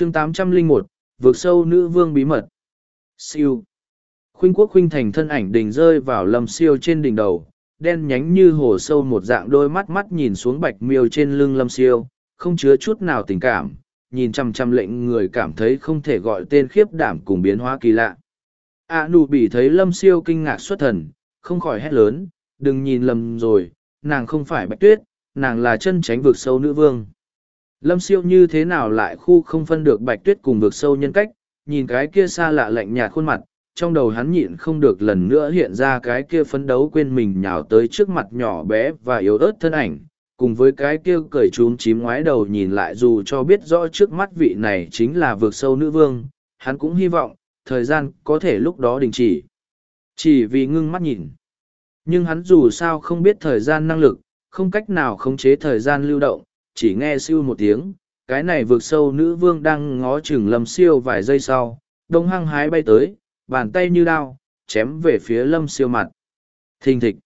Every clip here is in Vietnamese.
chương 801, vượt sâu nữ vương bí mật. Siêu. Khuynh quốc khuynh thành thân ảnh đình rơi vào lâm siêu trên đỉnh đầu, đen nhánh như hồ sâu một dạng đôi mắt mắt nhìn xuống bạch miêu trên lưng lâm siêu, không chứa chút nào tình cảm, nhìn chăm chăm lệnh người cảm thấy không thể gọi tên khiếp đảm cùng biến hóa kỳ lạ. A nụ bị thấy lâm siêu kinh ngạc xuất thần, không khỏi hét lớn, đừng nhìn lầm rồi, nàng không phải bạch tuyết, nàng là chân tránh vực sâu nữ vương. Lâm siêu như thế nào lại khu không phân được bạch tuyết cùng vực sâu nhân cách, nhìn cái kia xa lạ lạnh nhạt khuôn mặt, trong đầu hắn nhịn không được lần nữa hiện ra cái kia phấn đấu quên mình nhào tới trước mặt nhỏ bé và yếu ớt thân ảnh, cùng với cái kia cởi trúm chím ngoái đầu nhìn lại dù cho biết rõ trước mắt vị này chính là vượt sâu nữ vương, hắn cũng hy vọng, thời gian có thể lúc đó đình chỉ. Chỉ vì ngưng mắt nhìn. Nhưng hắn dù sao không biết thời gian năng lực, không cách nào khống chế thời gian lưu động, chỉ nghe siêu một tiếng, cái này vượt sâu nữ vương đang ngó chừng lâm siêu vài giây sau, đông hăng hái bay tới, bàn tay như đao, chém về phía lâm siêu mặt. Thình thịch.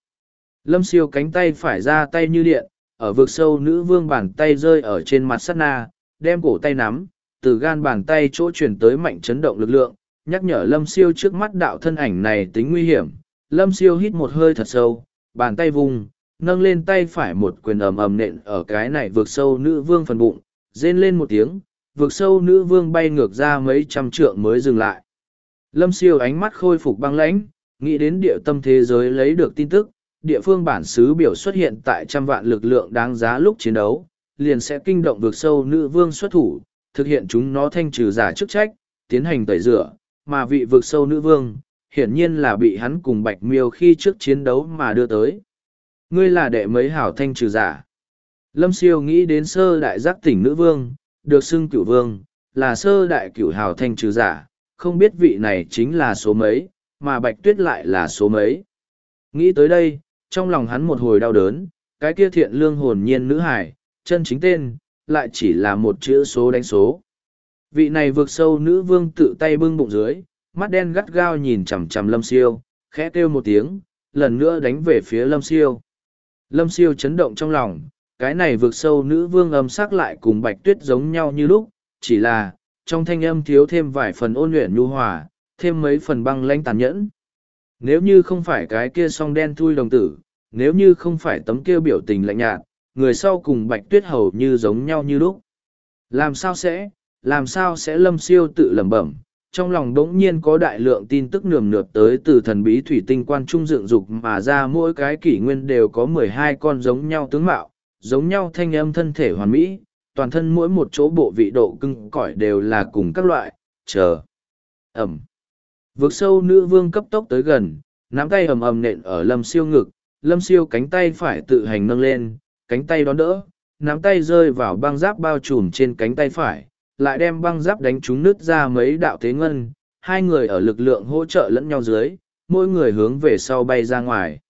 Lâm siêu cánh tay phải ra tay như điện, ở vực sâu nữ vương bàn tay rơi ở trên mặt sắt na, đem cổ tay nắm, từ gan bàn tay chỗ chuyển tới mạnh chấn động lực lượng, nhắc nhở lâm siêu trước mắt đạo thân ảnh này tính nguy hiểm. Lâm siêu hít một hơi thật sâu, bàn tay vùng, nâng lên tay phải một quyền ầm ầm nện ở cái này vượt sâu nữ vương phần bụng, rên lên một tiếng, vượt sâu nữ vương bay ngược ra mấy trăm trượng mới dừng lại. Lâm siêu ánh mắt khôi phục băng lãnh, nghĩ đến địa tâm thế giới lấy được tin tức, địa phương bản xứ biểu xuất hiện tại trăm vạn lực lượng đáng giá lúc chiến đấu, liền sẽ kinh động vượt sâu nữ vương xuất thủ, thực hiện chúng nó thanh trừ giả chức trách, tiến hành tẩy rửa, mà vị vượt sâu nữ vương, hiển nhiên là bị hắn cùng bạch miêu khi trước chiến đấu mà đưa tới. Ngươi là đệ mấy hảo thanh trừ giả. Lâm siêu nghĩ đến sơ đại giác tỉnh nữ vương, được xưng cửu vương, là sơ đại cửu hảo thanh trừ giả, không biết vị này chính là số mấy, mà bạch tuyết lại là số mấy. Nghĩ tới đây, trong lòng hắn một hồi đau đớn, cái kia thiện lương hồn nhiên nữ hải, chân chính tên, lại chỉ là một chữ số đánh số. Vị này vượt sâu nữ vương tự tay bưng bụng dưới, mắt đen gắt gao nhìn chằm chằm lâm siêu, khẽ kêu một tiếng, lần nữa đánh về phía lâm siêu. Lâm siêu chấn động trong lòng, cái này vượt sâu nữ vương âm sắc lại cùng bạch tuyết giống nhau như lúc, chỉ là, trong thanh âm thiếu thêm vài phần ôn luyện nhu hòa, thêm mấy phần băng lãnh tàn nhẫn. Nếu như không phải cái kia song đen thui đồng tử, nếu như không phải tấm kia biểu tình lạnh nhạt, người sau cùng bạch tuyết hầu như giống nhau như lúc. Làm sao sẽ, làm sao sẽ lâm siêu tự lẩm bẩm, trong lòng đống nhiên có đại lượng tin tức nườm nượp tới từ thần bí thủy tinh quan trung dựng dục mà ra mỗi cái kỷ nguyên đều có mười hai con giống nhau tướng mạo, giống nhau thanh âm thân thể hoàn mỹ, toàn thân mỗi một chỗ bộ vị độ cưng cỏi đều là cùng các loại, chờ, ẩm. Vượt sâu nữ vương cấp tốc tới gần, nắm tay ầm ầm nện ở lâm siêu ngực, lâm siêu cánh tay phải tự hành nâng lên, cánh tay đón đỡ, nắm tay rơi vào băng giáp bao trùm trên cánh tay phải, lại đem băng giáp đánh chúng nứt ra mấy đạo thế ngân, hai người ở lực lượng hỗ trợ lẫn nhau dưới, mỗi người hướng về sau bay ra ngoài.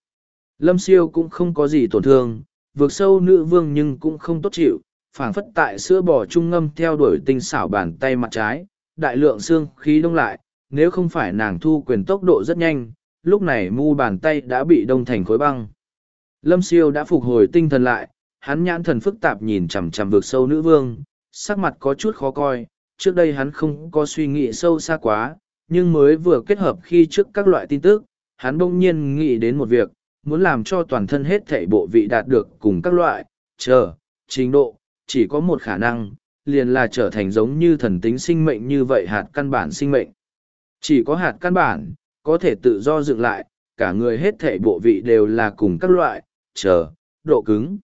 Lâm siêu cũng không có gì tổn thương, vượt sâu nữ vương nhưng cũng không tốt chịu, phảng phất tại sữa bò trung ngâm theo đuổi tinh xảo bàn tay mặt trái, đại lượng xương khí đông lại, nếu không phải nàng thu quyền tốc độ rất nhanh, lúc này mu bàn tay đã bị đông thành khối băng. Lâm siêu đã phục hồi tinh thần lại, hắn nhãn thần phức tạp nhìn chằm chằm vượt sâu nữ vương, sắc mặt có chút khó coi, trước đây hắn không có suy nghĩ sâu xa quá, nhưng mới vừa kết hợp khi trước các loại tin tức, hắn bỗng nhiên nghĩ đến một việc, muốn làm cho toàn thân hết thảy bộ vị đạt được cùng các loại, chờ, trình độ, chỉ có một khả năng, liền là trở thành giống như thần tính sinh mệnh như vậy hạt căn bản sinh mệnh. Chỉ có hạt căn bản, có thể tự do dựng lại, cả người hết thảy bộ vị đều là cùng các loại, chờ, độ cứng.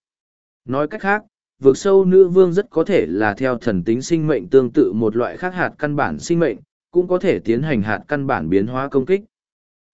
Nói cách khác, vượt sâu nữ vương rất có thể là theo thần tính sinh mệnh tương tự một loại khác hạt căn bản sinh mệnh, cũng có thể tiến hành hạt căn bản biến hóa công kích.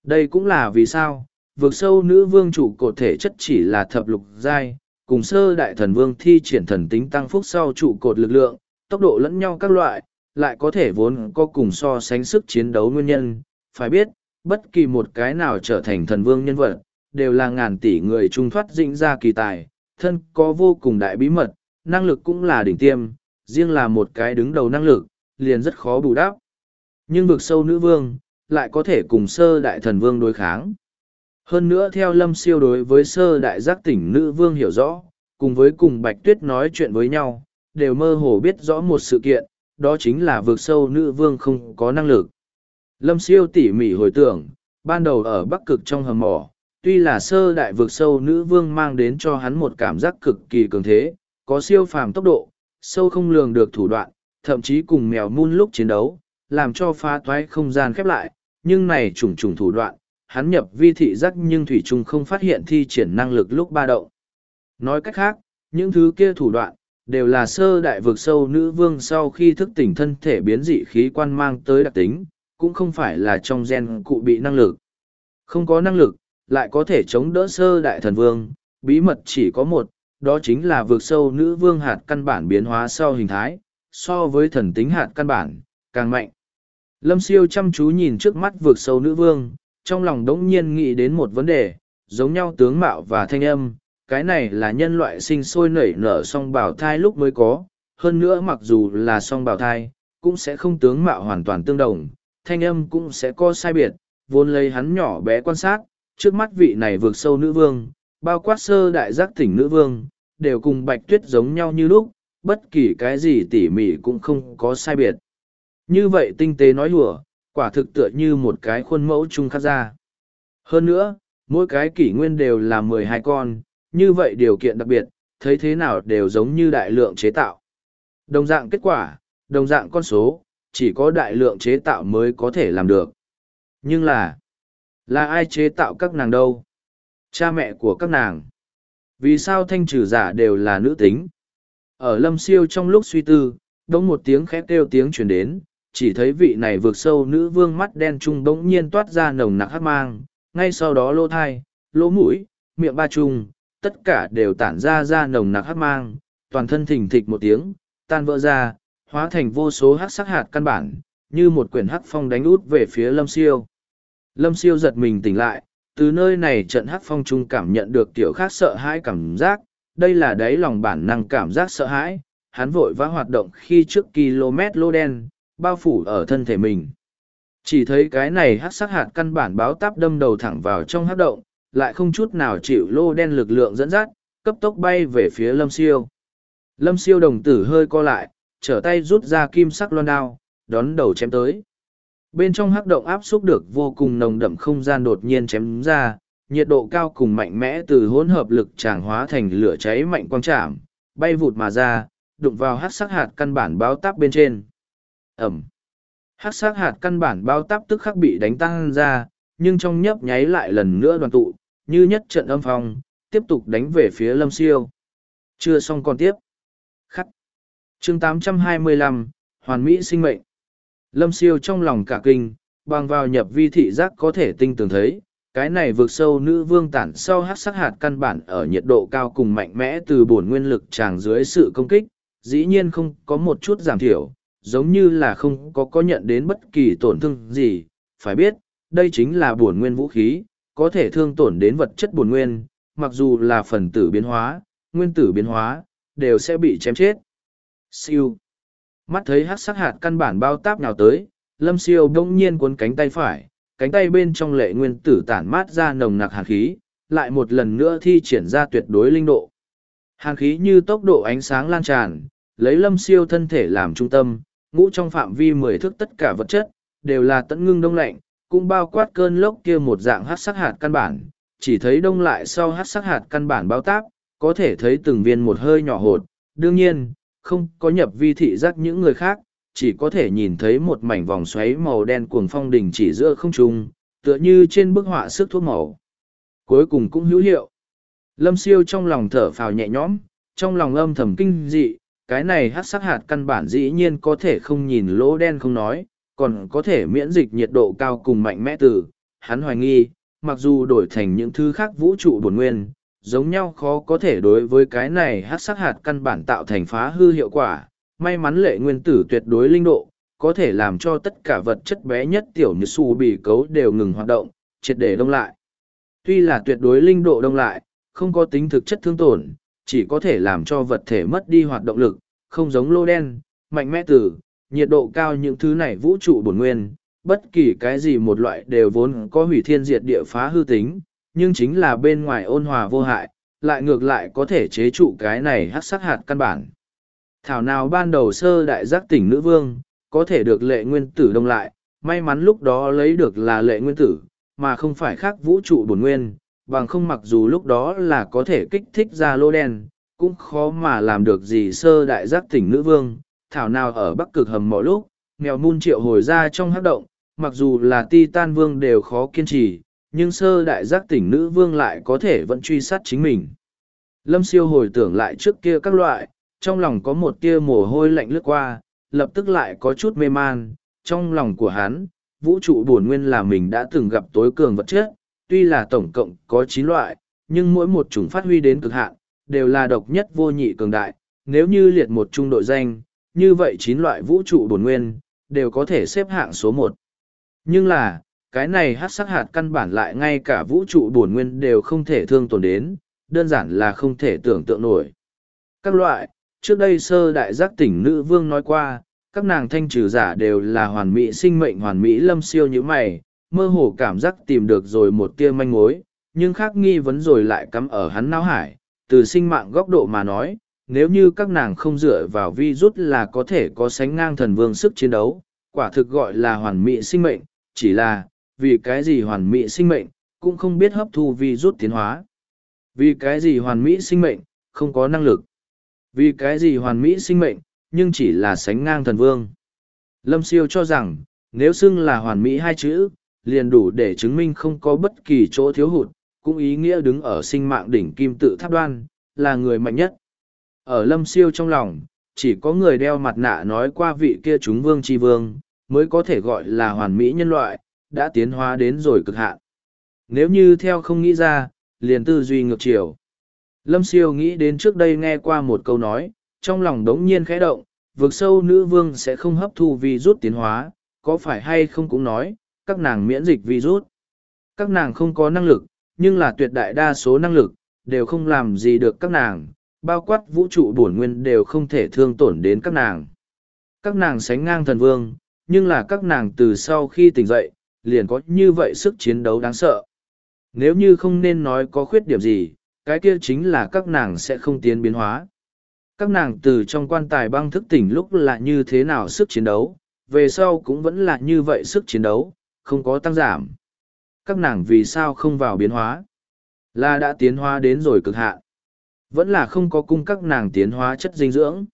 Đây cũng là vì sao, vượt sâu nữ vương chủ cột thể chất chỉ là thập lục giai, cùng sơ đại thần vương thi triển thần tính tăng phúc sau trụ cột lực lượng, tốc độ lẫn nhau các loại, lại có thể vốn có cùng so sánh sức chiến đấu nguyên nhân. Phải biết, bất kỳ một cái nào trở thành thần vương nhân vật, đều là ngàn tỷ người trung thoát dĩnh ra kỳ tài, thân có vô cùng đại bí mật, năng lực cũng là đỉnh tiêm, riêng là một cái đứng đầu năng lực, liền rất khó bù đắp. Nhưng vực sâu nữ vương, lại có thể cùng sơ đại thần vương đối kháng. Hơn nữa theo lâm siêu đối với sơ đại giác tỉnh nữ vương hiểu rõ, cùng với cùng bạch tuyết nói chuyện với nhau, đều mơ hồ biết rõ một sự kiện, đó chính là vượt sâu nữ vương không có năng lực. Lâm siêu tỉ mỉ hồi tưởng, ban đầu ở bắc cực trong hầm mỏ, tuy là sơ đại vượt sâu nữ vương mang đến cho hắn một cảm giác cực kỳ cường thế, có siêu phàm tốc độ, sâu không lường được thủ đoạn, thậm chí cùng mèo mun lúc chiến đấu, làm cho phá thoái không gian khép lại, nhưng này trùng trùng thủ đoạn, hắn nhập vi thị giác nhưng Thủy Trung không phát hiện thi triển năng lực lúc ba động. Nói cách khác, những thứ kia thủ đoạn, đều là sơ đại vực sâu nữ vương sau khi thức tỉnh thân thể biến dị khí quan mang tới đặc tính, cũng không phải là trong gen cụ bị năng lực. Không có năng lực, lại có thể chống đỡ sơ đại thần vương, bí mật chỉ có một, đó chính là vượt sâu nữ vương hạt căn bản biến hóa sau hình thái, so với thần tính hạt căn bản, càng mạnh. Lâm siêu chăm chú nhìn trước mắt vượt sâu nữ vương, trong lòng đống nhiên nghĩ đến một vấn đề, giống nhau tướng mạo và thanh âm, cái này là nhân loại sinh sôi nảy nở song bào thai lúc mới có, hơn nữa mặc dù là song bào thai, cũng sẽ không tướng mạo hoàn toàn tương đồng, thanh âm cũng sẽ có sai biệt, vốn lấy hắn nhỏ bé quan sát, trước mắt vị này vượt sâu nữ vương, bao quát sơ đại giác tỉnh nữ vương, đều cùng bạch tuyết giống nhau như lúc, bất kỳ cái gì tỉ mỉ cũng không có sai biệt. Như vậy tinh tế nói hùa, quả thực tựa như một cái khuôn mẫu chung khắc ra. Hơn nữa, mỗi cái kỷ nguyên đều là mười hai con, như vậy điều kiện đặc biệt, thấy thế nào đều giống như đại lượng chế tạo. Đồng dạng kết quả, đồng dạng con số, chỉ có đại lượng chế tạo mới có thể làm được. Nhưng là, là ai chế tạo các nàng đâu? Cha mẹ của các nàng. Vì sao thanh trừ giả đều là nữ tính? Ở lâm siêu trong lúc suy tư, đống một tiếng khét kêu tiếng truyền đến, chỉ thấy vị này vượt sâu nữ vương mắt đen trung bỗng nhiên toát ra nồng nặc hát mang, ngay sau đó lỗ thai, lỗ mũi, miệng ba trung, tất cả đều tản ra ra nồng nặc hát mang, toàn thân thình thịch một tiếng, tan vỡ ra, hóa thành vô số hát sắc hạt căn bản, như một quyển hắc phong đánh út về phía lâm siêu. Lâm siêu giật mình tỉnh lại, từ nơi này trận hắc phong trung cảm nhận được tiểu khác sợ hãi cảm giác, đây là đáy lòng bản năng cảm giác sợ hãi, hắn vội vã hoạt động khi trước km lô đen, bao phủ ở thân thể mình. Chỉ thấy cái này hắc sắc hạt căn bản báo táp đâm đầu thẳng vào trong hắc động, lại không chút nào chịu lô đen lực lượng dẫn dắt, cấp tốc bay về phía lâm siêu. Lâm siêu đồng tử hơi co lại, trở tay rút ra kim sắc loan đao, đón đầu chém tới. Bên trong hắc động áp xúc được vô cùng nồng đậm không gian đột nhiên chém ra, nhiệt độ cao cùng mạnh mẽ từ hỗn hợp lực tràng hóa thành lửa cháy mạnh quang trảm, bay vụt mà ra, đụng vào hắc sắc hạt căn bản báo táp bên trên. Ẩm. Hắc sắc hạt căn bản bao táp tức khắc bị đánh tăng ra, nhưng trong nhấp nháy lại lần nữa đoàn tụ, như nhất trận âm phong, tiếp tục đánh về phía lâm siêu. Chưa xong còn tiếp. Khắc. chương 825, Hoàn Mỹ sinh mệnh. Lâm siêu trong lòng cả kinh, bằng vào nhập vi thị giác có thể tinh tường thấy, cái này vượt sâu nữ vương tản sau hát sắc hạt căn bản ở nhiệt độ cao cùng mạnh mẽ từ bổn nguyên lực tràng dưới sự công kích, dĩ nhiên không có một chút giảm thiểu, giống như là không có có nhận đến bất kỳ tổn thương gì, phải biết, đây chính là bổn nguyên vũ khí, có thể thương tổn đến vật chất bổn nguyên, mặc dù là phần tử biến hóa, nguyên tử biến hóa, đều sẽ bị chém chết. Siêu. Mắt thấy hát sắc hạt căn bản bao táp nào tới, lâm siêu bỗng nhiên cuốn cánh tay phải, cánh tay bên trong lệ nguyên tử tản mát ra nồng nặc hàn khí, lại một lần nữa thi triển ra tuyệt đối linh độ. Hàn khí như tốc độ ánh sáng lan tràn, lấy lâm siêu thân thể làm trung tâm, ngũ trong phạm vi mười thước tất cả vật chất, đều là tận ngưng đông lạnh, cũng bao quát cơn lốc kia một dạng hát sắc hạt căn bản, chỉ thấy đông lại sau hát sắc hạt căn bản bao tác, có thể thấy từng viên một hơi nhỏ hột. Đương nhiên, không có nhập vi thị giác những người khác, chỉ có thể nhìn thấy một mảnh vòng xoáy màu đen cuồng phong đỉnh chỉ giữa không trung, tựa như trên bức họa sức thuốc màu. Cuối cùng cũng hữu hiệu. Lâm siêu trong lòng thở phào nhẹ nhõm, trong lòng âm thầm kinh dị, cái này hát sắc hạt căn bản dĩ nhiên có thể không nhìn lỗ đen không nói, còn có thể miễn dịch nhiệt độ cao cùng mạnh mẽ từ. Hắn hoài nghi, mặc dù đổi thành những thứ khác vũ trụ bổn nguyên, giống nhau khó có thể đối với cái này hát sắc hạt căn bản tạo thành phá hư hiệu quả. May mắn lệ nguyên tử tuyệt đối linh độ, có thể làm cho tất cả vật chất bé nhất tiểu như su bì cấu đều ngừng hoạt động, triệt để đông lại. Tuy là tuyệt đối linh độ đông lại, không có tính thực chất thương tổn, chỉ có thể làm cho vật thể mất đi hoạt động lực, không giống lô đen, mạnh mẽ tử, nhiệt độ cao những thứ này vũ trụ bổn nguyên, bất kỳ cái gì một loại đều vốn có hủy thiên diệt địa phá hư tính, nhưng chính là bên ngoài ôn hòa vô hại, lại ngược lại có thể chế trụ cái này hát sắc hạt căn bản. Thảo nào ban đầu sơ đại giác tỉnh nữ vương, có thể được lệ nguyên tử đông lại, may mắn lúc đó lấy được là lệ nguyên tử, mà không phải khác vũ trụ bổn nguyên, bằng không mặc dù lúc đó là có thể kích thích ra lô đen, cũng khó mà làm được gì sơ đại giác tỉnh nữ vương, thảo nào ở bắc cực hầm mọi lúc, nghèo mun triệu hồi ra trong hát động, mặc dù là ti tan vương đều khó kiên trì, nhưng sơ đại giác tỉnh nữ vương lại có thể vẫn truy sát chính mình. Lâm siêu hồi tưởng lại trước kia các loại, trong lòng có một tia mồ hôi lạnh lướt qua, lập tức lại có chút mê man, trong lòng của hắn, vũ trụ bổn nguyên là mình đã từng gặp tối cường vật chất, tuy là tổng cộng có chín loại, nhưng mỗi một chủng phát huy đến cực hạn, đều là độc nhất vô nhị cường đại, nếu như liệt một trung đội danh, như vậy chín loại vũ trụ bổn nguyên, đều có thể xếp hạng số một. Nhưng là, cái này hát sắc hạt căn bản lại ngay cả vũ trụ bổn nguyên đều không thể thương tổn đến, đơn giản là không thể tưởng tượng nổi. Các loại, trước đây sơ đại giác tỉnh nữ vương nói qua, các nàng thanh trừ giả đều là hoàn mỹ sinh mệnh hoàn mỹ lâm siêu như mày, mơ hồ cảm giác tìm được rồi một tia manh mối, nhưng khác nghi vấn rồi lại cắm ở hắn não hải, từ sinh mạng góc độ mà nói, nếu như các nàng không dựa vào vi rút là có thể có sánh ngang thần vương sức chiến đấu, quả thực gọi là hoàn mỹ sinh mệnh, chỉ là, vì cái gì hoàn mỹ sinh mệnh, cũng không biết hấp thu vi rút tiến hóa. Vì cái gì hoàn mỹ sinh mệnh, không có năng lực. Vì cái gì hoàn mỹ sinh mệnh, nhưng chỉ là sánh ngang thần vương. Lâm siêu cho rằng, nếu xưng là hoàn mỹ hai chữ, liền đủ để chứng minh không có bất kỳ chỗ thiếu hụt, cũng ý nghĩa đứng ở sinh mạng đỉnh kim tự tháp đoan, là người mạnh nhất. Ở lâm siêu trong lòng, chỉ có người đeo mặt nạ nói qua vị kia chúng vương tri vương, mới có thể gọi là hoàn mỹ nhân loại, đã tiến hóa đến rồi cực hạn. Nếu như theo không nghĩ ra, liền tư duy ngược chiều. Lâm siêu nghĩ đến trước đây nghe qua một câu nói, trong lòng đống nhiên khẽ động, vực sâu nữ vương sẽ không hấp thu virus tiến hóa, có phải hay không cũng nói, các nàng miễn dịch virus. Các nàng không có năng lực, nhưng là tuyệt đại đa số năng lực, đều không làm gì được các nàng, bao quát vũ trụ bổn nguyên đều không thể thương tổn đến các nàng. Các nàng sánh ngang thần vương, nhưng là các nàng từ sau khi tỉnh dậy, liền có như vậy sức chiến đấu đáng sợ. Nếu như không nên nói có khuyết điểm gì, cái kia chính là các nàng sẽ không tiến biến hóa. Các nàng từ trong quan tài băng thức tỉnh lúc là như thế nào sức chiến đấu, về sau cũng vẫn là như vậy sức chiến đấu, không có tăng giảm. Các nàng vì sao không vào biến hóa? Là đã tiến hóa đến rồi cực hạn. Vẫn là không có cung các nàng tiến hóa chất dinh dưỡng.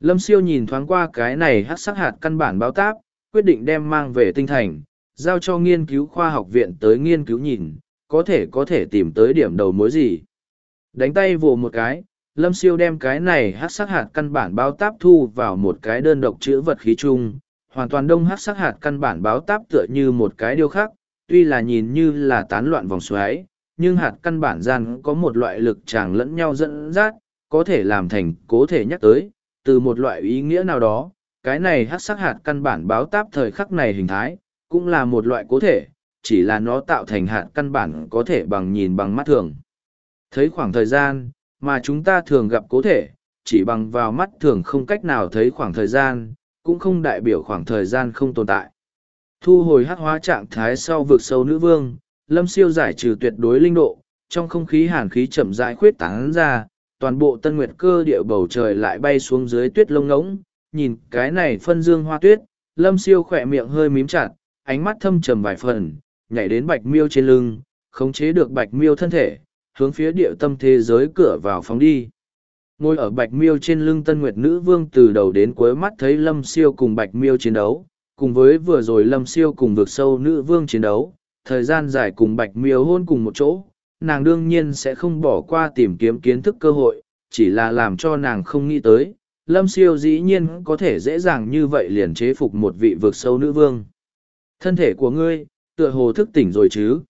Lâm siêu nhìn thoáng qua cái này hát sắc hạt căn bản báo táp, quyết định đem mang về tinh thành, giao cho nghiên cứu khoa học viện tới nghiên cứu nhìn, có thể có thể tìm tới điểm đầu mối gì. Đánh tay vồ một cái, Lâm Siêu đem cái này hát sắc hạt căn bản báo táp thu vào một cái đơn độc chữ vật khí chung, hoàn toàn đông hát sắc hạt căn bản báo táp tựa như một cái điêu khắc, tuy là nhìn như là tán loạn vòng xoáy, nhưng hạt căn bản gian có một loại lực tràng lẫn nhau dẫn dắt, có thể làm thành cố thể nhắc tới, từ một loại ý nghĩa nào đó, cái này hát sắc hạt căn bản báo táp thời khắc này hình thái, cũng là một loại cố thể, chỉ là nó tạo thành hạt căn bản có thể bằng nhìn bằng mắt thường. Thấy khoảng thời gian, mà chúng ta thường gặp cố thể, chỉ bằng vào mắt thường không cách nào thấy khoảng thời gian, cũng không đại biểu khoảng thời gian không tồn tại. Thu hồi hát hóa trạng thái sau vực sâu nữ vương, lâm siêu giải trừ tuyệt đối linh độ, trong không khí hàn khí chậm rãi khuyết tán ra, toàn bộ tân nguyệt cơ địa bầu trời lại bay xuống dưới tuyết lông ngỗng, nhìn cái này phân dương hoa tuyết, lâm siêu khỏe miệng hơi mím chặt, ánh mắt thâm trầm vài phần, nhảy đến bạch miêu trên lưng, khống chế được bạch miêu thân thể, hướng phía địa tâm thế giới cửa vào phóng đi. Ngồi ở bạch miêu trên lưng tân nguyệt nữ vương từ đầu đến cuối mắt thấy lâm siêu cùng bạch miêu chiến đấu, cùng với vừa rồi lâm siêu cùng vượt sâu nữ vương chiến đấu, thời gian dài cùng bạch miêu hôn cùng một chỗ, nàng đương nhiên sẽ không bỏ qua tìm kiếm kiến thức cơ hội, chỉ là làm cho nàng không nghĩ tới. Lâm siêu dĩ nhiên có thể dễ dàng như vậy liền chế phục một vị vượt sâu nữ vương. Thân thể của ngươi, tựa hồ thức tỉnh rồi chứ.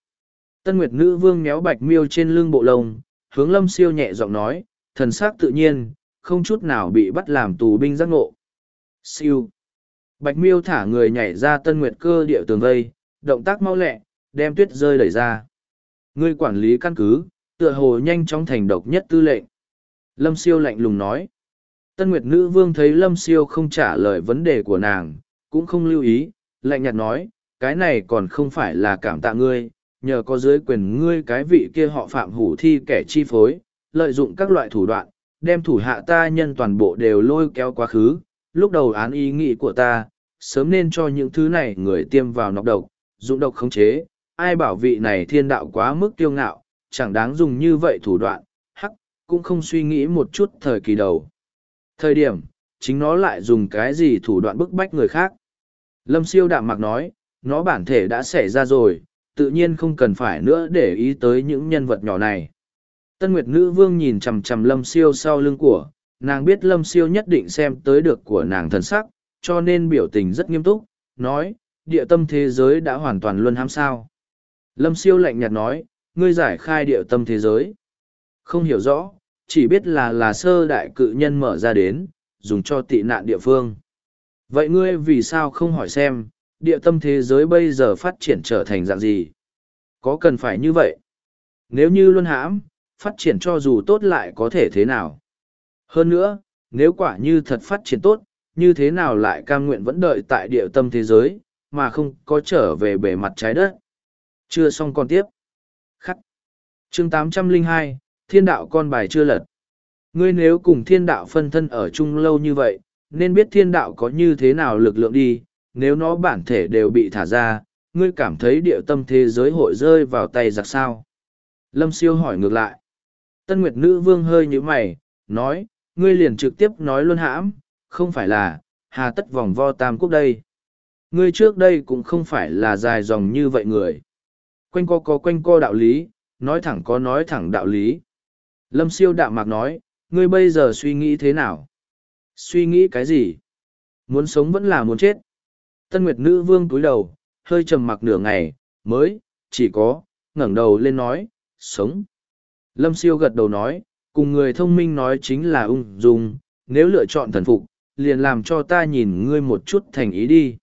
Tân Nguyệt Nữ Vương méo bạch miêu trên lưng bộ lông, hướng lâm siêu nhẹ giọng nói, thần sắc tự nhiên, không chút nào bị bắt làm tù binh giác ngộ. Siêu. Bạch miêu thả người nhảy ra tân nguyệt cơ địa tường vây, động tác mau lẹ, đem tuyết rơi đẩy ra. Ngươi quản lý căn cứ, tựa hồ nhanh chóng thành độc nhất tư lệnh. Lâm siêu lạnh lùng nói. Tân Nguyệt Nữ Vương thấy Lâm siêu không trả lời vấn đề của nàng, cũng không lưu ý, lạnh nhạt nói, cái này còn không phải là cảm tạ ngươi, nhờ có dưới quyền ngươi cái vị kia họ phạm hủ thi kẻ chi phối, lợi dụng các loại thủ đoạn, đem thủ hạ ta nhân toàn bộ đều lôi kéo quá khứ, lúc đầu án ý nghĩ của ta, sớm nên cho những thứ này người tiêm vào nọc độc, dụng độc khống chế, ai bảo vị này thiên đạo quá mức kiêu ngạo, chẳng đáng dùng như vậy thủ đoạn, hắc, cũng không suy nghĩ một chút thời kỳ đầu. Thời điểm, chính nó lại dùng cái gì thủ đoạn bức bách người khác. Lâm siêu đạm mặc nói, nó bản thể đã xảy ra rồi, tự nhiên không cần phải nữa để ý tới những nhân vật nhỏ này. Tân Nguyệt Nữ Vương nhìn chằm chằm Lâm siêu sau lưng của, nàng biết Lâm siêu nhất định xem tới được của nàng thần sắc, cho nên biểu tình rất nghiêm túc, nói, địa tâm thế giới đã hoàn toàn luân hãm sao. Lâm siêu lạnh nhạt nói, ngươi giải khai địa tâm thế giới. Không hiểu rõ, chỉ biết là là sơ đại cự nhân mở ra đến, dùng cho tị nạn địa phương. Vậy ngươi vì sao không hỏi xem, địa tâm thế giới bây giờ phát triển trở thành dạng gì? Có cần phải như vậy? Nếu như luân hãm, phát triển cho dù tốt lại có thể thế nào? Hơn nữa, nếu quả như thật phát triển tốt, như thế nào lại cam nguyện vẫn đợi tại địa tâm thế giới, mà không có trở về bề mặt trái đất? Chưa xong còn tiếp. Khắc. chương 802, Thiên đạo con bài chưa lật. Ngươi nếu cùng thiên đạo phân thân ở chung lâu như vậy, nên biết thiên đạo có như thế nào lực lượng đi, nếu nó bản thể đều bị thả ra, ngươi cảm thấy địa tâm thế giới hội rơi vào tay giặc sao. Lâm siêu hỏi ngược lại. Tân Nguyệt Nữ Vương hơi như mày, nói, ngươi liền trực tiếp nói luôn hãm, không phải là, hà tất vòng vo tam quốc đây. Ngươi trước đây cũng không phải là dài dòng như vậy người. Quanh co có quanh co đạo lý, nói thẳng có nói thẳng đạo lý. Lâm siêu đạo mạc nói, ngươi bây giờ suy nghĩ thế nào? Suy nghĩ cái gì? Muốn sống vẫn là muốn chết. Tân Nguyệt Nữ Vương túi đầu, hơi trầm mặc nửa ngày, mới, chỉ có, ngẩng đầu lên nói, sống. Lâm siêu gật đầu nói, cùng người thông minh nói chính là ung dung, nếu lựa chọn thần phục, liền làm cho ta nhìn ngươi một chút thành ý đi.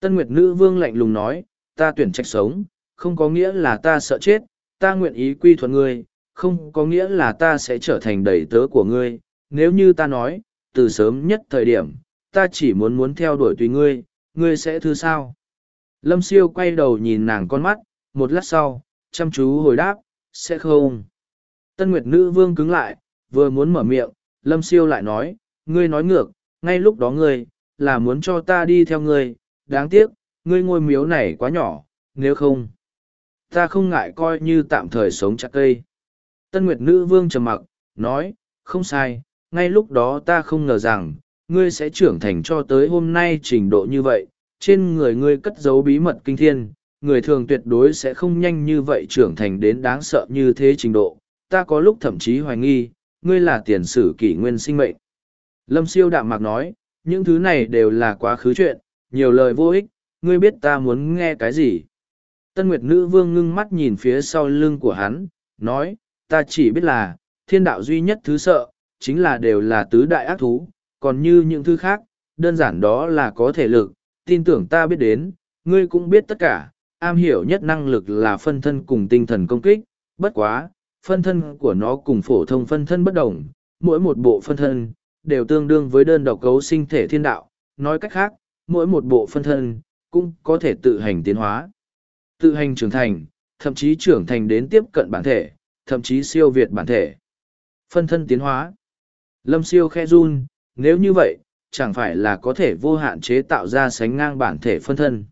Tân Nguyệt Nữ Vương lạnh lùng nói, ta tuyển trách sống, không có nghĩa là ta sợ chết, ta nguyện ý quy thuận ngươi, không có nghĩa là ta sẽ trở thành đầy tớ của ngươi. Nếu như ta nói, từ sớm nhất thời điểm, ta chỉ muốn muốn theo đuổi tùy ngươi, ngươi sẽ thư sao? Lâm siêu quay đầu nhìn nàng con mắt, một lát sau, chăm chú hồi đáp, sẽ không. Tân Nguyệt Nữ Vương cứng lại, vừa muốn mở miệng, Lâm siêu lại nói, ngươi nói ngược, ngay lúc đó ngươi, là muốn cho ta đi theo ngươi, đáng tiếc, ngươi ngôi miếu này quá nhỏ, nếu không, ta không ngại coi như tạm thời sống chặt cây. Tân Nguyệt Nữ Vương trầm mặc, nói, không sai, ngay lúc đó ta không ngờ rằng, ngươi sẽ trưởng thành cho tới hôm nay trình độ như vậy, trên người ngươi cất giấu bí mật kinh thiên, người thường tuyệt đối sẽ không nhanh như vậy trưởng thành đến đáng sợ như thế trình độ, ta có lúc thậm chí hoài nghi, ngươi là tiền sử kỷ nguyên sinh mệnh. Lâm siêu đạm mạc nói, những thứ này đều là quá khứ chuyện, nhiều lời vô ích, ngươi biết ta muốn nghe cái gì. Tân Nguyệt Nữ Vương ngưng mắt nhìn phía sau lưng của hắn, nói, ta chỉ biết là, thiên đạo duy nhất thứ sợ, chính là đều là tứ đại ác thú, còn như những thứ khác, đơn giản đó là có thể lực, tin tưởng ta biết đến, ngươi cũng biết tất cả, am hiểu nhất năng lực là phân thân cùng tinh thần công kích, bất quá, phân thân của nó cùng phổ thông phân thân bất đồng, mỗi một bộ phân thân, đều tương đương với đơn độc cấu sinh thể thiên đạo, nói cách khác, mỗi một bộ phân thân, cũng có thể tự hành tiến hóa, tự hành trưởng thành, thậm chí trưởng thành đến tiếp cận bản thể, thậm chí siêu việt bản thể. Phân thân tiến hóa. Lâm siêu khe run, nếu như vậy, chẳng phải là có thể vô hạn chế tạo ra sánh ngang bản thể phân thân.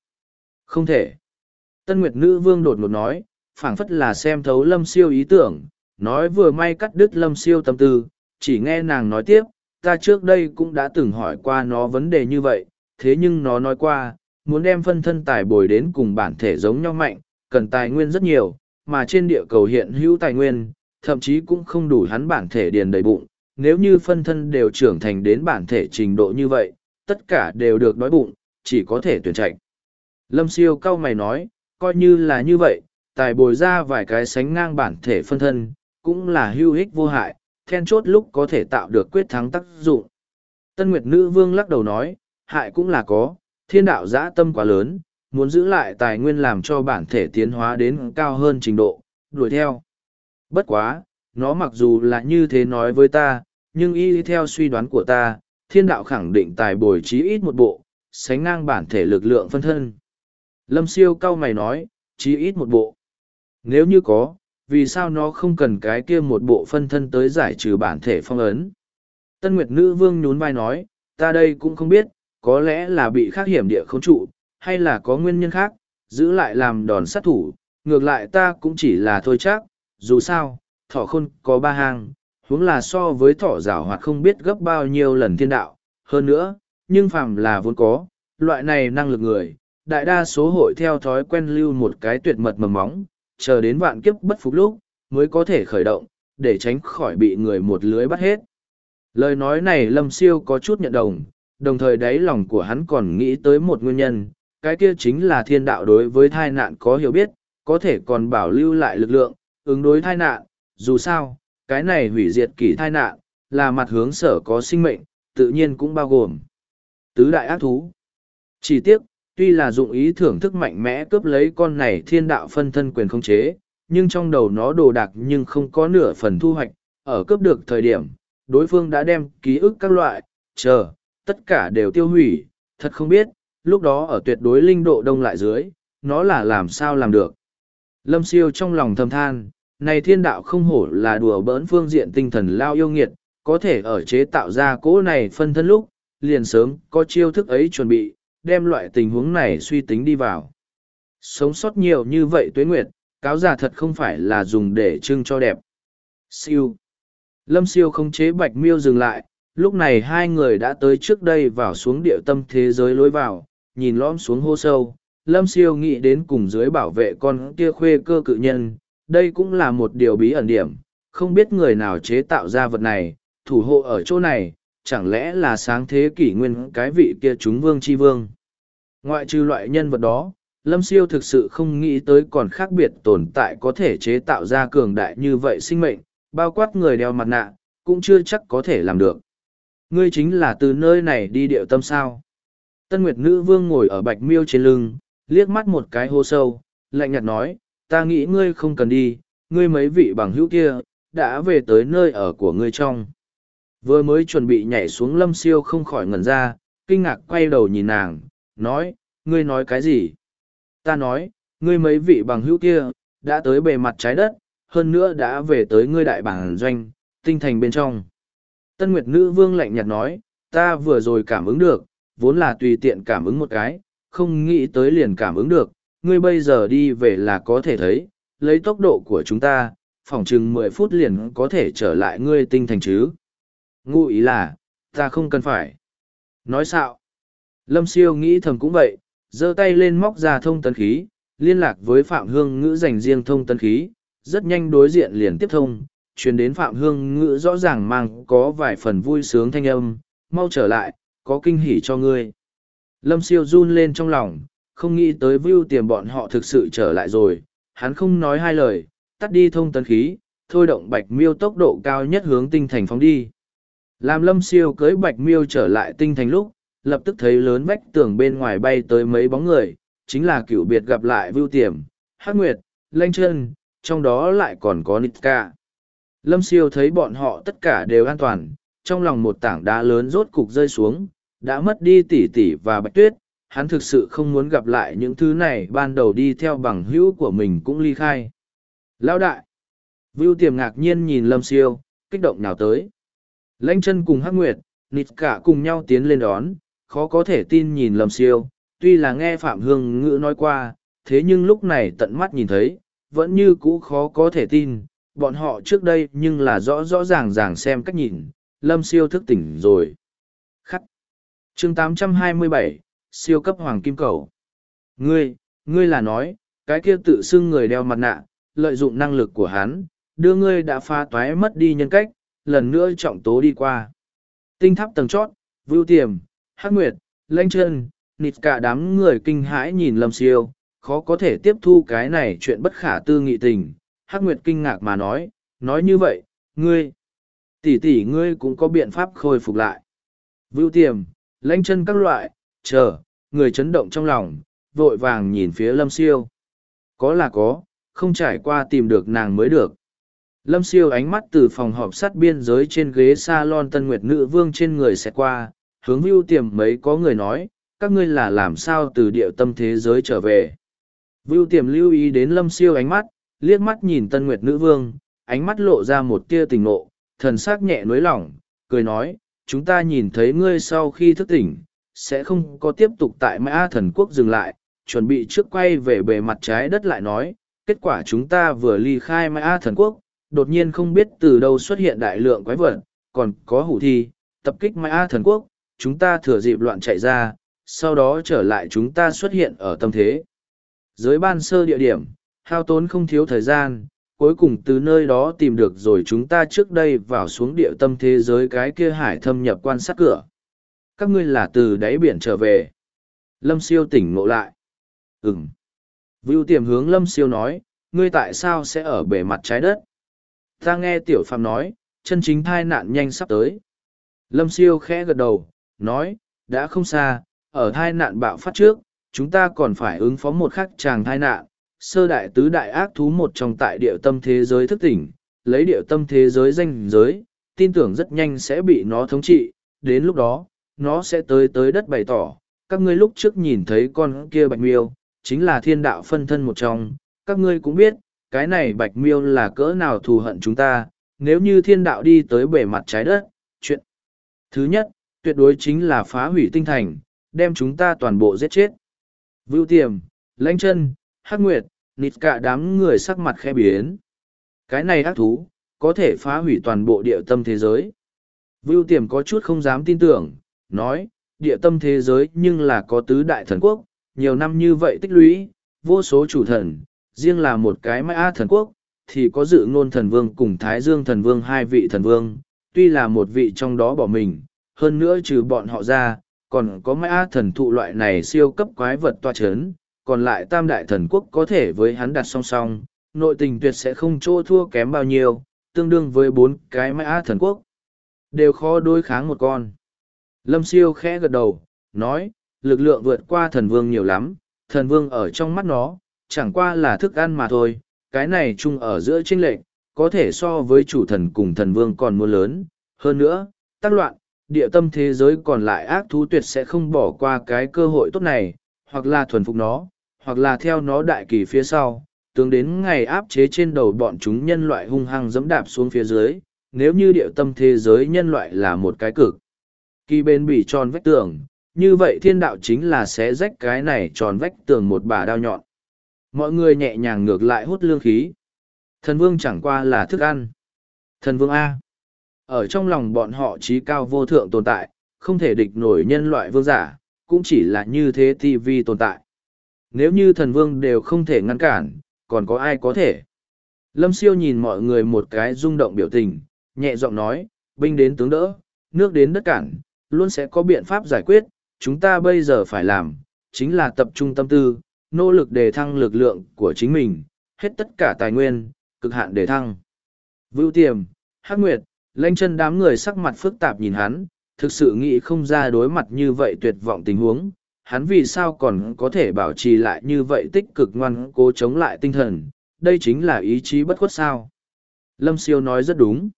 Không thể. Tân Nguyệt Nữ Vương đột ngột nói, phảng phất là xem thấu lâm siêu ý tưởng, nói vừa may cắt đứt lâm siêu tâm tư, chỉ nghe nàng nói tiếp, ta trước đây cũng đã từng hỏi qua nó vấn đề như vậy, thế nhưng nó nói qua, muốn đem phân thân tài bồi đến cùng bản thể giống nhau mạnh, cần tài nguyên rất nhiều, mà trên địa cầu hiện hữu tài nguyên, thậm chí cũng không đủ hắn bản thể điền đầy bụng, nếu như phân thân đều trưởng thành đến bản thể trình độ như vậy, tất cả đều được đói bụng, chỉ có thể tuyển trạch. Lâm siêu cao mày nói, coi như là như vậy, tài bồi ra vài cái sánh ngang bản thể phân thân, cũng là hưu hích vô hại, then chốt lúc có thể tạo được quyết thắng tác dụng. Tân Nguyệt Nữ Vương lắc đầu nói, hại cũng là có, thiên đạo giã tâm quá lớn, muốn giữ lại tài nguyên làm cho bản thể tiến hóa đến cao hơn trình độ, đuổi theo. Bất quá, nó mặc dù là như thế nói với ta, nhưng y theo suy đoán của ta, thiên đạo khẳng định tài bồi trí ít một bộ, sánh ngang bản thể lực lượng phân thân. Lâm siêu cao mày nói, trí ít một bộ. Nếu như có, vì sao nó không cần cái kia một bộ phân thân tới giải trừ bản thể phong ấn. Tân Nguyệt Nữ Vương nhún vai nói, ta đây cũng không biết, có lẽ là bị khắc hiểm địa không trụ, hay là có nguyên nhân khác, giữ lại làm đòn sát thủ, ngược lại ta cũng chỉ là thôi chắc, dù sao, thỏ khôn có ba hàng huống là so với thỏ rảo hoạt không biết gấp bao nhiêu lần thiên đạo, hơn nữa, nhưng phàm là vốn có, loại này năng lực người, đại đa số hội theo thói quen lưu một cái tuyệt mật mầm móng, chờ đến vạn kiếp bất phục lúc, mới có thể khởi động, để tránh khỏi bị người một lưới bắt hết. Lời nói này Lâm Siêu có chút nhận đồng, đồng thời đáy lòng của hắn còn nghĩ tới một nguyên nhân, cái kia chính là thiên đạo đối với thai nạn có hiểu biết, có thể còn bảo lưu lại lực lượng, ứng đối thai nạn, dù sao, cái này hủy diệt kỷ thai nạn, là mặt hướng sở có sinh mệnh, tự nhiên cũng bao gồm tứ đại ác thú. Chỉ tiếc, tuy là dụng ý thưởng thức mạnh mẽ cướp lấy con này thiên đạo phân thân quyền không chế, nhưng trong đầu nó đồ đạc nhưng không có nửa phần thu hoạch, ở cướp được thời điểm, đối phương đã đem ký ức các loại, chờ, tất cả đều tiêu hủy, thật không biết, lúc đó ở tuyệt đối linh độ đông lại dưới, nó là làm sao làm được. Lâm siêu trong lòng thầm than, này thiên đạo không hổ là đùa bỡn phương diện tinh thần lao yêu nghiệt, có thể ở chế tạo ra cỗ này phân thân lúc, liền sớm có chiêu thức ấy chuẩn bị, đem loại tình huống này suy tính đi vào. Sống sót nhiều như vậy tuế nguyệt, cáo giả thật không phải là dùng để trưng cho đẹp. Siêu. Lâm siêu không chế bạch miêu dừng lại, lúc này hai người đã tới trước đây vào xuống địa tâm thế giới lối vào, nhìn lõm xuống hô sâu. Lâm siêu nghĩ đến cùng dưới bảo vệ con kia khuê cơ cự nhân, đây cũng là một điều bí ẩn điểm, không biết người nào chế tạo ra vật này, thủ hộ ở chỗ này, chẳng lẽ là sáng thế kỷ nguyên cái vị kia chúng vương chi vương. Ngoại trừ loại nhân vật đó, Lâm Siêu thực sự không nghĩ tới còn khác biệt tồn tại có thể chế tạo ra cường đại như vậy sinh mệnh, bao quát người đeo mặt nạ, cũng chưa chắc có thể làm được. Ngươi chính là từ nơi này đi điệu tâm sao. Tân Nguyệt Nữ Vương ngồi ở bạch miêu trên lưng, liếc mắt một cái hô sâu, lạnh nhạt nói, ta nghĩ ngươi không cần đi, ngươi mấy vị bằng hữu kia, đã về tới nơi ở của ngươi trong. Vừa mới chuẩn bị nhảy xuống lâm siêu không khỏi ngẩn ra, kinh ngạc quay đầu nhìn nàng, nói, ngươi nói cái gì? Ta nói, ngươi mấy vị bằng hữu kia, đã tới bề mặt trái đất, hơn nữa đã về tới ngươi đại bản doanh, tinh thành bên trong. Tân Nguyệt Nữ Vương lạnh nhạt nói, ta vừa rồi cảm ứng được, vốn là tùy tiện cảm ứng một cái, không nghĩ tới liền cảm ứng được, ngươi bây giờ đi về là có thể thấy, lấy tốc độ của chúng ta, phỏng chừng mười phút liền có thể trở lại ngươi tinh thành chứ. Ngụ ý là, ta không cần phải. Nói xạo. Lâm siêu nghĩ thầm cũng vậy, giơ tay lên móc ra thông tấn khí, liên lạc với Phạm Hương Ngữ dành riêng thông tấn khí, rất nhanh đối diện liền tiếp thông, truyền đến Phạm Hương Ngữ rõ ràng mang có vài phần vui sướng thanh âm, mau trở lại, có kinh hỉ cho ngươi. Lâm siêu run lên trong lòng, không nghĩ tới view tiềm bọn họ thực sự trở lại rồi, hắn không nói hai lời, tắt đi thông tấn khí, thôi động bạch miêu tốc độ cao nhất hướng tinh thành phóng đi. Làm lâm siêu cưới bạch miêu trở lại tinh thành lúc, lập tức thấy lớn vách tường bên ngoài bay tới mấy bóng người, chính là cựu biệt gặp lại vưu tiềm, hắc nguyệt, lanh chân, trong đó lại còn có Nitka. Lâm siêu thấy bọn họ tất cả đều an toàn, trong lòng một tảng đá lớn rốt cục rơi xuống, đã mất đi tỷ tỷ và bạch tuyết, hắn thực sự không muốn gặp lại những thứ này ban đầu đi theo bằng hữu của mình cũng ly khai. Lão đại! Vưu tiềm ngạc nhiên nhìn lâm siêu, kích động nào tới. Lãnh chân cùng hắc nguyệt, nịt cả cùng nhau tiến lên đón, khó có thể tin nhìn lâm siêu, tuy là nghe Phạm Hương ngữ nói qua, thế nhưng lúc này tận mắt nhìn thấy, vẫn như cũ khó có thể tin, bọn họ trước đây nhưng là rõ rõ ràng ràng xem cách nhìn, lâm siêu thức tỉnh rồi. Khắc. chương 827, siêu cấp hoàng kim cầu. Ngươi, ngươi là nói, cái kia tự xưng người đeo mặt nạ, lợi dụng năng lực của hắn, đưa ngươi đã pha toái mất đi nhân cách, lần nữa trọng tố đi qua. Tinh tháp tầng chót, vưu tiềm, hắc nguyệt, lanh chân, nịt cả đám người kinh hãi nhìn lâm siêu, khó có thể tiếp thu cái này chuyện bất khả tư nghị tình. Hắc nguyệt kinh ngạc mà nói, nói như vậy, ngươi, tỷ tỷ ngươi cũng có biện pháp khôi phục lại. Vưu tiềm, lanh chân các loại, chờ, người chấn động trong lòng, vội vàng nhìn phía lâm siêu. Có là có, không trải qua tìm được nàng mới được. Lâm siêu ánh mắt từ phòng họp sát biên giới trên ghế salon tân nguyệt nữ vương trên người xẹt qua, hướng view tiềm mấy có người nói, các ngươi là làm sao từ địa tâm thế giới trở về. Vưu tiềm lưu ý đến lâm siêu ánh mắt, liếc mắt nhìn tân nguyệt nữ vương, ánh mắt lộ ra một tia tình nộ, thần sắc nhẹ nới lỏng, cười nói, chúng ta nhìn thấy ngươi sau khi thức tỉnh, sẽ không có tiếp tục tại mã thần quốc dừng lại, chuẩn bị trước quay về bề mặt trái đất lại nói, kết quả chúng ta vừa ly khai mã thần quốc, đột nhiên không biết từ đâu xuất hiện đại lượng quái vật, còn có hủ thi, tập kích mã thần quốc, chúng ta thừa dịp loạn chạy ra, sau đó trở lại chúng ta xuất hiện ở tâm thế. Giới ban sơ địa điểm, hao tốn không thiếu thời gian, cuối cùng từ nơi đó tìm được rồi chúng ta trước đây vào xuống địa tâm thế giới cái kia hải thâm nhập quan sát cửa. Các ngươi là từ đáy biển trở về. Lâm siêu tỉnh ngộ lại. Ừm. Vưu tiềm hướng lâm siêu nói, ngươi tại sao sẽ ở bề mặt trái đất? Ta nghe tiểu phạm nói, chân chính thai nạn nhanh sắp tới. Lâm siêu khẽ gật đầu, nói, đã không xa, ở thai nạn bạo phát trước, chúng ta còn phải ứng phó một khắc chàng thai nạn, sơ đại tứ đại ác thú một trong tại địa tâm thế giới thức tỉnh, lấy địa tâm thế giới danh giới, tin tưởng rất nhanh sẽ bị nó thống trị, đến lúc đó, nó sẽ tới tới đất bày tỏ, các ngươi lúc trước nhìn thấy con kia bạch miêu, chính là thiên đạo phân thân một trong, các ngươi cũng biết, cái này bạch miêu là cỡ nào thù hận chúng ta, nếu như thiên đạo đi tới bề mặt trái đất, chuyện thứ nhất, tuyệt đối chính là phá hủy tinh thành, đem chúng ta toàn bộ giết chết. Vưu tiềm, lãnh chân, hắc nguyệt, nịt cả đám người sắc mặt khe biến. Cái này ác thú, có thể phá hủy toàn bộ địa tâm thế giới. Vưu tiềm có chút không dám tin tưởng, nói, địa tâm thế giới nhưng là có tứ đại thần quốc, nhiều năm như vậy tích lũy, vô số chủ thần, riêng là một cái mai a thần quốc, thì có dự ngôn thần vương cùng Thái Dương thần vương hai vị thần vương, tuy là một vị trong đó bỏ mình, hơn nữa trừ bọn họ ra, còn có mai a thần thụ loại này siêu cấp quái vật toa chấn, còn lại tam đại thần quốc có thể với hắn đặt song song, nội tình tuyệt sẽ không chỗ thua kém bao nhiêu, tương đương với bốn cái mai a thần quốc. Đều khó đối kháng một con. Lâm siêu khẽ gật đầu, nói, lực lượng vượt qua thần vương nhiều lắm, thần vương ở trong mắt nó, chẳng qua là thức ăn mà thôi, cái này chung ở giữa tranh lệnh, có thể so với chủ thần cùng thần vương còn mua lớn. Hơn nữa, tác loạn, địa tâm thế giới còn lại ác thú tuyệt sẽ không bỏ qua cái cơ hội tốt này, hoặc là thuần phục nó, hoặc là theo nó đại kỳ phía sau, tướng đến ngày áp chế trên đầu bọn chúng nhân loại hung hăng dẫm đạp xuống phía dưới, nếu như địa tâm thế giới nhân loại là một cái cực. Kỳ bên bị tròn vách tường, như vậy thiên đạo chính là sẽ rách cái này tròn vách tường một bà đao nhọn. Mọi người nhẹ nhàng ngược lại hút lương khí. Thần vương chẳng qua là thức ăn. Thần vương A. Ở trong lòng bọn họ trí cao vô thượng tồn tại, không thể địch nổi nhân loại vương giả, cũng chỉ là như thế TV tồn tại. Nếu như thần vương đều không thể ngăn cản, còn có ai có thể? Lâm siêu nhìn mọi người một cái rung động biểu tình, nhẹ giọng nói, binh đến tướng đỡ, nước đến đất cản, luôn sẽ có biện pháp giải quyết, chúng ta bây giờ phải làm, chính là tập trung tâm tư, nỗ lực đề thăng lực lượng của chính mình, hết tất cả tài nguyên, cực hạn đề thăng. Vưu tiềm, hắc nguyệt, lanh chân đám người sắc mặt phức tạp nhìn hắn, thực sự nghĩ không ra đối mặt như vậy tuyệt vọng tình huống, hắn vì sao còn có thể bảo trì lại như vậy tích cực ngoan cố chống lại tinh thần, đây chính là ý chí bất khuất sao. Lâm siêu nói rất đúng.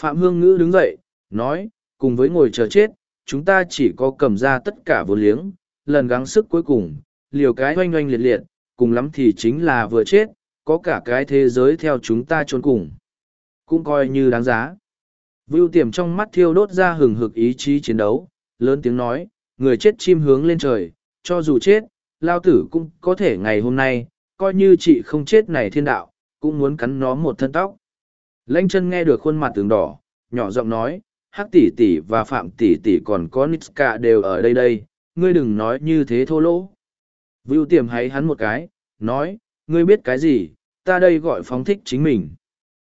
Phạm Hương Ngữ đứng dậy, nói, cùng với ngồi chờ chết, chúng ta chỉ có cầm ra tất cả vô liếng, lần gắng sức cuối cùng, liều cái oanh oanh liệt liệt, cùng lắm thì chính là vừa chết, có cả cái thế giới theo chúng ta trốn cùng. Cũng coi như đáng giá. Vưu tiềm trong mắt thiêu đốt ra hừng hực ý chí chiến đấu, lớn tiếng nói, người chết chim hướng lên trời, cho dù chết, lao tử cũng có thể ngày hôm nay, coi như chị không chết này thiên đạo, cũng muốn cắn nó một thân tóc. Lanh chân nghe được khuôn mặt tường đỏ, nhỏ giọng nói, hắc tỷ tỷ và phạm tỷ tỷ còn có nitska đều ở đây đây, ngươi đừng nói như thế thô lỗ. Vưu tiềm hãy hắn một cái, nói, ngươi biết cái gì, ta đây gọi phóng thích chính mình.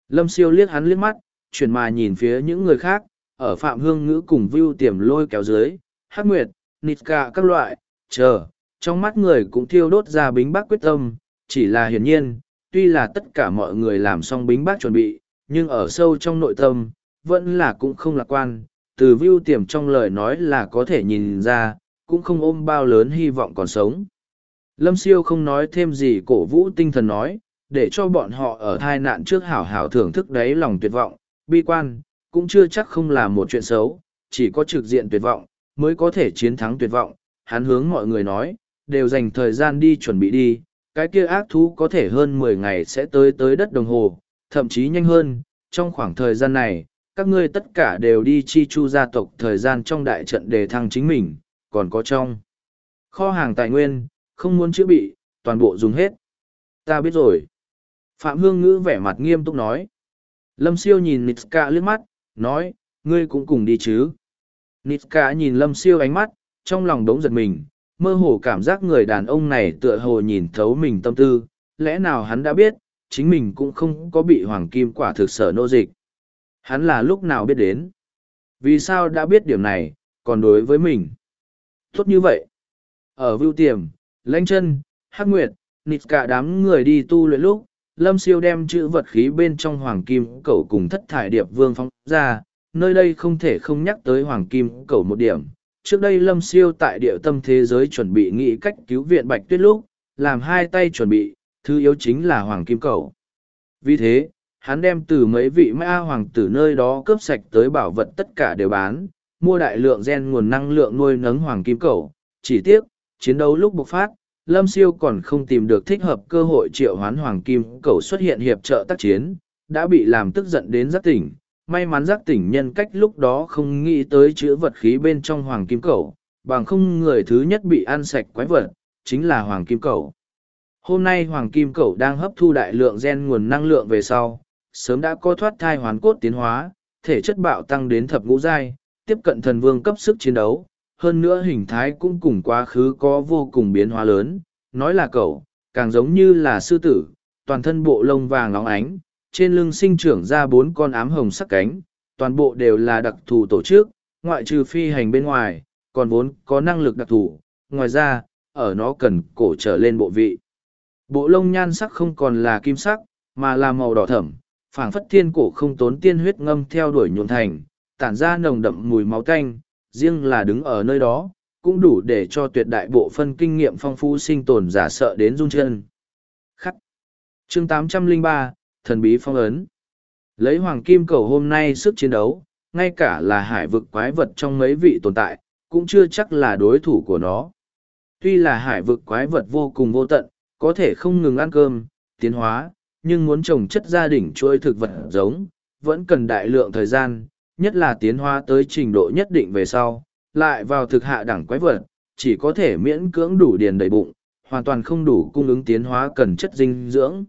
Lâm siêu liếc hắn liếc mắt, chuyển mà nhìn phía những người khác, ở phạm hương ngữ cùng Vưu tiềm lôi kéo dưới, hắc nguyệt, nitska các loại, chờ, trong mắt người cũng thiêu đốt ra bính bác quyết tâm, chỉ là hiển nhiên, tuy là tất cả mọi người làm xong bính bác chuẩn bị, nhưng ở sâu trong nội tâm, vẫn là cũng không lạc quan, từ view tiềm trong lời nói là có thể nhìn ra, cũng không ôm bao lớn hy vọng còn sống. Lâm siêu không nói thêm gì cổ vũ tinh thần nói, để cho bọn họ ở thai nạn trước hảo hảo thưởng thức đáy lòng tuyệt vọng, bi quan, cũng chưa chắc không là một chuyện xấu, chỉ có trực diện tuyệt vọng, mới có thể chiến thắng tuyệt vọng. Hắn hướng mọi người nói, đều dành thời gian đi chuẩn bị đi, cái kia ác thú có thể hơn mười ngày sẽ tới tới đất đồng hồ, thậm chí nhanh hơn, trong khoảng thời gian này, các ngươi tất cả đều đi chi chu gia tộc thời gian trong đại trận đề thăng chính mình, còn có trong kho hàng tài nguyên, không muốn chữa bị, toàn bộ dùng hết. Ta biết rồi. Phạm Hương Ngữ vẻ mặt nghiêm túc nói. Lâm siêu nhìn Nitska liếc mắt, nói, ngươi cũng cùng đi chứ. Nitska nhìn Lâm siêu ánh mắt, trong lòng đống giật mình, mơ hồ cảm giác người đàn ông này tựa hồ nhìn thấu mình tâm tư, lẽ nào hắn đã biết, chính mình cũng không có bị hoàng kim quả thực sở nô dịch. Hắn là lúc nào biết đến? Vì sao đã biết điểm này, còn đối với mình? Tốt như vậy. Ở Vưu Tiềm, Lãnh Chân, Hắc Nguyệt, nịt cả đám người đi tu luyện lúc, Lâm Siêu đem chữ vật khí bên trong hoàng kim cẩu cùng thất thải điệp vương phong ra, nơi đây không thể không nhắc tới hoàng kim cẩu một điểm. Trước đây Lâm Siêu tại địa tâm thế giới chuẩn bị nghĩ cách cứu viện Bạch Tuyết lúc, làm hai tay chuẩn bị, thứ yếu chính là hoàng kim cẩu. Vì thế, hắn đem từ mấy vị ma hoàng tử nơi đó cướp sạch tới bảo vật tất cả đều bán, mua đại lượng gen nguồn năng lượng nuôi nấng hoàng kim cẩu. Chỉ tiếc, chiến đấu lúc bộc phát, Lâm Siêu còn không tìm được thích hợp cơ hội triệu hoán hoàng kim cẩu xuất hiện hiệp trợ tác chiến, đã bị làm tức giận đến giác tỉnh. May mắn giác tỉnh nhân cách lúc đó không nghĩ tới chữ vật khí bên trong hoàng kim cẩu, bằng không người thứ nhất bị ăn sạch quái vật, chính là hoàng kim cẩu. Hôm nay hoàng kim cẩu đang hấp thu đại lượng gen nguồn năng lượng về sau, sớm đã có thoát thai hoàn cốt tiến hóa, thể chất bạo tăng đến thập ngũ giai, tiếp cận thần vương cấp sức chiến đấu, hơn nữa hình thái cũng cùng quá khứ có vô cùng biến hóa lớn, nói là cậu, càng giống như là sư tử, toàn thân bộ lông vàng óng ánh, trên lưng sinh trưởng ra bốn con ám hồng sắc cánh, toàn bộ đều là đặc thù tổ chức, ngoại trừ phi hành bên ngoài, còn vốn có năng lực đặc thù, ngoài ra, ở nó cần cổ trở lên bộ vị. Bộ lông nhan sắc không còn là kim sắc, mà là màu đỏ thẫm, phảng phất thiên cổ không tốn tiên huyết ngâm theo đuổi nhuộm thành, tản ra nồng đậm mùi máu tanh, riêng là đứng ở nơi đó, cũng đủ để cho tuyệt đại bộ phân kinh nghiệm phong phú sinh tồn giả sợ đến run chân. Khắc. Chương 803, Thần bí phong ấn. Lấy hoàng kim cầu hôm nay sức chiến đấu, ngay cả là hải vực quái vật trong mấy vị tồn tại, cũng chưa chắc là đối thủ của nó. Tuy là hải vực quái vật vô cùng vô tận, có thể không ngừng ăn cơm, tiến hóa, nhưng muốn trồng chất gia đình chuỗi thực vật giống, vẫn cần đại lượng thời gian, nhất là tiến hóa tới trình độ nhất định về sau, lại vào thực hạ đẳng quái vật, chỉ có thể miễn cưỡng đủ điền đầy bụng, hoàn toàn không đủ cung ứng tiến hóa cần chất dinh dưỡng.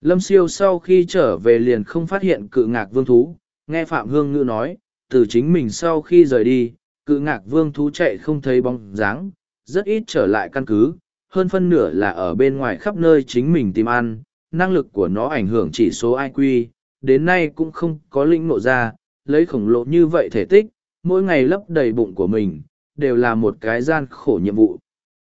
Lâm siêu sau khi trở về liền không phát hiện cự ngạc vương thú, nghe Phạm Hương Ngữ nói, từ chính mình sau khi rời đi, cự ngạc vương thú chạy không thấy bóng dáng, rất ít trở lại căn cứ, hơn phân nửa là ở bên ngoài khắp nơi chính mình tìm ăn, năng lực của nó ảnh hưởng chỉ số IQ, đến nay cũng không có lĩnh nộ ra, lấy khổng lồ như vậy thể tích, mỗi ngày lấp đầy bụng của mình, đều là một cái gian khổ nhiệm vụ.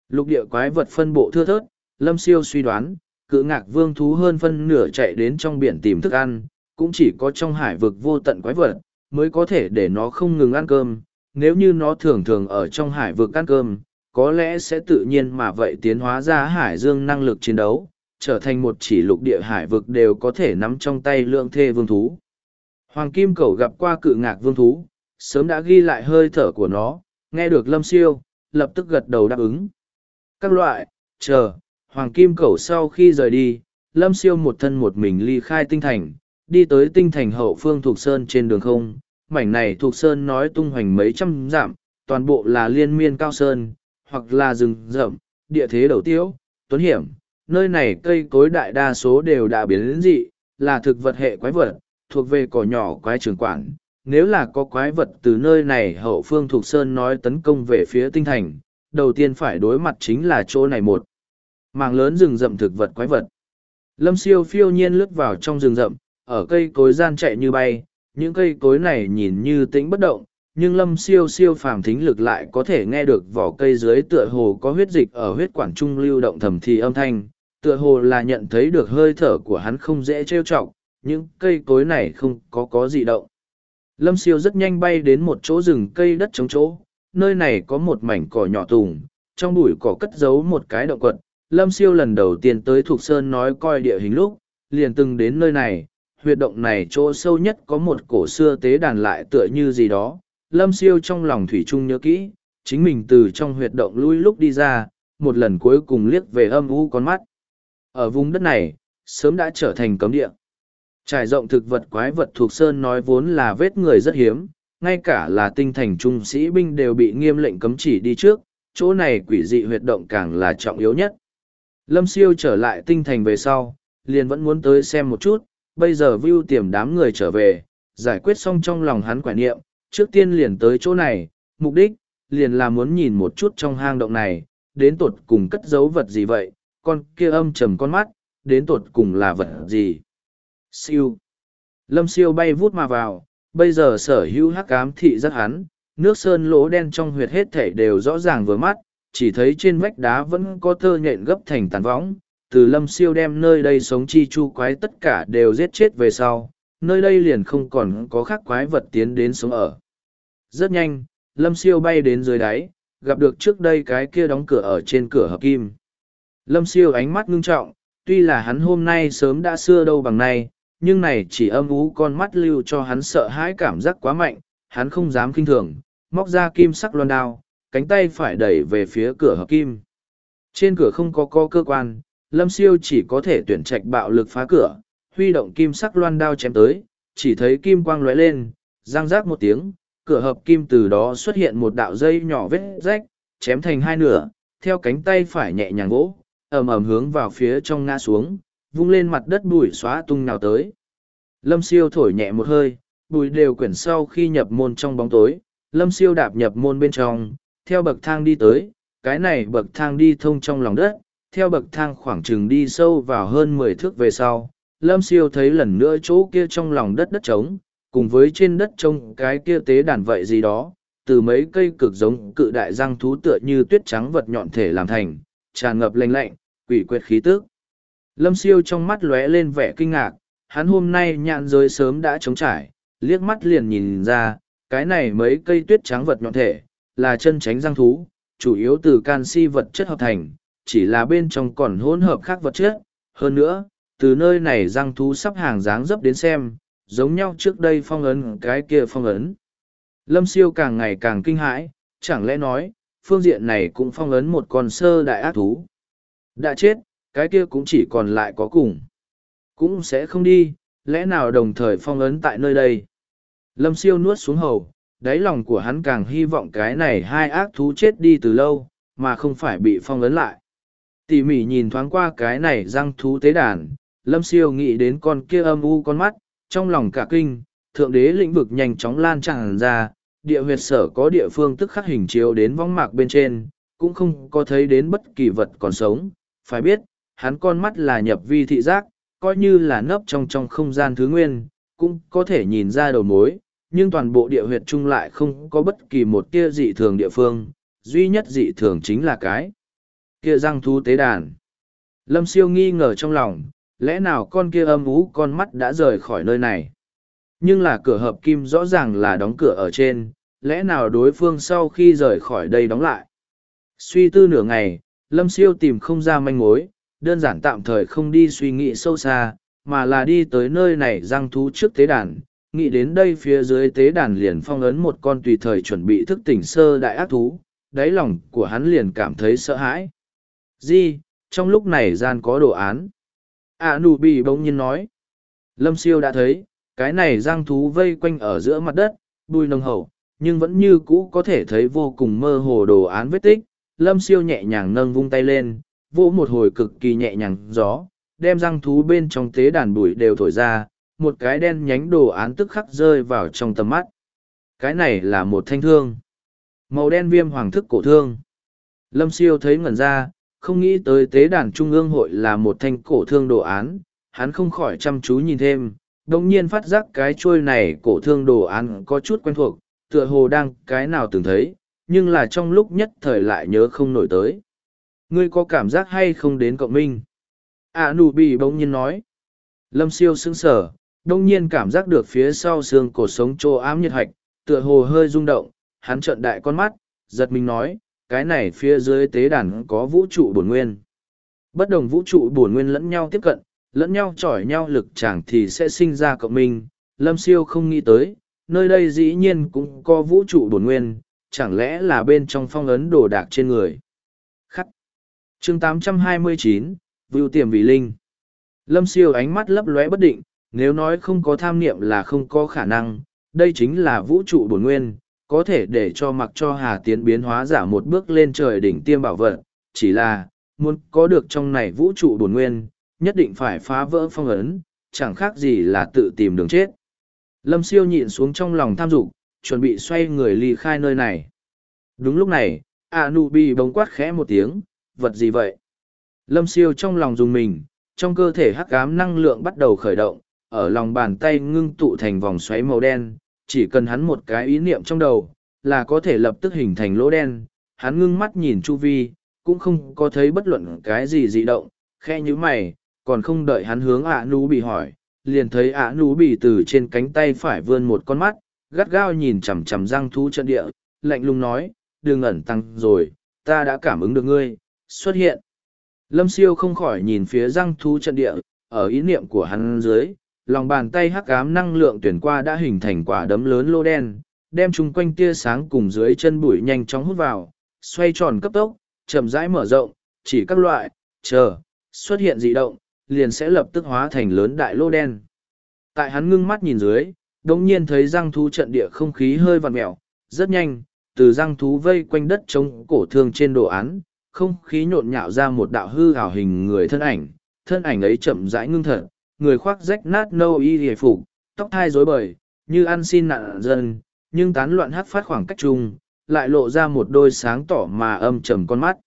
Lục địa quái vật phân bộ thưa thớt, Lâm Siêu suy đoán, cự ngạc vương thú hơn phân nửa chạy đến trong biển tìm thức ăn, cũng chỉ có trong hải vực vô tận quái vật, mới có thể để nó không ngừng ăn cơm. Nếu như nó thường thường ở trong hải vực ăn cơm, có lẽ sẽ tự nhiên mà vậy tiến hóa ra hải dương năng lực chiến đấu, trở thành một chỉ lục địa hải vực đều có thể nắm trong tay lượng thê vương thú. Hoàng Kim Cẩu gặp qua cự ngạc vương thú, sớm đã ghi lại hơi thở của nó, nghe được lâm siêu, lập tức gật đầu đáp ứng. Các loại, chờ, Hoàng Kim Cẩu sau khi rời đi, lâm siêu một thân một mình ly khai tinh thành, đi tới tinh thành hậu phương thuộc sơn trên đường không. Mảnh này thuộc sơn nói tung hoành mấy trăm dặm, toàn bộ là liên miên cao sơn, hoặc là rừng rậm, địa thế đầu tiêu, tuấn hiểm. Nơi này cây cối đại đa số đều đã biến đến dị, là thực vật hệ quái vật, thuộc về cỏ nhỏ quái trường quản. Nếu là có quái vật từ nơi này hậu phương thuộc sơn nói tấn công về phía tinh thành, đầu tiên phải đối mặt chính là chỗ này một. Màng lớn rừng rậm thực vật quái vật. Lâm siêu phiêu nhiên lướt vào trong rừng rậm, ở cây cối gian chạy như bay, những cây cối này nhìn như tĩnh bất động, nhưng lâm siêu siêu phàm thính lực lại có thể nghe được vỏ cây dưới tựa hồ có huyết dịch ở huyết quản trung lưu động thầm thì âm thanh, tựa hồ là nhận thấy được hơi thở của hắn không dễ trêu chọc, những cây cối này không có có gì động. Lâm siêu rất nhanh bay đến một chỗ rừng cây đất trống chỗ, nơi này có một mảnh cỏ nhỏ tùng, trong bụi cỏ cất giấu một cái động quật. Lâm siêu lần đầu tiên tới Thục Sơn nói coi địa hình lúc, liền từng đến nơi này, huyệt động này chỗ sâu nhất có một cổ xưa tế đàn lại tựa như gì đó. Lâm siêu trong lòng thủy chung nhớ kỹ, chính mình từ trong huyệt động lui lúc đi ra, một lần cuối cùng liếc về âm u con mắt. Ở vùng đất này, sớm đã trở thành cấm địa. Trải rộng thực vật quái vật thuộc sơn nói vốn là vết người rất hiếm, ngay cả là tinh thành trung sĩ binh đều bị nghiêm lệnh cấm chỉ đi trước, chỗ này quỷ dị huyệt động càng là trọng yếu nhất. Lâm siêu trở lại tinh thành về sau, liền vẫn muốn tới xem một chút, bây giờ view tiềm đám người trở về, giải quyết xong trong lòng hắn quả niệm, trước tiên liền tới chỗ này, mục đích, liền là muốn nhìn một chút trong hang động này, đến tột cùng cất giấu vật gì vậy, con kia âm trầm con mắt, đến tột cùng là vật gì. Siêu. Lâm siêu bay vút mà vào, bây giờ sở hữu hắc ám thị rất hắn, nước sơn lỗ đen trong huyệt hết thể đều rõ ràng vừa mắt, chỉ thấy trên vách đá vẫn có tơ nhện gấp thành tàn võng, từ lâm siêu đem nơi đây sống chi chu quái tất cả đều giết chết về sau, nơi đây liền không còn có khác quái vật tiến đến sống ở. Rất nhanh, lâm siêu bay đến dưới đáy, gặp được trước đây cái kia đóng cửa ở trên cửa hợp kim. Lâm siêu ánh mắt ngưng trọng, tuy là hắn hôm nay sớm đã xưa đâu bằng nay, nhưng này chỉ âm ú con mắt lưu cho hắn sợ hãi cảm giác quá mạnh, hắn không dám kinh thường, móc ra kim sắc loan đao, cánh tay phải đẩy về phía cửa hợp kim. Trên cửa không có co cơ quan, Lâm Siêu chỉ có thể tuyển trạch bạo lực phá cửa, huy động kim sắc loan đao chém tới, chỉ thấy kim quang lóe lên, răng rác một tiếng, cửa hợp kim từ đó xuất hiện một đạo dây nhỏ vết rách, chém thành hai nửa, theo cánh tay phải nhẹ nhàng gỗ, ầm ầm hướng vào phía trong ngã xuống, vung lên mặt đất bụi xóa tung nào tới. Lâm siêu thổi nhẹ một hơi, bụi đều quyển sau khi nhập môn trong bóng tối, lâm siêu đạp nhập môn bên trong, theo bậc thang đi tới, cái này bậc thang đi thông trong lòng đất, theo bậc thang khoảng chừng đi sâu vào hơn mười thước về sau, lâm siêu thấy lần nữa chỗ kia trong lòng đất đất trống, cùng với trên đất trông cái kia tế đàn vậy gì đó, từ mấy cây cực giống cự đại răng thú tựa như tuyết trắng vật nhọn thể làm thành, tràn ngập lạnh lạnh, quỷ quyệt khí tức. Lâm siêu trong mắt lóe lên vẻ kinh ngạc, hắn hôm nay nhạn giới sớm đã trống trải, liếc mắt liền nhìn ra, cái này mấy cây tuyết trắng vật nhọn thể, là chân tránh răng thú, chủ yếu từ canxi vật chất hợp thành, chỉ là bên trong còn hỗn hợp khác vật chất. Hơn nữa, từ nơi này răng thú sắp hàng dáng dấp đến xem, giống nhau trước đây phong ấn cái kia phong ấn. Lâm siêu càng ngày càng kinh hãi, chẳng lẽ nói, phương diện này cũng phong ấn một con sơ đại ác thú. Đã chết, cái kia cũng chỉ còn lại có cùng. Cũng sẽ không đi, lẽ nào đồng thời phong ấn tại nơi đây. Lâm siêu nuốt xuống hầu, đáy lòng của hắn càng hy vọng cái này hai ác thú chết đi từ lâu, mà không phải bị phong ấn lại. Tỉ mỉ nhìn thoáng qua cái này răng thú tế đàn, lâm siêu nghĩ đến con kia âm u con mắt, trong lòng cả kinh, thượng đế lĩnh vực nhanh chóng lan tràn ra, địa huyệt sở có địa phương tức khắc hình chiếu đến võng mạc bên trên, cũng không có thấy đến bất kỳ vật còn sống. Phải biết, hắn con mắt là nhập vi thị giác, coi như là nấp trong trong không gian thứ nguyên, cũng có thể nhìn ra đầu mối, nhưng toàn bộ địa huyệt chung lại không có bất kỳ một tia dị thường địa phương, duy nhất dị thường chính là cái kia răng thú tế đàn. Lâm siêu nghi ngờ trong lòng, lẽ nào con kia âm ú con mắt đã rời khỏi nơi này nhưng là cửa hợp kim rõ ràng là đóng cửa ở trên lẽ nào đối phương sau khi rời khỏi đây đóng lại suy tư nửa ngày lâm siêu tìm không ra manh mối, đơn giản tạm thời không đi suy nghĩ sâu xa, mà là đi tới nơi này răng thú trước tế đàn. Nghĩ đến đây phía dưới tế đàn liền phong ấn một con tùy thời chuẩn bị thức tỉnh sơ đại ác thú, đáy lòng của hắn liền cảm thấy sợ hãi. Di, trong lúc này gian có đồ án. A nụ bị bỗng nhiên nói. Lâm siêu đã thấy, cái này giang thú vây quanh ở giữa mặt đất, bùi nồng hậu, nhưng vẫn như cũ có thể thấy vô cùng mơ hồ đồ án vết tích lâm siêu nhẹ nhàng nâng vung tay lên vỗ một hồi cực kỳ nhẹ nhàng gió đem răng thú bên trong tế đàn bụi đều thổi ra một cái đen nhánh đồ án tức khắc rơi vào trong tầm mắt. Cái này là một thanh thương. Màu đen viêm hoàng thức cổ thương. Lâm siêu thấy ngẩn ra không nghĩ tới tế đàn trung ương hội là một thanh cổ thương đồ án, hắn không khỏi chăm chú nhìn thêm, đồng nhiên phát giác cái trôi này cổ thương đồ án có chút quen thuộc, tựa hồ đang cái nào từng thấy, nhưng là trong lúc nhất thời lại nhớ không nổi tới. Ngươi có cảm giác hay không đến cộng minh? À nụ bị bỗng nhiên nói. Lâm siêu sững sở, đông nhiên cảm giác được phía sau xương cổ sống trô ám nhiệt hạch, tựa hồ hơi rung động, hắn trợn đại con mắt, giật mình nói, cái này phía dưới tế đàn có vũ trụ bổn nguyên. Bất đồng vũ trụ bổn nguyên lẫn nhau tiếp cận, lẫn nhau chỏi nhau lực chẳng thì sẽ sinh ra cộng minh. Lâm siêu không nghĩ tới, nơi đây dĩ nhiên cũng có vũ trụ bổn nguyên, chẳng lẽ là bên trong phong ấn đồ đạc trên người. Khắc. chương 829, vưu tiềm vì linh lâm siêu ánh mắt lấp lóe bất định nếu nói không có tham niệm là không có khả năng đây chính là vũ trụ bổn nguyên có thể để cho mặc cho hà tiến biến hóa giả một bước lên trời đỉnh tiêm bảo vật chỉ là muốn có được trong này vũ trụ bổn nguyên nhất định phải phá vỡ phong ấn chẳng khác gì là tự tìm đường chết lâm siêu nhịn xuống trong lòng tham dục chuẩn bị xoay người ly khai nơi này. Đúng lúc này a nu bi bỗng quát khẽ một tiếng, vật gì vậy? Lâm siêu trong lòng dùng mình, trong cơ thể hắc ám năng lượng bắt đầu khởi động, ở lòng bàn tay ngưng tụ thành vòng xoáy màu đen, chỉ cần hắn một cái ý niệm trong đầu, là có thể lập tức hình thành lỗ đen. Hắn ngưng mắt nhìn chu vi, cũng không có thấy bất luận cái gì dị động khe như mày, còn không đợi hắn hướng ạ nú bị hỏi, liền thấy ạ nú bị từ trên cánh tay phải vươn một con mắt gắt gao nhìn chằm chằm răng thú trận địa, lạnh lùng nói, đừng ẩn tăng rồi, ta đã cảm ứng được ngươi, xuất hiện. Lâm siêu không khỏi nhìn phía răng thú trận địa, ở ý niệm của hắn dưới, lòng bàn tay hắc ám năng lượng tuyển qua đã hình thành quả đấm lớn lô đen, đem chung quanh tia sáng cùng dưới chân bụi nhanh chóng hút vào, xoay tròn cấp tốc, chậm rãi mở rộng, chỉ các loại, chờ, xuất hiện dị động, liền sẽ lập tức hóa thành lớn đại lô đen. Tại hắn ngưng mắt nhìn dưới đồng nhiên thấy răng thú trận địa không khí hơi vặn mẹo rất nhanh, từ răng thú vây quanh đất trống cổ thương trên đồ án, không khí nhộn nhạo ra một đạo hư ảo hình người thân ảnh thân ảnh ấy chậm rãi ngưng thật người khoác rách nát nâu y hề phục, tóc thai rối bời, như ăn xin nạn dân, nhưng tán loạn hát phát khoảng cách chung, lại lộ ra một đôi sáng tỏ mà âm trầm con mắt.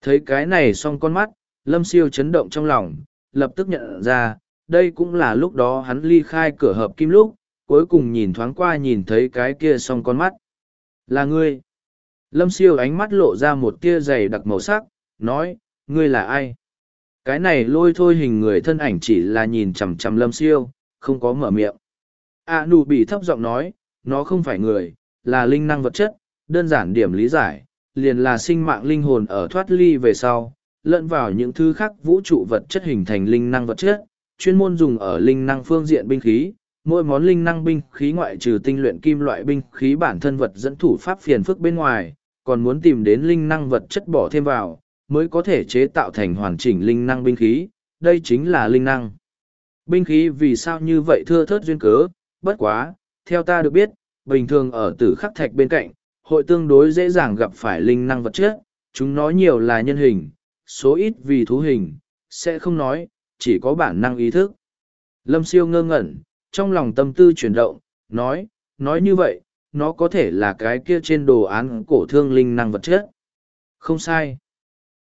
Thấy cái này xong con mắt, lâm siêu chấn động trong lòng, lập tức nhận ra, đây cũng là lúc đó hắn ly khai cửa hợp kim lúc cuối cùng nhìn thoáng qua nhìn thấy cái kia xong con mắt. Là ngươi. Lâm siêu ánh mắt lộ ra một tia dày đặc màu sắc, nói, ngươi là ai? Cái này lôi thôi hình người thân ảnh chỉ là nhìn chằm chằm lâm siêu, không có mở miệng. A nụ bị thấp giọng nói, nó không phải người, là linh năng vật chất, đơn giản điểm lý giải, liền là sinh mạng linh hồn ở thoát ly về sau, lẫn vào những thứ khác vũ trụ vật chất hình thành linh năng vật chất, chuyên môn dùng ở linh năng phương diện binh khí mỗi món linh năng binh khí ngoại trừ tinh luyện kim loại binh khí bản thân vật dẫn thủ pháp phiền phức bên ngoài còn muốn tìm đến linh năng vật chất bỏ thêm vào mới có thể chế tạo thành hoàn chỉnh linh năng binh khí, đây chính là linh năng. Binh khí vì sao như vậy thưa thớt duyên cớ, bất quá, theo ta được biết, bình thường ở tử khắc thạch bên cạnh, hội tương đối dễ dàng gặp phải linh năng vật chất, chúng nó nhiều là nhân hình, số ít vì thú hình, sẽ không nói, chỉ có bản năng ý thức. Lâm siêu ngơ ngẩn, trong lòng tâm tư chuyển động, nói, nói như vậy, nó có thể là cái kia trên đồ án cổ thương linh năng vật chất. Không sai.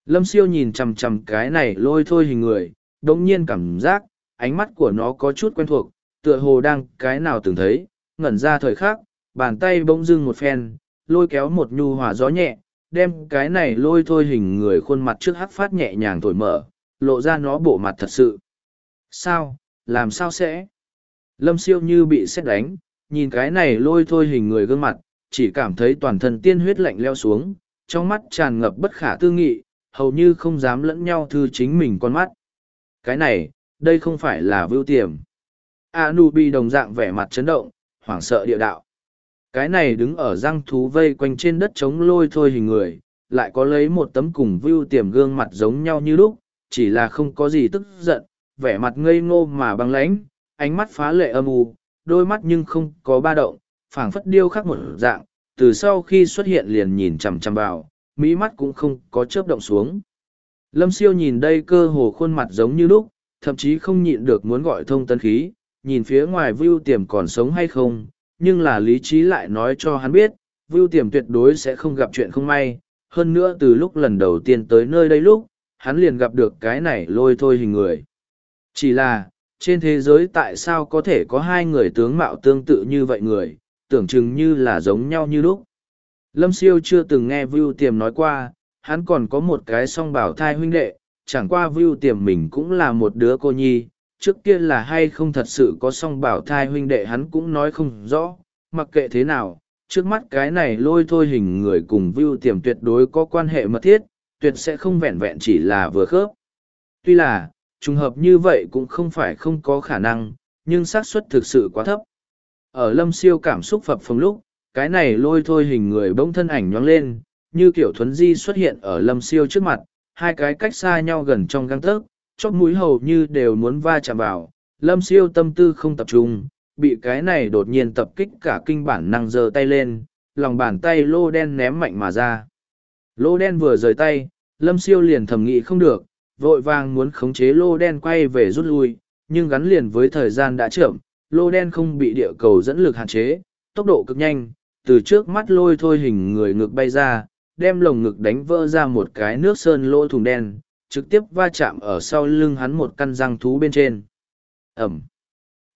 Lâm siêu nhìn chằm chằm cái này lôi thôi hình người, đồng nhiên cảm giác, ánh mắt của nó có chút quen thuộc, tựa hồ đang cái nào từng thấy, ngẩn ra thời khắc, bàn tay bỗng dưng một phen, lôi kéo một nhu hòa gió nhẹ, đem cái này lôi thôi hình người khuôn mặt trước hắc phát nhẹ nhàng thổi mở, lộ ra nó bộ mặt thật sự. Sao, làm sao sẽ? Lâm siêu như bị xét đánh, nhìn cái này lôi thôi hình người gương mặt, chỉ cảm thấy toàn thân tiên huyết lạnh leo xuống, trong mắt tràn ngập bất khả tư nghị, hầu như không dám lẫn nhau thư chính mình con mắt. Cái này, đây không phải là vưu tiềm. Anubi đồng dạng vẻ mặt chấn động, hoảng sợ địa đạo. Cái này đứng ở răng thú vây quanh trên đất trống lôi thôi hình người, lại có lấy một tấm cùng vưu tiềm gương mặt giống nhau như lúc, chỉ là không có gì tức giận, vẻ mặt ngây ngô mà băng lãnh, ánh mắt phá lệ âm u, đôi mắt nhưng không có ba động, phảng phất điêu khắc một dạng, từ sau khi xuất hiện liền nhìn chằm chằm vào, mỹ mắt cũng không có chớp động xuống. Lâm siêu nhìn đây cơ hồ khuôn mặt giống như lúc, thậm chí không nhịn được muốn gọi thông tân khí, nhìn phía ngoài Vưu Tiềm còn sống hay không, nhưng là lý trí lại nói cho hắn biết, Vưu Tiềm tuyệt đối sẽ không gặp chuyện không may, hơn nữa từ lúc lần đầu tiên tới nơi đây lúc, hắn liền gặp được cái này lôi thôi hình người. Chỉ là, trên thế giới tại sao có thể có hai người tướng mạo tương tự như vậy người, tưởng chừng như là giống nhau như lúc. Lâm siêu chưa từng nghe Vưu Tiềm nói qua, hắn còn có một cái song bảo thai huynh đệ, chẳng qua Vưu Tiềm mình cũng là một đứa cô nhi, trước kia là hay không thật sự có song bảo thai huynh đệ hắn cũng nói không rõ, mặc kệ thế nào, trước mắt cái này lôi thôi hình người cùng Vưu Tiềm tuyệt đối có quan hệ mật thiết, tuyệt sẽ không vẹn vẹn chỉ là vừa khớp. Tuy là, trùng hợp như vậy cũng không phải không có khả năng, nhưng xác suất thực sự quá thấp. Ở lâm siêu cảm xúc phập phồng lúc, cái này lôi thôi hình người bỗng thân ảnh nhoáng lên, như kiểu thuấn di xuất hiện ở lâm siêu trước mặt, hai cái cách xa nhau gần trong găng tấc, chót mũi hầu như đều muốn va chạm vào, lâm siêu tâm tư không tập trung, bị cái này đột nhiên tập kích cả kinh bản năng giơ tay lên, lòng bàn tay lô đen ném mạnh mà ra. Lô đen vừa rời tay, lâm siêu liền thầm nghĩ không được, vội vàng muốn khống chế lô đen quay về rút lui, nhưng gắn liền với thời gian đã chậm, lô đen không bị địa cầu dẫn lực hạn chế, tốc độ cực nhanh, từ trước mắt lôi thôi hình người ngực bay ra, đem lồng ngực đánh vỡ ra một cái nước sơn lỗ thùng đen, trực tiếp va chạm ở sau lưng hắn một căn răng thú bên trên. Ẩm.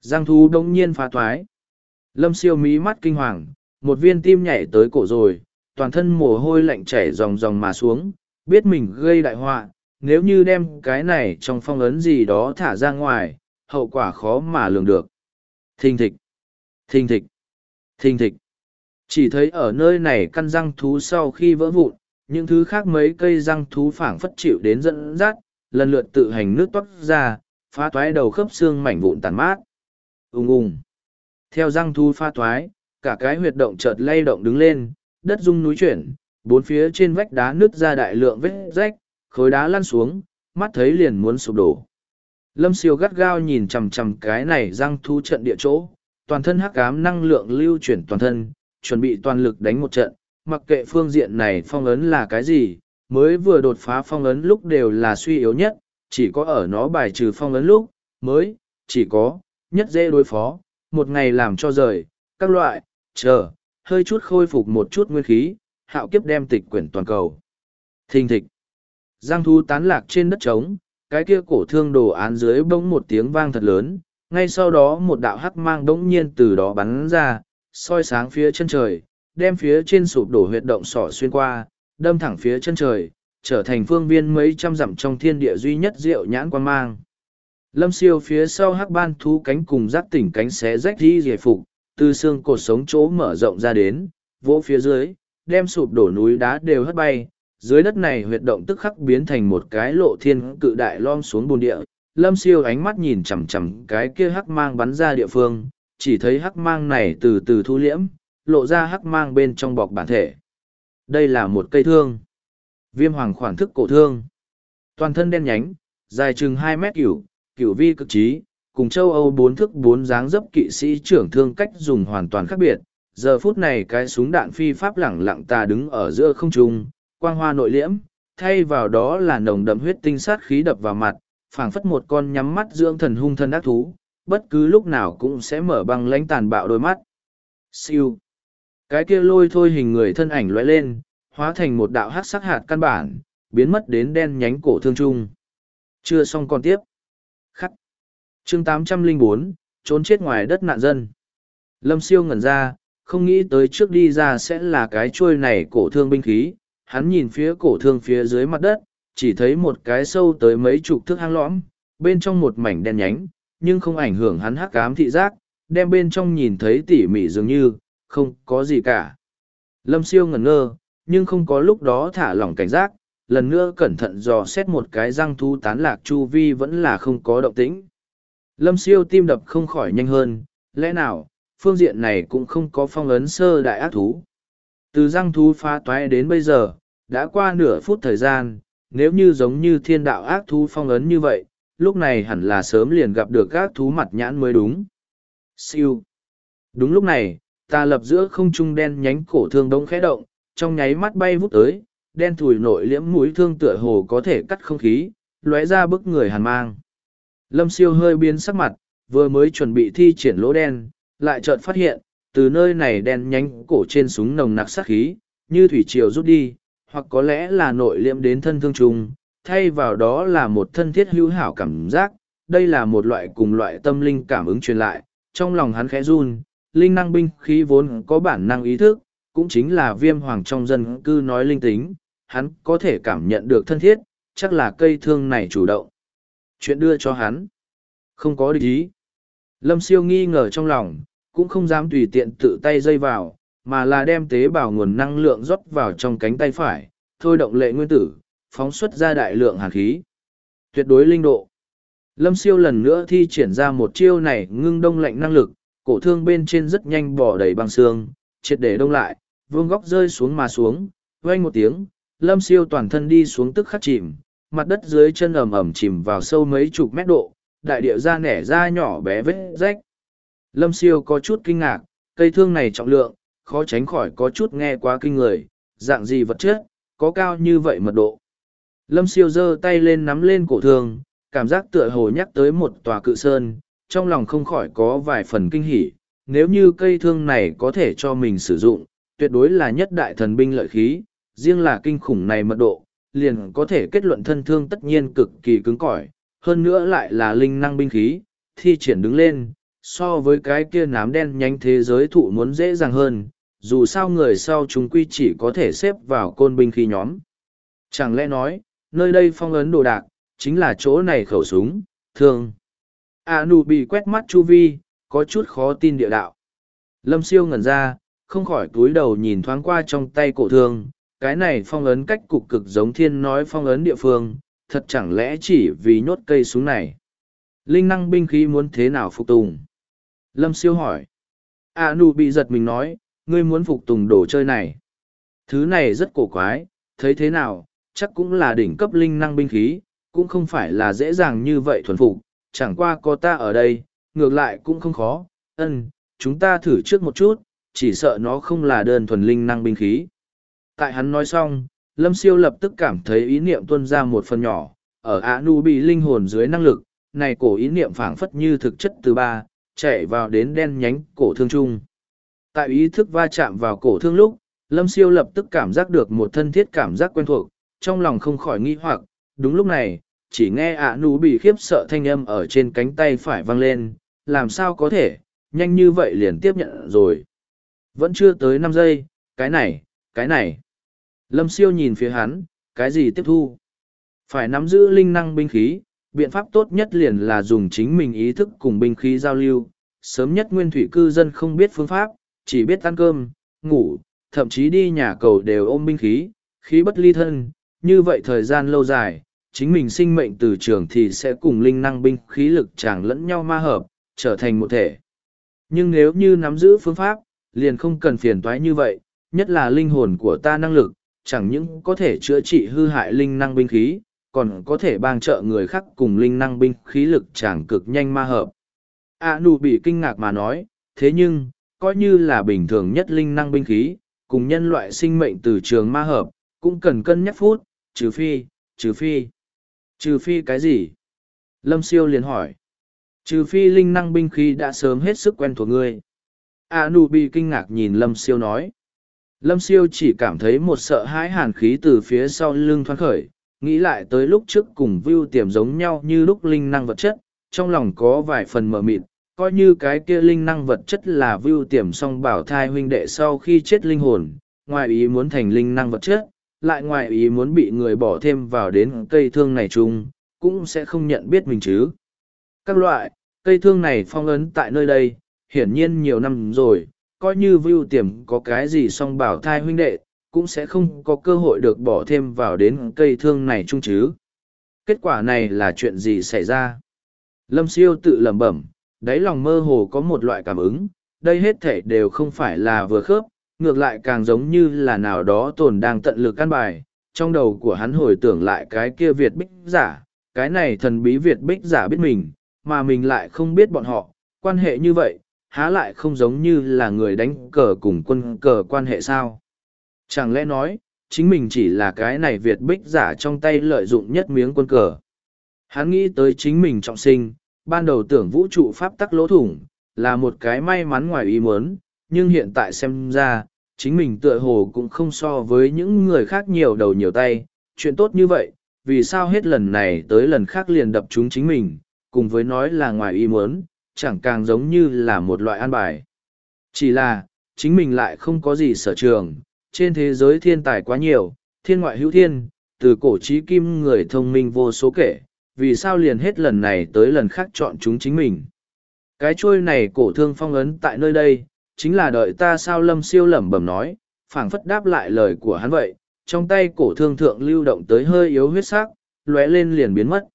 Răng thú đông nhiên phá thoái. Lâm siêu mí mắt kinh hoàng, một viên tim nhảy tới cổ rồi, toàn thân mồ hôi lạnh chảy ròng ròng mà xuống, biết mình gây đại họa, nếu như đem cái này trong phong ấn gì đó thả ra ngoài, hậu quả khó mà lường được. Thình thịch, thình thịch, thình thịch. Chỉ thấy ở nơi này căn răng thú sau khi vỡ vụn, những thứ khác mấy cây răng thú phảng phất chịu đến dẫn dắt, lần lượt tự hành nước toát ra, phá toái đầu khớp xương mảnh vụn tàn mát. Ung ung. Theo răng thú pha toái, cả cái huyệt động chợt lay động đứng lên, đất rung núi chuyển, bốn phía trên vách đá nứt ra đại lượng vết rách, khối đá lăn xuống, mắt thấy liền muốn sụp đổ. Lâm siêu gắt gao nhìn chằm chằm cái này răng thu trận địa chỗ, toàn thân hắc ám năng lượng lưu chuyển toàn thân, chuẩn bị toàn lực đánh một trận, mặc kệ phương diện này phong ấn là cái gì, mới vừa đột phá phong ấn lúc đều là suy yếu nhất, chỉ có ở nó bài trừ phong ấn lúc, mới, chỉ có, nhất dễ đối phó, một ngày làm cho rời, các loại, chờ, hơi chút khôi phục một chút nguyên khí, hạo kiếp đem tịch quyển toàn cầu. Thình thịch. Giang thú tán lạc trên đất trống, cái kia cổ thương đồ án dưới bỗng một tiếng vang thật lớn, ngay sau đó một đạo hắc mang đống nhiên từ đó bắn ra, soi sáng phía chân trời, đem phía trên sụp đổ huyệt động sỏ xuyên qua, đâm thẳng phía chân trời, trở thành phương viên mấy trăm dặm trong thiên địa duy nhất rượu nhãn quan mang. Lâm siêu phía sau hắc ban thú cánh cùng giác tỉnh cánh xé rách đi giải phục, từ xương cột sống chỗ mở rộng ra đến, vỗ phía dưới, đem sụp đổ núi đá đều hất bay, dưới đất này huyệt động tức khắc biến thành một cái lộ thiên cự đại lom xuống bồn địa. Lâm siêu ánh mắt nhìn chằm chằm cái kia hắc mang bắn ra địa phương, chỉ thấy hắc mang này từ từ thu liễm, lộ ra hắc mang bên trong bọc bản thể. Đây là một cây thương. Viêm hoàng khoản thức cổ thương. Toàn thân đen nhánh, dài chừng hai mét cửu, cửu vi cực trí, cùng châu Âu bốn thức bốn dáng dấp kỵ sĩ trưởng thương cách dùng hoàn toàn khác biệt. Giờ phút này cái súng đạn phi pháp lẳng lặng ta đứng ở giữa không trung, quang hoa nội liễm, thay vào đó là nồng đậm huyết tinh sát khí đập vào mặt, phảng phất một con nhắm mắt dưỡng thần hung thân ác thú, bất cứ lúc nào cũng sẽ mở băng lãnh tàn bạo đôi mắt. Siêu. Cái kia lôi thôi hình người thân ảnh lóe lên, hóa thành một đạo hát sắc hạt căn bản, biến mất đến đen nhánh cổ thương trung. Chưa xong còn tiếp. Khắc. chương 804, trốn chết ngoài đất nạn dân. Lâm siêu ngẩn ra, không nghĩ tới trước đi ra sẽ là cái chuôi này cổ thương binh khí. Hắn nhìn phía cổ thương phía dưới mặt đất, chỉ thấy một cái sâu tới mấy chục thước hang lõm, bên trong một mảnh đen nhánh, nhưng không ảnh hưởng hắn hắc ám thị giác, đem bên trong nhìn thấy tỉ mỉ dường như, không có gì cả. Lâm siêu ngẩn ngơ, nhưng không có lúc đó thả lỏng cảnh giác, lần nữa cẩn thận dò xét một cái răng thu tán lạc chu vi vẫn là không có động tĩnh. Lâm siêu tim đập không khỏi nhanh hơn, lẽ nào, phương diện này cũng không có phong ấn sơ đại ác thú. Từ răng thú phá toái đến bây giờ, đã qua nửa phút thời gian, nếu như giống như thiên đạo ác thú phong ấn như vậy, lúc này hẳn là sớm liền gặp được ác thú mặt nhãn mới đúng. Siêu. Đúng lúc này, ta lập giữa không trung đen nhánh cổ thương đống khẽ động, trong nháy mắt bay vút tới, đen thùi nội liễm mũi thương tựa hồ có thể cắt không khí, lóe ra bức người hàn mang. Lâm siêu hơi biến sắc mặt, vừa mới chuẩn bị thi triển lỗ đen, lại chợt phát hiện, từ nơi này đen nhánh cổ trên súng nồng nặc sát khí, như thủy triều rút đi, hoặc có lẽ là nội liễm đến thân thương trùng, thay vào đó là một thân thiết hữu hảo cảm giác, đây là một loại cùng loại tâm linh cảm ứng truyền lại, trong lòng hắn khẽ run, linh năng binh khí vốn có bản năng ý thức, cũng chính là viêm hoàng trong dân cư nói linh tính, hắn có thể cảm nhận được thân thiết, chắc là cây thương này chủ động. Chuyện đưa cho hắn. Không có địch ý. Lâm siêu nghi ngờ trong lòng, cũng không dám tùy tiện tự tay dây vào, mà là đem tế bào nguồn năng lượng rót vào trong cánh tay phải, thôi động lệ nguyên tử, phóng xuất ra đại lượng hàn khí. Tuyệt đối linh độ. Lâm siêu lần nữa thi triển ra một chiêu này ngưng đông lạnh năng lực, cổ thương bên trên rất nhanh bỏ đầy băng xương, triệt để đông lại, vương góc rơi xuống mà xuống, vang một tiếng, lâm siêu toàn thân đi xuống tức khắc chìm, mặt đất dưới chân ẩm ẩm chìm vào sâu mấy chục mét độ, đại địa ra nẻ ra nhỏ bé vết rách. Lâm siêu có chút kinh ngạc, cây thương này trọng lượng, khó tránh khỏi có chút nghe quá kinh người, dạng gì vật chất, có cao như vậy mật độ. Lâm siêu giơ tay lên nắm lên cổ thương, cảm giác tựa hồ nhắc tới một tòa cự sơn, trong lòng không khỏi có vài phần kinh hỉ. Nếu như cây thương này có thể cho mình sử dụng, tuyệt đối là nhất đại thần binh lợi khí, riêng là kinh khủng này mật độ, liền có thể kết luận thân thương tất nhiên cực kỳ cứng cỏi, hơn nữa lại là linh năng binh khí, thi triển đứng lên, so với cái kia nám đen nhánh thế giới thụ muốn dễ dàng hơn, dù sao người sau chúng quy chỉ có thể xếp vào côn binh khí nhóm. Chẳng lẽ nói, nơi đây phong ấn đồ đạc, chính là chỗ này khẩu súng, thương. A nụ bị quét mắt chu vi, có chút khó tin địa đạo. Lâm siêu ngẩn ra, không khỏi túi đầu nhìn thoáng qua trong tay cổ thương, cái này phong ấn cách cục cực giống thiên nói phong ấn địa phương, thật chẳng lẽ chỉ vì nhốt cây súng này. Linh năng binh khí muốn thế nào phục tùng? Lâm siêu hỏi. A nụ bị giật mình nói, ngươi muốn phục tùng đồ chơi này. Thứ này rất cổ quái, thấy thế nào, chắc cũng là đỉnh cấp linh năng binh khí, cũng không phải là dễ dàng như vậy thuần phục, chẳng qua có ta ở đây, ngược lại cũng không khó, ân, chúng ta thử trước một chút, chỉ sợ nó không là đơn thuần linh năng binh khí. Tại hắn nói xong, Lâm Siêu lập tức cảm thấy ý niệm tuân ra một phần nhỏ, ở A Nu bị linh hồn dưới năng lực, này cổ ý niệm phảng phất như thực chất từ ba, chạy vào đến đen nhánh cổ thương trung. Tại ý thức va chạm vào cổ thương lúc, Lâm Siêu lập tức cảm giác được một thân thiết cảm giác quen thuộc, trong lòng không khỏi nghi hoặc, đúng lúc này, chỉ nghe ạ nú bị khiếp sợ thanh âm ở trên cánh tay phải vang lên, làm sao có thể, nhanh như vậy liền tiếp nhận rồi. Vẫn chưa tới năm giây, cái này, cái này. Lâm siêu nhìn phía hắn, cái gì tiếp thu? Phải nắm giữ linh năng binh khí, biện pháp tốt nhất liền là dùng chính mình ý thức cùng binh khí giao lưu. Sớm nhất nguyên thủy cư dân không biết phương pháp, chỉ biết ăn cơm, ngủ, thậm chí đi nhà cầu đều ôm binh khí, khí bất ly thân. Như vậy thời gian lâu dài, chính mình sinh mệnh từ trường thì sẽ cùng linh năng binh khí lực chàng lẫn nhau ma hợp, trở thành một thể. Nhưng nếu như nắm giữ phương pháp, liền không cần phiền toái như vậy, nhất là linh hồn của ta năng lực, chẳng những có thể chữa trị hư hại linh năng binh khí, còn có thể bang trợ người khác cùng linh năng binh khí lực chẳng cực nhanh ma hợp. A nụ bị kinh ngạc mà nói, thế nhưng, coi như là bình thường nhất linh năng binh khí, cùng nhân loại sinh mệnh từ trường ma hợp, cũng cần cân nhắc phút, trừ phi, trừ phi. Trừ phi cái gì? Lâm siêu liền hỏi. Trừ phi linh năng binh khí đã sớm hết sức quen thuộc ngươi. A nụ bị kinh ngạc nhìn Lâm siêu nói. Lâm siêu chỉ cảm thấy một sợ hãi hàn khí từ phía sau lưng thoáng khởi, nghĩ lại tới lúc trước cùng view tiềm giống nhau như lúc linh năng vật chất, trong lòng có vài phần mờ mịt, coi như cái kia linh năng vật chất là view tiềm song bảo thai huynh đệ sau khi chết linh hồn, ngoài ý muốn thành linh năng vật chất, lại ngoài ý muốn bị người bỏ thêm vào đến cây thương này chung, cũng sẽ không nhận biết mình chứ. Các loại, cây thương này phong ấn tại nơi đây, hiển nhiên nhiều năm rồi, coi như view tiềm có cái gì song bảo thai huynh đệ, cũng sẽ không có cơ hội được bỏ thêm vào đến cây thương này chung chứ. Kết quả này là chuyện gì xảy ra? Lâm siêu tự lẩm bẩm, đáy lòng mơ hồ có một loại cảm ứng, đây hết thể đều không phải là vừa khớp, ngược lại càng giống như là nào đó tồn đang tận lực căn bài, trong đầu của hắn hồi tưởng lại cái kia Việt bích giả, cái này thần bí Việt bích giả biết mình, mà mình lại không biết bọn họ, quan hệ như vậy, há lại không giống như là người đánh cờ cùng quân cờ quan hệ sao. Chẳng lẽ nói, chính mình chỉ là cái này Việt bích giả trong tay lợi dụng nhất miếng quân cờ. Hắn nghĩ tới chính mình trọng sinh, ban đầu tưởng vũ trụ pháp tắc lỗ thủng, là một cái may mắn ngoài ý muốn, nhưng hiện tại xem ra, chính mình tựa hồ cũng không so với những người khác nhiều đầu nhiều tay, chuyện tốt như vậy, vì sao hết lần này tới lần khác liền đập chúng chính mình, cùng với nói là ngoài ý muốn, chẳng càng giống như là một loại an bài. Chỉ là, chính mình lại không có gì sở trường, trên thế giới thiên tài quá nhiều, thiên ngoại hữu thiên, từ cổ trí kim người thông minh vô số kể, vì sao liền hết lần này tới lần khác chọn chúng chính mình. Cái trôi này cổ thương phong ấn tại nơi đây, chính là đợi ta sao lâm siêu lẩm bẩm nói, phảng phất đáp lại lời của hắn vậy, trong tay cổ thương thượng lưu động tới hơi yếu huyết sắc, lóe lên liền biến mất.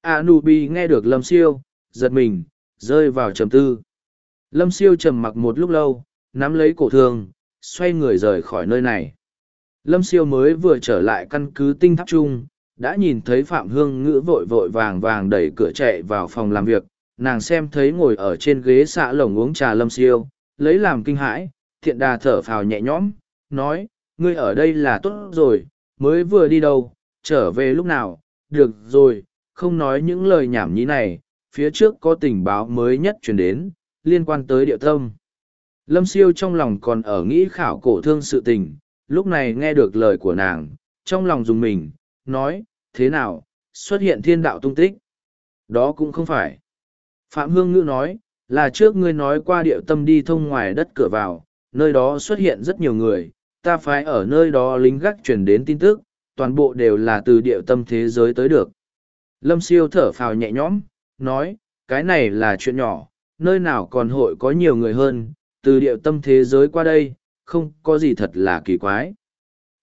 Anubi nghe được lâm siêu, giật mình, rơi vào trầm tư. Lâm siêu trầm mặc một lúc lâu, nắm lấy cổ thương, xoay người rời khỏi nơi này. Lâm siêu mới vừa trở lại căn cứ tinh tháp trung, đã nhìn thấy Phạm Hương Ngữ vội vội vàng vàng đẩy cửa chạy vào phòng làm việc, nàng xem thấy ngồi ở trên ghế xạ lồng uống trà lâm siêu, lấy làm kinh hãi, thiện đà thở phào nhẹ nhõm, nói, ngươi ở đây là tốt rồi, mới vừa đi đâu, trở về lúc nào, được rồi, không nói những lời nhảm nhí này, phía trước có tình báo mới nhất truyền đến, liên quan tới địa tâm. Lâm siêu trong lòng còn ở nghĩ khảo cổ thương sự tình, lúc này nghe được lời của nàng, trong lòng dùng mình, nói, thế nào, xuất hiện thiên đạo tung tích. Đó cũng không phải. Phạm Hương Ngữ nói, là trước ngươi nói qua địa tâm đi thông ngoài đất cửa vào, nơi đó xuất hiện rất nhiều người, ta phải ở nơi đó lính gác truyền đến tin tức, toàn bộ đều là từ địa tâm thế giới tới được. Lâm siêu thở phào nhẹ nhõm, nói, cái này là chuyện nhỏ, nơi nào còn hội có nhiều người hơn, từ địa tâm thế giới qua đây, không có gì thật là kỳ quái.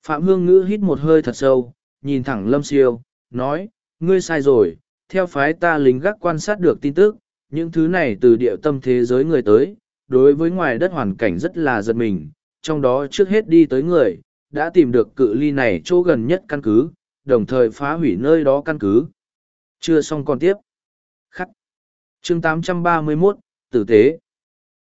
Phạm Hương Ngữ hít một hơi thật sâu, nhìn thẳng Lâm Siêu, nói, ngươi sai rồi, theo phái ta lính gác quan sát được tin tức, những thứ này từ địa tâm thế giới người tới, đối với ngoài đất hoàn cảnh rất là giật mình, trong đó trước hết đi tới người, đã tìm được cự ly này chỗ gần nhất căn cứ, đồng thời phá hủy nơi đó căn cứ. Chưa xong còn tiếp. Khắc. chương 831, tử tế.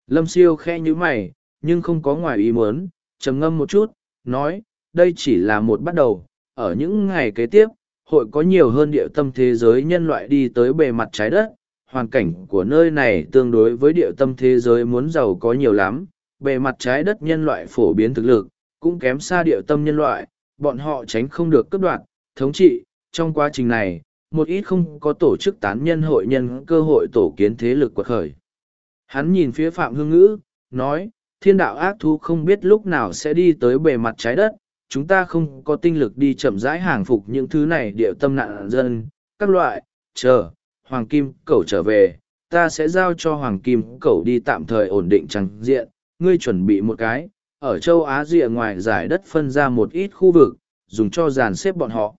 Lâm siêu khe như mày, nhưng không có ngoài ý muốn, trầm ngâm một chút, nói, đây chỉ là một bắt đầu, ở những ngày kế tiếp, hội có nhiều hơn địa tâm thế giới nhân loại đi tới bề mặt trái đất, hoàn cảnh của nơi này tương đối với địa tâm thế giới muốn giàu có nhiều lắm, bề mặt trái đất nhân loại phổ biến thực lực, cũng kém xa địa tâm nhân loại, bọn họ tránh không được cấp đoạn, thống trị, trong quá trình này, một ít không có tổ chức tán nhân hội nhân cơ hội tổ kiến thế lực quật khởi. Hắn nhìn phía Phạm Hương Ngữ, nói, thiên đạo ác thú không biết lúc nào sẽ đi tới bề mặt trái đất, chúng ta không có tinh lực đi chậm rãi hàng phục những thứ này địa tâm nạn dân, các loại, chờ, Hoàng Kim Cẩu trở về, ta sẽ giao cho Hoàng Kim Cẩu đi tạm thời ổn định trắng diện, ngươi chuẩn bị một cái, ở châu Á rìa ngoài giải đất phân ra một ít khu vực, dùng cho dàn xếp bọn họ.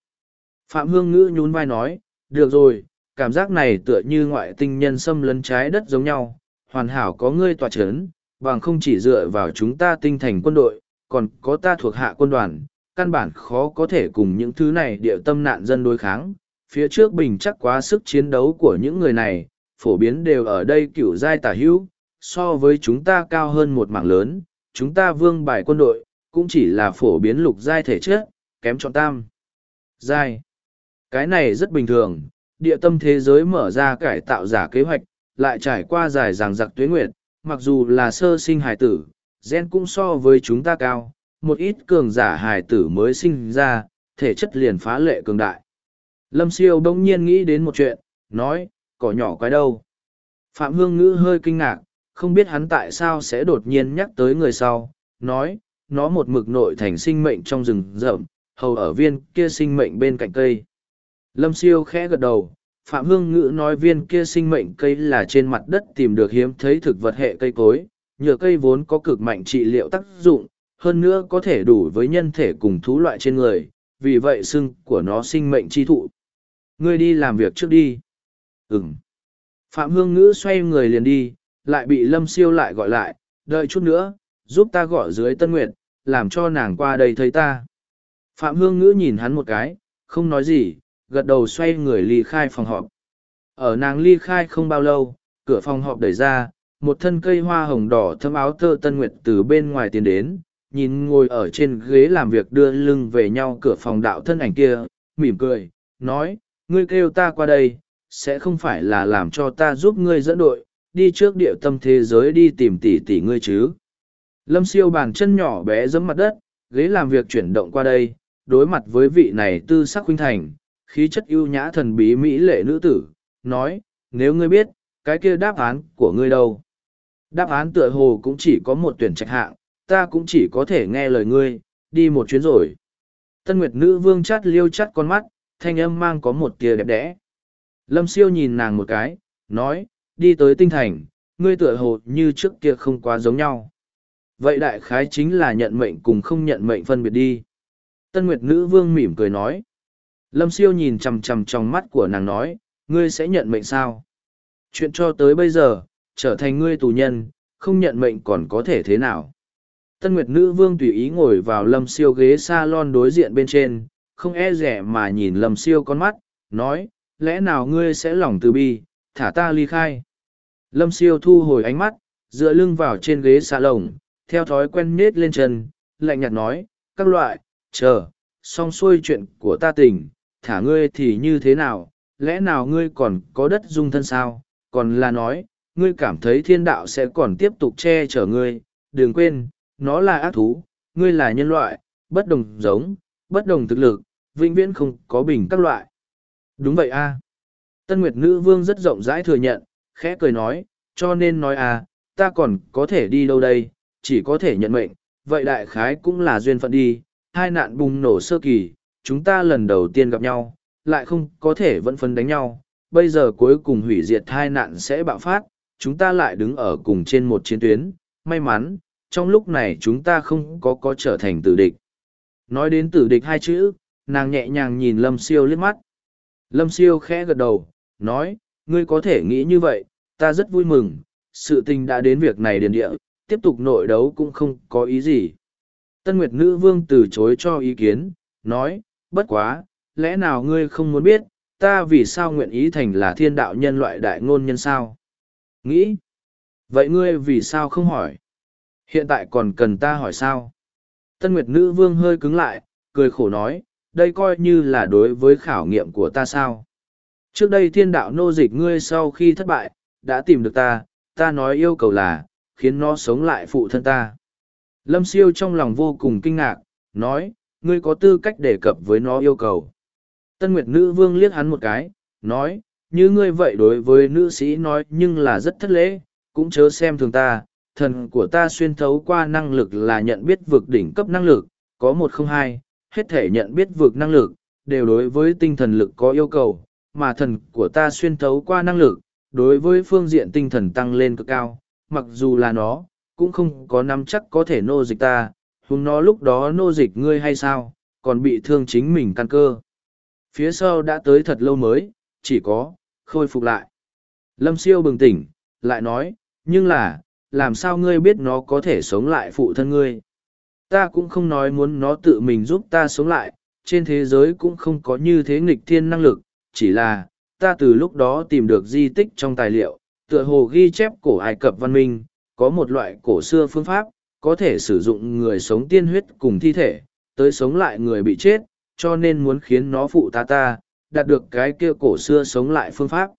Phạm Hương Ngữ nhún vai nói, được rồi, cảm giác này tựa như ngoại tinh nhân xâm lấn trái đất giống nhau, hoàn hảo có ngươi tòa chấn, bằng không chỉ dựa vào chúng ta tinh thành quân đội, còn có ta thuộc hạ quân đoàn, căn bản khó có thể cùng những thứ này địa tâm nạn dân đối kháng. Phía trước bình chắc quá sức chiến đấu của những người này, phổ biến đều ở đây cửu giai tả hữu, so với chúng ta cao hơn một mảng lớn, chúng ta vương bài quân đội, cũng chỉ là phổ biến lục giai thể chất, kém chọn tam. Giai. Cái này rất bình thường, địa tâm thế giới mở ra cải tạo giả kế hoạch, lại trải qua dài ràng giặc tuế nguyệt, mặc dù là sơ sinh hải tử, gen cũng so với chúng ta cao, một ít cường giả hải tử mới sinh ra, thể chất liền phá lệ cường đại. Lâm siêu bỗng nhiên nghĩ đến một chuyện, nói, cỏ nhỏ quái đâu. Phạm Hương Ngữ hơi kinh ngạc, không biết hắn tại sao sẽ đột nhiên nhắc tới người sau, nói, nó một mực nội thành sinh mệnh trong rừng rậm, hầu ở viên kia sinh mệnh bên cạnh cây. Lâm siêu khẽ gật đầu, Phạm Hương Ngữ nói viên kia sinh mệnh cây là trên mặt đất tìm được hiếm thấy thực vật hệ cây cối, nhựa cây vốn có cực mạnh trị liệu tác dụng, hơn nữa có thể đủ với nhân thể cùng thú loại trên người, vì vậy xưng của nó sinh mệnh chi thụ. Ngươi đi làm việc trước đi. Ừm. Phạm Hương Ngữ xoay người liền đi, lại bị Lâm Siêu lại gọi lại, đợi chút nữa, giúp ta gọi dưới Tân Nguyệt, làm cho nàng qua đây thấy ta. Phạm Hương Ngữ nhìn hắn một cái, không nói gì, gật đầu xoay người ly khai phòng họp. Ở nàng ly khai không bao lâu, cửa phòng họp đẩy ra, một thân cây hoa hồng đỏ thâm áo tơ Tân Nguyệt từ bên ngoài tiến đến, nhìn ngồi ở trên ghế làm việc đưa lưng về nhau cửa phòng đạo thân ảnh kia, mỉm cười, nói, ngươi kêu ta qua đây, sẽ không phải là làm cho ta giúp ngươi dẫn đội, đi trước địa tâm thế giới đi tìm tỷ tỷ ngươi chứ. Lâm siêu bàn chân nhỏ bé giẫm mặt đất, ghế làm việc chuyển động qua đây, đối mặt với vị này tư sắc huynh thành, khí chất ưu nhã thần bí mỹ lệ nữ tử, nói, nếu ngươi biết, cái kia đáp án của ngươi đâu. Đáp án tựa hồ cũng chỉ có một tuyển trạch hạng, ta cũng chỉ có thể nghe lời ngươi, đi một chuyến rồi. Tân Nguyệt nữ vương chắt liêu chắt con mắt, thanh âm mang có một tia đẹp đẽ. Lâm siêu nhìn nàng một cái, nói, đi tới tinh thành, ngươi tựa hồ như trước kia không quá giống nhau. Vậy đại khái chính là nhận mệnh cùng không nhận mệnh phân biệt đi. Tân Nguyệt nữ vương mỉm cười nói. Lâm siêu nhìn chằm chằm trong mắt của nàng nói, ngươi sẽ nhận mệnh sao? Chuyện cho tới bây giờ, trở thành ngươi tù nhân, không nhận mệnh còn có thể thế nào? Tân Nguyệt Nữ Vương tùy ý ngồi vào lâm siêu ghế salon đối diện bên trên, không e rẻ mà nhìn lâm siêu con mắt, nói, lẽ nào ngươi sẽ lòng từ bi, thả ta ly khai. Lâm siêu thu hồi ánh mắt, dựa lưng vào trên ghế xà lồng, theo thói quen nết lên chân, lạnh nhạt nói, các loại, chờ, xong xuôi chuyện của ta tỉnh, thả ngươi thì như thế nào, lẽ nào ngươi còn có đất dung thân sao, còn là nói, ngươi cảm thấy thiên đạo sẽ còn tiếp tục che chở ngươi, đừng quên, nó là ác thú, ngươi là nhân loại, bất đồng giống, bất đồng thực lực, vĩnh viễn không có bình các loại. Đúng vậy a Tân Nguyệt Nữ Vương rất rộng rãi thừa nhận, khẽ cười nói, cho nên nói à, ta còn có thể đi đâu đây, chỉ có thể nhận mệnh, vậy đại khái cũng là duyên phận đi, hai nạn bùng nổ sơ kỳ, chúng ta lần đầu tiên gặp nhau, lại không có thể vẫn phân đánh nhau, bây giờ cuối cùng hủy diệt hai nạn sẽ bạo phát, chúng ta lại đứng ở cùng trên một chiến tuyến, may mắn, trong lúc này chúng ta không có có trở thành tử địch. Nói đến tử địch hai chữ, nàng nhẹ nhàng nhìn Lâm Siêu liếc mắt. Lâm Siêu khẽ gật đầu, nói, ngươi có thể nghĩ như vậy, ta rất vui mừng, sự tình đã đến việc này điền địa, tiếp tục nội đấu cũng không có ý gì. Tân Nguyệt Nữ Vương từ chối cho ý kiến, nói, bất quá, lẽ nào ngươi không muốn biết, ta vì sao nguyện ý thành là thiên đạo nhân loại đại ngôn nhân sao? Nghĩ, vậy ngươi vì sao không hỏi? Hiện tại còn cần ta hỏi sao? Tân Nguyệt Nữ Vương hơi cứng lại, cười khổ nói, đây coi như là đối với khảo nghiệm của ta sao? Trước đây thiên đạo nô dịch ngươi sau khi thất bại, đã tìm được ta, ta nói yêu cầu là, khiến nó sống lại phụ thân ta. Lâm siêu trong lòng vô cùng kinh ngạc, nói, ngươi có tư cách đề cập với nó yêu cầu. Tân Nguyệt Nữ Vương liếc hắn một cái, nói, như ngươi vậy đối với nữ sĩ nói nhưng là rất thất lễ, cũng chớ xem thường ta, thần của ta xuyên thấu qua năng lực là nhận biết vực đỉnh cấp năng lực, có một không hai, hết thể nhận biết vực năng lực, đều đối với tinh thần lực có yêu cầu, mà thần của ta xuyên thấu qua năng lực, đối với phương diện tinh thần tăng lên cực cao, mặc dù là nó, cũng không có nắm chắc có thể nô dịch ta, hùng nó lúc đó nô dịch ngươi hay sao, còn bị thương chính mình căn cơ. Phía sau đã tới thật lâu mới, chỉ có, khôi phục lại. Lâm siêu bừng tỉnh, lại nói, nhưng là, làm sao ngươi biết nó có thể sống lại phụ thân ngươi? Ta cũng không nói muốn nó tự mình giúp ta sống lại, trên thế giới cũng không có như thế nghịch thiên năng lực, chỉ là, ta từ lúc đó tìm được di tích trong tài liệu, tựa hồ ghi chép cổ Ai Cập văn minh, có một loại cổ xưa phương pháp, có thể sử dụng người sống tiên huyết cùng thi thể, tới sống lại người bị chết, cho nên muốn khiến nó phụ ta ta, đạt được cái kia cổ xưa sống lại phương pháp.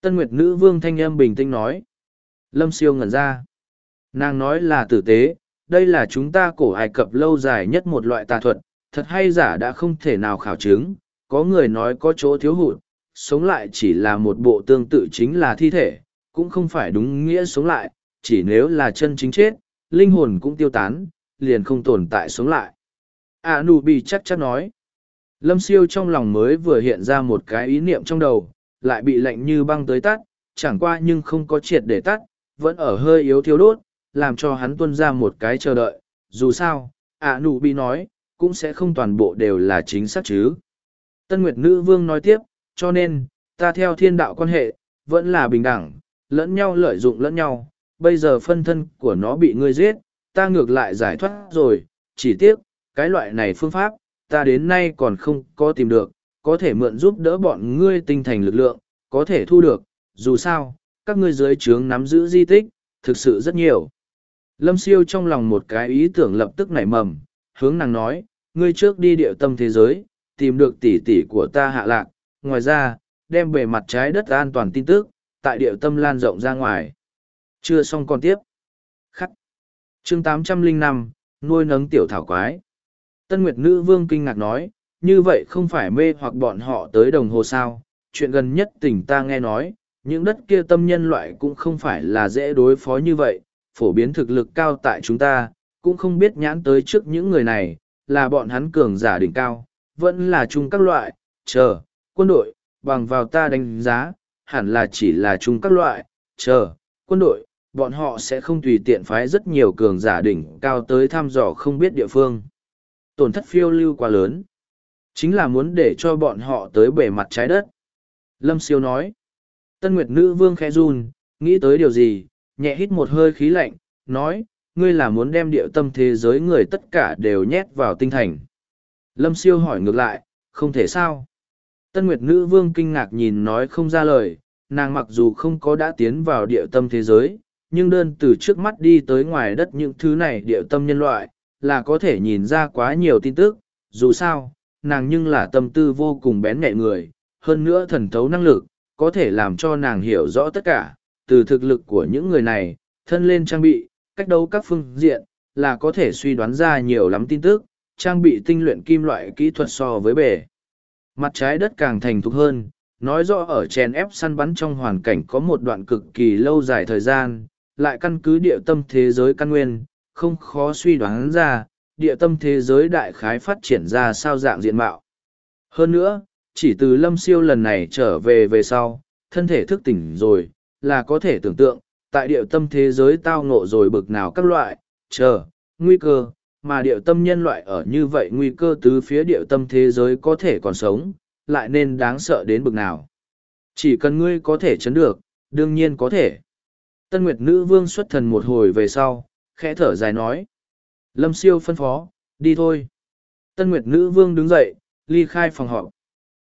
Tân Nguyệt Nữ Vương Thanh Âm bình tĩnh nói. Lâm siêu ngẩn ra. Nàng nói là tử tế, đây là chúng ta cổ Ai Cập lâu dài nhất một loại tà thuật, thật hay giả đã không thể nào khảo chứng, có người nói có chỗ thiếu hụt, sống lại chỉ là một bộ tương tự chính là thi thể, cũng không phải đúng nghĩa sống lại, chỉ nếu là chân chính chết, linh hồn cũng tiêu tán, liền không tồn tại sống lại. A nụ bị chắc chắn nói. Lâm siêu trong lòng mới vừa hiện ra một cái ý niệm trong đầu, lại bị lạnh như băng tới tắt, chẳng qua nhưng không có triệt để tắt, vẫn ở hơi yếu thiếu đốt, làm cho hắn tuân ra một cái chờ đợi. Dù sao, A nụ bị nói, cũng sẽ không toàn bộ đều là chính xác chứ. Tân Nguyệt Nữ Vương nói tiếp, cho nên, ta theo thiên đạo quan hệ, vẫn là bình đẳng, lẫn nhau lợi dụng lẫn nhau, bây giờ phân thân của nó bị ngươi giết, ta ngược lại giải thoát rồi, chỉ tiếc, cái loại này phương pháp, ta đến nay còn không có tìm được, có thể mượn giúp đỡ bọn ngươi tinh thành lực lượng, có thể thu được, dù sao, các ngươi dưới trướng nắm giữ di tích, thực sự rất nhiều. Lâm siêu trong lòng một cái ý tưởng lập tức nảy mầm, hướng nàng nói, ngươi trước đi điệu tâm thế giới, tìm được tỷ tỷ của ta hạ lạc, ngoài ra, đem bề mặt trái đất an toàn tin tức, tại điệu tâm lan rộng ra ngoài. Chưa xong còn tiếp. Khắc. chương 805, nuôi nấng tiểu thảo quái. Tân Nguyệt Nữ Vương kinh ngạc nói, như vậy không phải mê hoặc bọn họ tới đồng hồ sao, chuyện gần nhất tỉnh ta nghe nói, những đất kia tâm nhân loại cũng không phải là dễ đối phó như vậy, phổ biến thực lực cao tại chúng ta, cũng không biết nhãn tới trước những người này, là bọn hắn cường giả đỉnh cao, vẫn là chung các loại, chờ, quân đội, bằng vào ta đánh giá, hẳn là chỉ là chung các loại, chờ, quân đội, bọn họ sẽ không tùy tiện phái rất nhiều cường giả đỉnh cao tới thăm dò không biết địa phương. Tổn thất phiêu lưu quá lớn. Chính là muốn để cho bọn họ tới bề mặt trái đất. Lâm Siêu nói. Tân Nguyệt Nữ Vương khẽ run, nghĩ tới điều gì, nhẹ hít một hơi khí lạnh, nói, ngươi là muốn đem địa tâm thế giới người tất cả đều nhét vào tinh thành. Lâm Siêu hỏi ngược lại, không thể sao. Tân Nguyệt Nữ Vương kinh ngạc nhìn nói không ra lời, nàng mặc dù không có đã tiến vào địa tâm thế giới, nhưng đơn từ trước mắt đi tới ngoài đất những thứ này địa tâm nhân loại, là có thể nhìn ra quá nhiều tin tức, dù sao, nàng nhưng là tâm tư vô cùng bén nhạy người, hơn nữa thần thấu năng lực, có thể làm cho nàng hiểu rõ tất cả, từ thực lực của những người này, thân lên trang bị, cách đấu các phương diện, là có thể suy đoán ra nhiều lắm tin tức, trang bị tinh luyện kim loại kỹ thuật so với bề. Mặt trái đất càng thành thục hơn, nói rõ ở chèn ép săn bắn trong hoàn cảnh có một đoạn cực kỳ lâu dài thời gian, lại căn cứ địa tâm thế giới căn nguyên, không khó suy đoán ra, địa tâm thế giới đại khái phát triển ra sao dạng diện mạo. Hơn nữa, chỉ từ lâm siêu lần này trở về về sau, thân thể thức tỉnh rồi, là có thể tưởng tượng, tại địa tâm thế giới tao ngộ rồi bực nào các loại, chờ, nguy cơ, mà địa tâm nhân loại ở như vậy nguy cơ tứ phía địa tâm thế giới có thể còn sống, lại nên đáng sợ đến bực nào. Chỉ cần ngươi có thể chấn được, đương nhiên có thể. Tân Nguyệt Nữ Vương xuất thần một hồi về sau, khẽ thở dài nói. Lâm siêu phân phó, đi thôi. Tân Nguyệt Nữ Vương đứng dậy, ly khai phòng họp.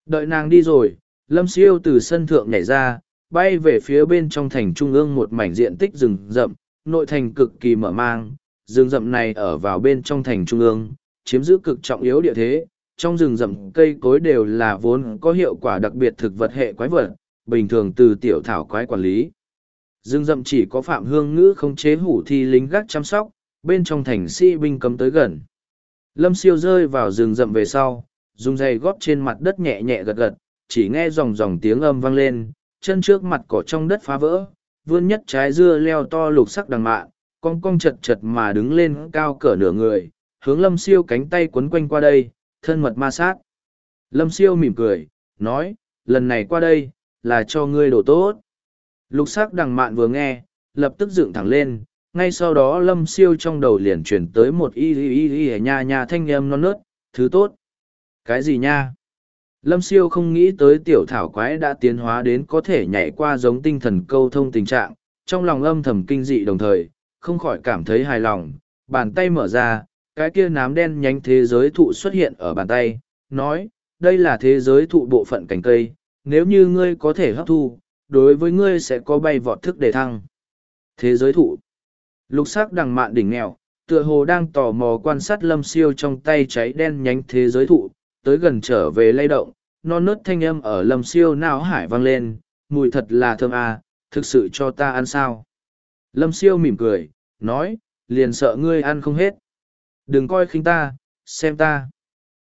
Đợi nàng đi rồi, Lâm siêu từ sân thượng nhảy ra, bay về phía bên trong thành trung ương một mảnh diện tích rừng rậm, nội thành cực kỳ mở mang. Rừng rậm này ở vào bên trong thành trung ương, chiếm giữ cực trọng yếu địa thế. Trong rừng rậm cây cối đều là vốn có hiệu quả đặc biệt thực vật hệ quái vật, bình thường từ tiểu thảo quái quản lý rừng dậm chỉ có phạm hương ngữ không chế hủ thi lính gác chăm sóc, bên trong thành sĩ binh cấm tới gần. Lâm siêu rơi vào rừng rậm về sau, dùng giày góp trên mặt đất nhẹ nhẹ gật gật, chỉ nghe dòng dòng tiếng âm vang lên, chân trước mặt cỏ trong đất phá vỡ, vươn nhất trái dưa leo to lục sắc đằng mạ, con cong chật chật mà đứng lên cao cỡ nửa người, hướng lâm siêu cánh tay quấn quanh qua đây, thân mật ma sát. Lâm siêu mỉm cười, nói, lần này qua đây, là cho ngươi đồ tốt. Lục sắc đằng mạn vừa nghe, lập tức dựng thẳng lên, ngay sau đó lâm siêu trong đầu liền chuyển tới một y y y y nha nha thanh âm non nớt, thứ tốt. Cái gì nha? Lâm siêu không nghĩ tới tiểu thảo quái đã tiến hóa đến có thể nhảy qua giống tinh thần câu thông tình trạng, trong lòng âm thầm kinh dị đồng thời, không khỏi cảm thấy hài lòng, bàn tay mở ra, cái kia nám đen nhánh thế giới thụ xuất hiện ở bàn tay, nói, đây là thế giới thụ bộ phận cành cây, nếu như ngươi có thể hấp thu, đối với ngươi sẽ có bay vọt thức để thăng. Thế giới thụ. Lục sắc đằng mạn đỉnh nghèo, tựa hồ đang tò mò quan sát lâm siêu trong tay cháy đen nhánh thế giới thụ, tới gần trở về lay động, non nớt thanh âm ở lâm siêu não hải vang lên, mùi thật là thơm à, thực sự cho ta ăn sao. Lâm siêu mỉm cười, nói, liền sợ ngươi ăn không hết. Đừng coi khinh ta, xem ta.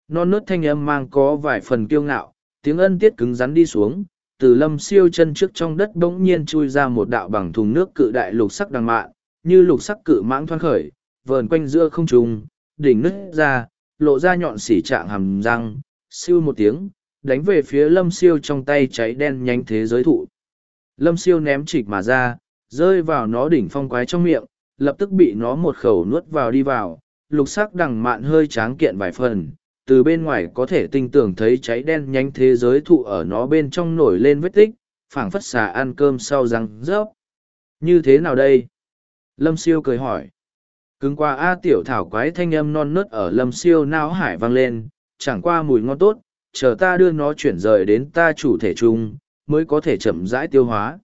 Non nớt thanh âm mang có vài phần kiêu ngạo, tiếng ân tiết cứng rắn đi xuống, từ lâm siêu chân trước trong đất bỗng nhiên chui ra một đạo bằng thùng nước cự đại lục sắc đằng mạn, như lục sắc cự mãng thoăn khởi, vờn quanh giữa không trùng, đỉnh nứt ra, lộ ra nhọn xỉ trạng hầm răng, siêu một tiếng, đánh về phía lâm siêu trong tay cháy đen nhanh thế giới thụ. Lâm siêu ném trịch mà ra, rơi vào nó đỉnh phong quái trong miệng, lập tức bị nó một khẩu nuốt vào đi vào, lục sắc đằng mạn hơi tráng kiện vài phần, từ bên ngoài có thể tinh tưởng thấy cháy đen nhanh thế giới thụ ở nó bên trong nổi lên vết tích, phảng phất xà ăn cơm sau răng rớp. Như thế nào đây? Lâm siêu cười hỏi. Cứng qua A tiểu thảo quái thanh âm non nớt ở lâm siêu nao hải vang lên, chẳng qua mùi ngon tốt, chờ ta đưa nó chuyển rời đến ta chủ thể chung, mới có thể chậm rãi tiêu hóa.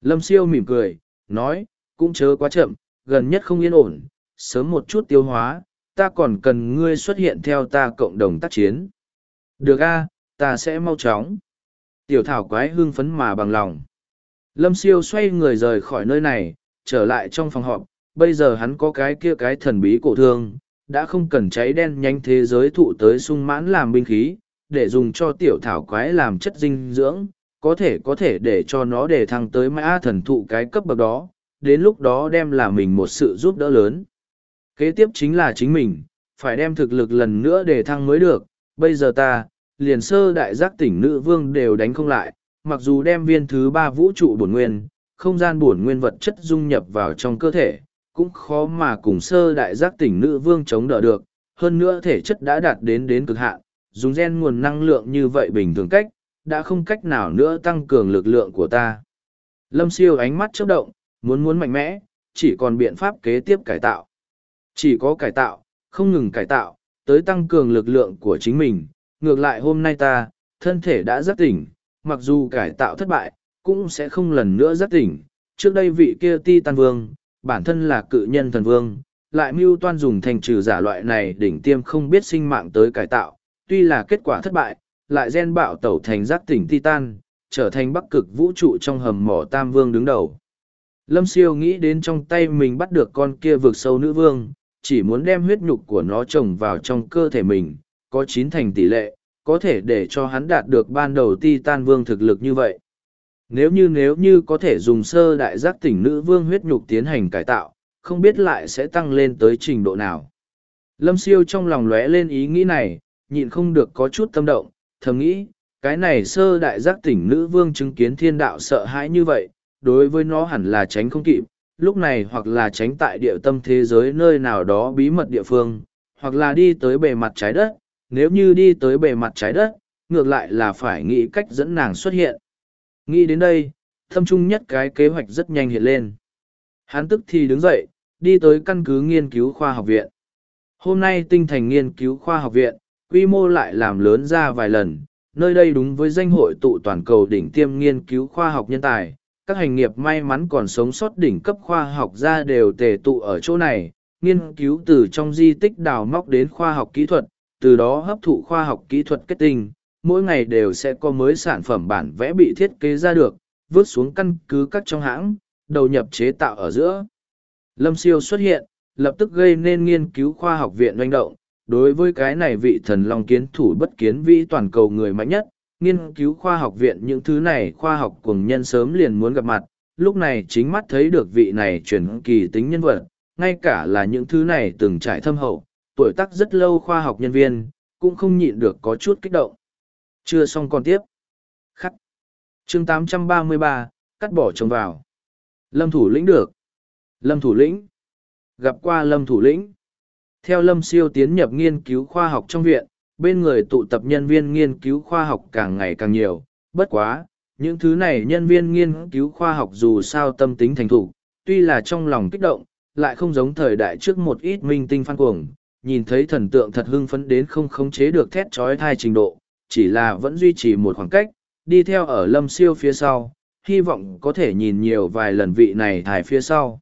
Lâm siêu mỉm cười, nói, cũng chớ quá chậm, gần nhất không yên ổn, sớm một chút tiêu hóa, ta còn cần ngươi xuất hiện theo ta cộng đồng tác chiến. Được a, ta sẽ mau chóng. Tiểu thảo quái hưng phấn mà bằng lòng. Lâm siêu xoay người rời khỏi nơi này, trở lại trong phòng họp, bây giờ hắn có cái kia cái thần bí cổ thương, đã không cần cháy đen nhanh thế giới thụ tới sung mãn làm binh khí, để dùng cho tiểu thảo quái làm chất dinh dưỡng, có thể có thể để cho nó để thăng tới mã thần thụ cái cấp bậc đó, đến lúc đó đem là mình một sự giúp đỡ lớn. Kế tiếp chính là chính mình, phải đem thực lực lần nữa để thăng mới được, bây giờ ta, liền sơ đại giác tỉnh nữ vương đều đánh không lại, mặc dù đem viên thứ ba vũ trụ bổn nguyên, không gian bổn nguyên vật chất dung nhập vào trong cơ thể, cũng khó mà cùng sơ đại giác tỉnh nữ vương chống đỡ được, hơn nữa thể chất đã đạt đến đến cực hạn, dùng gen nguồn năng lượng như vậy bình thường cách, đã không cách nào nữa tăng cường lực lượng của ta. Lâm siêu ánh mắt chớp động, muốn muốn mạnh mẽ, chỉ còn biện pháp kế tiếp cải tạo. Chỉ có cải tạo, không ngừng cải tạo, tới tăng cường lực lượng của chính mình, ngược lại hôm nay ta, thân thể đã giác tỉnh, mặc dù cải tạo thất bại, cũng sẽ không lần nữa giác tỉnh. Trước đây vị kia ti tan vương, bản thân là cự nhân thần vương, lại mưu toan dùng thành trừ giả loại này đỉnh tiêm không biết sinh mạng tới cải tạo, tuy là kết quả thất bại, lại gen bạo tẩu thành giác tỉnh titan, trở thành bắc cực vũ trụ trong hầm mỏ tam vương đứng đầu. Lâm siêu nghĩ đến trong tay mình bắt được con kia vượt sâu nữ vương, chỉ muốn đem huyết nhục của nó trồng vào trong cơ thể mình, có chín thành tỷ lệ, có thể để cho hắn đạt được ban đầu Titan Vương thực lực như vậy. Nếu như nếu như có thể dùng sơ đại giác tỉnh nữ vương huyết nhục tiến hành cải tạo, không biết lại sẽ tăng lên tới trình độ nào. Lâm siêu trong lòng lóe lên ý nghĩ này, nhịn không được có chút tâm động, thầm nghĩ, cái này sơ đại giác tỉnh nữ vương chứng kiến thiên đạo sợ hãi như vậy, đối với nó hẳn là tránh không kịp, lúc này hoặc là tránh tại địa tâm thế giới nơi nào đó bí mật địa phương, hoặc là đi tới bề mặt trái đất, nếu như đi tới bề mặt trái đất, ngược lại là phải nghĩ cách dẫn nàng xuất hiện. Nghĩ đến đây, thâm trung nhất cái kế hoạch rất nhanh hiện lên. Hắn tức thì đứng dậy, đi tới căn cứ nghiên cứu khoa học viện. Hôm nay tinh thành nghiên cứu khoa học viện, quy mô lại làm lớn ra vài lần, nơi đây đúng với danh hội tụ toàn cầu đỉnh tiêm nghiên cứu khoa học nhân tài. Các hành nghiệp may mắn còn sống sót đỉnh cấp khoa học ra đều tề tụ ở chỗ này, nghiên cứu từ trong di tích đào móc đến khoa học kỹ thuật, từ đó hấp thụ khoa học kỹ thuật kết tinh, mỗi ngày đều sẽ có mới sản phẩm bản vẽ bị thiết kế ra được, vứt xuống căn cứ các trong hãng, đầu nhập chế tạo ở giữa. Lâm siêu xuất hiện, lập tức gây nên nghiên cứu khoa học viện doanh động. Đối với cái này vị thần long kiến thủ bất kiến vĩ toàn cầu người mạnh nhất, nghiên cứu khoa học viện những thứ này khoa học cùng nhân sớm liền muốn gặp mặt, lúc này chính mắt thấy được vị này chuyển kỳ tính nhân vật, ngay cả là những thứ này từng trải thâm hậu, tuổi tác rất lâu khoa học nhân viên, cũng không nhịn được có chút kích động. Chưa xong còn tiếp. Khắc. chương 833, cắt bỏ trồng vào. Lâm thủ lĩnh được. Lâm thủ lĩnh. Gặp qua lâm thủ lĩnh. Theo lâm siêu tiến nhập nghiên cứu khoa học trong viện, bên người tụ tập nhân viên nghiên cứu khoa học càng ngày càng nhiều. Bất quá, những thứ này nhân viên nghiên cứu khoa học dù sao tâm tính thành thủ, tuy là trong lòng kích động, lại không giống thời đại trước một ít minh tinh phan cuồng, nhìn thấy thần tượng thật hưng phấn đến không khống chế được thét trói thai trình độ, chỉ là vẫn duy trì một khoảng cách, đi theo ở lâm siêu phía sau, hy vọng có thể nhìn nhiều vài lần vị này thải phía sau.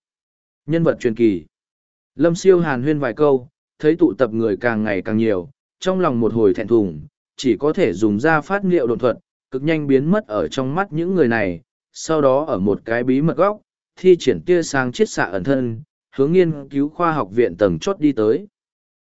Nhân vật truyền kỳ Lâm siêu hàn huyên vài câu, thấy tụ tập người càng ngày càng nhiều, trong lòng một hồi thẹn thùng, chỉ có thể dùng ra phát liệu đột thuật, cực nhanh biến mất ở trong mắt những người này, sau đó ở một cái bí mật góc, thi triển tia sáng chiết xạ ẩn thân, hướng nghiên cứu khoa học viện tầng chốt đi tới.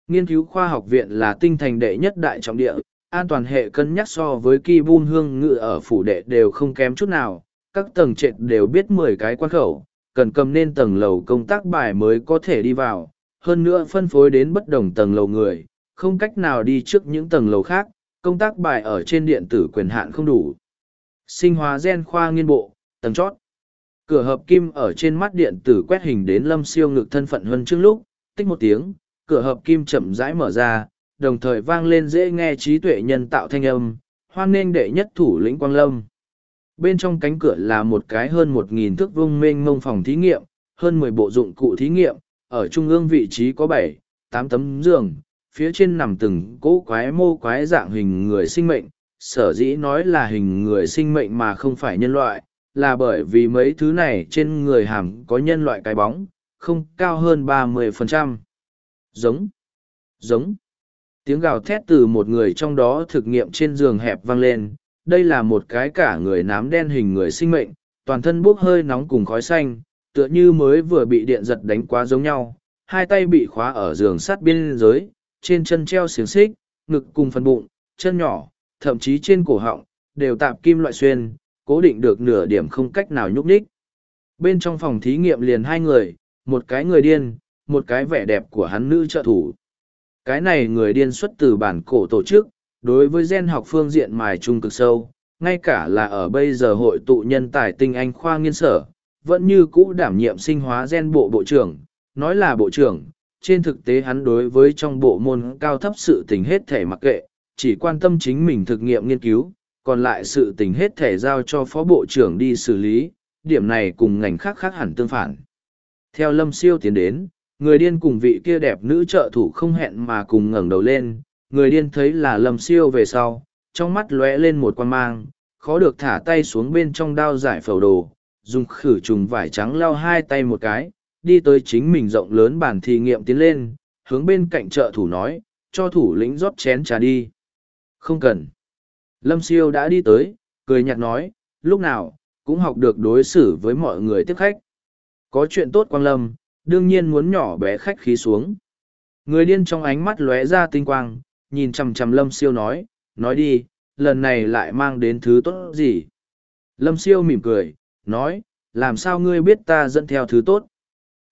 Nghiên cứu khoa học viện là tinh thành đệ nhất đại trọng địa, an toàn hệ cân nhắc so với kỳ bun hương ngự ở phủ đệ đều không kém chút nào, các tầng trệt đều biết mười cái quan khẩu, cần cầm nên tầng lầu công tác bài mới có thể đi vào, hơn nữa phân phối đến bất đồng tầng lầu người, không cách nào đi trước những tầng lầu khác, công tác bài ở trên điện tử quyền hạn không đủ. Sinh hóa gen khoa nghiên bộ, tầng chót. Cửa hợp kim ở trên mắt điện tử quét hình đến lâm siêu ngực thân phận hơn trước lúc, tích một tiếng, cửa hợp kim chậm rãi mở ra, đồng thời vang lên dễ nghe trí tuệ nhân tạo thanh âm, hoan nghênh đệ nhất thủ lĩnh Quang Lâm. Bên trong cánh cửa là một cái hơn một nghìn thước vuông mênh mông phòng thí nghiệm, hơn mười bộ dụng cụ thí nghiệm, ở trung ương vị trí có bảy, tám tấm giường, phía trên nằm từng cỗ quái mô quái dạng hình người sinh mệnh, sở dĩ nói là hình người sinh mệnh mà không phải nhân loại, là bởi vì mấy thứ này trên người hàm có nhân loại cái bóng, không cao hơn ba mươi phần trăm Giống. Giống. Tiếng gào thét từ một người trong đó thực nghiệm trên giường hẹp vang lên. Đây là một cái cả người nám đen hình người sinh mệnh, toàn thân bốc hơi nóng cùng khói xanh, tựa như mới vừa bị điện giật đánh quá giống nhau. Hai tay bị khóa ở giường sắt biên giới, trên chân treo xiềng xích, ngực cùng phần bụng, chân nhỏ, thậm chí trên cổ họng, đều tạp kim loại xuyên, cố định được nửa điểm không cách nào nhúc nhích. Bên trong phòng thí nghiệm liền hai người, một cái người điên, một cái vẻ đẹp của hắn nữ trợ thủ. Cái này người điên xuất từ bản cổ tổ chức, đối với gen học phương diện mài trung cực sâu, ngay cả là ở bây giờ hội tụ nhân tài tinh anh khoa nghiên sở, vẫn như cũ đảm nhiệm sinh hóa gen bộ bộ trưởng, nói là bộ trưởng, trên thực tế hắn đối với trong bộ môn cao thấp sự tình hết thể mặc kệ, chỉ quan tâm chính mình thực nghiệm nghiên cứu, còn lại sự tình hết thể giao cho phó bộ trưởng đi xử lý, điểm này cùng ngành khác khác hẳn tương phản. Theo Lâm Siêu tiến đến, người điên cùng vị kia đẹp nữ trợ thủ không hẹn mà cùng ngẩng đầu lên người điên thấy là lâm siêu về sau, trong mắt lóe lên một quan mang, khó được thả tay xuống bên trong đao giải phẩu đồ, dùng khử trùng vải trắng lau hai tay một cái, đi tới chính mình rộng lớn bản thí nghiệm tiến lên, hướng bên cạnh trợ thủ nói, cho thủ lĩnh rót chén trà đi. Không cần. Lâm siêu đã đi tới, cười nhạt nói, lúc nào, cũng học được đối xử với mọi người tiếp khách. Có chuyện tốt quang lâm, đương nhiên muốn nhỏ bé khách khí xuống. Người điên trong ánh mắt lóe ra tinh quang, nhìn chằm chằm lâm siêu nói, nói đi, lần này lại mang đến thứ tốt gì. Lâm siêu mỉm cười, nói, làm sao ngươi biết ta dẫn theo thứ tốt?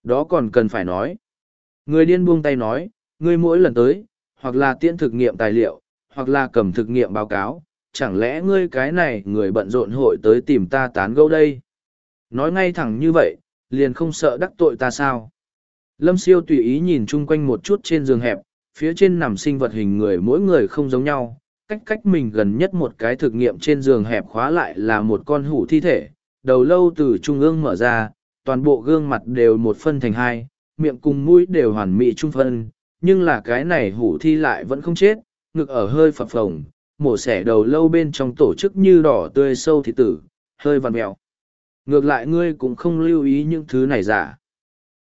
Đó còn cần phải nói. Người điên buông tay nói, ngươi mỗi lần tới, hoặc là tiễn thực nghiệm tài liệu, hoặc là cầm thực nghiệm báo cáo, chẳng lẽ ngươi cái này người bận rộn hội tới tìm ta tán gẫu đây? Nói ngay thẳng như vậy, liền không sợ đắc tội ta sao? Lâm siêu tùy ý nhìn chung quanh một chút trên giường hẹp, phía trên nằm sinh vật hình người mỗi người không giống nhau, cách cách mình gần nhất một cái thực nghiệm trên giường hẹp khóa lại là một con hủ thi thể, đầu lâu từ trung ương mở ra, toàn bộ gương mặt đều một phân thành hai, miệng cùng mũi đều hoàn mỹ trung phân, nhưng là cái này hủ thi lại vẫn không chết, ngực ở hơi phập phồng, mổ xẻ đầu lâu bên trong tổ chức như đỏ tươi sâu thịt tử, hơi vằn mẹo. Ngược lại ngươi cũng không lưu ý những thứ này giả.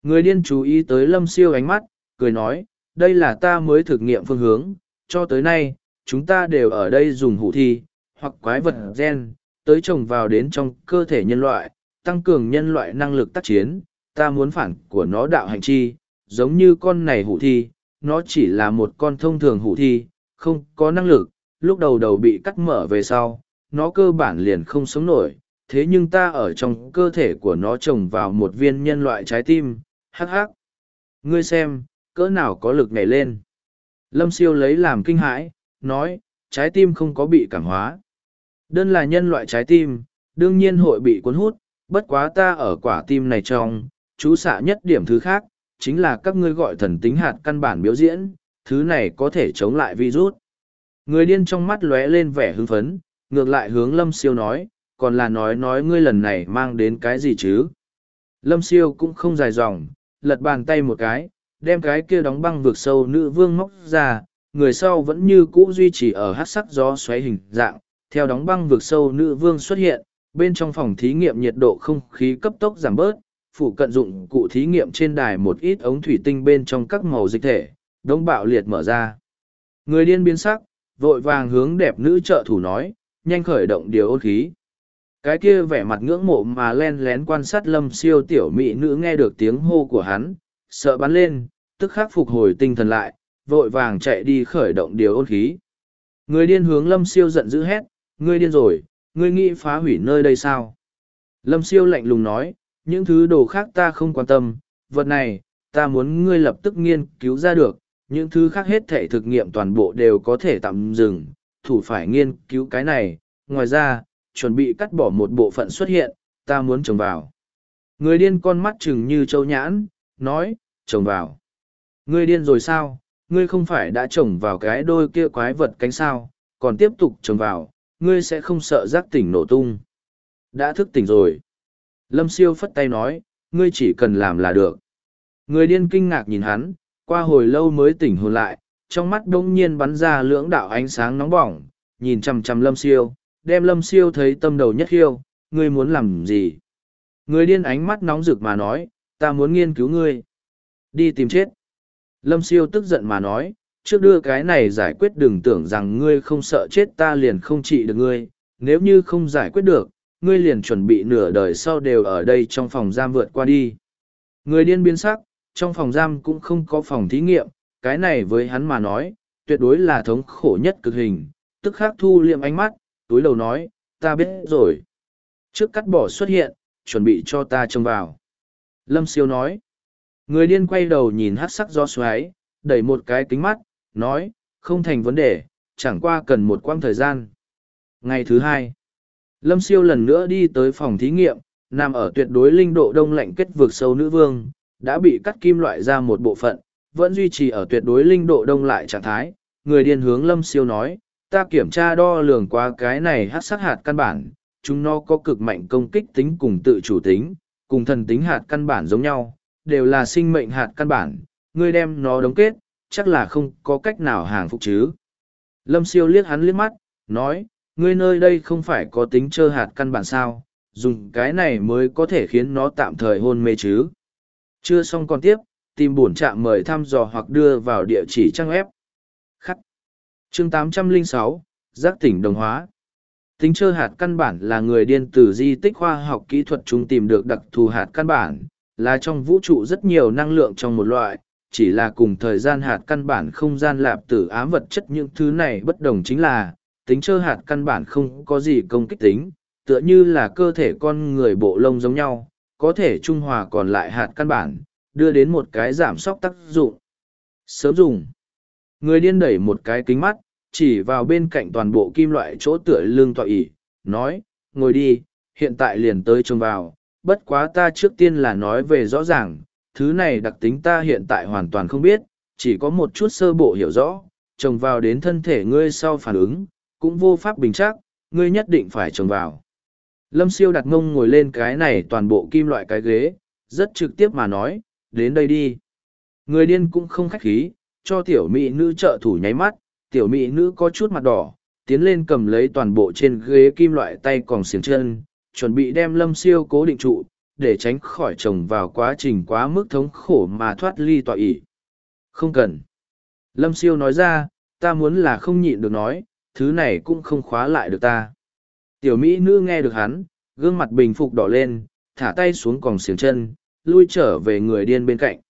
Người điên chú ý tới lâm siêu ánh mắt, cười nói, đây là ta mới thực nghiệm phương hướng, cho tới nay, chúng ta đều ở đây dùng hủ thi, hoặc quái vật gen, tới trồng vào đến trong cơ thể nhân loại, tăng cường nhân loại năng lực tác chiến, ta muốn phản của nó đạo hành chi, giống như con này hủ thi, nó chỉ là một con thông thường hủ thi, không có năng lực, lúc đầu đầu bị cắt mở về sau, nó cơ bản liền không sống nổi, thế nhưng ta ở trong cơ thể của nó trồng vào một viên nhân loại trái tim, hắc hắc. Ngươi xem, cỡ nào có lực nhảy lên. Lâm siêu lấy làm kinh hãi, nói, trái tim không có bị cảm hóa. Đơn là nhân loại trái tim, đương nhiên hội bị cuốn hút, bất quá ta ở quả tim này trong, chú xạ nhất điểm thứ khác, chính là các ngươi gọi thần tính hạt căn bản biểu diễn, thứ này có thể chống lại virus. Người điên trong mắt lóe lên vẻ hưng phấn, ngược lại hướng Lâm Siêu nói, còn là nói nói ngươi lần này mang đến cái gì chứ? Lâm Siêu cũng không dài dòng, lật bàn tay một cái, đem cái kia đóng băng vượt sâu nữ vương móc ra, người sau vẫn như cũ duy trì ở hát sắc gió xoáy hình dạng, theo đóng băng vượt sâu nữ vương xuất hiện, bên trong phòng thí nghiệm nhiệt độ không khí cấp tốc giảm bớt, phụ cận dụng cụ thí nghiệm trên đài một ít ống thủy tinh bên trong các màu dịch thể, đông bạo liệt mở ra. Người điên biến sắc, vội vàng hướng đẹp nữ trợ thủ nói, nhanh khởi động điều ôn khí. Cái kia vẻ mặt ngưỡng mộ mà len lén quan sát lâm siêu tiểu mỹ nữ nghe được tiếng hô của hắn, sợ bắn lên, tức khắc phục hồi tinh thần lại, vội vàng chạy đi khởi động điều ôn khí. Người điên hướng lâm siêu giận dữ hét, ngươi điên rồi, ngươi nghĩ phá hủy nơi đây sao? Lâm siêu lạnh lùng nói, những thứ đồ khác ta không quan tâm, vật này, ta muốn ngươi lập tức nghiên cứu ra được, những thứ khác hết thể thực nghiệm toàn bộ đều có thể tạm dừng, thủ phải nghiên cứu cái này, ngoài ra, chuẩn bị cắt bỏ một bộ phận xuất hiện, ta muốn trồng vào. Người điên con mắt chừng như châu nhãn, nói, trồng vào. Ngươi điên rồi sao, ngươi không phải đã trồng vào cái đôi kia quái vật cánh sao, còn tiếp tục trồng vào, ngươi sẽ không sợ giác tỉnh nổ tung. Đã thức tỉnh rồi. Lâm siêu phất tay nói, ngươi chỉ cần làm là được. Người điên kinh ngạc nhìn hắn, qua hồi lâu mới tỉnh hồn lại, trong mắt đông nhiên bắn ra lưỡng đạo ánh sáng nóng bỏng, nhìn chằm chằm lâm siêu, đem lâm siêu thấy tâm đầu nhất khiêu, ngươi muốn làm gì? Người điên ánh mắt nóng rực mà nói, ta muốn nghiên cứu ngươi. Đi tìm chết. Lâm siêu tức giận mà nói, trước đưa cái này giải quyết đừng tưởng rằng ngươi không sợ chết ta liền không trị được ngươi, nếu như không giải quyết được, ngươi liền chuẩn bị nửa đời sau đều ở đây trong phòng giam vượt qua đi. Người điên biến sắc, trong phòng giam cũng không có phòng thí nghiệm, cái này với hắn mà nói, tuyệt đối là thống khổ nhất cực hình, tức khắc thu liệm ánh mắt, túi đầu nói, ta biết rồi. Trước cắt bỏ xuất hiện, chuẩn bị cho ta trông vào. Lâm siêu nói, người điên quay đầu nhìn hát sắc do xoáy, đẩy một cái kính mắt, nói, không thành vấn đề, chẳng qua cần một quãng thời gian. Ngày thứ hai, Lâm siêu lần nữa đi tới phòng thí nghiệm, nằm ở tuyệt đối linh độ đông lạnh kết vực sâu nữ vương, đã bị cắt kim loại ra một bộ phận, vẫn duy trì ở tuyệt đối linh độ đông lại trạng thái. Người điên hướng lâm siêu nói, ta kiểm tra đo lường qua cái này hát sắc hạt căn bản, chúng nó có cực mạnh công kích tính cùng tự chủ tính, cùng thần tính hạt căn bản giống nhau, đều là sinh mệnh hạt căn bản, ngươi đem nó đóng kết, chắc là không có cách nào hàng phục chứ. Lâm siêu liếc hắn liếc mắt, nói, ngươi nơi đây không phải có tính trơ hạt căn bản sao, dùng cái này mới có thể khiến nó tạm thời hôn mê chứ. Chưa xong còn tiếp, tìm bổn trạm mời thăm dò hoặc đưa vào địa chỉ trang web. Khắc. Chương 806, Giác tỉnh đồng hóa. Tính trơ hạt căn bản là người điên từ di tích khoa học kỹ thuật chúng tìm được đặc thù hạt căn bản, là trong vũ trụ rất nhiều năng lượng trong một loại, chỉ là cùng thời gian hạt căn bản không gian lạp tử ám vật chất những thứ này bất đồng chính là, tính trơ hạt căn bản không có gì công kích tính, tựa như là cơ thể con người bộ lông giống nhau, có thể trung hòa còn lại hạt căn bản, đưa đến một cái giảm sóc tác dụng. Sớm dùng. Người điên đẩy một cái kính mắt, chỉ vào bên cạnh toàn bộ kim loại chỗ tựa lưng tọa ỉ, nói, ngồi đi, hiện tại liền tới trông vào, bất quá ta trước tiên là nói về rõ ràng, thứ này đặc tính ta hiện tại hoàn toàn không biết, chỉ có một chút sơ bộ hiểu rõ, trồng vào đến thân thể ngươi sau phản ứng, cũng vô pháp bình chắc, ngươi nhất định phải trồng vào. Lâm siêu đặt ngông ngồi lên cái này toàn bộ kim loại cái ghế, rất trực tiếp mà nói, đến đây đi. Người điên cũng không khách khí, cho tiểu mỹ nữ trợ thủ nháy mắt, tiểu mỹ nữ có chút mặt đỏ, tiến lên cầm lấy toàn bộ trên ghế kim loại tay còn xiềng chân, chuẩn bị đem lâm siêu cố định trụ, để tránh khỏi chồng vào quá trình quá mức thống khổ mà thoát ly tọa ỉ. Không cần. Lâm siêu nói ra, ta muốn là không nhịn được nói, thứ này cũng không khóa lại được ta. Tiểu Mỹ nữ nghe được hắn, gương mặt bình phục đỏ lên, thả tay xuống còng xiềng chân, lui trở về người điên bên cạnh.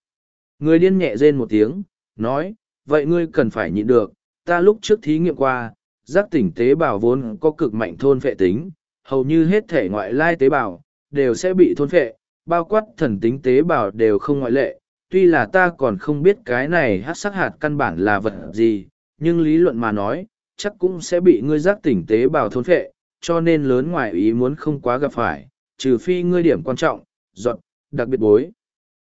Người điên nhẹ rên một tiếng, nói, vậy ngươi cần phải nhịn được, ta lúc trước thí nghiệm qua, giác tỉnh tế bào vốn có cực mạnh thôn vệ tính, hầu như hết thể ngoại lai tế bào, đều sẽ bị thôn phệ, bao quát thần tính tế bào đều không ngoại lệ. Tuy là ta còn không biết cái này hát sắc hạt căn bản là vật gì, nhưng lý luận mà nói, chắc cũng sẽ bị ngươi giác tỉnh tế bào thôn phệ, cho nên lớn ngoài ý muốn không quá gặp phải, trừ phi ngươi điểm quan trọng, giọt, đặc biệt bối.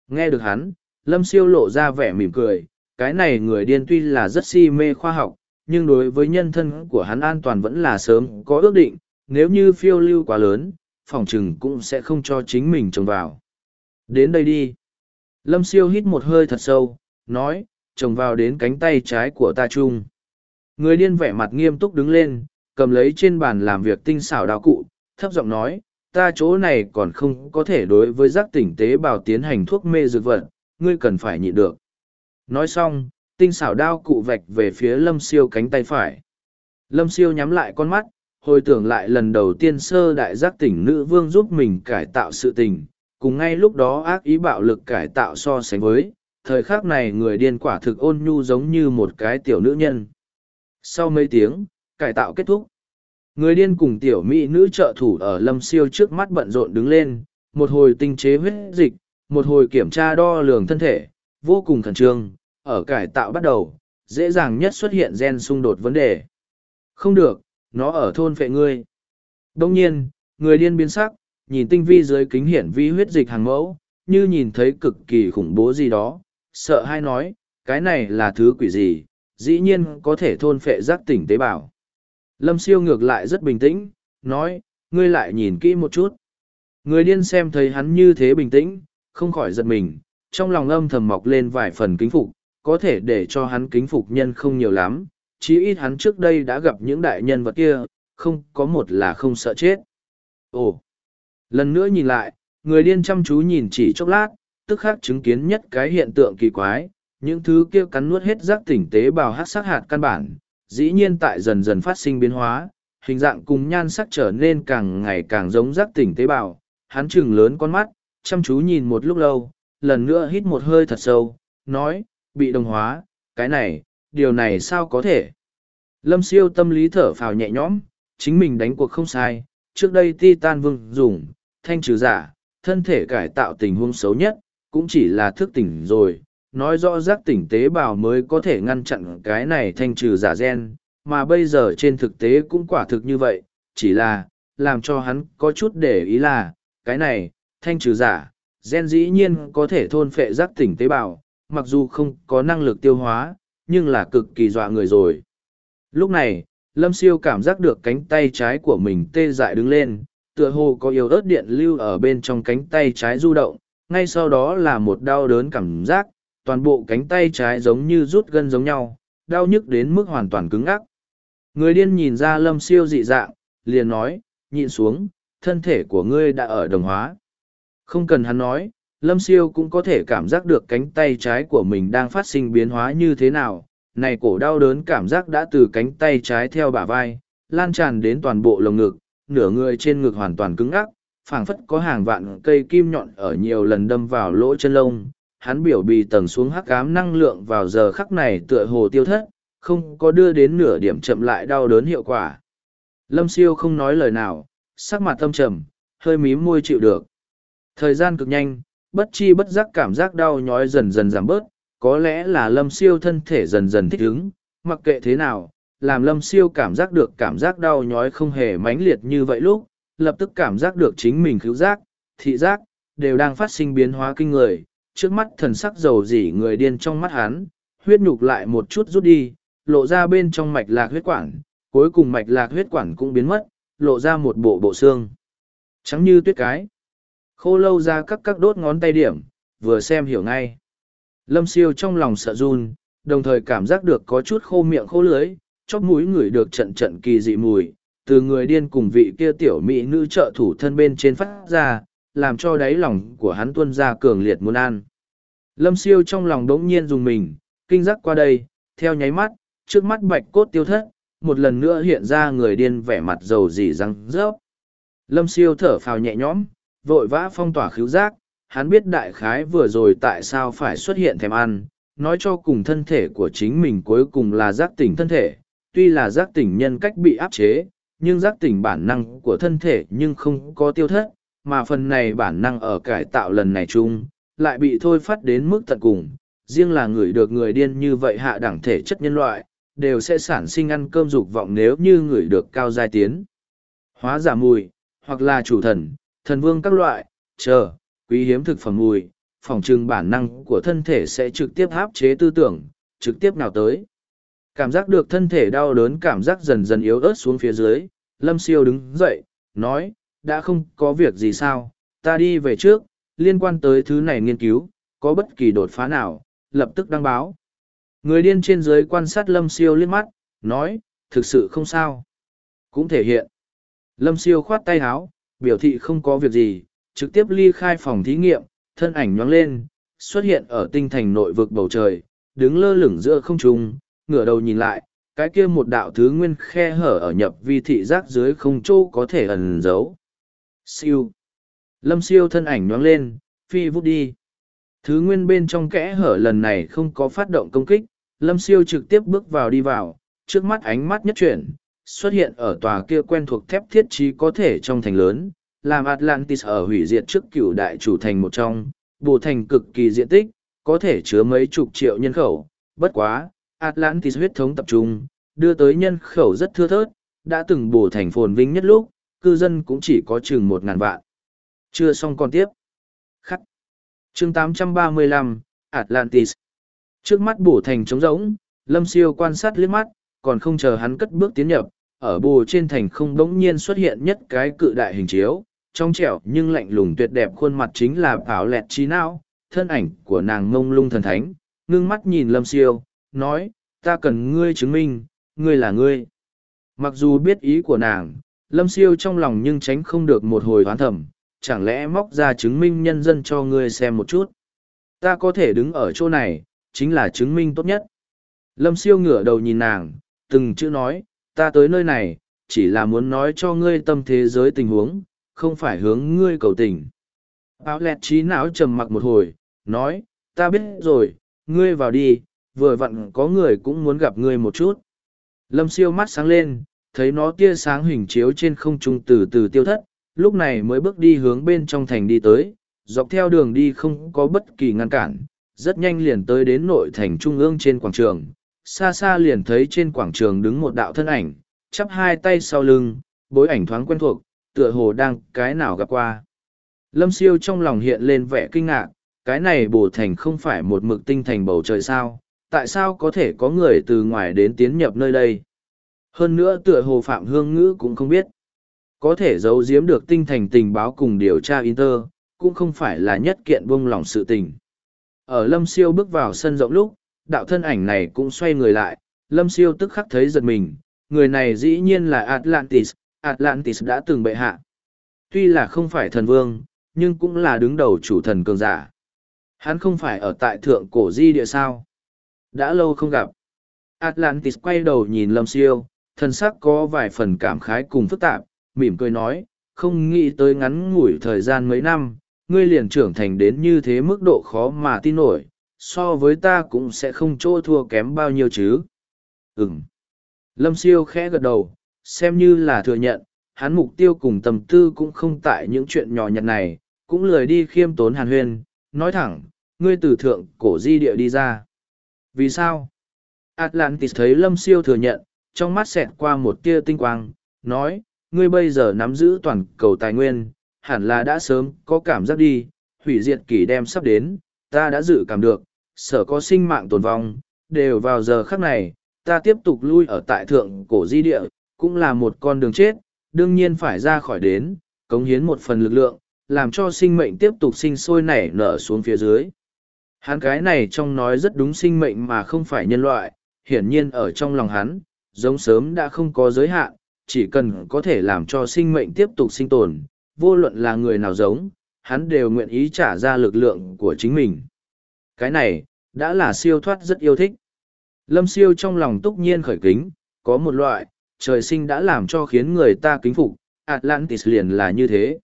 Nghe được hắn, Lâm Siêu lộ ra vẻ mỉm cười, cái này người điên tuy là rất si mê khoa học, nhưng đối với nhân thân của hắn an toàn vẫn là sớm có ước định, nếu như phiêu lưu quá lớn, phòng chừng cũng sẽ không cho chính mình trồng vào. Đến đây đi. Lâm Siêu hít một hơi thật sâu, nói, trồng vào đến cánh tay trái của ta chung. Người điên vẻ mặt nghiêm túc đứng lên, cầm lấy trên bàn làm việc tinh xảo đạo cụ, thấp giọng nói, ta chỗ này còn không có thể đối với giác tỉnh tế bào tiến hành thuốc mê dược vật, ngươi cần phải nhịn được. Nói xong, tinh xảo đao cụ vạch về phía lâm siêu cánh tay phải. Lâm siêu nhắm lại con mắt, hồi tưởng lại lần đầu tiên sơ đại giác tỉnh nữ vương giúp mình cải tạo sự tình, cùng ngay lúc đó ác ý bạo lực cải tạo so sánh với, thời khắc này người điên quả thực ôn nhu giống như một cái tiểu nữ nhân. Sau mấy tiếng, cải tạo kết thúc. Người điên cùng tiểu mỹ nữ trợ thủ ở lâm siêu trước mắt bận rộn đứng lên, một hồi tinh chế huyết dịch, một hồi kiểm tra đo lường thân thể, vô cùng khẩn trương, ở cải tạo bắt đầu, dễ dàng nhất xuất hiện gen xung đột vấn đề. Không được, nó ở thôn phệ ngươi. Đông nhiên, người điên biến sắc, nhìn tinh vi dưới kính hiển vi huyết dịch hàng mẫu, như nhìn thấy cực kỳ khủng bố gì đó, sợ hay nói, cái này là thứ quỷ gì, dĩ nhiên có thể thôn phệ giác tỉnh tế bào. Lâm siêu ngược lại rất bình tĩnh, nói, ngươi lại nhìn kỹ một chút. Người điên xem thấy hắn như thế bình tĩnh, không khỏi giật mình, trong lòng âm thầm mọc lên vài phần kính phục, có thể để cho hắn kính phục nhân không nhiều lắm, chí ít hắn trước đây đã gặp những đại nhân vật kia, không có một là không sợ chết. Ồ! Lần nữa nhìn lại, người điên chăm chú nhìn chỉ chốc lát, tức khắc chứng kiến nhất cái hiện tượng kỳ quái, những thứ kia cắn nuốt hết giác tỉnh tế bào hát sắc hạt căn bản, dĩ nhiên tại dần dần phát sinh biến hóa, hình dạng cùng nhan sắc trở nên càng ngày càng giống giác tỉnh tế bào, hắn chừng lớn con mắt, chăm chú nhìn một lúc lâu, lần nữa hít một hơi thật sâu, nói, bị đồng hóa, cái này, điều này sao có thể? Lâm siêu tâm lý thở phào nhẹ nhõm, chính mình đánh cuộc không sai, trước đây Titan Vương dùng, thanh trừ giả, thân thể cải tạo tình huống xấu nhất, cũng chỉ là thức tỉnh rồi, nói rõ giác tỉnh tế bào mới có thể ngăn chặn cái này thanh trừ giả gen, mà bây giờ trên thực tế cũng quả thực như vậy, chỉ là, làm cho hắn có chút để ý là, cái này, thanh trừ giả, gen dĩ nhiên có thể thôn phệ giác tỉnh tế bào, mặc dù không có năng lực tiêu hóa, nhưng là cực kỳ dọa người rồi. Lúc này, Lâm Siêu cảm giác được cánh tay trái của mình tê dại đứng lên, tựa hồ có yếu ớt điện lưu ở bên trong cánh tay trái du động, ngay sau đó là một đau đớn cảm giác, toàn bộ cánh tay trái giống như rút gân giống nhau, đau nhức đến mức hoàn toàn cứng ngắc, Người điên nhìn ra lâm siêu dị dạng, liền nói, nhịn xuống, thân thể của ngươi đã ở đồng hóa. Không cần hắn nói, lâm siêu cũng có thể cảm giác được cánh tay trái của mình đang phát sinh biến hóa như thế nào. Này cổ đau đớn cảm giác đã từ cánh tay trái theo bả vai, lan tràn đến toàn bộ lồng ngực, nửa người trên ngực hoàn toàn cứng ngắc, phảng phất có hàng vạn cây kim nhọn ở nhiều lần đâm vào lỗ chân lông. Hắn biểu bì tầng xuống hắc ám năng lượng vào giờ khắc này tựa hồ tiêu thất, không có đưa đến nửa điểm chậm lại đau đớn hiệu quả. Lâm siêu không nói lời nào, sắc mặt tâm trầm, hơi mím môi chịu được. Thời gian cực nhanh, bất chi bất giác cảm giác đau nhói dần dần giảm bớt, có lẽ là lâm siêu thân thể dần dần thích ứng, mặc kệ thế nào, làm lâm siêu cảm giác được cảm giác đau nhói không hề mãnh liệt như vậy lúc, lập tức cảm giác được chính mình cứu giác, thị giác, đều đang phát sinh biến hóa kinh người, trước mắt thần sắc dầu dỉ người điên trong mắt hắn, huyết nhục lại một chút rút đi, lộ ra bên trong mạch lạc huyết quản, cuối cùng mạch lạc huyết quản cũng biến mất, lộ ra một bộ bộ xương. Trắng như tuyết cái. Khô lâu ra các các đốt ngón tay điểm, vừa xem hiểu ngay. Lâm siêu trong lòng sợ run, đồng thời cảm giác được có chút khô miệng khô lưới, chóp mũi người được trận trận kỳ dị mùi, từ người điên cùng vị kia tiểu mỹ nữ trợ thủ thân bên trên phát ra, làm cho đáy lòng của hắn tuân ra cường liệt muốn ăn. Lâm siêu trong lòng đống nhiên dùng mình, kinh giác qua đây, theo nháy mắt, trước mắt bạch cốt tiêu thất, một lần nữa hiện ra người điên vẻ mặt dầu dỉ răng rớp. Lâm siêu thở phào nhẹ nhõm, vội vã phong tỏa khứu giác, hắn biết đại khái vừa rồi tại sao phải xuất hiện thèm ăn, nói cho cùng thân thể của chính mình cuối cùng là giác tỉnh thân thể, tuy là giác tỉnh nhân cách bị áp chế, nhưng giác tỉnh bản năng của thân thể nhưng không có tiêu thất, mà phần này bản năng ở cải tạo lần này chung, lại bị thôi phát đến mức tận cùng. Riêng là người được người điên như vậy hạ đẳng thể chất nhân loại, đều sẽ sản sinh ăn cơm dục vọng nếu như người được cao giai tiến. Hóa giả mùi, hoặc là chủ thần, thần vương các loại, chờ, quý hiếm thực phẩm mùi, phòng trừng bản năng của thân thể sẽ trực tiếp áp chế tư tưởng, trực tiếp nào tới. Cảm giác được thân thể đau đớn cảm giác dần dần yếu ớt xuống phía dưới, Lâm Siêu đứng dậy, nói, đã không có việc gì sao, ta đi về trước, liên quan tới thứ này nghiên cứu, có bất kỳ đột phá nào, lập tức đăng báo. Người điên trên dưới quan sát Lâm Siêu liếc mắt, nói, thực sự không sao. Cũng thể hiện. Lâm Siêu khoát tay háo, biểu thị không có việc gì, trực tiếp ly khai phòng thí nghiệm, thân ảnh nhoáng lên, xuất hiện ở tinh thành nội vực bầu trời, đứng lơ lửng giữa không trung, ngửa đầu nhìn lại, cái kia một đạo thứ nguyên khe hở ở nhập vi thị giác dưới không chỗ có thể ẩn giấu. Siêu. Lâm siêu thân ảnh nhoáng lên, phi vút đi. Thứ nguyên bên trong kẽ hở lần này không có phát động công kích, lâm siêu trực tiếp bước vào đi vào, trước mắt ánh mắt nhất chuyển, xuất hiện ở tòa kia quen thuộc thép thiết trí có thể trong thành lớn, làm Atlantis ở hủy diệt trước cựu đại chủ thành một trong, bù thành cực kỳ diện tích, có thể chứa mấy chục triệu nhân khẩu, bất quá, Atlantis huyết thống tập trung, đưa tới nhân khẩu rất thưa thớt, đã từng bổ thành phồn vinh nhất lúc, cư dân cũng chỉ có chừng một ngàn vạn. Chưa xong còn tiếp. Khắc. chương 835, Atlantis. Trước mắt bổ thành trống rỗng, Lâm Siêu quan sát liếc mắt, còn không chờ hắn cất bước tiến nhập, ở bồ trên thành không đống nhiên xuất hiện nhất cái cự đại hình chiếu, trong trẻo nhưng lạnh lùng tuyệt đẹp khuôn mặt chính là ảo lẹt trí não, thân ảnh của nàng ngông lung thần thánh, ngưng mắt nhìn Lâm Siêu, nói, ta cần ngươi chứng minh, ngươi là ngươi. Mặc dù biết ý của nàng, Lâm Siêu trong lòng nhưng tránh không được một hồi hoán thẩm, chẳng lẽ móc ra chứng minh nhân dân cho ngươi xem một chút. Ta có thể đứng ở chỗ này, chính là chứng minh tốt nhất. Lâm Siêu ngửa đầu nhìn nàng, từng chữ nói, ta tới nơi này, chỉ là muốn nói cho ngươi tâm thế giới tình huống, không phải hướng ngươi cầu tình. Áo lẹt trí não trầm mặc một hồi, nói, ta biết rồi, ngươi vào đi, vừa vặn có người cũng muốn gặp ngươi một chút. Lâm siêu mắt sáng lên, thấy nó tia sáng hình chiếu trên không trung từ từ tiêu thất, lúc này mới bước đi hướng bên trong thành đi tới, dọc theo đường đi không có bất kỳ ngăn cản, rất nhanh liền tới đến nội thành trung ương trên quảng trường. Xa xa liền thấy trên quảng trường đứng một đạo thân ảnh, chắp hai tay sau lưng, bối ảnh thoáng quen thuộc, tựa hồ đang cái nào gặp qua. Lâm siêu trong lòng hiện lên vẻ kinh ngạc, cái này bổ thành không phải một mực tinh thành bầu trời sao, tại sao có thể có người từ ngoài đến tiến nhập nơi đây. Hơn nữa tựa hồ Phạm Hương Ngữ cũng không biết. Có thể giấu giếm được tinh thành tình báo cùng điều tra Inter, cũng không phải là nhất kiện buông lỏng sự tình. Ở Lâm Siêu bước vào sân rộng lúc, đạo thân ảnh này cũng xoay người lại, Lâm Siêu tức khắc thấy giật mình, người này dĩ nhiên là Atlantis, Atlantis đã từng bệ hạ. Tuy là không phải thần vương, nhưng cũng là đứng đầu chủ thần cường giả. Hắn không phải ở tại thượng cổ di địa sao. Đã lâu không gặp. Atlantis quay đầu nhìn Lâm Siêu, thần sắc có vài phần cảm khái cùng phức tạp, mỉm cười nói, không nghĩ tới ngắn ngủi thời gian mấy năm, ngươi liền trưởng thành đến như thế mức độ khó mà tin nổi, so với ta cũng sẽ không chỗ thua kém bao nhiêu chứ. Ừm. Lâm Siêu khẽ gật đầu, xem như là thừa nhận, hắn mục tiêu cùng tầm tư cũng không tại những chuyện nhỏ nhặt này, cũng lười đi khiêm tốn hàn huyên, nói thẳng, ngươi từ thượng cổ di địa đi ra. Vì sao? Atlantis thấy Lâm Siêu thừa nhận, trong mắt xẹt qua một tia tinh quang, nói, ngươi bây giờ nắm giữ toàn cầu tài nguyên, hẳn là đã sớm có cảm giác đi, hủy diệt kỷ đem sắp đến, ta đã dự cảm được, sở có sinh mạng tồn vong, đều vào giờ khắc này, ta tiếp tục lui ở tại thượng cổ di địa, cũng là một con đường chết, đương nhiên phải ra khỏi đến, cống hiến một phần lực lượng, làm cho sinh mệnh tiếp tục sinh sôi nảy nở xuống phía dưới. Hắn cái này trong nói rất đúng sinh mệnh mà không phải nhân loại, hiển nhiên ở trong lòng hắn, giống sớm đã không có giới hạn, chỉ cần có thể làm cho sinh mệnh tiếp tục sinh tồn, vô luận là người nào giống, hắn đều nguyện ý trả ra lực lượng của chính mình. Cái này, đã là siêu thoát rất yêu thích. Lâm siêu trong lòng túc nhiên khởi kính, có một loại, trời sinh đã làm cho khiến người ta kính phục, Atlantis liền là như thế.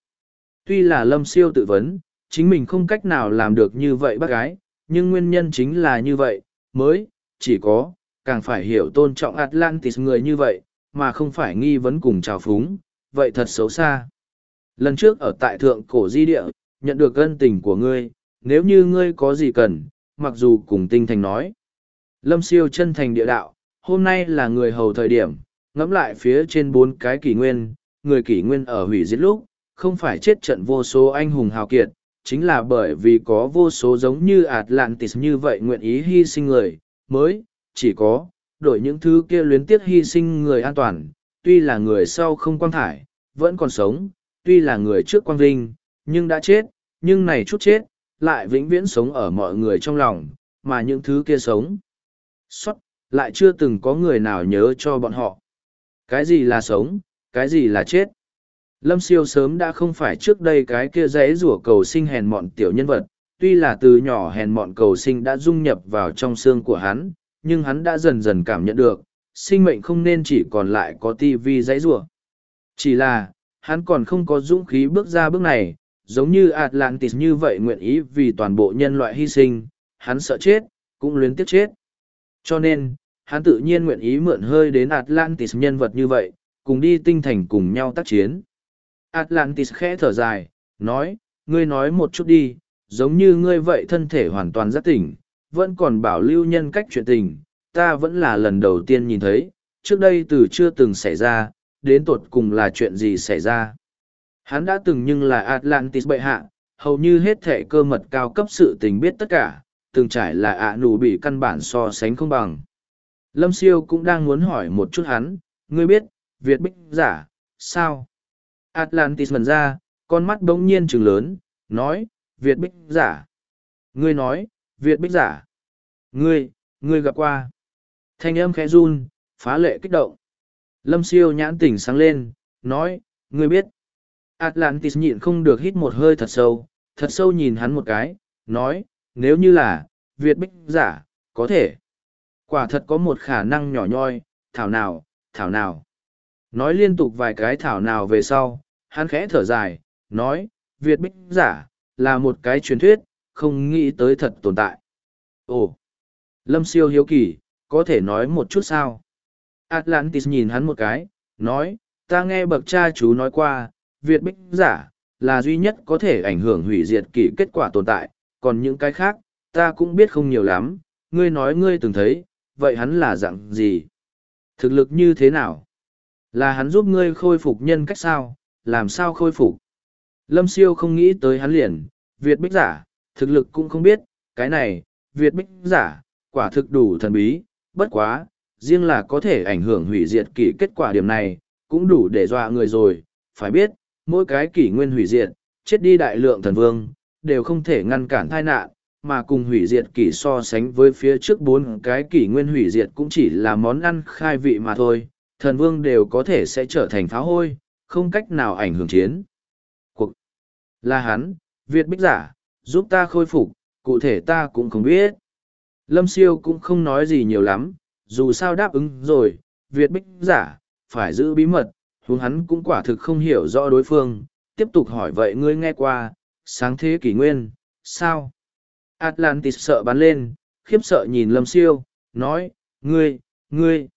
Tuy là lâm siêu tự vấn, chính mình không cách nào làm được như vậy bác gái, nhưng nguyên nhân chính là như vậy, mới, chỉ có, càng phải hiểu tôn trọng Atlantis người như vậy, mà không phải nghi vấn cùng trào phúng, vậy thật xấu xa. Lần trước ở tại thượng cổ di địa, nhận được ân tình của ngươi, nếu như ngươi có gì cần, mặc dù cùng tinh thành nói. Lâm siêu chân thành địa đạo, hôm nay là người hầu thời điểm, ngẫm lại phía trên bốn cái kỷ nguyên, người kỷ nguyên ở hủy diệt lúc, không phải chết trận vô số anh hùng hào kiệt, chính là bởi vì có vô số giống như Atlantis như vậy nguyện ý hy sinh người, mới, chỉ có, đổi những thứ kia luyến tiếc hy sinh người an toàn, tuy là người sau không quan thải, vẫn còn sống, tuy là người trước quang vinh, nhưng đã chết, nhưng này chút chết, lại vĩnh viễn sống ở mọi người trong lòng, mà những thứ kia sống. Xuất, lại chưa từng có người nào nhớ cho bọn họ. Cái gì là sống, cái gì là chết. Lâm siêu sớm đã không phải trước đây cái kia rẽ rủa cầu sinh hèn mọn tiểu nhân vật, tuy là từ nhỏ hèn mọn cầu sinh đã dung nhập vào trong xương của hắn, nhưng hắn đã dần dần cảm nhận được, sinh mệnh không nên chỉ còn lại có tivi rẽ rủa. Chỉ là, hắn còn không có dũng khí bước ra bước này, giống như Atlantis như vậy nguyện ý vì toàn bộ nhân loại hy sinh, hắn sợ chết, cũng luyến tiếc chết. Cho nên, hắn tự nhiên nguyện ý mượn hơi đến Atlantis nhân vật như vậy, cùng đi tinh thành cùng nhau tác chiến. Atlantis khẽ thở dài, nói, ngươi nói một chút đi, giống như ngươi vậy thân thể hoàn toàn rất tỉnh, vẫn còn bảo lưu nhân cách chuyện tình, ta vẫn là lần đầu tiên nhìn thấy, trước đây từ chưa từng xảy ra, đến tột cùng là chuyện gì xảy ra. Hắn đã từng nhưng là Atlantis bệ hạ, hầu như hết thể cơ mật cao cấp sự tình biết tất cả, từng trải là ạ nụ bị căn bản so sánh không bằng. Lâm Siêu cũng đang muốn hỏi một chút hắn, ngươi biết, Việt Bích giả, sao? Atlantis mần ra, con mắt bỗng nhiên trừng lớn, nói, Việt Bích giả. Ngươi nói, Việt Bích giả. Ngươi, ngươi gặp qua. Thanh âm khẽ run, phá lệ kích động. Lâm siêu nhãn tỉnh sáng lên, nói, ngươi biết. Atlantis nhịn không được hít một hơi thật sâu, thật sâu nhìn hắn một cái, nói, nếu như là, Việt Bích giả, có thể. Quả thật có một khả năng nhỏ nhoi, thảo nào, thảo nào. Nói liên tục vài cái thảo nào về sau, hắn khẽ thở dài, nói, Việt Bích giả, là một cái truyền thuyết, không nghĩ tới thật tồn tại. Ồ! Lâm siêu hiếu kỳ, có thể nói một chút sao? Atlantis nhìn hắn một cái, nói, ta nghe bậc cha chú nói qua, Việt Bích giả, là duy nhất có thể ảnh hưởng hủy diệt kỷ kết quả tồn tại, còn những cái khác, ta cũng biết không nhiều lắm, ngươi nói ngươi từng thấy, vậy hắn là dạng gì? Thực lực như thế nào? Là hắn giúp ngươi khôi phục nhân cách sao? Làm sao khôi phục? Lâm siêu không nghĩ tới hắn liền, Việt Bích giả, thực lực cũng không biết, cái này, Việt Bích giả, quả thực đủ thần bí, bất quá, riêng là có thể ảnh hưởng hủy diệt kỷ kết quả điểm này, cũng đủ để dọa người rồi, phải biết, mỗi cái kỷ nguyên hủy diệt, chết đi đại lượng thần vương, đều không thể ngăn cản tai nạn, mà cùng hủy diệt kỷ so sánh với phía trước bốn cái kỷ nguyên hủy diệt cũng chỉ là món ăn khai vị mà thôi, thần vương đều có thể sẽ trở thành pháo hôi, không cách nào ảnh hưởng chiến. Cuộc là hắn, Việt bích giả, giúp ta khôi phục, cụ thể ta cũng không biết. Lâm siêu cũng không nói gì nhiều lắm, dù sao đáp ứng rồi, Việt bích giả, phải giữ bí mật, huống hắn cũng quả thực không hiểu rõ đối phương, tiếp tục hỏi vậy ngươi nghe qua, sáng thế kỷ nguyên, sao? Atlantis sợ bắn lên, khiếp sợ nhìn Lâm siêu, nói, ngươi, ngươi,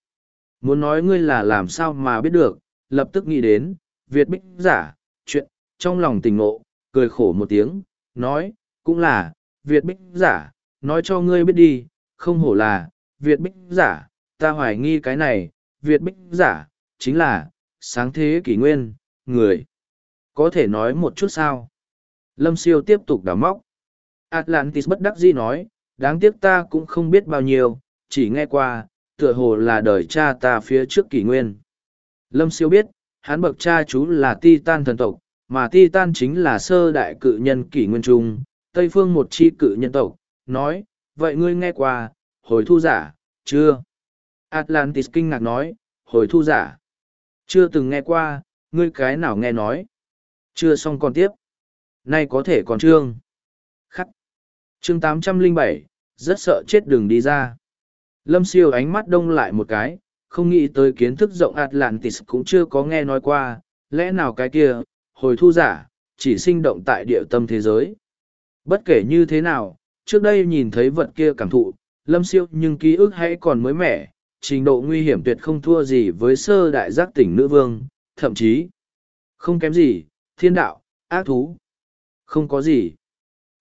muốn nói ngươi là làm sao mà biết được, lập tức nghĩ đến, Việt bích giả, chuyện, trong lòng tình ngộ, cười khổ một tiếng, nói, cũng là, Việt bích giả, nói cho ngươi biết đi, không hổ là, Việt bích giả, ta hoài nghi cái này, Việt bích giả, chính là, sáng thế kỷ nguyên, người. Có thể nói một chút sao? Lâm siêu tiếp tục đào móc. Atlantis bất đắc dĩ nói, đáng tiếc ta cũng không biết bao nhiêu, chỉ nghe qua, tựa hồ là đời cha ta phía trước kỷ nguyên. Lâm siêu biết, hắn bậc cha chú là Titan thần tộc, mà Titan chính là sơ đại cự nhân kỷ nguyên trung, Tây phương một chi cự nhân tộc, nói, vậy ngươi nghe qua, hồi thu giả, chưa? Atlantis kinh ngạc nói, hồi thu giả. Chưa từng nghe qua, ngươi cái nào nghe nói. Chưa xong còn tiếp. Nay có thể còn chương. Khắc. Chương 807, rất sợ chết đường đi ra. Lâm siêu ánh mắt đông lại một cái, không nghĩ tới kiến thức rộng Atlantis cũng chưa có nghe nói qua, lẽ nào cái kia, hồi thu giả, chỉ sinh động tại địa tâm thế giới. Bất kể như thế nào, trước đây nhìn thấy vật kia cảm thụ, lâm siêu nhưng ký ức hãy còn mới mẻ, trình độ nguy hiểm tuyệt không thua gì với sơ đại giác tỉnh nữ vương, thậm chí không kém gì, thiên đạo, ác thú. Không có gì.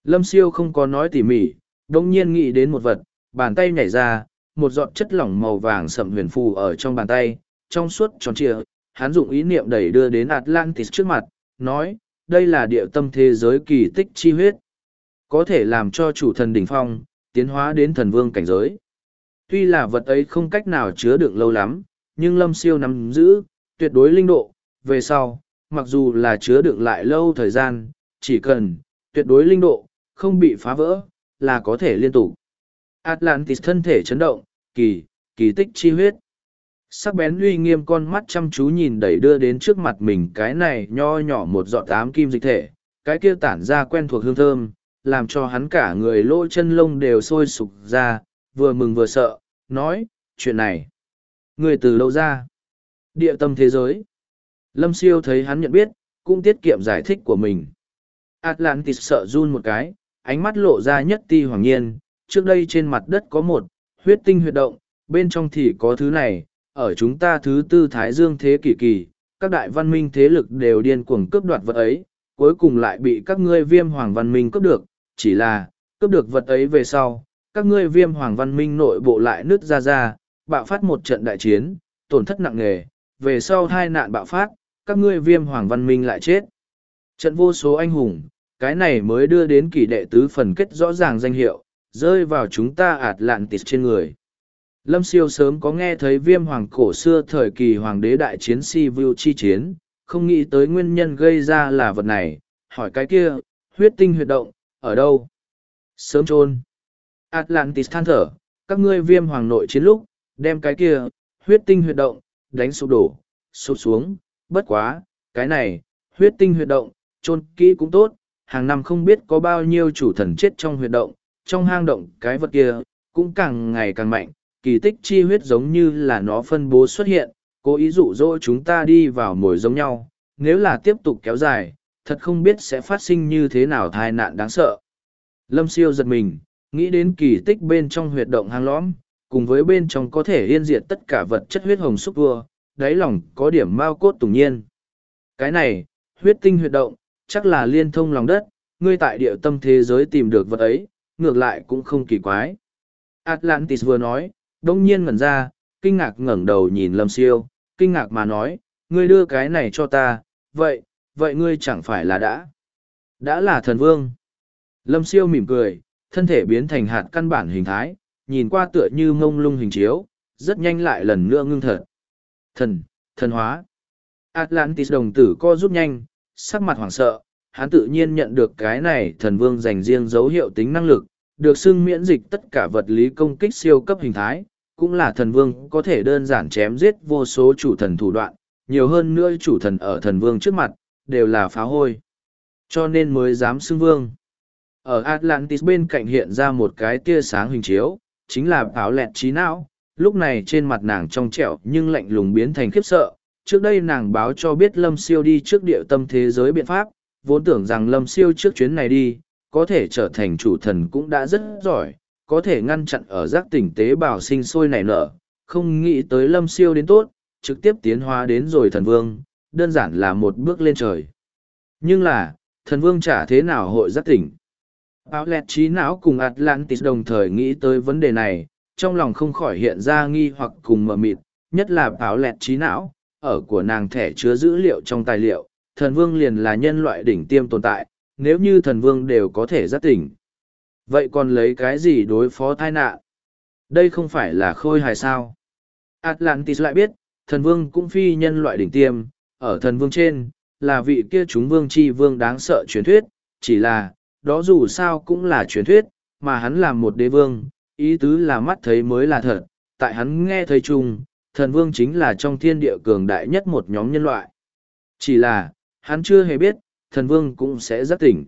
Lâm siêu không có nói tỉ mỉ, đông nhiên nghĩ đến một vật, bàn tay nhảy ra, một giọt chất lỏng màu vàng sậm huyền phù ở trong bàn tay, trong suốt tròn trịa, hắn dụng ý niệm đẩy đưa đến Atlantis trước mặt, nói, đây là địa tâm thế giới kỳ tích chi huyết. Có thể làm cho chủ thần đỉnh phong, tiến hóa đến thần vương cảnh giới. Tuy là vật ấy không cách nào chứa đựng lâu lắm, nhưng lâm siêu nắm giữ, tuyệt đối linh độ, về sau, mặc dù là chứa đựng lại lâu thời gian, chỉ cần, tuyệt đối linh độ, không bị phá vỡ, là có thể liên tục. Atlantis thân thể chấn động, kỳ, kỳ tích chi huyết. Sắc bén uy nghiêm con mắt chăm chú nhìn đẩy đưa đến trước mặt mình cái này nho nhỏ một giọt tám kim dịch thể, cái kia tản ra quen thuộc hương thơm, làm cho hắn cả người lỗ chân lông đều sôi sục ra, vừa mừng vừa sợ, nói, chuyện này. Người từ lâu ra? Địa tâm thế giới. Lâm siêu thấy hắn nhận biết, cũng tiết kiệm giải thích của mình. Atlantis sợ run một cái, ánh mắt lộ ra nhất ti hoàng nhiên, trước đây trên mặt đất có một, huyết tinh huyệt động, bên trong thì có thứ này, ở chúng ta thứ tư Thái Dương thế kỷ kỳ, các đại văn minh thế lực đều điên cuồng cướp đoạt vật ấy, cuối cùng lại bị các ngươi viêm hoàng văn minh cướp được, chỉ là, cướp được vật ấy về sau, các ngươi viêm hoàng văn minh nội bộ lại nứt ra ra, bạo phát một trận đại chiến, tổn thất nặng nề, về sau hai nạn bạo phát, các ngươi viêm hoàng văn minh lại chết. Trận vô số anh hùng, cái này mới đưa đến kỷ đệ tứ phần kết rõ ràng danh hiệu, rơi vào chúng ta ạt lạn tịt trên người. Lâm siêu sớm có nghe thấy viêm hoàng cổ xưa thời kỳ hoàng đế đại chiến si vưu chi chiến, không nghĩ tới nguyên nhân gây ra là vật này, hỏi cái kia, huyết tinh huyệt động, ở đâu? Sớm trôn. Atlantis than thở, các ngươi viêm hoàng nội chiến lúc, đem cái kia, huyết tinh huyệt động, đánh sụp đổ, sụp xuống, bất quá, cái này, huyết tinh huyệt động, trôn kỹ cũng tốt, hàng năm không biết có bao nhiêu chủ thần chết trong huyệt động, trong hang động cái vật kia, cũng càng ngày càng mạnh, kỳ tích chi huyết giống như là nó phân bố xuất hiện, cố ý dụ dỗ chúng ta đi vào mồi giống nhau, nếu là tiếp tục kéo dài, thật không biết sẽ phát sinh như thế nào tai nạn đáng sợ. Lâm siêu giật mình, nghĩ đến kỳ tích bên trong huyệt động hang lõm, cùng với bên trong có thể yên diệt tất cả vật chất huyết hồng xúc vua, đáy lòng có điểm mao cốt tùng nhiên. Cái này, huyết tinh huyệt động, chắc là liên thông lòng đất, ngươi tại địa tâm thế giới tìm được vật ấy, ngược lại cũng không kỳ quái. Atlantis vừa nói, đông nhiên ngẩn ra, kinh ngạc ngẩng đầu nhìn Lâm Siêu, kinh ngạc mà nói, ngươi đưa cái này cho ta, vậy, vậy ngươi chẳng phải là đã, đã là thần vương. Lâm Siêu mỉm cười, thân thể biến thành hạt căn bản hình thái, nhìn qua tựa như mông lung hình chiếu, rất nhanh lại lần nữa ngưng thật. Thần, thần hóa. Atlantis đồng tử co rút nhanh, sắc mặt hoảng sợ, hắn tự nhiên nhận được cái này thần vương dành riêng dấu hiệu tính năng lực, được xưng miễn dịch tất cả vật lý công kích siêu cấp hình thái, cũng là thần vương có thể đơn giản chém giết vô số chủ thần thủ đoạn, nhiều hơn nữa chủ thần ở thần vương trước mặt, đều là phá hôi. Cho nên mới dám xưng vương. Ở Atlantis bên cạnh hiện ra một cái tia sáng hình chiếu, chính là áo lẹt trí não. Lúc này trên mặt nàng trong trẻo nhưng lạnh lùng biến thành khiếp sợ. Trước đây nàng báo cho biết Lâm Siêu đi trước địa tâm thế giới biện pháp, vốn tưởng rằng Lâm Siêu trước chuyến này đi, có thể trở thành chủ thần cũng đã rất giỏi, có thể ngăn chặn ở giác tỉnh tế bào sinh sôi nảy nở, không nghĩ tới Lâm Siêu đến tốt, trực tiếp tiến hóa đến rồi thần vương, đơn giản là một bước lên trời. Nhưng là, thần vương chả thế nào hội giác tỉnh. Áo lẹt trí não cùng Atlantis đồng thời nghĩ tới vấn đề này, trong lòng không khỏi hiện ra nghi hoặc cùng mờ mịt, nhất là áo lẹt trí não, ở của nàng thẻ chứa dữ liệu trong tài liệu, thần vương liền là nhân loại đỉnh tiêm tồn tại, nếu như thần vương đều có thể giác tỉnh. Vậy còn lấy cái gì đối phó tai nạn? Đây không phải là khôi hài sao? Atlantis lại biết, thần vương cũng phi nhân loại đỉnh tiêm, ở thần vương trên, là vị kia chúng vương chi vương đáng sợ truyền thuyết, chỉ là, đó dù sao cũng là truyền thuyết, mà hắn là một đế vương, ý tứ là mắt thấy mới là thật, tại hắn nghe thấy chung, thần vương chính là trong thiên địa cường đại nhất một nhóm nhân loại. Chỉ là, hắn chưa hề biết, thần vương cũng sẽ rất tỉnh.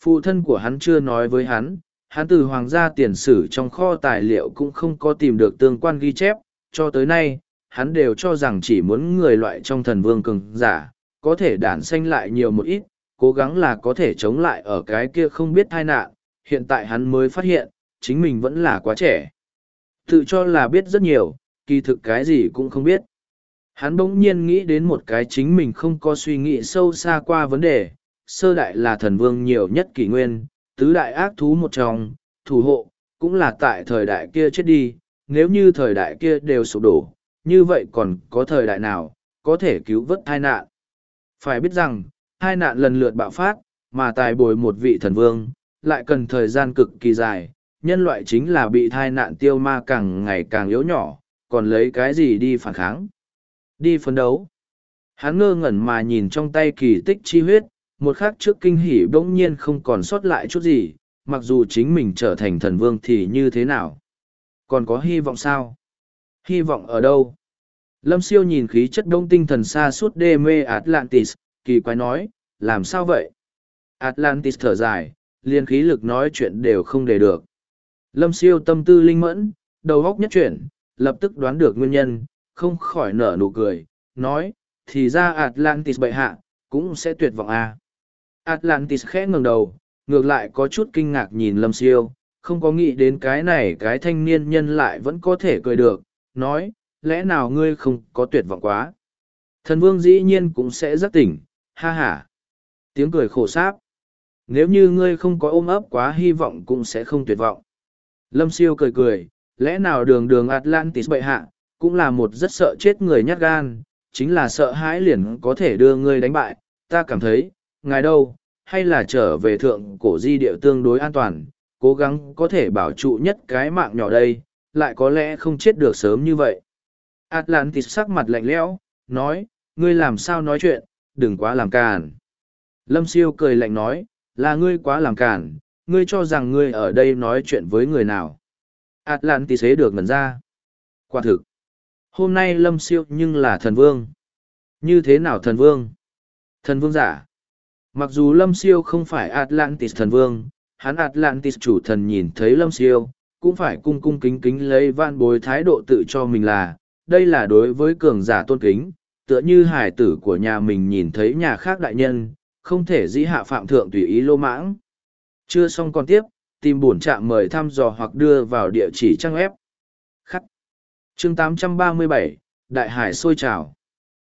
Phụ thân của hắn chưa nói với hắn, hắn từ hoàng gia tiền sử trong kho tài liệu cũng không có tìm được tương quan ghi chép, cho tới nay, hắn đều cho rằng chỉ muốn người loại trong thần vương cường giả, có thể đản sanh lại nhiều một ít, cố gắng là có thể chống lại ở cái kia không biết tai nạn, hiện tại hắn mới phát hiện, chính mình vẫn là quá trẻ. Tự cho là biết rất nhiều, kỳ thực cái gì cũng không biết. Hắn bỗng nhiên nghĩ đến một cái chính mình không có suy nghĩ sâu xa qua vấn đề, sơ đại là thần vương nhiều nhất kỷ nguyên, tứ đại ác thú một trong, thủ hộ, cũng là tại thời đại kia chết đi, nếu như thời đại kia đều sụp đổ, như vậy còn có thời đại nào, có thể cứu vớt tai nạn. Phải biết rằng, hai nạn lần lượt bạo phát, mà tài bồi một vị thần vương, lại cần thời gian cực kỳ dài, nhân loại chính là bị thai nạn tiêu ma càng ngày càng yếu nhỏ, còn lấy cái gì đi phản kháng. Đi phấn đấu. Hắn ngơ ngẩn mà nhìn trong tay kỳ tích chi huyết, một khắc trước kinh hỉ bỗng nhiên không còn sót lại chút gì, mặc dù chính mình trở thành thần vương thì như thế nào. Còn có hy vọng sao? Hy vọng ở đâu? Lâm siêu nhìn khí chất đông tinh thần xa suốt đê mê Atlantis, kỳ quái nói, làm sao vậy? Atlantis thở dài, liền khí lực nói chuyện đều không để được. Lâm siêu tâm tư linh mẫn, đầu góc nhất chuyển, lập tức đoán được nguyên nhân, không khỏi nở nụ cười, nói, thì ra Atlantis bệ hạ, cũng sẽ tuyệt vọng à. Atlantis khẽ ngừng đầu, ngược lại có chút kinh ngạc nhìn Lâm siêu, không có nghĩ đến cái này cái thanh niên nhân lại vẫn có thể cười được, nói, lẽ nào ngươi không có tuyệt vọng quá. Thần vương dĩ nhiên cũng sẽ rất tỉnh, ha ha. Tiếng cười khổ sáp. Nếu như ngươi không có ôm ấp quá hy vọng cũng sẽ không tuyệt vọng. Lâm siêu cười cười, lẽ nào đường đường Atlantis bệ hạ, cũng là một rất sợ chết người nhát gan, chính là sợ hãi liền có thể đưa ngươi đánh bại, ta cảm thấy, ngài đâu, hay là trở về thượng cổ di địa tương đối an toàn, cố gắng có thể bảo trụ nhất cái mạng nhỏ đây, lại có lẽ không chết được sớm như vậy. Atlantis sắc mặt lạnh lẽo, nói, ngươi làm sao nói chuyện, đừng quá làm càn. Lâm siêu cười lạnh nói, là ngươi quá làm càn, ngươi cho rằng ngươi ở đây nói chuyện với người nào. Atlantis hế được ngần ra. Quả thực. Hôm nay lâm siêu nhưng là thần vương. Như thế nào thần vương? Thần vương giả. Mặc dù lâm siêu không phải Atlantis thần vương, hắn Atlantis chủ thần nhìn thấy lâm siêu, cũng phải cung cung kính kính lấy van bối thái độ tự cho mình là, đây là đối với cường giả tôn kính, tựa như hải tử của nhà mình nhìn thấy nhà khác đại nhân, không thể dĩ hạ phạm thượng tùy ý lô mãng. Chưa xong còn tiếp, tìm bổn trạm mời thăm dò hoặc đưa vào địa chỉ trang web. Khắc. chương 837, Đại Hải sôi trào.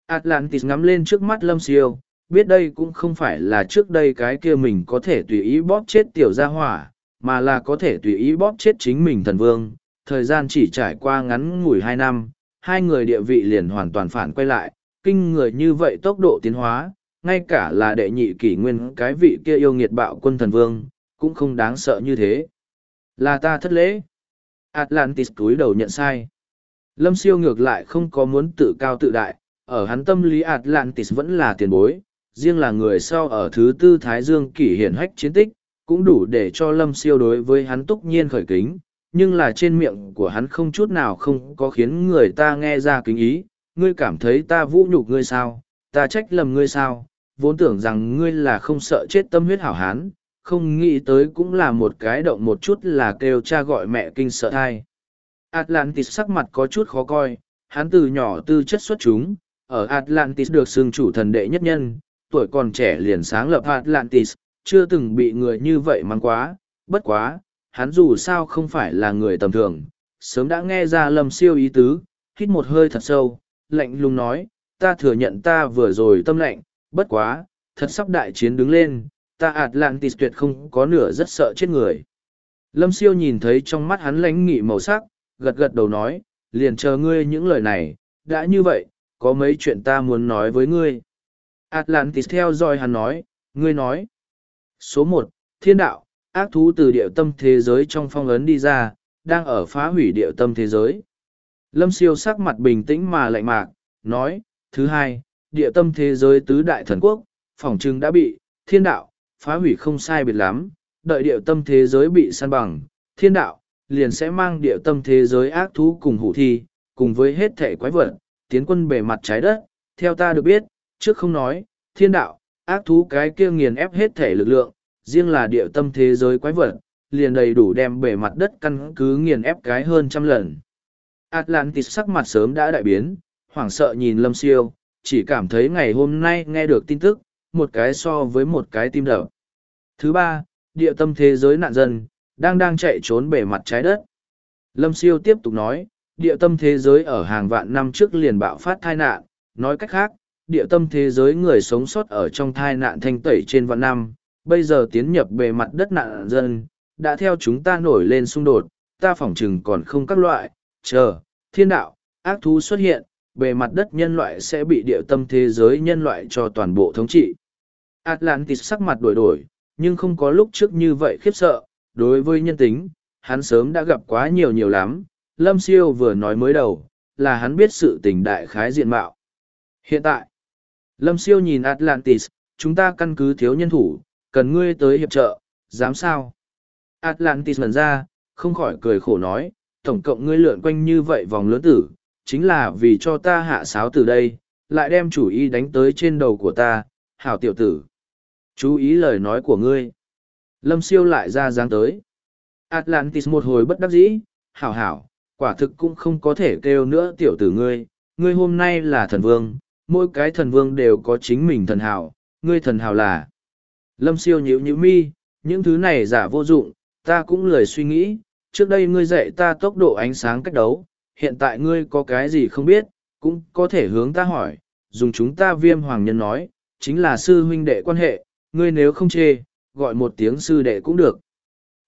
Atlantis ngắm lên trước mắt Lâm Siêu, biết đây cũng không phải là trước đây cái kia mình có thể tùy ý bóp chết tiểu gia hỏa, mà là có thể tùy ý bóp chết chính mình thần vương. Thời gian chỉ trải qua ngắn ngủi hai năm, hai người địa vị liền hoàn toàn phản quay lại, kinh người như vậy tốc độ tiến hóa, ngay cả là đệ nhị kỷ nguyên cái vị kia yêu nghiệt bạo quân thần vương, cũng không đáng sợ như thế. Là ta thất lễ. Atlantis cúi đầu nhận sai. Lâm siêu ngược lại không có muốn tự cao tự đại, ở hắn tâm lý Atlantis vẫn là tiền bối, riêng là người sau ở thứ tư Thái Dương kỷ hiển hách chiến tích, cũng đủ để cho Lâm siêu đối với hắn túc nhiên khởi kính, nhưng là trên miệng của hắn không chút nào không có khiến người ta nghe ra kính ý. Ngươi cảm thấy ta vũ nhục ngươi sao, ta trách lầm ngươi sao, vốn tưởng rằng ngươi là không sợ chết tâm huyết hảo hán, không nghĩ tới cũng là một cái động một chút là kêu cha gọi mẹ kinh sợ thai. Atlantis sắc mặt có chút khó coi, hắn từ nhỏ tư chất xuất chúng, ở Atlantis được xưng chủ thần đệ nhất nhân, tuổi còn trẻ liền sáng lập Atlantis, chưa từng bị người như vậy mang quá, bất quá, hắn dù sao không phải là người tầm thường, sớm đã nghe ra lâm siêu ý tứ, hít một hơi thật sâu, lạnh lùng nói, ta thừa nhận ta vừa rồi tâm lạnh, bất quá, thật sắp đại chiến đứng lên, ta Atlantis tuyệt không có nửa rất sợ chết người. Lâm siêu nhìn thấy trong mắt hắn lánh nghị màu sắc, gật gật đầu nói, liền chờ ngươi những lời này, đã như vậy, có mấy chuyện ta muốn nói với ngươi. Atlantis theo dõi hắn nói, ngươi nói. Số một, thiên đạo, ác thú từ địa tâm thế giới trong phong ấn đi ra, đang ở phá hủy địa tâm thế giới. Lâm siêu sắc mặt bình tĩnh mà lạnh mạc, nói, thứ hai, địa tâm thế giới tứ đại thần quốc, phỏng trưng đã bị, thiên đạo, phá hủy không sai biệt lắm, đợi địa tâm thế giới bị săn bằng, thiên đạo, liền sẽ mang địa tâm thế giới ác thú cùng hủ thi, cùng với hết thể quái vật, tiến quân bề mặt trái đất, theo ta được biết, trước không nói, thiên đạo, ác thú cái kia nghiền ép hết thể lực lượng, riêng là địa tâm thế giới quái vật, liền đầy đủ đem bề mặt đất căn cứ nghiền ép cái hơn trăm lần. Atlantis sắc mặt sớm đã đại biến, hoảng sợ nhìn Lâm Siêu, chỉ cảm thấy ngày hôm nay nghe được tin tức, một cái so với một cái tim đập. Thứ ba, địa tâm thế giới nạn dân, đang đang chạy trốn bề mặt trái đất. Lâm Siêu tiếp tục nói, địa tâm thế giới ở hàng vạn năm trước liền bạo phát tai nạn, nói cách khác, địa tâm thế giới người sống sót ở trong thai nạn thanh tẩy trên vạn năm, bây giờ tiến nhập bề mặt đất nạn dân, đã theo chúng ta nổi lên xung đột, ta phỏng chừng còn không các loại, chờ, thiên đạo, ác thú xuất hiện, bề mặt đất nhân loại sẽ bị địa tâm thế giới nhân loại cho toàn bộ thống trị. Atlantis sắc mặt đổi đổi, nhưng không có lúc trước như vậy khiếp sợ, đối với nhân tính, hắn sớm đã gặp quá nhiều nhiều lắm, Lâm Siêu vừa nói mới đầu, là hắn biết sự tình đại khái diện mạo. Hiện tại, Lâm Siêu nhìn Atlantis, chúng ta căn cứ thiếu nhân thủ, cần ngươi tới hiệp trợ, dám sao? Atlantis lần ra, không khỏi cười khổ nói, tổng cộng ngươi lượn quanh như vậy vòng lớn tử, chính là vì cho ta hạ sáo từ đây, lại đem chủ ý đánh tới trên đầu của ta, hảo tiểu tử. Chú ý lời nói của ngươi. Lâm siêu lại ra dáng tới. Atlantis một hồi bất đắc dĩ, hảo hảo, quả thực cũng không có thể kêu nữa tiểu tử ngươi, ngươi hôm nay là thần vương, mỗi cái thần vương đều có chính mình thần hảo, ngươi thần hảo là. Lâm siêu nhíu nhíu mi, những thứ này giả vô dụng, ta cũng lười suy nghĩ, trước đây ngươi dạy ta tốc độ ánh sáng cách đấu, hiện tại ngươi có cái gì không biết, cũng có thể hướng ta hỏi, dùng chúng ta viêm hoàng nhân nói, chính là sư huynh đệ quan hệ, ngươi nếu không chê, gọi một tiếng sư đệ cũng được.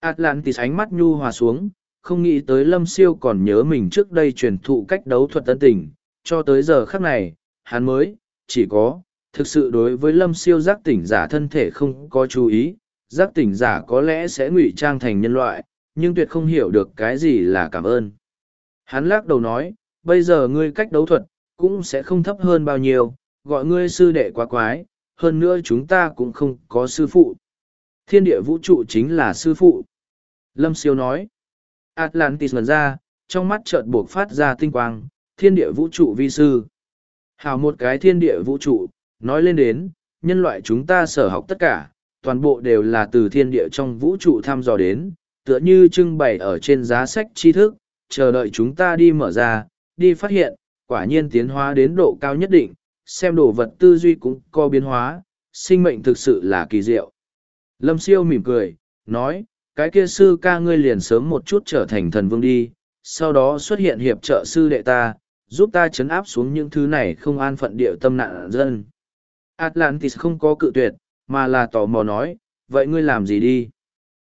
Atlantis ánh mắt nhu hòa xuống, không nghĩ tới lâm siêu còn nhớ mình trước đây truyền thụ cách đấu thuật tân tình, cho tới giờ khắc này, hắn mới, chỉ có, thực sự đối với lâm siêu giác tỉnh giả thân thể không có chú ý, giác tỉnh giả có lẽ sẽ ngụy trang thành nhân loại, nhưng tuyệt không hiểu được cái gì là cảm ơn. Hắn lắc đầu nói, bây giờ ngươi cách đấu thuật, cũng sẽ không thấp hơn bao nhiêu, gọi ngươi sư đệ quá quái, hơn nữa chúng ta cũng không có sư phụ. Thiên địa vũ trụ chính là sư phụ. Lâm siêu nói, Atlantis ngần ra, trong mắt chợt buộc phát ra tinh quang, thiên địa vũ trụ vi sư. Hào một cái thiên địa vũ trụ, nói lên đến, nhân loại chúng ta sở học tất cả, toàn bộ đều là từ thiên địa trong vũ trụ thăm dò đến, tựa như trưng bày ở trên giá sách tri thức, chờ đợi chúng ta đi mở ra, đi phát hiện, quả nhiên tiến hóa đến độ cao nhất định, xem đồ vật tư duy cũng có biến hóa, sinh mệnh thực sự là kỳ diệu. Lâm siêu mỉm cười, nói, cái kia sư ca ngươi liền sớm một chút trở thành thần vương đi, sau đó xuất hiện hiệp trợ sư đệ ta, giúp ta chấn áp xuống những thứ này không an phận địa tâm nạn dân. Atlantis không có cự tuyệt, mà là tò mò nói, vậy ngươi làm gì đi?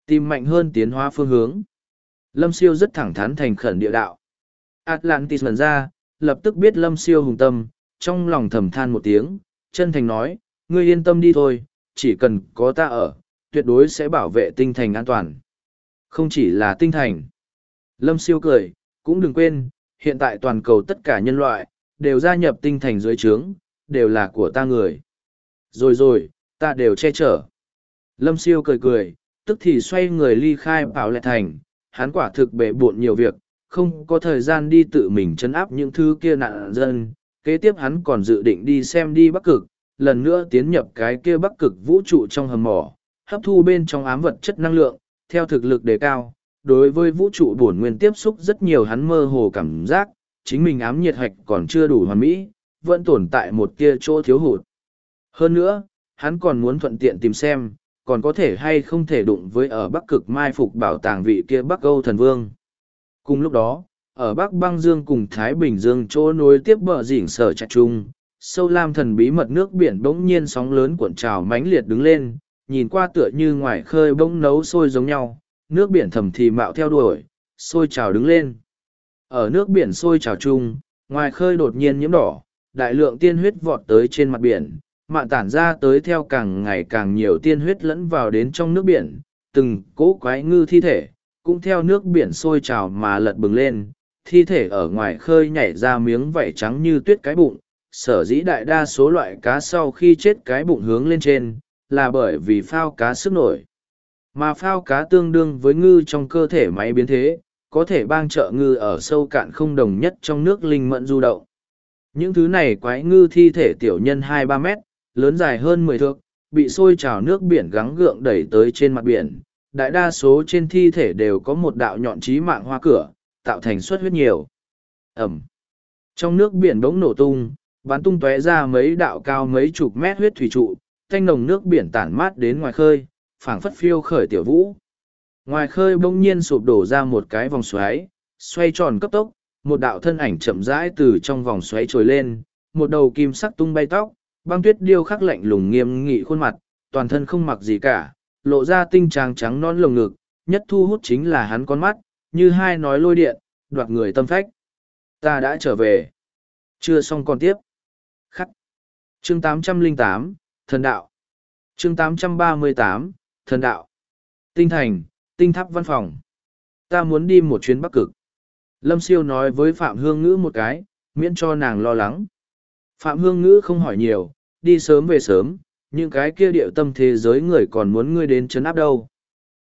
Tìm mạnh hơn tiến hóa phương hướng. Lâm siêu rất thẳng thắn thành khẩn địa đạo. Atlantis lần ra, lập tức biết lâm siêu hùng tâm, trong lòng thầm than một tiếng, chân thành nói, ngươi yên tâm đi thôi, chỉ cần có ta ở, tuyệt đối sẽ bảo vệ tinh thành an toàn. Không chỉ là tinh thành. Lâm siêu cười, cũng đừng quên, hiện tại toàn cầu tất cả nhân loại, đều gia nhập tinh thành dưới trướng, đều là của ta người. Rồi rồi, ta đều che chở. Lâm siêu cười cười, tức thì xoay người ly khai bảo lệ thành, hắn quả thực bể bộn nhiều việc, không có thời gian đi tự mình chấn áp những thứ kia nạn dân. Kế tiếp hắn còn dự định đi xem đi Bắc Cực, lần nữa tiến nhập cái kia Bắc Cực vũ trụ trong hầm mỏ, hấp thu bên trong ám vật chất năng lượng, theo thực lực đề cao. Đối với vũ trụ bổn nguyên tiếp xúc rất nhiều hắn mơ hồ cảm giác, chính mình ám nhiệt hạch còn chưa đủ hoàn mỹ, vẫn tồn tại một tia chỗ thiếu hụt. Hơn nữa, hắn còn muốn thuận tiện tìm xem, còn có thể hay không thể đụng với ở Bắc Cực mai phục bảo tàng vị kia Bắc Âu thần vương. Cùng lúc đó, ở Bắc Băng Dương cùng Thái Bình Dương chỗ nối tiếp bờ dỉnh sở trạch trung, sâu lam thần bí mật nước biển bỗng nhiên sóng lớn cuộn trào mãnh liệt đứng lên, nhìn qua tựa như ngoài khơi bỗng nấu sôi giống nhau, nước biển thầm thì mạo theo đuổi, sôi trào đứng lên. Ở nước biển sôi trào chung, ngoài khơi đột nhiên nhiễm đỏ, đại lượng tiên huyết vọt tới trên mặt biển, mạn tản ra tới theo càng ngày càng nhiều tiên huyết lẫn vào đến trong nước biển, từng cỗ quái ngư thi thể, cũng theo nước biển sôi trào mà lật bừng lên, thi thể ở ngoài khơi nhảy ra miếng vảy trắng như tuyết cái bụng, sở dĩ đại đa số loại cá sau khi chết cái bụng hướng lên trên, là bởi vì phao cá sức nổi. Mà phao cá tương đương với ngư trong cơ thể máy biến thế, có thể bang trợ ngư ở sâu cạn không đồng nhất trong nước linh mẫn du động. Những thứ này quái ngư thi thể tiểu nhân hai ba mét, lớn dài hơn mười thước, bị sôi trào nước biển gắng gượng đẩy tới trên mặt biển. Đại đa số trên thi thể đều có một đạo nhọn trí mạng hoa cửa, tạo thành suất huyết nhiều. Ẩm. Trong nước biển bỗng nổ tung, bắn tung tóe ra mấy đạo cao mấy chục mét huyết thủy trụ, thanh nồng nước biển tản mát đến ngoài khơi, phảng phất phiêu khởi tiểu vũ. Ngoài khơi bỗng nhiên sụp đổ ra một cái vòng xoáy, xoay tròn cấp tốc, một đạo thân ảnh chậm rãi từ trong vòng xoáy trồi lên, một đầu kim sắc tung bay tóc, băng tuyết điêu khắc lạnh lùng nghiêm nghị khuôn mặt, toàn thân không mặc gì cả, lộ ra tinh trang trắng non lồng ngực, nhất thu hút chính là hắn con mắt, như hai nói lôi điện, đoạt người tâm phách. Ta đã trở về. Chưa xong còn tiếp. Khắc. Chương 808, Thần Đạo. Chương 838, Thần Đạo. Tinh Thành, Tinh Tháp Văn Phòng. Ta muốn đi một chuyến Bắc Cực. Lâm Siêu nói với Phạm Hương Ngữ một cái, miễn cho nàng lo lắng. Phạm Hương Ngữ không hỏi nhiều, đi sớm về sớm, những cái kia địa tâm thế giới người còn muốn ngươi đến chấn áp đâu.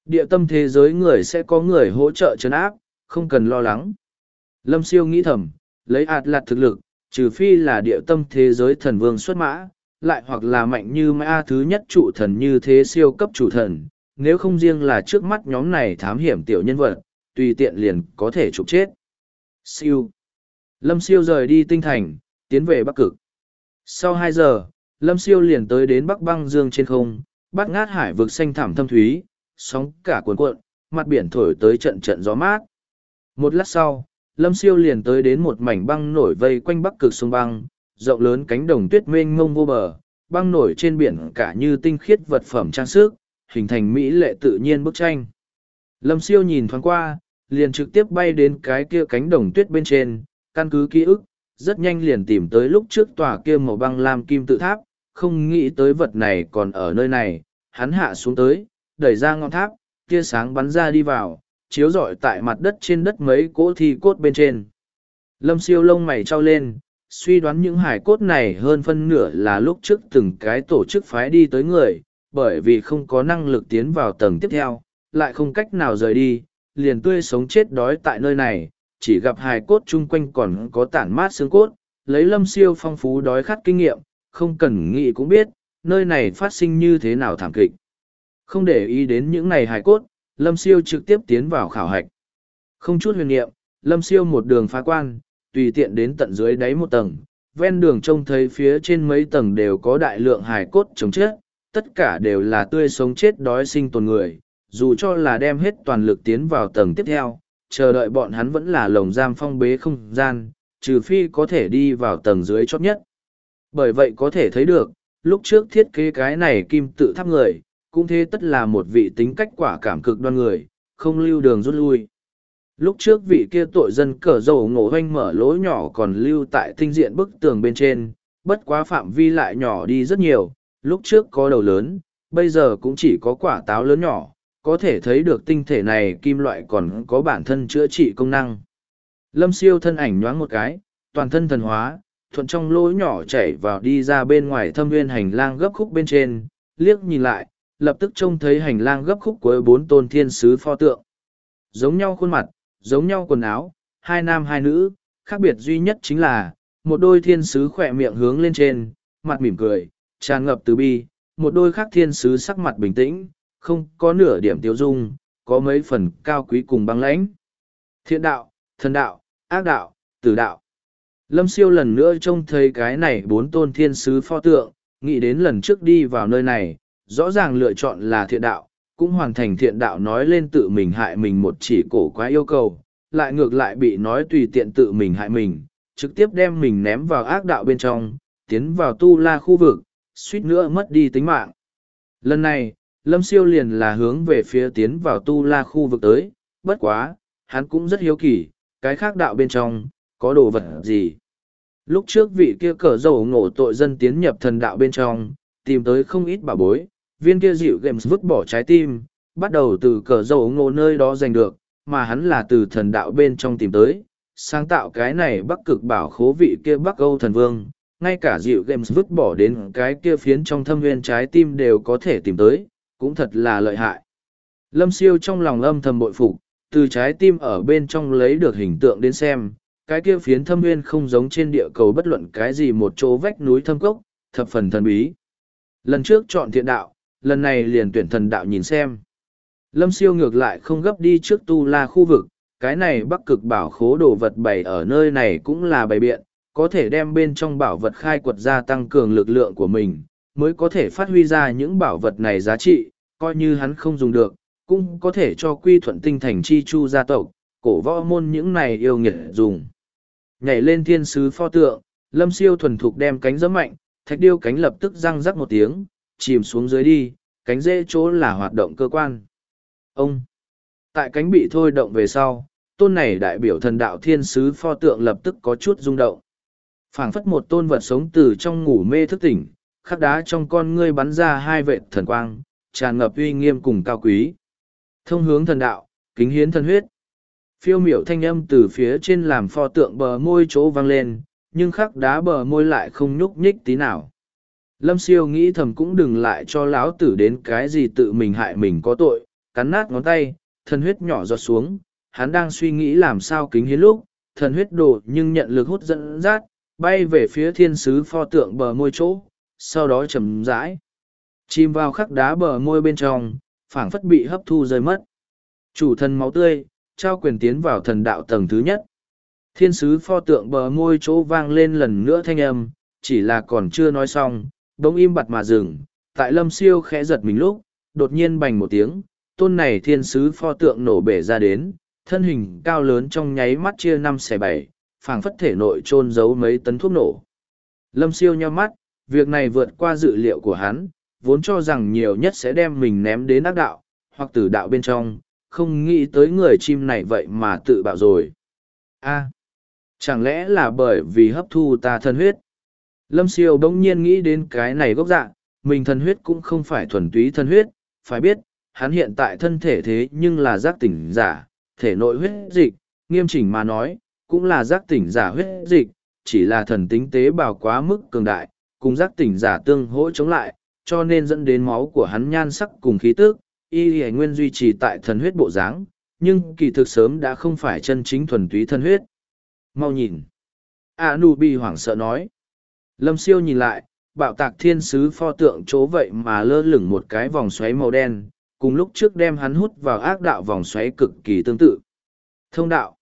Địa tâm thế giới người sẽ có người hỗ trợ chấn áp, không cần lo lắng. Lâm Siêu nghĩ thầm, lấy ạt lạt thực lực, trừ phi là địa tâm thế giới thần vương xuất mã, lại hoặc là mạnh như mã thứ nhất trụ thần như thế siêu cấp chủ thần, nếu không riêng là trước mắt nhóm này thám hiểm tiểu nhân vật, tùy tiện liền có thể trục chết. Siêu. Lâm Siêu rời đi tinh thành, tiến về Bắc Cực. Sau hai giờ, Lâm Siêu liền tới đến Bắc băng dương trên không, bắt ngát hải vực xanh thảm thâm thúy, sóng cả cuồn cuộn, mặt biển thổi tới trận trận gió mát. Một lát sau, Lâm Siêu liền tới đến một mảnh băng nổi vây quanh Bắc Cực sông băng, rộng lớn cánh đồng tuyết mênh mông vô bờ, băng nổi trên biển cả như tinh khiết vật phẩm trang sức, hình thành mỹ lệ tự nhiên bức tranh. Lâm Siêu nhìn thoáng qua, liền trực tiếp bay đến cái kia cánh đồng tuyết bên trên, căn cứ ký ức, rất nhanh liền tìm tới lúc trước tòa kia màu băng lam kim tự tháp, không nghĩ tới vật này còn ở nơi này, hắn hạ xuống tới, đẩy ra ngọn tháp, tia sáng bắn ra đi vào, chiếu rọi tại mặt đất trên đất mấy cỗ thi cốt bên trên. Lâm siêu lông mày trao lên, suy đoán những hải cốt này hơn phân nửa là lúc trước từng cái tổ chức phái đi tới người, bởi vì không có năng lực tiến vào tầng tiếp theo, lại không cách nào rời đi, liền tươi sống chết đói tại nơi này, chỉ gặp hài cốt chung quanh còn có tản mát xương cốt, lấy lâm siêu phong phú đói khát kinh nghiệm, không cần nghĩ cũng biết, nơi này phát sinh như thế nào thảm kịch. Không để ý đến những này hài cốt, lâm siêu trực tiếp tiến vào khảo hạch. Không chút huyền niệm, lâm siêu một đường phá quan, tùy tiện đến tận dưới đáy một tầng, ven đường trông thấy phía trên mấy tầng đều có đại lượng hài cốt chống chết, tất cả đều là tươi sống chết đói sinh tồn người, dù cho là đem hết toàn lực tiến vào tầng tiếp theo, chờ đợi bọn hắn vẫn là lồng giam phong bế không gian, trừ phi có thể đi vào tầng dưới chót nhất. Bởi vậy có thể thấy được, lúc trước thiết kế cái này kim tự tháp người, cũng thế tất là một vị tính cách quả cảm cực đoan người, không lưu đường rút lui. Lúc trước vị kia tội dân cờ dầu ngộ hoanh mở lỗ nhỏ còn lưu tại tinh diện bức tường bên trên, bất quá phạm vi lại nhỏ đi rất nhiều, lúc trước có đầu lớn, bây giờ cũng chỉ có quả táo lớn nhỏ, có thể thấy được tinh thể này kim loại còn có bản thân chữa trị công năng. Lâm siêu thân ảnh nhoáng một cái, toàn thân thần hóa, thuận trong lỗ nhỏ chảy vào đi ra bên ngoài thâm viên hành lang gấp khúc bên trên, liếc nhìn lại, lập tức trông thấy hành lang gấp khúc cuối bốn tôn thiên sứ pho tượng. giống nhau khuôn mặt, giống nhau quần áo, hai nam hai nữ, khác biệt duy nhất chính là, một đôi thiên sứ khỏe miệng hướng lên trên, mặt mỉm cười, tràn ngập từ bi, một đôi khác thiên sứ sắc mặt bình tĩnh, không có nửa điểm tiêu dung, có mấy phần cao quý cùng băng lãnh. Thiện đạo, thần đạo, ác đạo, tử đạo. Lâm siêu lần nữa trông thấy cái này bốn tôn thiên sứ pho tượng, nghĩ đến lần trước đi vào nơi này, rõ ràng lựa chọn là thiện đạo, cũng hoàn thành thiện đạo nói lên tự mình hại mình một chỉ cổ quá yêu cầu, lại ngược lại bị nói tùy tiện tự mình hại mình, trực tiếp đem mình ném vào ác đạo bên trong, tiến vào tu la khu vực, suýt nữa mất đi tính mạng. Lần này, Lâm Siêu liền là hướng về phía tiến vào tu la khu vực tới, bất quá, hắn cũng rất hiếu kỳ, cái khác đạo bên trong, có đồ vật gì. Lúc trước vị kia cờ dầu ngộ tội dân tiến nhập thần đạo bên trong, tìm tới không ít bảo bối, viên kia dịu games vứt bỏ trái tim, bắt đầu từ cờ dầu ngộ nơi đó giành được, mà hắn là từ thần đạo bên trong tìm tới, sáng tạo cái này bắc cực bảo khố vị kia bắc âu thần vương, ngay cả dịu games vứt bỏ đến cái kia phiến trong thâm viên trái tim đều có thể tìm tới, cũng thật là lợi hại. Lâm siêu trong lòng âm thầm bội phục, từ trái tim ở bên trong lấy được hình tượng đến xem, cái kia phiến thâm nguyên không giống trên địa cầu bất luận cái gì một chỗ vách núi thâm cốc, thập phần thần bí. Lần trước chọn thiện đạo, lần này liền tuyển thần đạo nhìn xem. Lâm siêu ngược lại không gấp đi trước tu la khu vực, cái này bắc cực bảo khố đồ vật bày ở nơi này cũng là bày biện, có thể đem bên trong bảo vật khai quật ra tăng cường lực lượng của mình, mới có thể phát huy ra những bảo vật này giá trị, coi như hắn không dùng được, cũng có thể cho quy thuận tinh thành chi chu gia tộc, cổ võ môn những này yêu nghiệt dùng. Nhảy lên thiên sứ pho tượng, lâm siêu thuần thục đem cánh giấm mạnh, thạch điêu cánh lập tức răng rắc một tiếng, chìm xuống dưới đi, cánh dễ chỗ là hoạt động cơ quan. Ông! Tại cánh bị thôi động về sau, tôn này đại biểu thần đạo thiên sứ pho tượng lập tức có chút rung động. phảng phất một tôn vật sống từ trong ngủ mê thức tỉnh, khắc đá trong con ngươi bắn ra hai vệ thần quang, tràn ngập uy nghiêm cùng cao quý. Thông hướng thần đạo, kính hiến thần huyết. Phiêu miểu thanh âm từ phía trên làm pho tượng bờ môi chỗ vang lên, nhưng khắc đá bờ môi lại không nhúc nhích tí nào. Lâm siêu nghĩ thầm cũng đừng lại cho lão tử đến cái gì tự mình hại mình có tội, cắn nát ngón tay, thần huyết nhỏ giọt xuống, hắn đang suy nghĩ làm sao kính hiến lúc, thần huyết đổ nhưng nhận lực hút dẫn dắt, bay về phía thiên sứ pho tượng bờ môi chỗ, sau đó chầm rãi. Chìm vào khắc đá bờ môi bên trong, phảng phất bị hấp thu rơi mất. Chủ thần máu tươi, trao quyền tiến vào thần đạo tầng thứ nhất. Thiên sứ pho tượng bờ môi chỗ vang lên lần nữa thanh âm, chỉ là còn chưa nói xong, đống im bặt mà dừng, tại lâm siêu khẽ giật mình lúc, đột nhiên bành một tiếng, tôn này thiên sứ pho tượng nổ bể ra đến, thân hình cao lớn trong nháy mắt chia năm xẻ bảy, phảng phất thể nội trôn giấu mấy tấn thuốc nổ. Lâm siêu nheo mắt, việc này vượt qua dự liệu của hắn, vốn cho rằng nhiều nhất sẽ đem mình ném đến ác đạo, hoặc tử đạo bên trong, không nghĩ tới người chim này vậy mà tự bạo rồi. a chẳng lẽ là bởi vì hấp thu ta thân huyết? Lâm siêu bỗng nhiên nghĩ đến cái này gốc dạng, mình thân huyết cũng không phải thuần túy thân huyết, phải biết, hắn hiện tại thân thể thế nhưng là giác tỉnh giả, thể nội huyết dịch, nghiêm chỉnh mà nói, cũng là giác tỉnh giả huyết dịch, chỉ là thần tính tế bào quá mức cường đại, cùng giác tỉnh giả tương hỗ chống lại, cho nên dẫn đến máu của hắn nhan sắc cùng khí tức, y y nguyên duy trì tại thần huyết bộ dáng, nhưng kỳ thực sớm đã không phải chân chính thuần túy thân huyết. Mau nhìn. A Nu Bi hoảng sợ nói. Lâm siêu nhìn lại, bạo tạc thiên sứ pho tượng chỗ vậy mà lơ lửng một cái vòng xoáy màu đen, cùng lúc trước đem hắn hút vào ác đạo vòng xoáy cực kỳ tương tự. Thông đạo.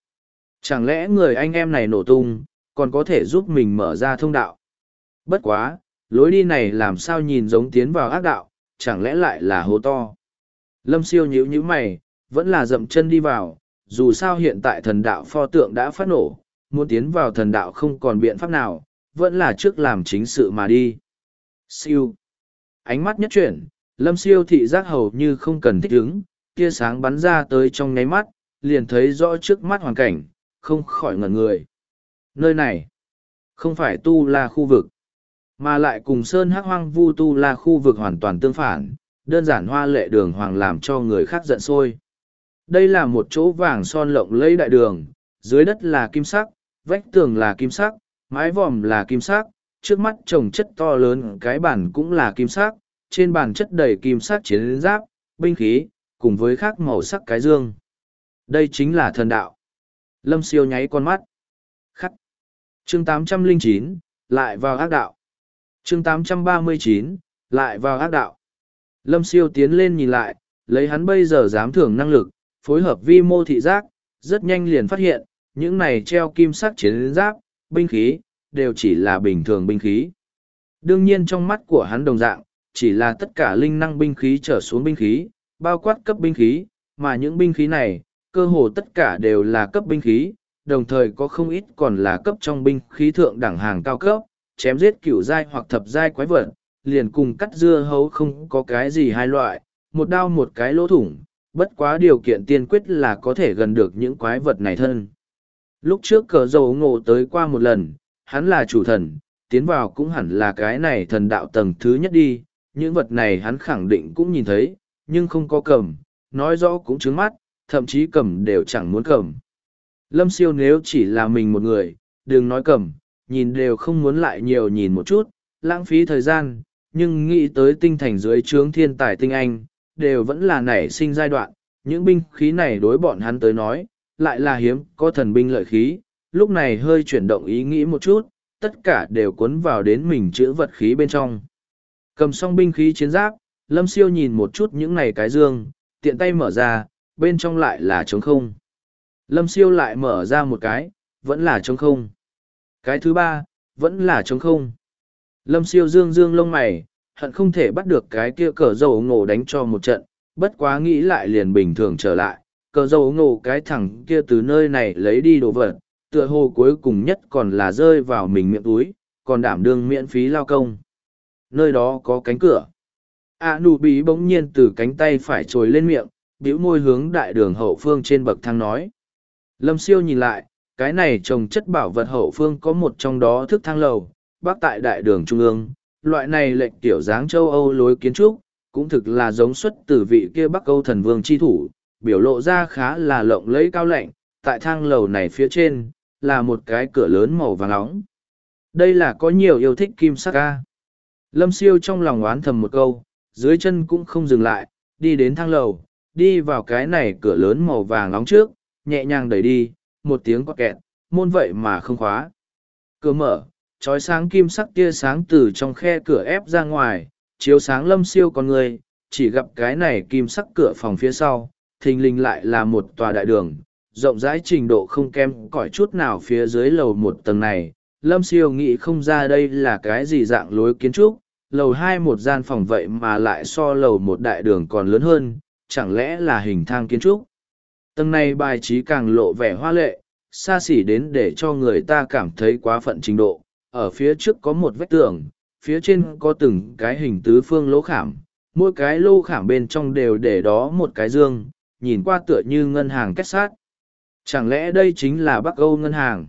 Chẳng lẽ người anh em này nổ tung, còn có thể giúp mình mở ra thông đạo? Bất quá, lối đi này làm sao nhìn giống tiến vào ác đạo, chẳng lẽ lại là hố to. Lâm siêu nhíu nhíu mày, vẫn là dậm chân đi vào, dù sao hiện tại thần đạo pho tượng đã phát nổ, muốn tiến vào thần đạo không còn biện pháp nào, vẫn là trước làm chính sự mà đi. Siêu. Ánh mắt nhất chuyển, lâm siêu thị giác hầu như không cần thích ứng, tia sáng bắn ra tới trong nháy mắt, liền thấy rõ trước mắt hoàn cảnh, không khỏi ngẩn người. Nơi này, không phải tu la khu vực mà lại cùng sơn hắc hoang vu tu la khu vực hoàn toàn tương phản đơn giản hoa lệ đường hoàng làm cho người khác giận sôi đây là một chỗ vàng son lộng lẫy đại đường dưới đất là kim sắc vách tường là kim sắc mái vòm là kim sắc trước mắt trồng chất to lớn cái bản cũng là kim sắc trên bàn chất đầy kim sắc chiến giáp binh khí cùng với khác màu sắc cái dương Đây chính là thần đạo. Lâm siêu nháy con mắt. Khắc. Chương 809, lại vào ác đạo. Chương 839, lại vào ác đạo. Lâm siêu tiến lên nhìn lại, lấy hắn bây giờ dám thưởng năng lực, phối hợp vi mô thị giác, rất nhanh liền phát hiện, những này treo kim sắc chiến giáp, binh khí, đều chỉ là bình thường binh khí. Đương nhiên trong mắt của hắn đồng dạng, chỉ là tất cả linh năng binh khí trở xuống binh khí, bao quát cấp binh khí, mà những binh khí này, cơ hồ tất cả đều là cấp binh khí, đồng thời có không ít còn là cấp trong binh khí thượng đẳng hàng cao cấp, chém giết cửu giai hoặc thập giai quái vật, liền cùng cắt dưa hấu không có cái gì hai loại, một đao một cái lỗ thủng, bất quá điều kiện tiên quyết là có thể gần được những quái vật này thân. Lúc trước cờ dầu ngộ tới qua một lần, hắn là chủ thần, tiến vào cũng hẳn là cái này thần đạo tầng thứ nhất đi, những vật này hắn khẳng định cũng nhìn thấy, nhưng không có cầm, nói rõ cũng trứng mắt, thậm chí cầm đều chẳng muốn cầm. Lâm siêu nếu chỉ là mình một người, đừng nói cầm, nhìn đều không muốn lại nhiều nhìn một chút, lãng phí thời gian, nhưng nghĩ tới tinh thành dưới trướng thiên tài tinh anh, đều vẫn là nảy sinh giai đoạn, những binh khí này đối bọn hắn tới nói, lại là hiếm có thần binh lợi khí, lúc này hơi chuyển động ý nghĩ một chút, tất cả đều cuốn vào đến mình chữ vật khí bên trong. Cầm xong binh khí chiến giáp, Lâm Siêu nhìn một chút những này cái dương, tiện tay mở ra, bên trong lại là trống không. Lâm Siêu lại mở ra một cái, vẫn là trống không. Cái thứ ba, vẫn là trống không. Lâm Siêu dương dương lông mày, hận không thể bắt được cái kia cờ dầu ngổ đánh cho một trận, bất quá nghĩ lại liền bình thường trở lại. Cờ dầu ngộ cái thẳng kia từ nơi này lấy đi đồ vật, tựa hồ cuối cùng nhất còn là rơi vào mình miệng túi, còn đảm đương miễn phí lao công. Nơi đó có cánh cửa. A nụ bí bỗng nhiên từ cánh tay phải trồi lên miệng, bĩu môi hướng đại đường hậu phương trên bậc thang nói. Lâm siêu nhìn lại, cái này trồng chất bảo vật hậu phương có một trong đó thức thang lầu, bắc tại đại đường trung ương, loại này lệnh tiểu dáng châu Âu lối kiến trúc, cũng thực là giống xuất từ vị kia Bắc Âu thần vương chi thủ, biểu lộ ra khá là lộng lẫy cao lạnh, tại thang lầu này phía trên, là một cái cửa lớn màu vàng nóng. Đây là có nhiều yêu thích kim sắc ca. Lâm siêu trong lòng oán thầm một câu, dưới chân cũng không dừng lại, đi đến thang lầu, đi vào cái này cửa lớn màu vàng nóng trước, nhẹ nhàng đẩy đi, một tiếng quạt kẹt, môn vậy mà không khóa. Cửa mở, trói sáng kim sắc tia sáng từ trong khe cửa ép ra ngoài, chiếu sáng lâm siêu con người, chỉ gặp cái này kim sắc cửa phòng phía sau, thình lình lại là một tòa đại đường, rộng rãi trình độ không kém cỏi chút nào phía dưới lầu một tầng này. Lâm siêu nghĩ không ra đây là cái gì dạng lối kiến trúc, lầu hai một gian phòng vậy mà lại so lầu một đại đường còn lớn hơn, chẳng lẽ là hình thang kiến trúc. Tầng này bài trí càng lộ vẻ hoa lệ, xa xỉ đến để cho người ta cảm thấy quá phận trình độ, ở phía trước có một vách tường, phía trên có từng cái hình tứ phương lỗ khảm, mỗi cái lô khảm bên trong đều để đó một cái dương, nhìn qua tựa như ngân hàng kết sát. Chẳng lẽ đây chính là Bắc Âu ngân hàng?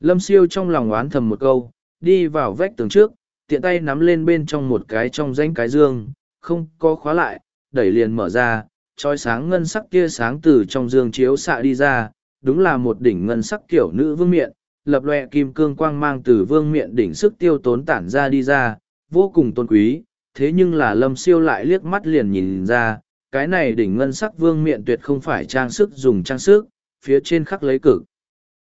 Lâm siêu trong lòng oán thầm một câu, đi vào vách tường trước, tiện tay nắm lên bên trong một cái trong danh cái dương, không có khóa lại, đẩy liền mở ra, trói sáng ngân sắc kia sáng từ trong dương chiếu xạ đi ra, đúng là một đỉnh ngân sắc kiểu nữ vương miện, lập lòe kim cương quang mang từ vương miện đỉnh sức tiêu tốn tản ra đi ra, vô cùng tôn quý, thế nhưng là lâm siêu lại liếc mắt liền nhìn ra, cái này đỉnh ngân sắc vương miện tuyệt không phải trang sức dùng trang sức, phía trên khắc lấy cực.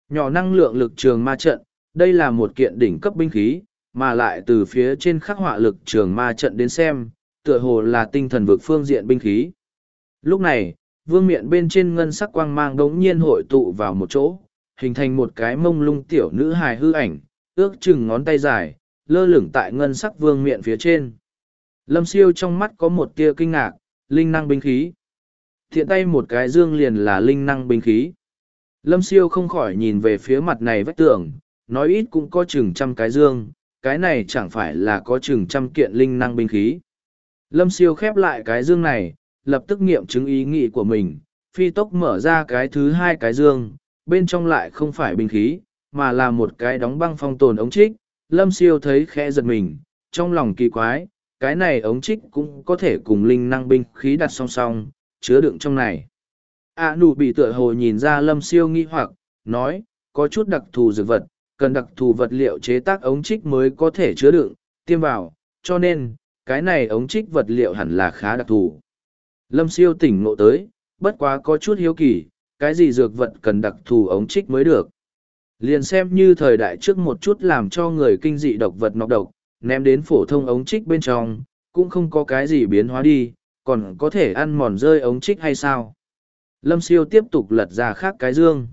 Nhỏ năng lượng lực trường ma trận, đây là một kiện đỉnh cấp binh khí, mà lại từ phía trên khắc họa lực trường ma trận đến xem, tựa hồ là tinh thần vực phương diện binh khí. Lúc này, vương miện bên trên ngân sắc quang mang đống nhiên hội tụ vào một chỗ, hình thành một cái mông lung tiểu nữ hài hư ảnh, ước chừng ngón tay dài, lơ lửng tại ngân sắc vương miện phía trên. Lâm siêu trong mắt có một tia kinh ngạc, linh năng binh khí. Thiện tay một cái dương liền là linh năng binh khí. Lâm siêu không khỏi nhìn về phía mặt này vách tường, nói ít cũng có chừng trăm cái dương, cái này chẳng phải là có chừng trăm kiện linh năng binh khí. Lâm siêu khép lại cái dương này, lập tức nghiệm chứng ý nghĩ của mình, phi tốc mở ra cái thứ hai cái dương, bên trong lại không phải binh khí, mà là một cái đóng băng phong tồn ống trích. Lâm siêu thấy khẽ giật mình, trong lòng kỳ quái, cái này ống trích cũng có thể cùng linh năng binh khí đặt song song, chứa đựng trong này. A nụ bị tựa hồ nhìn ra lâm siêu nghi hoặc, nói, có chút đặc thù dược vật, cần đặc thù vật liệu chế tác ống trích mới có thể chứa đựng, tiêm vào, cho nên, cái này ống trích vật liệu hẳn là khá đặc thù. Lâm siêu tỉnh ngộ tới, bất quá có chút hiếu kỳ, cái gì dược vật cần đặc thù ống trích mới được. Liền xem như thời đại trước một chút làm cho người kinh dị độc vật nọc độc, ném đến phổ thông ống trích bên trong, cũng không có cái gì biến hóa đi, còn có thể ăn mòn rơi ống trích hay sao. Lâm siêu tiếp tục lật ra khác cái dương.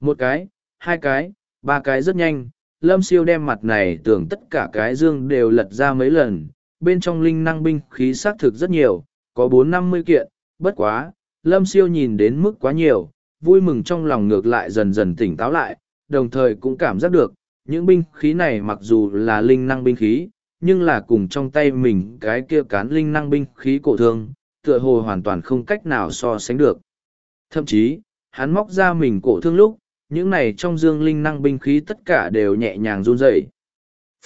Một cái, hai cái, ba cái rất nhanh, lâm siêu đem mặt này tưởng tất cả cái dương đều lật ra mấy lần, bên trong linh năng binh khí xác thực rất nhiều, có bốn năm mươi kiện, bất quá, lâm siêu nhìn đến mức quá nhiều, vui mừng trong lòng ngược lại dần dần tỉnh táo lại, đồng thời cũng cảm giác được, những binh khí này mặc dù là linh năng binh khí, nhưng là cùng trong tay mình cái kia cán linh năng binh khí cổ thương, tựa hồ hoàn toàn không cách nào so sánh được. Thậm chí, hắn móc ra mình cổ thương lúc, những này trong dương linh năng binh khí tất cả đều nhẹ nhàng run rẩy.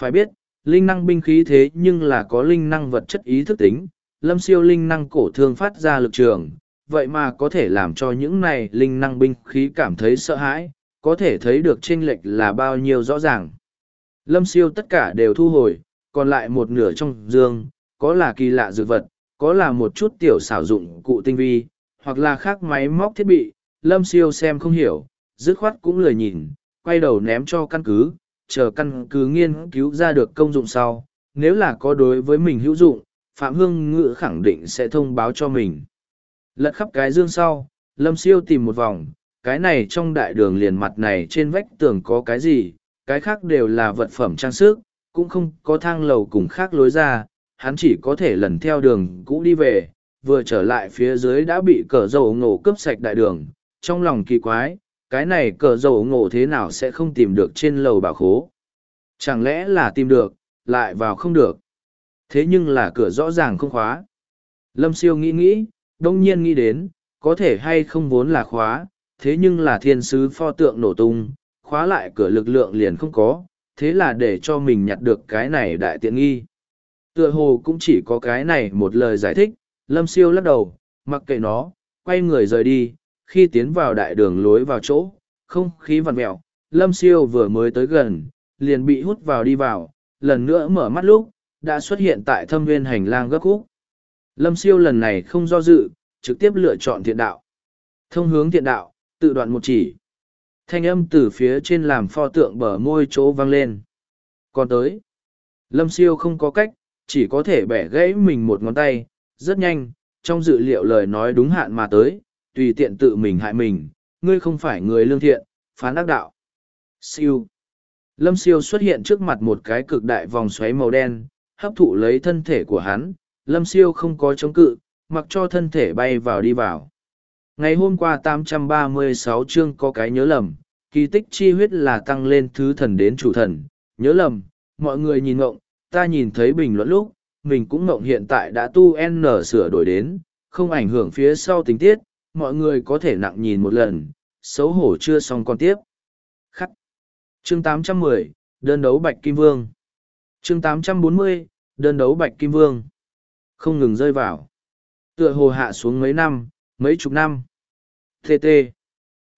Phải biết, linh năng binh khí thế nhưng là có linh năng vật chất ý thức tính, lâm siêu linh năng cổ thương phát ra lực trường, vậy mà có thể làm cho những này linh năng binh khí cảm thấy sợ hãi, có thể thấy được chênh lệch là bao nhiêu rõ ràng. Lâm siêu tất cả đều thu hồi, còn lại một nửa trong dương, có là kỳ lạ dược vật, có là một chút tiểu xảo dụng cụ tinh vi, hoặc là khác máy móc thiết bị, lâm siêu xem không hiểu, dứt khoát cũng lười nhìn, quay đầu ném cho căn cứ, chờ căn cứ nghiên cứu ra được công dụng sau, nếu là có đối với mình hữu dụng, Phạm Hương Ngự khẳng định sẽ thông báo cho mình. Lật khắp cái dương sau, Lâm Siêu tìm một vòng, cái này trong đại đường liền mặt này trên vách tường có cái gì, cái khác đều là vật phẩm trang sức, cũng không có thang lầu cùng khác lối ra, hắn chỉ có thể lần theo đường cũ đi về, vừa trở lại phía dưới đã bị cờ dầu ngộ cướp sạch đại đường, trong lòng kỳ quái, cái này cờ dầu ngộ thế nào sẽ không tìm được trên lầu bảo khố. Chẳng lẽ là tìm được, lại vào không được. Thế nhưng là cửa rõ ràng không khóa. Lâm siêu nghĩ nghĩ, đông nhiên nghĩ đến, có thể hay không vốn là khóa, thế nhưng là thiên sứ pho tượng nổ tung, khóa lại cửa lực lượng liền không có, thế là để cho mình nhặt được cái này đại tiện nghi. Tựa hồ cũng chỉ có cái này một lời giải thích, lâm siêu lắc đầu, mặc kệ nó, quay người rời đi, khi tiến vào đại đường lối vào chỗ, không khí vặn mẹo, lâm siêu vừa mới tới gần, liền bị hút vào đi vào, lần nữa mở mắt lúc, đã xuất hiện tại thâm viên hành lang gấp khúc. Lâm siêu lần này không do dự, trực tiếp lựa chọn thiện đạo. Thông hướng thiện đạo, tự đoạn một chỉ. Thanh âm từ phía trên làm pho tượng bờ môi chỗ vang lên. Còn tới, Lâm siêu không có cách, chỉ có thể bẻ gãy mình một ngón tay, rất nhanh, trong dự liệu lời nói đúng hạn mà tới, tùy tiện tự mình hại mình, ngươi không phải người lương thiện, phán ác đạo. Siêu. Lâm siêu xuất hiện trước mặt một cái cực đại vòng xoáy màu đen, hấp thụ lấy thân thể của hắn, lâm siêu không có chống cự, mặc cho thân thể bay vào đi vào. Ngày hôm qua 836 chương có cái nhớ lầm, kỳ tích chi huyết là tăng lên thứ thần đến chủ thần, nhớ lầm, mọi người nhìn ngộng, ta nhìn thấy bình luận lúc, mình cũng ngộng hiện tại đã tu N sửa đổi đến, không ảnh hưởng phía sau tình tiết, mọi người có thể nặng nhìn một lần, xấu hổ chưa xong còn tiếp. Khắc. Chương 810, đơn đấu Bạch Kim Vương. Chương 840, đơn đấu Bạch Kim Vương. Không ngừng rơi vào. Tựa hồ hạ xuống mấy năm, mấy chục năm. TT.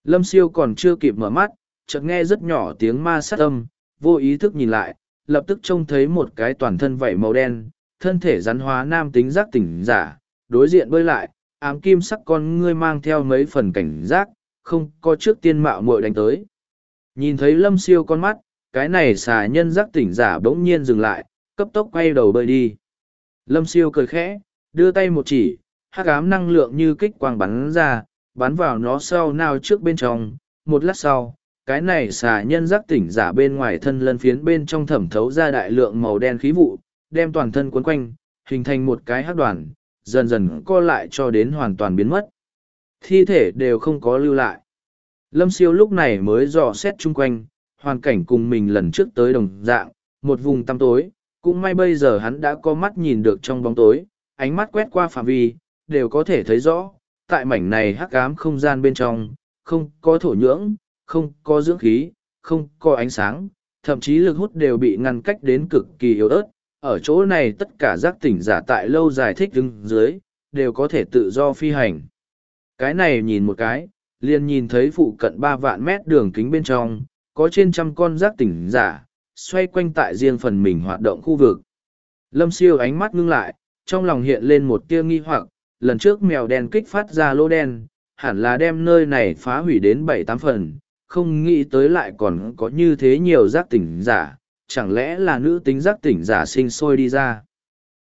Lâm siêu còn chưa kịp mở mắt, chợt nghe rất nhỏ tiếng ma sát âm, vô ý thức nhìn lại, lập tức trông thấy một cái toàn thân vảy màu đen, thân thể rắn hóa nam tính giác tỉnh giả, đối diện bơi lại, ám kim sắc con ngươi mang theo mấy phần cảnh giác, không có trước tiên mạo muội đánh tới. Nhìn thấy lâm siêu con mắt, cái này xà nhân giác tỉnh giả bỗng nhiên dừng lại, cấp tốc quay đầu bơi đi. Lâm siêu cười khẽ, đưa tay một chỉ, hắc ám năng lượng như kích quang bắn ra, bắn vào nó sau nào trước bên trong, một lát sau, cái này xà nhân giác tỉnh giả bên ngoài thân lân phiến bên trong thẩm thấu ra đại lượng màu đen khí vụ, đem toàn thân cuốn quanh, hình thành một cái hắc đoàn, dần dần co lại cho đến hoàn toàn biến mất. Thi thể đều không có lưu lại. Lâm siêu lúc này mới dò xét chung quanh, hoàn cảnh cùng mình lần trước tới đồng dạng, một vùng tăm tối, cũng may bây giờ hắn đã có mắt nhìn được trong bóng tối, ánh mắt quét qua phạm vi, đều có thể thấy rõ, tại mảnh này hắc ám không gian bên trong, không có thổ nhưỡng, không có dưỡng khí, không có ánh sáng, thậm chí lực hút đều bị ngăn cách đến cực kỳ yếu ớt. Ở chỗ này tất cả giác tỉnh giả tại lâu dài thích đứng dưới, đều có thể tự do phi hành. Cái này nhìn một cái, liền nhìn thấy phụ cận ba vạn mét đường kính bên trong, có trên trăm con giác tỉnh giả, xoay quanh tại riêng phần mình hoạt động khu vực. Lâm siêu ánh mắt ngưng lại, trong lòng hiện lên một tia nghi hoặc, lần trước mèo đen kích phát ra lô đen, hẳn là đem nơi này phá hủy đến bảy tám phần, không nghĩ tới lại còn có như thế nhiều giác tỉnh giả, chẳng lẽ là nữ tính giác tỉnh giả sinh sôi đi ra.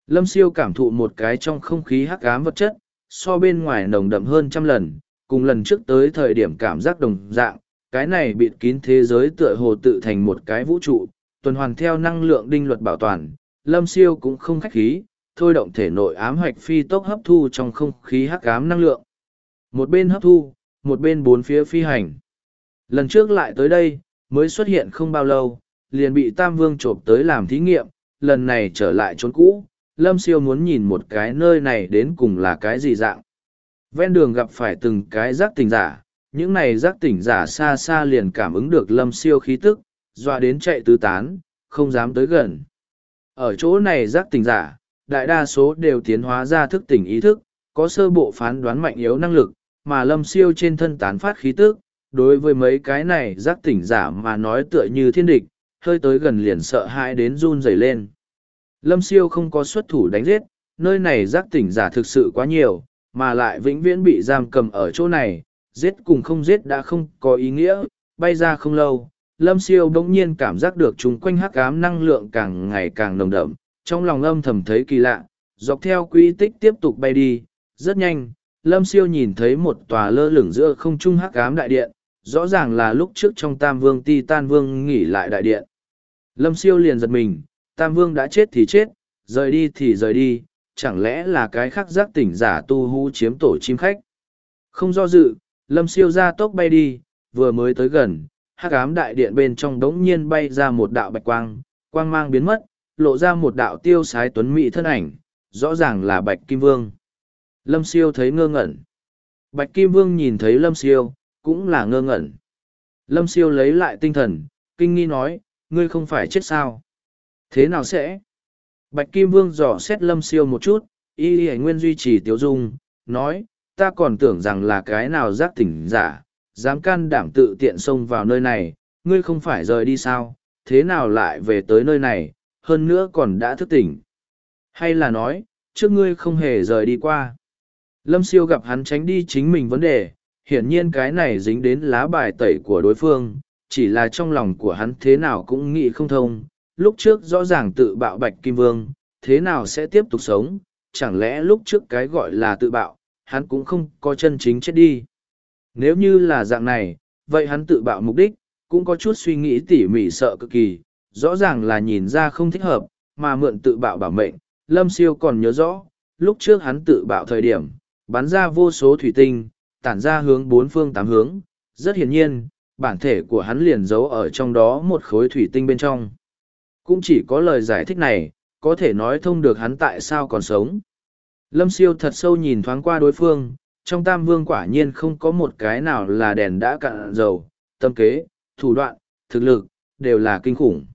Lâm siêu cảm thụ một cái trong không khí hắc ám vật chất, so bên ngoài nồng đậm hơn trăm lần, cùng lần trước tới thời điểm cảm giác đồng dạng, cái này bịt kín thế giới tựa hồ tự thành một cái vũ trụ, tuần hoàn theo năng lượng đinh luật bảo toàn, lâm siêu cũng không khách khí, thôi động thể nội ám hoạch phi tốc hấp thu trong không khí hắc ám năng lượng. Một bên hấp thu, một bên bốn phía phi hành. Lần trước lại tới đây, mới xuất hiện không bao lâu, liền bị Tam Vương trộm tới làm thí nghiệm, lần này trở lại chốn cũ, Lâm Siêu muốn nhìn một cái nơi này đến cùng là cái gì dạng. Ven đường gặp phải từng cái giác tỉnh giả, những này giác tỉnh giả xa xa liền cảm ứng được Lâm Siêu khí tức, dọa đến chạy tứ tán, không dám tới gần. Ở chỗ này giác tỉnh giả, đại đa số đều tiến hóa ra thức tỉnh ý thức, có sơ bộ phán đoán mạnh yếu năng lực, mà Lâm Siêu trên thân tán phát khí tức, đối với mấy cái này giác tỉnh giả mà nói tựa như thiên địch, hơi tới gần liền sợ hãi đến run rẩy lên. Lâm siêu không có xuất thủ đánh giết, nơi này giác tỉnh giả thực sự quá nhiều, mà lại vĩnh viễn bị giam cầm ở chỗ này, giết cùng không giết đã không có ý nghĩa, bay ra không lâu. Lâm siêu bỗng nhiên cảm giác được chúng quanh hắc ám năng lượng càng ngày càng nồng đậm, trong lòng âm thầm thấy kỳ lạ, dọc theo quỹ tích tiếp tục bay đi, rất nhanh, Lâm siêu nhìn thấy một tòa lơ lửng giữa không trung hắc ám đại điện, rõ ràng là lúc trước trong Tam Vương Ti Tan Vương nghỉ lại đại điện. Lâm siêu liền giật mình, Tam Vương đã chết thì chết, rời đi thì rời đi, chẳng lẽ là cái khác giác tỉnh giả tu hú chiếm tổ chim khách. Không do dự, Lâm siêu ra tốc bay đi, vừa mới tới gần, hắc ám đại điện bên trong đống nhiên bay ra một đạo bạch quang, quang mang biến mất, lộ ra một đạo tiêu sái tuấn mỹ thân ảnh, rõ ràng là Bạch Kim Vương. Lâm siêu thấy ngơ ngẩn. Bạch Kim Vương nhìn thấy Lâm siêu, cũng là ngơ ngẩn. Lâm siêu lấy lại tinh thần, kinh nghi nói, ngươi không phải chết sao? Thế nào sẽ? Bạch Kim Vương dò xét lâm siêu một chút, y y nguyên duy trì tiếu dung, nói, ta còn tưởng rằng là cái nào giác tỉnh giả, dám can đảm tự tiện xông vào nơi này, ngươi không phải rời đi sao, thế nào lại về tới nơi này, hơn nữa còn đã thức tỉnh. Hay là nói, trước ngươi không hề rời đi qua. Lâm siêu gặp hắn tránh đi chính mình vấn đề, hiển nhiên cái này dính đến lá bài tẩy của đối phương, chỉ là trong lòng của hắn thế nào cũng nghĩ không thông, lúc trước rõ ràng tự bạo Bạch Kim Vương, thế nào sẽ tiếp tục sống, chẳng lẽ lúc trước cái gọi là tự bạo, hắn cũng không có chân chính chết đi. Nếu như là dạng này, vậy hắn tự bạo mục đích, cũng có chút suy nghĩ tỉ mỉ sợ cực kỳ, rõ ràng là nhìn ra không thích hợp, mà mượn tự bạo bảo mệnh, Lâm Siêu còn nhớ rõ, lúc trước hắn tự bạo thời điểm, bắn ra vô số thủy tinh, tản ra hướng bốn phương tám hướng, rất hiển nhiên, bản thể của hắn liền giấu ở trong đó một khối thủy tinh bên trong. Cũng chỉ có lời giải thích này, có thể nói thông được hắn tại sao còn sống. Lâm siêu thật sâu nhìn thoáng qua đối phương, trong tam vương quả nhiên không có một cái nào là đèn đã cạn dầu, tâm kế, thủ đoạn, thực lực, đều là kinh khủng.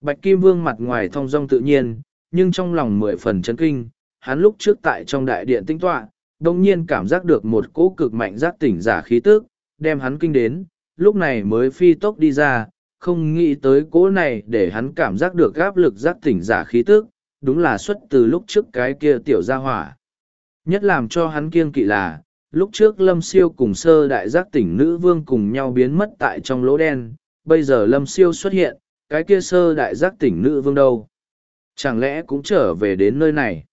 Bạch Kim Vương mặt ngoài thong dong tự nhiên, nhưng trong lòng mười phần chấn kinh, hắn lúc trước tại trong đại điện tinh tọa, đồng nhiên cảm giác được một cỗ cực mạnh giác tỉnh giả khí tức, đem hắn kinh đến, lúc này mới phi tốc đi ra, không nghĩ tới cỗ này để hắn cảm giác được áp lực giác tỉnh giả khí tức, đúng là xuất từ lúc trước cái kia tiểu gia hỏa. Nhất làm cho hắn kiêng kỵ là, lúc trước lâm siêu cùng sơ đại giác tỉnh nữ vương cùng nhau biến mất tại trong lỗ đen, bây giờ lâm siêu xuất hiện, cái kia sơ đại giác tỉnh nữ vương đâu? Chẳng lẽ cũng trở về đến nơi này?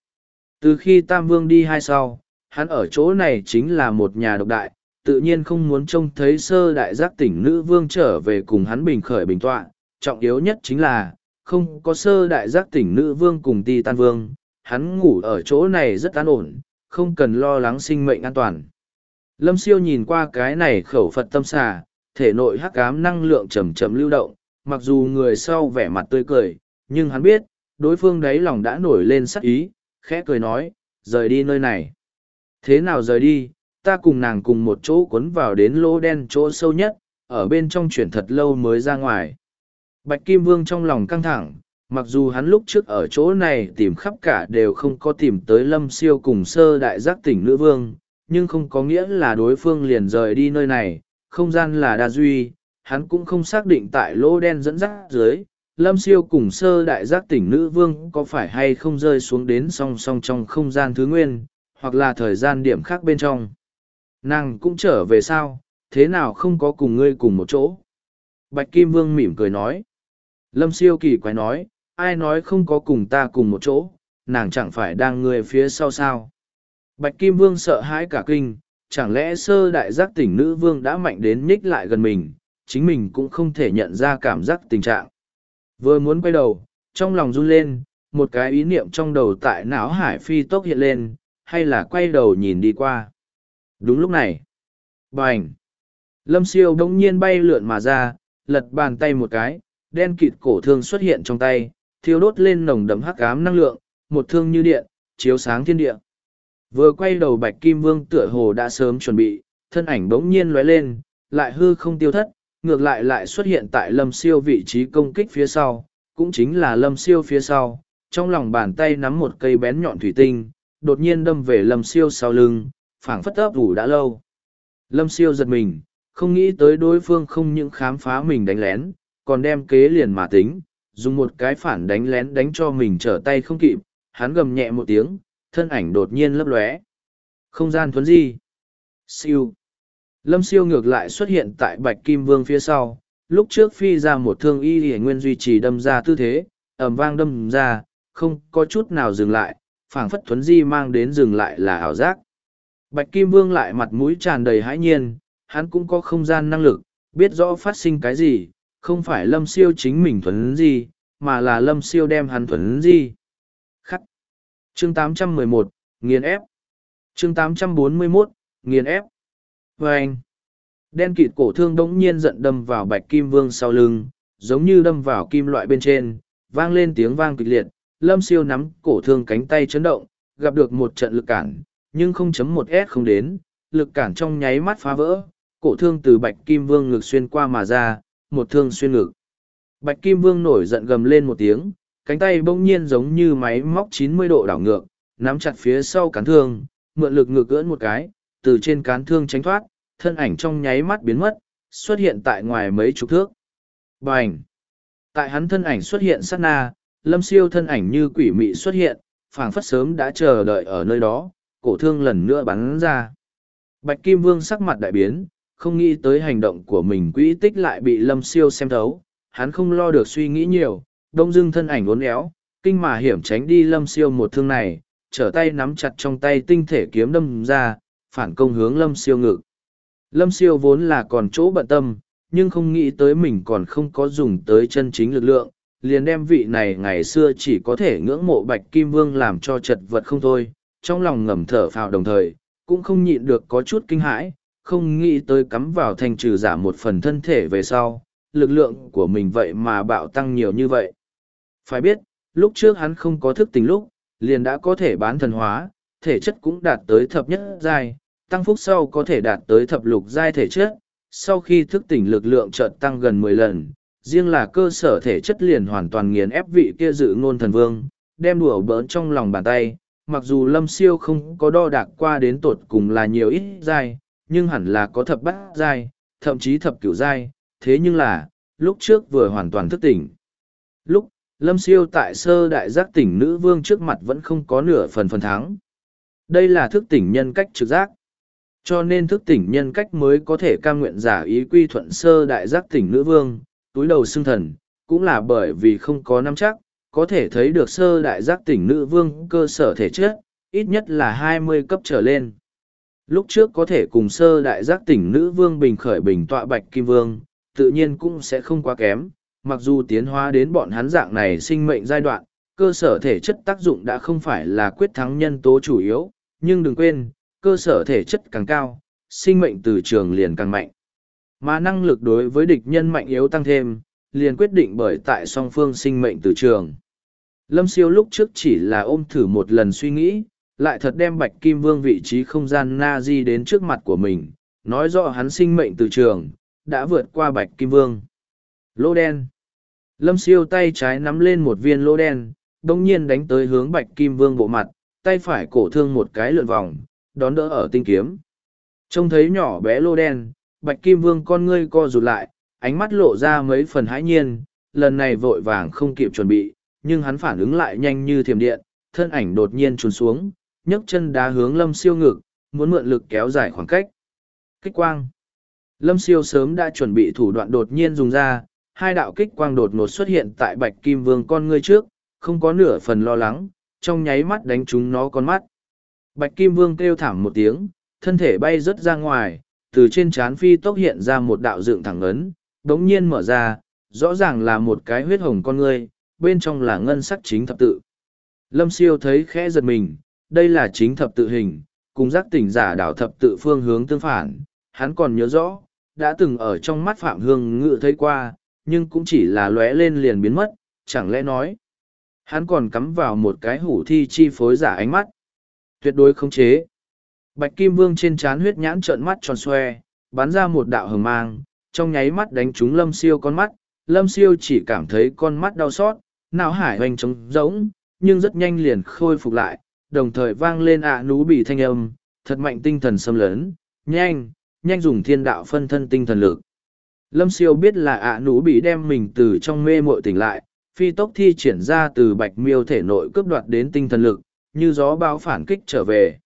Từ khi Tam Vương đi hai sau, hắn ở chỗ này chính là một nhà độc đại, tự nhiên không muốn trông thấy sơ đại giác tỉnh nữ vương trở về cùng hắn bình khởi bình tọa. Trọng yếu nhất chính là, không có sơ đại giác tỉnh nữ vương cùng ti tan vương, hắn ngủ ở chỗ này rất an ổn, không cần lo lắng sinh mệnh an toàn. Lâm siêu nhìn qua cái này khẩu Phật tâm xà, thể nội hắc ám năng lượng chầm chậm lưu động, mặc dù người sau vẻ mặt tươi cười, nhưng hắn biết, đối phương đáy lòng đã nổi lên sắc ý, khẽ cười nói, rời đi nơi này. Thế nào rời đi, ta cùng nàng cùng một chỗ cuốn vào đến lỗ đen chỗ sâu nhất, ở bên trong chuyển thật lâu mới ra ngoài. Bạch Kim Vương trong lòng căng thẳng, mặc dù hắn lúc trước ở chỗ này tìm khắp cả đều không có tìm tới lâm siêu cùng sơ đại giác tỉnh nữ vương, nhưng không có nghĩa là đối phương liền rời đi nơi này, không gian là đa duy, hắn cũng không xác định tại lỗ đen dẫn dắt dưới. Lâm siêu cùng sơ đại giác tỉnh nữ vương có phải hay không rơi xuống đến song song trong không gian thứ nguyên, hoặc là thời gian điểm khác bên trong. Nàng cũng trở về sao, thế nào không có cùng ngươi cùng một chỗ? Bạch Kim Vương mỉm cười nói. Lâm siêu kỳ quái nói, ai nói không có cùng ta cùng một chỗ, nàng chẳng phải đang người phía sau sao. Bạch Kim Vương sợ hãi cả kinh, chẳng lẽ sơ đại giác tỉnh nữ vương đã mạnh đến nhích lại gần mình, chính mình cũng không thể nhận ra cảm giác tình trạng. Vừa muốn quay đầu, trong lòng run lên, một cái ý niệm trong đầu tại não hải phi tốc hiện lên, hay là quay đầu nhìn đi qua. Đúng lúc này, bành! Lâm siêu đông nhiên bay lượn mà ra, lật bàn tay một cái, đen kịt cổ thương xuất hiện trong tay, thiêu đốt lên nồng đậm hắc ám năng lượng, một thương như điện, chiếu sáng thiên địa. Vừa quay đầu Bạch Kim Vương tựa hồ đã sớm chuẩn bị, thân ảnh bỗng nhiên lóe lên, lại hư không tiêu thất, ngược lại lại xuất hiện tại Lâm Siêu vị trí công kích phía sau, cũng chính là Lâm Siêu phía sau, trong lòng bàn tay nắm một cây bén nhọn thủy tinh, đột nhiên đâm về Lâm Siêu sau lưng, phảng phất ấp ủ đã lâu. Lâm Siêu giật mình, không nghĩ tới đối phương không những khám phá mình đánh lén, còn đem kế liền mà tính, dùng một cái phản đánh lén đánh cho mình trở tay không kịp, hắn gầm nhẹ một tiếng, thân ảnh đột nhiên lấp lóe. Không gian thuấn di. Siêu. Lâm siêu ngược lại xuất hiện tại Bạch Kim Vương phía sau, lúc trước phi ra một thương y hiển nguyên duy trì đâm ra tư thế, ẩm vang đâm ra, không có chút nào dừng lại, phảng phất thuấn di mang đến dừng lại là ảo giác. Bạch Kim Vương lại mặt mũi tràn đầy hãi nhiên, hắn cũng có không gian năng lực, biết rõ phát sinh cái gì, không phải lâm siêu chính mình thuấn di, mà là lâm siêu đem hắn thuấn di. Khắc. Chương 811, nghiền ép. Chương 841, nghiền ép. Và anh. Đen kịt cổ thương đống nhiên giận đâm vào bạch kim vương sau lưng, giống như đâm vào kim loại bên trên, vang lên tiếng vang kịch liệt, lâm siêu nắm cổ thương cánh tay chấn động, gặp được một trận lực cản, nhưng không chấm một s không đến, lực cản trong nháy mắt phá vỡ, cổ thương từ bạch kim vương ngực xuyên qua mà ra, một thương xuyên ngực. Bạch kim vương nổi giận gầm lên một tiếng, cánh tay bỗng nhiên giống như máy móc chín mươi độ đảo ngược, nắm chặt phía sau cán thương, mượn lực ngược cưỡn một cái, từ trên cán thương tránh thoát, thân ảnh trong nháy mắt biến mất, xuất hiện tại ngoài mấy chục thước. Bành! Tại hắn thân ảnh xuất hiện sát na, lâm siêu thân ảnh như quỷ mị xuất hiện, phảng phất sớm đã chờ đợi ở nơi đó, cổ thương lần nữa bắn ra. Bạch Kim Vương sắc mặt đại biến, không nghĩ tới hành động của mình quỹ tích lại bị lâm siêu xem thấu hắn không lo được suy nghĩ nhiều đông dưng thân ảnh uốn éo kinh mà hiểm tránh đi lâm siêu một thương này trở tay nắm chặt trong tay tinh thể kiếm đâm ra phản công hướng lâm siêu ngực lâm siêu vốn là còn chỗ bận tâm nhưng không nghĩ tới mình còn không có dùng tới chân chính lực lượng liền đem vị này ngày xưa chỉ có thể ngưỡng mộ bạch kim vương làm cho chật vật không thôi trong lòng ngầm thở phào đồng thời cũng không nhịn được có chút kinh hãi không nghĩ tới cắm vào thanh trừ giả một phần thân thể về sau, lực lượng của mình vậy mà bạo tăng nhiều như vậy. Phải biết, lúc trước hắn không có thức tính lúc, liền đã có thể bán thần hóa, thể chất cũng đạt tới thập nhất giai, tăng phúc sau có thể đạt tới thập lục giai thể chất, sau khi thức tỉnh lực lượng chợt tăng gần mười lần, riêng là cơ sở thể chất liền hoàn toàn nghiền ép vị kia dự ngôn thần vương, đem đùa bỡn trong lòng bàn tay, mặc dù lâm siêu không có đo đạc qua đến tột cùng là nhiều ít giai, nhưng hẳn là có thập bát giai, thậm chí thập cửu giai, thế nhưng là, lúc trước vừa hoàn toàn thức tỉnh. Lúc, Lâm Siêu tại sơ đại giác tỉnh nữ vương trước mặt vẫn không có nửa phần phần thắng. Đây là thức tỉnh nhân cách trực giác. Cho nên thức tỉnh nhân cách mới có thể cam nguyện giả ý quy thuận sơ đại giác tỉnh nữ vương, túi đầu xương thần, cũng là bởi vì không có nắm chắc, có thể thấy được sơ đại giác tỉnh nữ vương cơ sở thể chất, ít nhất là hai mươi cấp trở lên. Lúc trước có thể cùng sơ đại giác tỉnh nữ vương bình khởi bình tọa bạch kim vương, tự nhiên cũng sẽ không quá kém, mặc dù tiến hóa đến bọn hắn dạng này sinh mệnh giai đoạn, cơ sở thể chất tác dụng đã không phải là quyết thắng nhân tố chủ yếu, nhưng đừng quên, cơ sở thể chất càng cao, sinh mệnh từ trường liền càng mạnh. Mà năng lực đối với địch nhân mạnh yếu tăng thêm, liền quyết định bởi tại song phương sinh mệnh từ trường. Lâm siêu lúc trước chỉ là ôm thử một lần suy nghĩ, lại thật đem bạch kim vương vị trí không gian na di đến trước mặt của mình nói rõ hắn sinh mệnh từ trường đã vượt qua bạch kim vương lô đen lâm siêu tay trái nắm lên một viên lô đen đồng nhiên đánh tới hướng bạch kim vương bộ mặt tay phải cổ thương một cái lượn vòng đón đỡ ở tinh kiếm trông thấy nhỏ bé lô đen bạch kim vương con ngươi co rụt lại ánh mắt lộ ra mấy phần hãi nhiên lần này vội vàng không kịp chuẩn bị nhưng hắn phản ứng lại nhanh như thiềm điện thân ảnh đột nhiên trùn xuống nhấc chân đá hướng lâm siêu ngực, muốn mượn lực kéo dài khoảng cách. Kích quang. Lâm siêu sớm đã chuẩn bị thủ đoạn đột nhiên dùng ra, hai đạo kích quang đột ngột xuất hiện tại bạch kim vương con ngươi trước, không có nửa phần lo lắng, trong nháy mắt đánh chúng nó con mắt. Bạch kim vương kêu thảm một tiếng, thân thể bay rớt ra ngoài, từ trên trán phi tốc hiện ra một đạo dựng thẳng ấn, đống nhiên mở ra, rõ ràng là một cái huyết hồng con ngươi, bên trong là ngân sắc chính thập tự. Lâm siêu thấy khẽ giật mình, đây là chính thập tự hình, cùng giác tỉnh giả đảo thập tự phương hướng tương phản, hắn còn nhớ rõ, đã từng ở trong mắt Phạm Hương ngự thấy qua, nhưng cũng chỉ là lóe lên liền biến mất, chẳng lẽ nói. Hắn còn cắm vào một cái hủ thi chi phối giả ánh mắt. Tuyệt đối khống chế. Bạch Kim Vương trên trán huyết nhãn trợn mắt tròn xoe, bắn ra một đạo hừng mang, trong nháy mắt đánh trúng Lâm Siêu con mắt. Lâm Siêu chỉ cảm thấy con mắt đau xót, não hải hoành trống rỗng, nhưng rất nhanh liền khôi phục lại, đồng thời vang lên ạ nú bị thanh âm, thật mạnh tinh thần xâm lấn, nhanh, nhanh dùng thiên đạo phân thân tinh thần lực. Lâm siêu biết là ạ nú bị đem mình từ trong mê mội tỉnh lại, phi tốc thi triển ra từ bạch miêu thể nội cướp đoạt đến tinh thần lực, như gió bão phản kích trở về.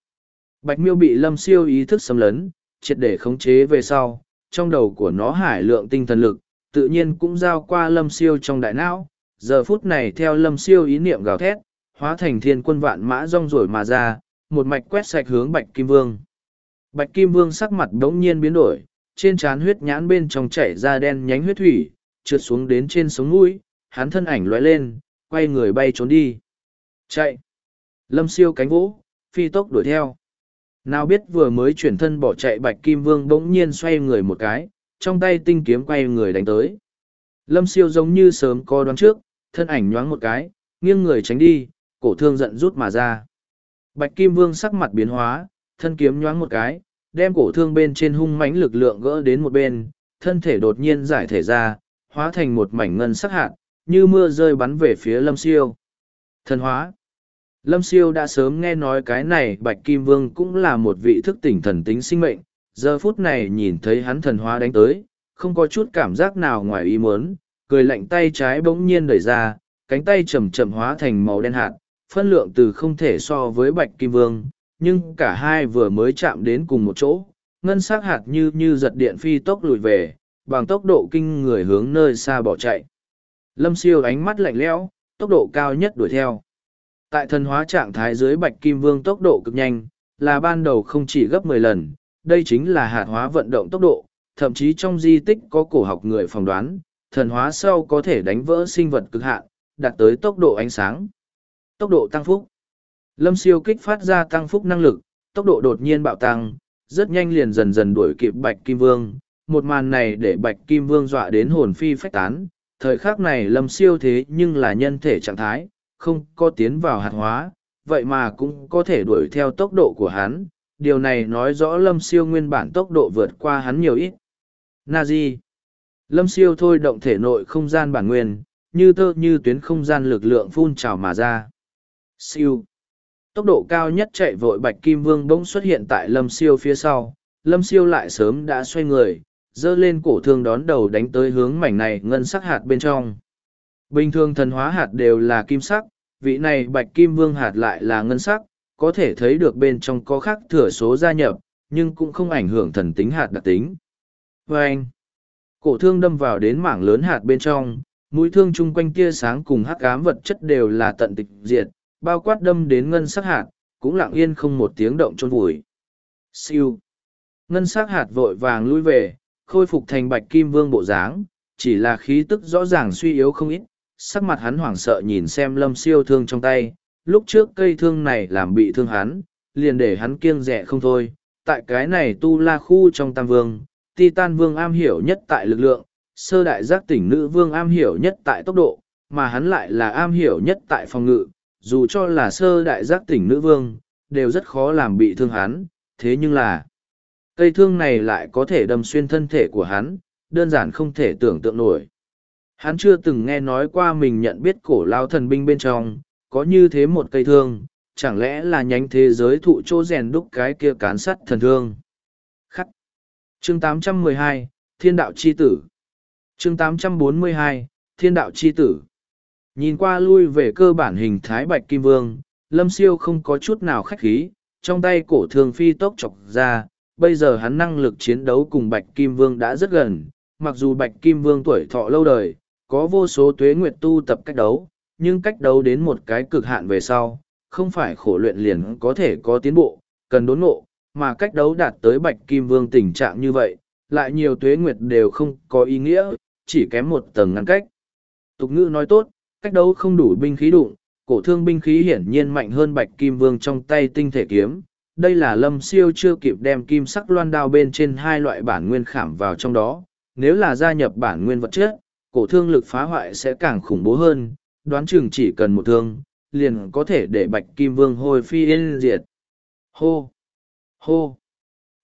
Bạch miêu bị lâm siêu ý thức xâm lấn, triệt để khống chế về sau, trong đầu của nó hải lượng tinh thần lực, tự nhiên cũng giao qua lâm siêu trong đại não. Giờ phút này theo lâm siêu ý niệm gào thét, hóa thành thiên quân vạn mã rong rổi mà ra, một mạch quét sạch hướng Bạch Kim Vương. Bạch Kim Vương sắc mặt đống nhiên biến đổi, trên trán huyết nhãn bên trong chảy ra đen nhánh huyết thủy, trượt xuống đến trên sống mũi, hắn thân ảnh lóe lên, quay người bay trốn đi. Chạy! Lâm siêu cánh vỗ, phi tốc đuổi theo. Nào biết vừa mới chuyển thân bỏ chạy Bạch Kim Vương bỗng nhiên xoay người một cái, trong tay tinh kiếm quay người đánh tới. Lâm siêu giống như sớm co đoán trước, thân ảnh nhoáng một cái, nghiêng người tránh đi, cổ thương giận rút mà ra. Bạch Kim Vương sắc mặt biến hóa, thân kiếm nhoáng một cái, đem cổ thương bên trên hung mãnh lực lượng gỡ đến một bên, thân thể đột nhiên giải thể ra, hóa thành một mảnh ngân sắc hạt, như mưa rơi bắn về phía Lâm Siêu. Thần hóa Lâm Siêu đã sớm nghe nói cái này Bạch Kim Vương cũng là một vị thức tỉnh thần tính sinh mệnh, giờ phút này nhìn thấy hắn thần hóa đánh tới, không có chút cảm giác nào ngoài ý muốn, cười lạnh tay trái bỗng nhiên đẩy ra, cánh tay chầm chậm hóa thành màu đen hạt, phân lượng từ không thể so với bạch kim vương, nhưng cả hai vừa mới chạm đến cùng một chỗ, ngân sắc hạt như như giật điện phi tốc lùi về, bằng tốc độ kinh người hướng nơi xa bỏ chạy. Lâm siêu ánh mắt lạnh lẽo, tốc độ cao nhất đuổi theo. Tại thần hóa trạng thái dưới bạch kim vương tốc độ cực nhanh, là ban đầu không chỉ gấp mười lần, đây chính là hạt hóa vận động tốc độ, thậm chí trong di tích có cổ học người phỏng đoán, thần hóa sau có thể đánh vỡ sinh vật cực hạn, đạt tới tốc độ ánh sáng tốc độ tăng phúc. Lâm siêu kích phát ra tăng phúc năng lực, tốc độ đột nhiên bạo tăng, rất nhanh liền dần dần đuổi kịp Bạch Kim Vương. Một màn này để Bạch Kim Vương dọa đến hồn phi phách tán. Thời khắc này lâm siêu thế nhưng là nhân thể trạng thái, không có tiến vào hạt hóa, vậy mà cũng có thể đuổi theo tốc độ của hắn. Điều này nói rõ lâm siêu nguyên bản tốc độ vượt qua hắn nhiều ít. Nazi Lâm siêu thôi động thể nội không gian bản nguyên, như tơ như tuyến không gian lực lượng phun trào mà ra. Siêu. Tốc độ cao nhất chạy vội Bạch Kim Vương bỗng xuất hiện tại Lâm Siêu phía sau, Lâm Siêu lại sớm đã xoay người, dơ lên cổ thương đón đầu đánh tới hướng mảnh này ngân sắc hạt bên trong. Bình thường thần hóa hạt đều là kim sắc, vị này Bạch Kim Vương hạt lại là ngân sắc, có thể thấy được bên trong có khác thừa số gia nhập, nhưng cũng không ảnh hưởng thần tính hạt đặc tính. Và anh, cổ thương đâm vào đến mảng lớn hạt bên trong, mũi thương chung quanh tia sáng cùng hắc ám vật chất đều là tận tịch diệt, bao quát đâm đến ngân sắc hạt, cũng lặng yên không một tiếng động trôn vùi. Siêu. Ngân sắc hạt vội vàng lui về, khôi phục thành bạch kim vương bộ dáng, chỉ là khí tức rõ ràng suy yếu không ít, sắc mặt hắn hoảng sợ nhìn xem lâm siêu thương trong tay, lúc trước cây thương này làm bị thương hắn, liền để hắn kiêng rẻ không thôi. Tại cái này tu la khu trong tam vương, Titan vương am hiểu nhất tại lực lượng, sơ đại giác tỉnh nữ vương am hiểu nhất tại tốc độ, mà hắn lại là am hiểu nhất tại phòng ngự, dù cho là sơ đại giác tỉnh nữ vương, đều rất khó làm bị thương hắn, thế nhưng là cây thương này lại có thể đâm xuyên thân thể của hắn, đơn giản không thể tưởng tượng nổi. Hắn chưa từng nghe nói qua mình nhận biết cổ lao thần binh bên trong, có như thế một cây thương, chẳng lẽ là nhánh thế giới thụ chỗ rèn đúc cái kia cán sắt thần thương. Khắc. Chương 812, Thiên đạo chi tử. Chương 842, Thiên đạo chi tử. Nhìn qua lui về cơ bản hình thái bạch kim vương, lâm siêu không có chút nào khách khí, trong tay cổ thương phi tốc chọc ra, bây giờ hắn năng lực chiến đấu cùng Bạch Kim Vương đã rất gần, mặc dù Bạch Kim Vương tuổi thọ lâu đời, có vô số tuế nguyệt tu tập cách đấu, nhưng cách đấu đến một cái cực hạn về sau, không phải khổ luyện liền có thể có tiến bộ, cần đốn ngộ, mà cách đấu đạt tới Bạch Kim Vương tình trạng như vậy, lại nhiều tuế nguyệt đều không có ý nghĩa, chỉ kém một tầng ngăn cách. Tục ngữ nói tốt, cách đấu không đủ binh khí đụng, cổ thương binh khí hiển nhiên mạnh hơn Bạch Kim Vương trong tay tinh thể kiếm. Đây là lâm siêu chưa kịp đem kim sắc loan đao bên trên hai loại bản nguyên khảm vào trong đó. Nếu là gia nhập bản nguyên vật chất, cổ thương lực phá hoại sẽ càng khủng bố hơn, đoán chừng chỉ cần một thương, liền có thể để Bạch Kim Vương hồi phi yên diệt. Hô! Hô!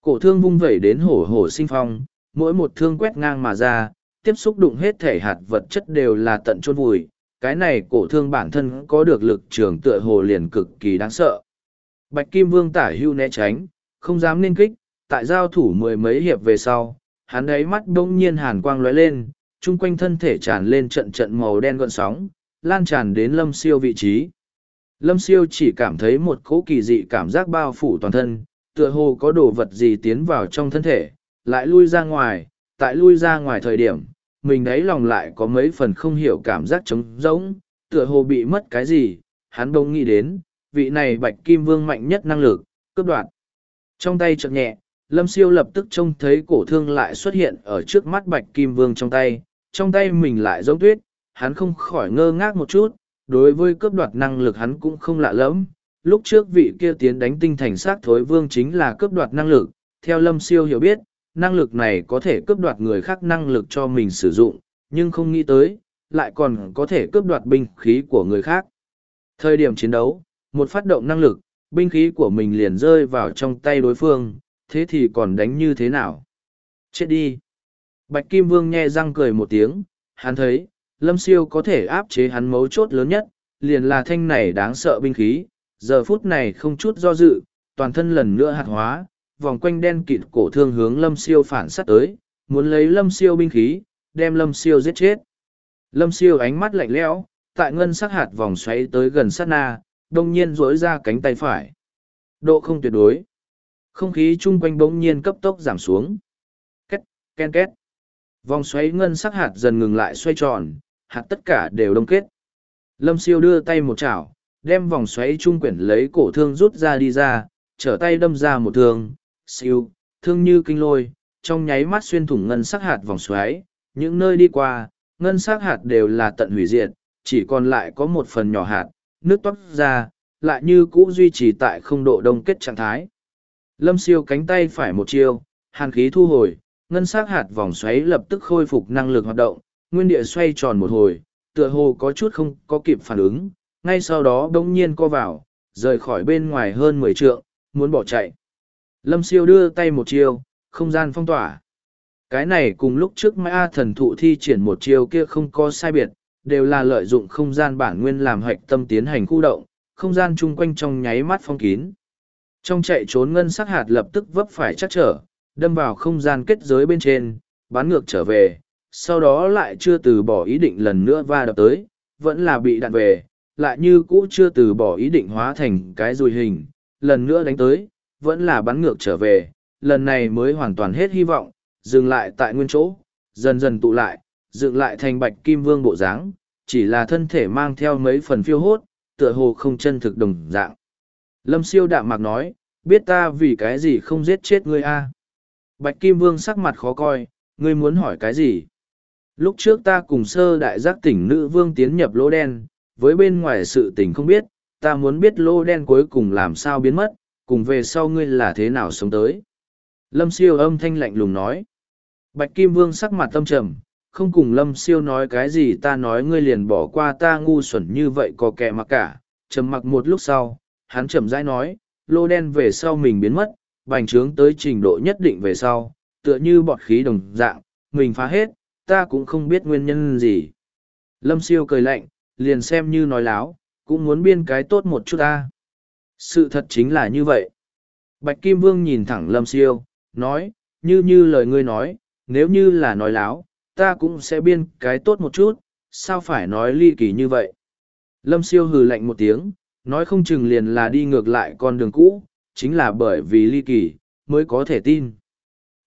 Cổ thương vung vẩy đến hổ hổ sinh phong, mỗi một thương quét ngang mà ra, tiếp xúc đụng hết thể hạt vật chất đều là tận chôn vùi. Cái này cổ thương bản thân có được lực trường tựa hồ liền cực kỳ đáng sợ. Bạch Kim Vương tả hưu né tránh, không dám nên kích, tại giao thủ mười mấy hiệp về sau, hắn ấy mắt đông nhiên hàn quang lóe lên, chung quanh thân thể tràn lên trận trận màu đen gọn sóng, lan tràn đến lâm siêu vị trí. Lâm siêu chỉ cảm thấy một cỗ kỳ dị cảm giác bao phủ toàn thân, tựa hồ có đồ vật gì tiến vào trong thân thể, lại lui ra ngoài, tại lui ra ngoài thời điểm, mình đấy lòng lại có mấy phần không hiểu cảm giác trống rỗng, tựa hồ bị mất cái gì, hắn bỗng nghĩ đến, vị này bạch kim vương mạnh nhất năng lực, cướp đoạt. Trong tay chợt nhẹ, Lâm Siêu lập tức trông thấy cổ thương lại xuất hiện ở trước mắt bạch kim vương trong tay, trong tay mình lại giống tuyết, hắn không khỏi ngơ ngác một chút, đối với cướp đoạt năng lực hắn cũng không lạ lẫm. Lúc trước vị kia tiến đánh tinh thành sát thối vương chính là cướp đoạt năng lực, theo Lâm Siêu hiểu biết, năng lực này có thể cướp đoạt người khác năng lực cho mình sử dụng, nhưng không nghĩ tới, lại còn có thể cướp đoạt binh khí của người khác. Thời điểm chiến đấu, một phát động năng lực, binh khí của mình liền rơi vào trong tay đối phương, thế thì còn đánh như thế nào? Chết đi! Bạch Kim Vương nhe răng cười một tiếng, hắn thấy, Lâm Siêu có thể áp chế hắn mấu chốt lớn nhất, liền là thanh này đáng sợ binh khí, giờ phút này không chút do dự, toàn thân lần nữa hạt hóa, vòng quanh đen kịt cổ thương hướng lâm siêu phản sát tới muốn lấy lâm siêu binh khí đem lâm siêu giết chết. Lâm siêu ánh mắt lạnh lẽo tại ngân sắc hạt vòng xoáy tới gần sát na đông nhiên rỗi ra cánh tay phải. Độ không tuyệt đối. Không khí chung quanh bỗng nhiên cấp tốc giảm xuống. Két ken két vòng xoáy ngân sắc hạt dần ngừng lại xoay tròn hạt tất cả đều đông kết. Lâm siêu đưa tay một chảo đem vòng xoáy trung quyển lấy cổ thương rút ra đi ra trở tay đâm ra một thương. Siêu, thương như kinh lôi, trong nháy mắt xuyên thủng ngân sắc hạt vòng xoáy, những nơi đi qua, ngân sắc hạt đều là tận hủy diệt, chỉ còn lại có một phần nhỏ hạt, nước toát ra, lại như cũ duy trì tại không độ đông kết trạng thái. Lâm siêu cánh tay phải một chiêu, hàn khí thu hồi, ngân sắc hạt vòng xoáy lập tức khôi phục năng lực hoạt động, nguyên địa xoay tròn một hồi, tựa hồ có chút không có kịp phản ứng, ngay sau đó đông nhiên co vào, rời khỏi bên ngoài hơn mười trượng, muốn bỏ chạy. Lâm siêu đưa tay một chiêu, không gian phong tỏa. Cái này cùng lúc trước mã thần thụ thi triển một chiêu kia không có sai biệt, đều là lợi dụng không gian bản nguyên làm hạch tâm tiến hành khu động, không gian chung quanh trong nháy mắt phong kín. Trong chạy trốn ngân sắc hạt lập tức vấp phải chắc trở, đâm vào không gian kết giới bên trên, bán ngược trở về, sau đó lại chưa từ bỏ ý định lần nữa va đập tới, vẫn là bị đạn về, lại như cũ chưa từ bỏ ý định hóa thành cái dùi hình, lần nữa đánh tới, vẫn là bắn ngược trở về, lần này mới hoàn toàn hết hy vọng, dừng lại tại nguyên chỗ, dần dần tụ lại, dựng lại thành bạch kim vương bộ dáng, chỉ là thân thể mang theo mấy phần phiêu hốt, tựa hồ không chân thực đồng dạng. Lâm siêu đạm mạc nói, biết ta vì cái gì không giết chết ngươi a Bạch Kim Vương sắc mặt khó coi, ngươi muốn hỏi cái gì? Lúc trước ta cùng sơ đại giác tỉnh nữ vương tiến nhập lỗ đen, với bên ngoài sự tình không biết, ta muốn biết lỗ đen cuối cùng làm sao biến mất, cùng về sau ngươi là thế nào sống tới. Lâm siêu âm thanh lạnh lùng nói. Bạch Kim Vương sắc mặt tâm trầm, không cùng Lâm siêu nói cái gì ta nói ngươi liền bỏ qua ta ngu xuẩn như vậy có kẻ mặc cả. Trầm mặc một lúc sau, hắn chậm rãi nói, lô đen về sau mình biến mất, bành trướng tới trình độ nhất định về sau, tựa như bọt khí đồng dạng, mình phá hết, ta cũng không biết nguyên nhân gì. Lâm siêu cười lạnh, liền xem như nói láo, cũng muốn biên cái tốt một chút ta. Sự thật chính là như vậy. Bạch Kim Vương nhìn thẳng Lâm Siêu, nói, như như lời ngươi nói, nếu như là nói láo, ta cũng sẽ biên cái tốt một chút, sao phải nói ly kỳ như vậy. Lâm Siêu hừ lạnh một tiếng, nói không chừng liền là đi ngược lại con đường cũ, chính là bởi vì ly kỳ, mới có thể tin.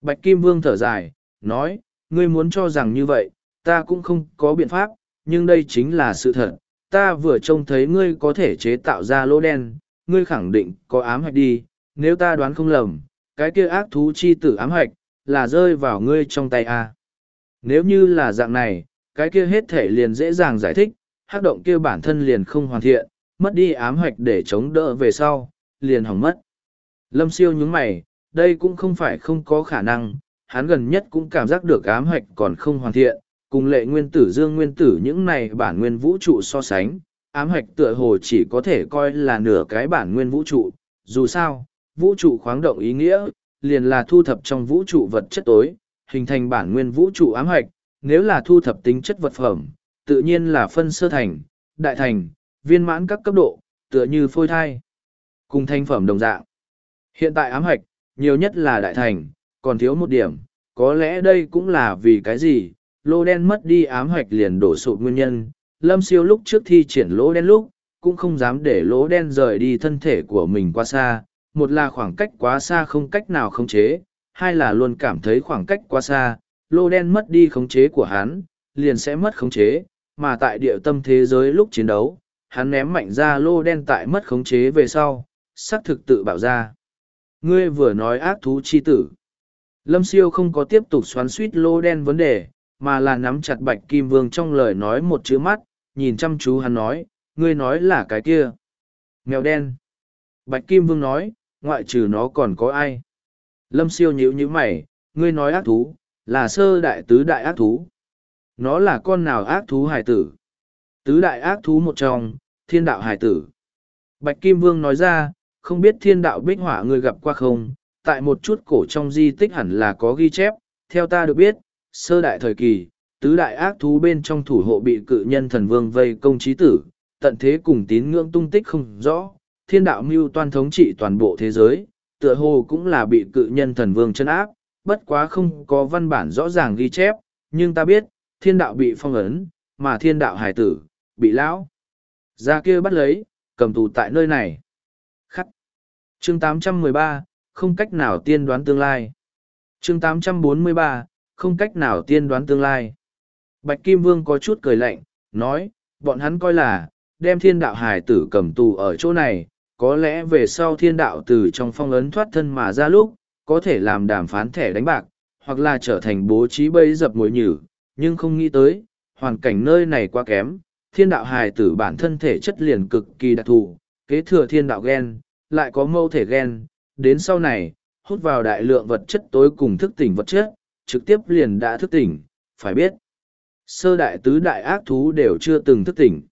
Bạch Kim Vương thở dài, nói, ngươi muốn cho rằng như vậy, ta cũng không có biện pháp, nhưng đây chính là sự thật. Ta vừa trông thấy ngươi có thể chế tạo ra lỗ đen, ngươi khẳng định có ám hạch đi, nếu ta đoán không lầm, cái kia ác thú chi tử ám hạch, là rơi vào ngươi trong tay a. Nếu như là dạng này, cái kia hết thể liền dễ dàng giải thích, hắc động kia bản thân liền không hoàn thiện, mất đi ám hạch để chống đỡ về sau, liền hỏng mất. Lâm siêu nhướng mày, đây cũng không phải không có khả năng, hắn gần nhất cũng cảm giác được ám hạch còn không hoàn thiện, cùng lệ nguyên tử dương nguyên tử những này bản nguyên vũ trụ so sánh, ám hạch tựa hồ chỉ có thể coi là nửa cái bản nguyên vũ trụ, dù sao, vũ trụ khoáng động ý nghĩa, liền là thu thập trong vũ trụ vật chất tối, hình thành bản nguyên vũ trụ ám hạch, nếu là thu thập tính chất vật phẩm, tự nhiên là phân sơ thành, đại thành, viên mãn các cấp độ, tựa như phôi thai, cùng thành phẩm đồng dạng. Hiện tại ám hạch, nhiều nhất là đại thành, còn thiếu một điểm, có lẽ đây cũng là vì cái gì, lô đen mất đi ám hạch liền đổ sụt nguyên nhân. Lâm siêu lúc trước thi triển lỗ đen lúc, cũng không dám để lỗ đen rời đi thân thể của mình quá xa, một là khoảng cách quá xa không cách nào khống chế, hai là luôn cảm thấy khoảng cách quá xa, lô đen mất đi khống chế của hắn, liền sẽ mất khống chế, mà tại địa tâm thế giới lúc chiến đấu, hắn ném mạnh ra lô đen tại mất khống chế về sau, xác thực tự bảo ra. Ngươi vừa nói ác thú chi tử. Lâm siêu không có tiếp tục xoắn suýt lô đen vấn đề, mà là nắm chặt bạch kim vương trong lời nói một chữ mắt, nhìn chăm chú hắn nói, ngươi nói là cái kia. Mèo đen. Bạch kim vương nói, ngoại trừ nó còn có ai. Lâm siêu nhíu nhíu mày, ngươi nói ác thú, là sơ đại tứ đại ác thú. Nó là con nào ác thú hải tử? Tứ đại ác thú một trong, thiên đạo hải tử. Bạch Kim Vương nói ra, không biết thiên đạo bích hỏa ngươi gặp qua không, tại một chút cổ trong di tích hẳn là có ghi chép, theo ta được biết, sơ đại thời kỳ, tứ đại ác thú bên trong thủ hộ bị cự nhân thần vương vây công trí tử, tận thế cùng tín ngưỡng tung tích không rõ, thiên đạo mưu toan thống trị toàn bộ thế giới, tựa hồ cũng là bị cự nhân thần vương chân áp, bất quá không có văn bản rõ ràng ghi chép, nhưng ta biết, thiên đạo bị phong ấn, mà thiên đạo hải tử, bị lão. Ra kia bắt lấy, cầm tù tại nơi này. Chương 813, không cách nào tiên đoán tương lai. Chương 843, không cách nào tiên đoán tương lai. Bạch Kim Vương có chút cười lạnh, nói, bọn hắn coi là, đem thiên đạo hải tử cầm tù ở chỗ này, có lẽ về sau thiên đạo từ trong phong ấn thoát thân mà ra lúc, có thể làm đàm phán thẻ đánh bạc, hoặc là trở thành bố trí bẫy dập mối nhử, nhưng không nghĩ tới, hoàn cảnh nơi này quá kém, thiên đạo hài tử bản thân thể chất liền cực kỳ đặc thù, kế thừa thiên đạo gen, lại có mâu thể gen, đến sau này, hút vào đại lượng vật chất tối cùng thức tỉnh vật chất, trực tiếp liền đã thức tỉnh, phải biết. Sơ đại tứ đại ác thú đều chưa từng thức tỉnh.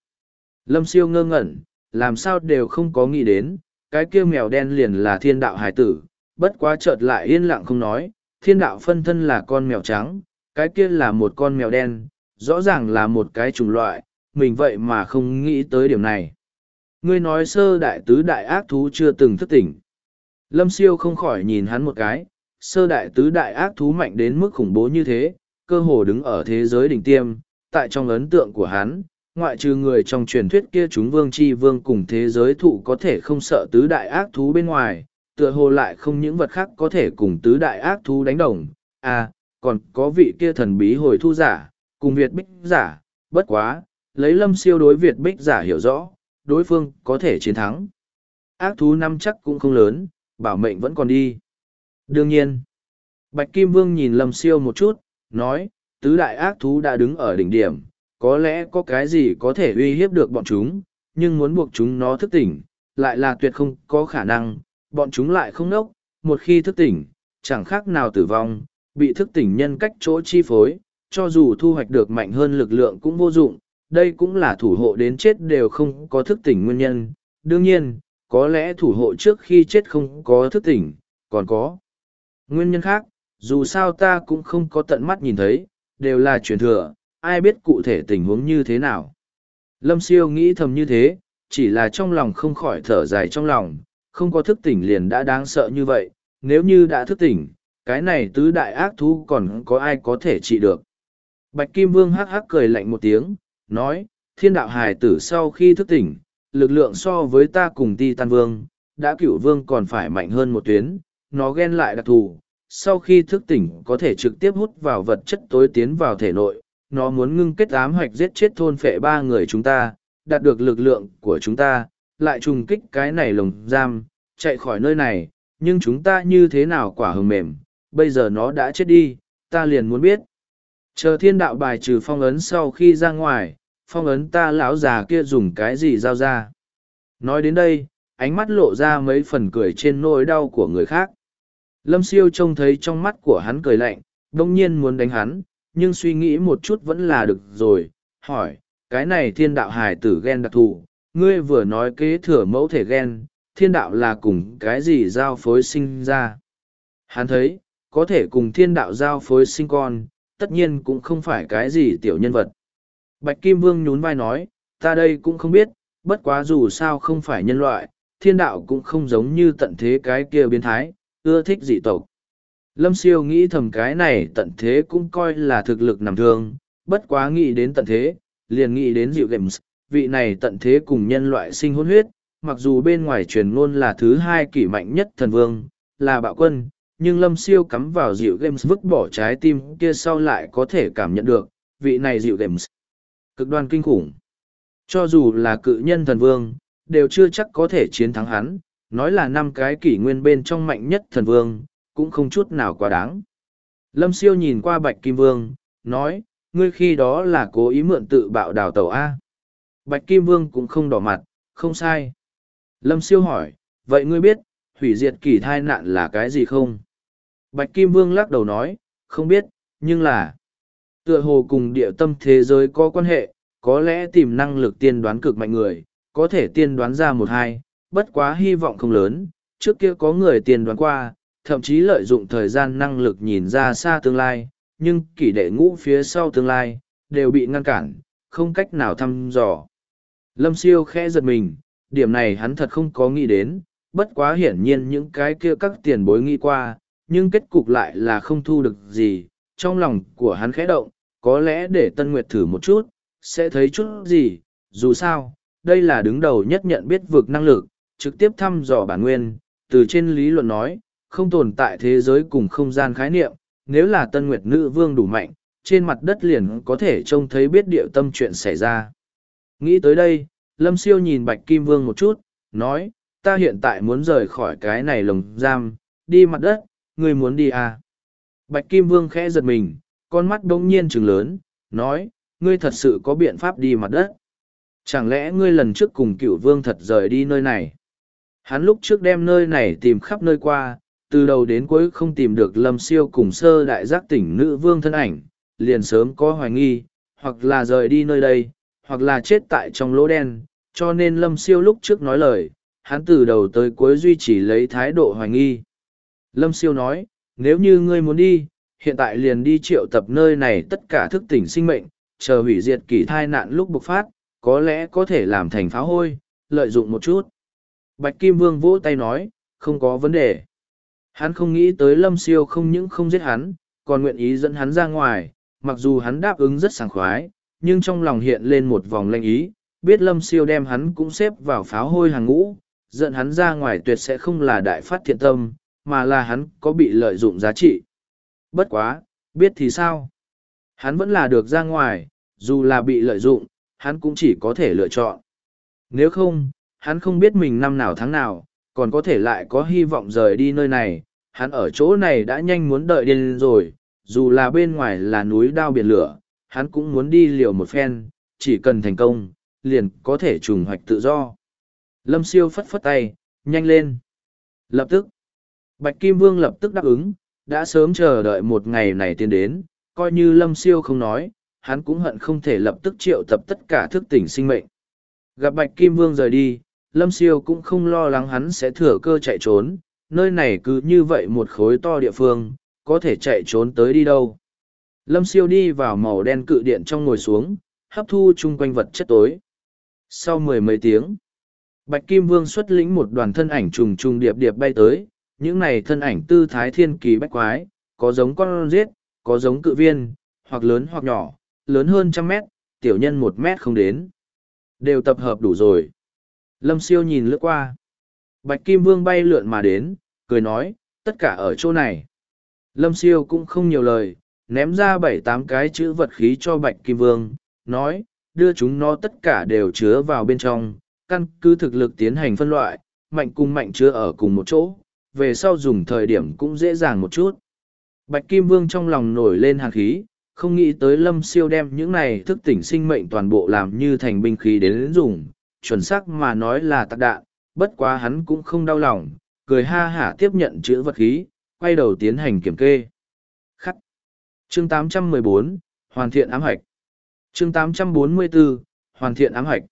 Lâm siêu ngơ ngẩn, làm sao đều không có nghĩ đến, cái kia mèo đen liền là thiên đạo hải tử, bất quá chợt lại yên lặng không nói, thiên đạo phân thân là con mèo trắng, cái kia là một con mèo đen, rõ ràng là một cái chủng loại, mình vậy mà không nghĩ tới điểm này. Ngươi nói sơ đại tứ đại ác thú chưa từng thức tỉnh. Lâm siêu không khỏi nhìn hắn một cái, sơ đại tứ đại ác thú mạnh đến mức khủng bố như thế, cơ hồ đứng ở thế giới đỉnh tiêm, tại trong ấn tượng của hắn, ngoại trừ người trong truyền thuyết kia chúng vương chi vương cùng thế giới thụ có thể không sợ tứ đại ác thú bên ngoài, tựa hồ lại không những vật khác có thể cùng tứ đại ác thú đánh đồng. À, còn có vị kia thần bí hồi thu giả, cùng Việt Bích giả, bất quá, lấy lâm siêu đối Việt Bích giả hiểu rõ, đối phương có thể chiến thắng. Ác thú năm chắc cũng không lớn, bảo mệnh vẫn còn đi. Đương nhiên, Bạch Kim Vương nhìn lâm siêu một chút, nói, tứ đại ác thú đã đứng ở đỉnh điểm, có lẽ có cái gì có thể uy hiếp được bọn chúng, nhưng muốn buộc chúng nó thức tỉnh, lại là tuyệt không có khả năng, bọn chúng lại không nốc, một khi thức tỉnh, chẳng khác nào tử vong, bị thức tỉnh nhân cách chỗ chi phối, cho dù thu hoạch được mạnh hơn lực lượng cũng vô dụng, đây cũng là thủ hộ đến chết đều không có thức tỉnh nguyên nhân. Đương nhiên, có lẽ thủ hộ trước khi chết không có thức tỉnh, còn có nguyên nhân khác, dù sao ta cũng không có tận mắt nhìn thấy, đều là truyền thừa, ai biết cụ thể tình huống như thế nào. Lâm siêu nghĩ thầm như thế, chỉ là trong lòng không khỏi thở dài trong lòng, không có thức tỉnh liền đã đáng sợ như vậy, nếu như đã thức tỉnh, cái này tứ đại ác thú còn có ai có thể trị được. Bạch Kim Vương hắc hắc cười lạnh một tiếng, nói, thiên đạo hài tử sau khi thức tỉnh, lực lượng so với ta cùng ti tan vương, đã cửu vương còn phải mạnh hơn một tuyến, nó ghen lại đặc thù sau khi thức tỉnh có thể trực tiếp hút vào vật chất tối tiến vào thể nội nó muốn ngưng kết ám hoạch giết chết thôn phệ ba người chúng ta đạt được lực lượng của chúng ta lại trùng kích cái này lồng giam chạy khỏi nơi này nhưng chúng ta như thế nào quả hừng mềm bây giờ nó đã chết đi ta liền muốn biết chờ thiên đạo bài trừ phong ấn sau khi ra ngoài, phong ấn ta lão già kia dùng cái gì giao ra? Nói đến đây, ánh mắt lộ ra mấy phần cười trên nỗi đau của người khác. Lâm siêu trông thấy trong mắt của hắn cười lạnh đ ỗ n g nhiên muốn đánh hắn, nhưng suy nghĩ một chút vẫn là được rồi, hỏi, cái này thiên đạo hài tử ghen đặc thù, ngươi vừa nói kế thừa mẫu thể ghen, thiên đạo là cùng cái gì giao phối sinh ra? Hắn thấy, có thể cùng thiên đạo giao phối sinh con tất nhiên cũng không phải cái gì tiểu nhân vật bạch kim vương nhún vai nói ta đây cũng không biết bất quá dù sao không phải nhân loại thiên đạo cũng không giống như tận thế cái kia biến thái, ưa thích dị tộc. Lâm siêu nghĩ thầm cái này tận thế cũng coi là thực lực nằm thương, bất quá nghĩ đến tận thế, liền nghĩ đến dịu games, vị này tận thế cùng nhân loại sinh hôn huyết, mặc dù bên ngoài truyền ngôn là thứ hai kỷ mạnh nhất thần vương, là bạo quân, nhưng lâm siêu cắm vào dịu games vứt bỏ trái tim kia sau lại có thể cảm nhận được, vị này dịu games. Cực đoan kinh khủng. Cho dù là cự nhân thần vương, đều chưa chắc có thể chiến thắng hắn, nói là năm cái kỷ nguyên bên trong mạnh nhất thần vương, cũng không chút nào quá đáng. Lâm siêu nhìn qua bạch kim vương, nói, ngươi khi đó là cố ý mượn tự bạo đào tàu A. Bạch kim vương cũng không đỏ mặt, không sai. Lâm siêu hỏi, vậy ngươi biết, hủy diệt kỷ thai nạn là cái gì không? Bạch kim vương lắc đầu nói, không biết, nhưng là, tựa hồ cùng địa tâm thế giới có quan hệ, có lẽ tìm năng lực tiên đoán cực mạnh người, có thể tiên đoán ra một hai, bất quá hy vọng không lớn, trước kia có người tiên đoán qua, thậm chí lợi dụng thời gian năng lực nhìn ra xa tương lai, nhưng kỷ đệ ngũ phía sau tương lai, đều bị ngăn cản, không cách nào thăm dò. Lâm siêu khẽ giật mình, điểm này hắn thật không có nghĩ đến, bất quá hiển nhiên những cái kia các tiền bối nghĩ qua, nhưng kết cục lại là không thu được gì, trong lòng của hắn khẽ động, có lẽ để Tân Nguyệt thử một chút, sẽ thấy chút gì, dù sao, đây là đứng đầu nhất nhận biết vực năng lực, trực tiếp thăm dò bản nguyên, từ trên lý luận nói, không tồn tại thế giới cùng không gian khái niệm, nếu là tân nguyệt nữ vương đủ mạnh, trên mặt đất liền có thể trông thấy biết điệu tâm chuyện xảy ra. Nghĩ tới đây, Lâm Siêu nhìn Bạch Kim Vương một chút, nói, ta hiện tại muốn rời khỏi cái này lồng giam, đi mặt đất, ngươi muốn đi à? Bạch Kim Vương khẽ giật mình, con mắt bỗng nhiên trừng lớn, nói, ngươi thật sự có biện pháp đi mặt đất. Chẳng lẽ ngươi lần trước cùng cựu vương thật rời đi nơi này? Hắn lúc trước đem nơi này tìm khắp nơi qua, từ đầu đến cuối không tìm được lâm siêu cùng sơ đại giác tỉnh nữ vương thân ảnh, liền sớm có hoài nghi, hoặc là rời đi nơi đây, hoặc là chết tại trong lỗ đen, cho nên lâm siêu lúc trước nói lời, hắn từ đầu tới cuối duy trì lấy thái độ hoài nghi. Lâm siêu nói, nếu như ngươi muốn đi, hiện tại liền đi triệu tập nơi này tất cả thức tỉnh sinh mệnh, chờ hủy diệt kỷ thai nạn lúc bộc phát, có lẽ có thể làm thành pháo hôi, lợi dụng một chút. Bạch Kim Vương vỗ tay nói, không có vấn đề. Hắn không nghĩ tới Lâm Siêu không những không giết hắn, còn nguyện ý dẫn hắn ra ngoài, mặc dù hắn đáp ứng rất sảng khoái, nhưng trong lòng hiện lên một vòng lanh ý, biết Lâm Siêu đem hắn cũng xếp vào pháo hôi hàng ngũ, dẫn hắn ra ngoài tuyệt sẽ không là đại phát thiện tâm, mà là hắn có bị lợi dụng giá trị. Bất quá, biết thì sao? Hắn vẫn là được ra ngoài, dù là bị lợi dụng, hắn cũng chỉ có thể lựa chọn. Nếu không, hắn không biết mình năm nào tháng nào, còn có thể lại có hy vọng rời đi nơi này, hắn ở chỗ này đã nhanh muốn đợi điên rồi, dù là bên ngoài là núi đao biển lửa, hắn cũng muốn đi liều một phen, chỉ cần thành công, liền có thể trùng hoạch tự do. Lâm siêu phất phất tay, nhanh lên. Lập tức, Bạch Kim Vương lập tức đáp ứng, đã sớm chờ đợi một ngày này tiến đến, coi như Lâm siêu không nói, hắn cũng hận không thể lập tức triệu tập tất cả thức tỉnh sinh mệnh. Gặp Bạch Kim Vương rời đi, Lâm Siêu cũng không lo lắng hắn sẽ thừa cơ chạy trốn, nơi này cứ như vậy một khối to địa phương, có thể chạy trốn tới đi đâu. Lâm Siêu đi vào màu đen cự điện trong ngồi xuống, hấp thu chung quanh vật chất tối. Sau mười mấy tiếng, Bạch Kim Vương xuất lĩnh một đoàn thân ảnh trùng trùng điệp điệp bay tới, những này thân ảnh tư thái thiên kỳ bách quái, có giống con giết, có giống cự viên, hoặc lớn hoặc nhỏ, lớn hơn trăm mét, tiểu nhân một mét không đến. Đều tập hợp đủ rồi. Lâm siêu nhìn lướt qua. Bạch Kim Vương bay lượn mà đến, cười nói, tất cả ở chỗ này. Lâm siêu cũng không nhiều lời, ném ra bảy tám cái chữ vật khí cho Bạch Kim Vương, nói, đưa chúng nó tất cả đều chứa vào bên trong, căn cứ thực lực tiến hành phân loại, mạnh cùng mạnh chứa ở cùng một chỗ, về sau dùng thời điểm cũng dễ dàng một chút. Bạch Kim Vương trong lòng nổi lên hàn khí, không nghĩ tới lâm siêu đem những này thức tỉnh sinh mệnh toàn bộ làm như thành binh khí đến dùng, chuẩn xác mà nói là tạc đạn, bất quá hắn cũng không đau lòng, cười ha hả tiếp nhận chữ vật khí, quay đầu tiến hành kiểm kê. Khắc. Chương 814, Hoàn thiện ám hạch. Chương 844, Hoàn thiện ám hạch.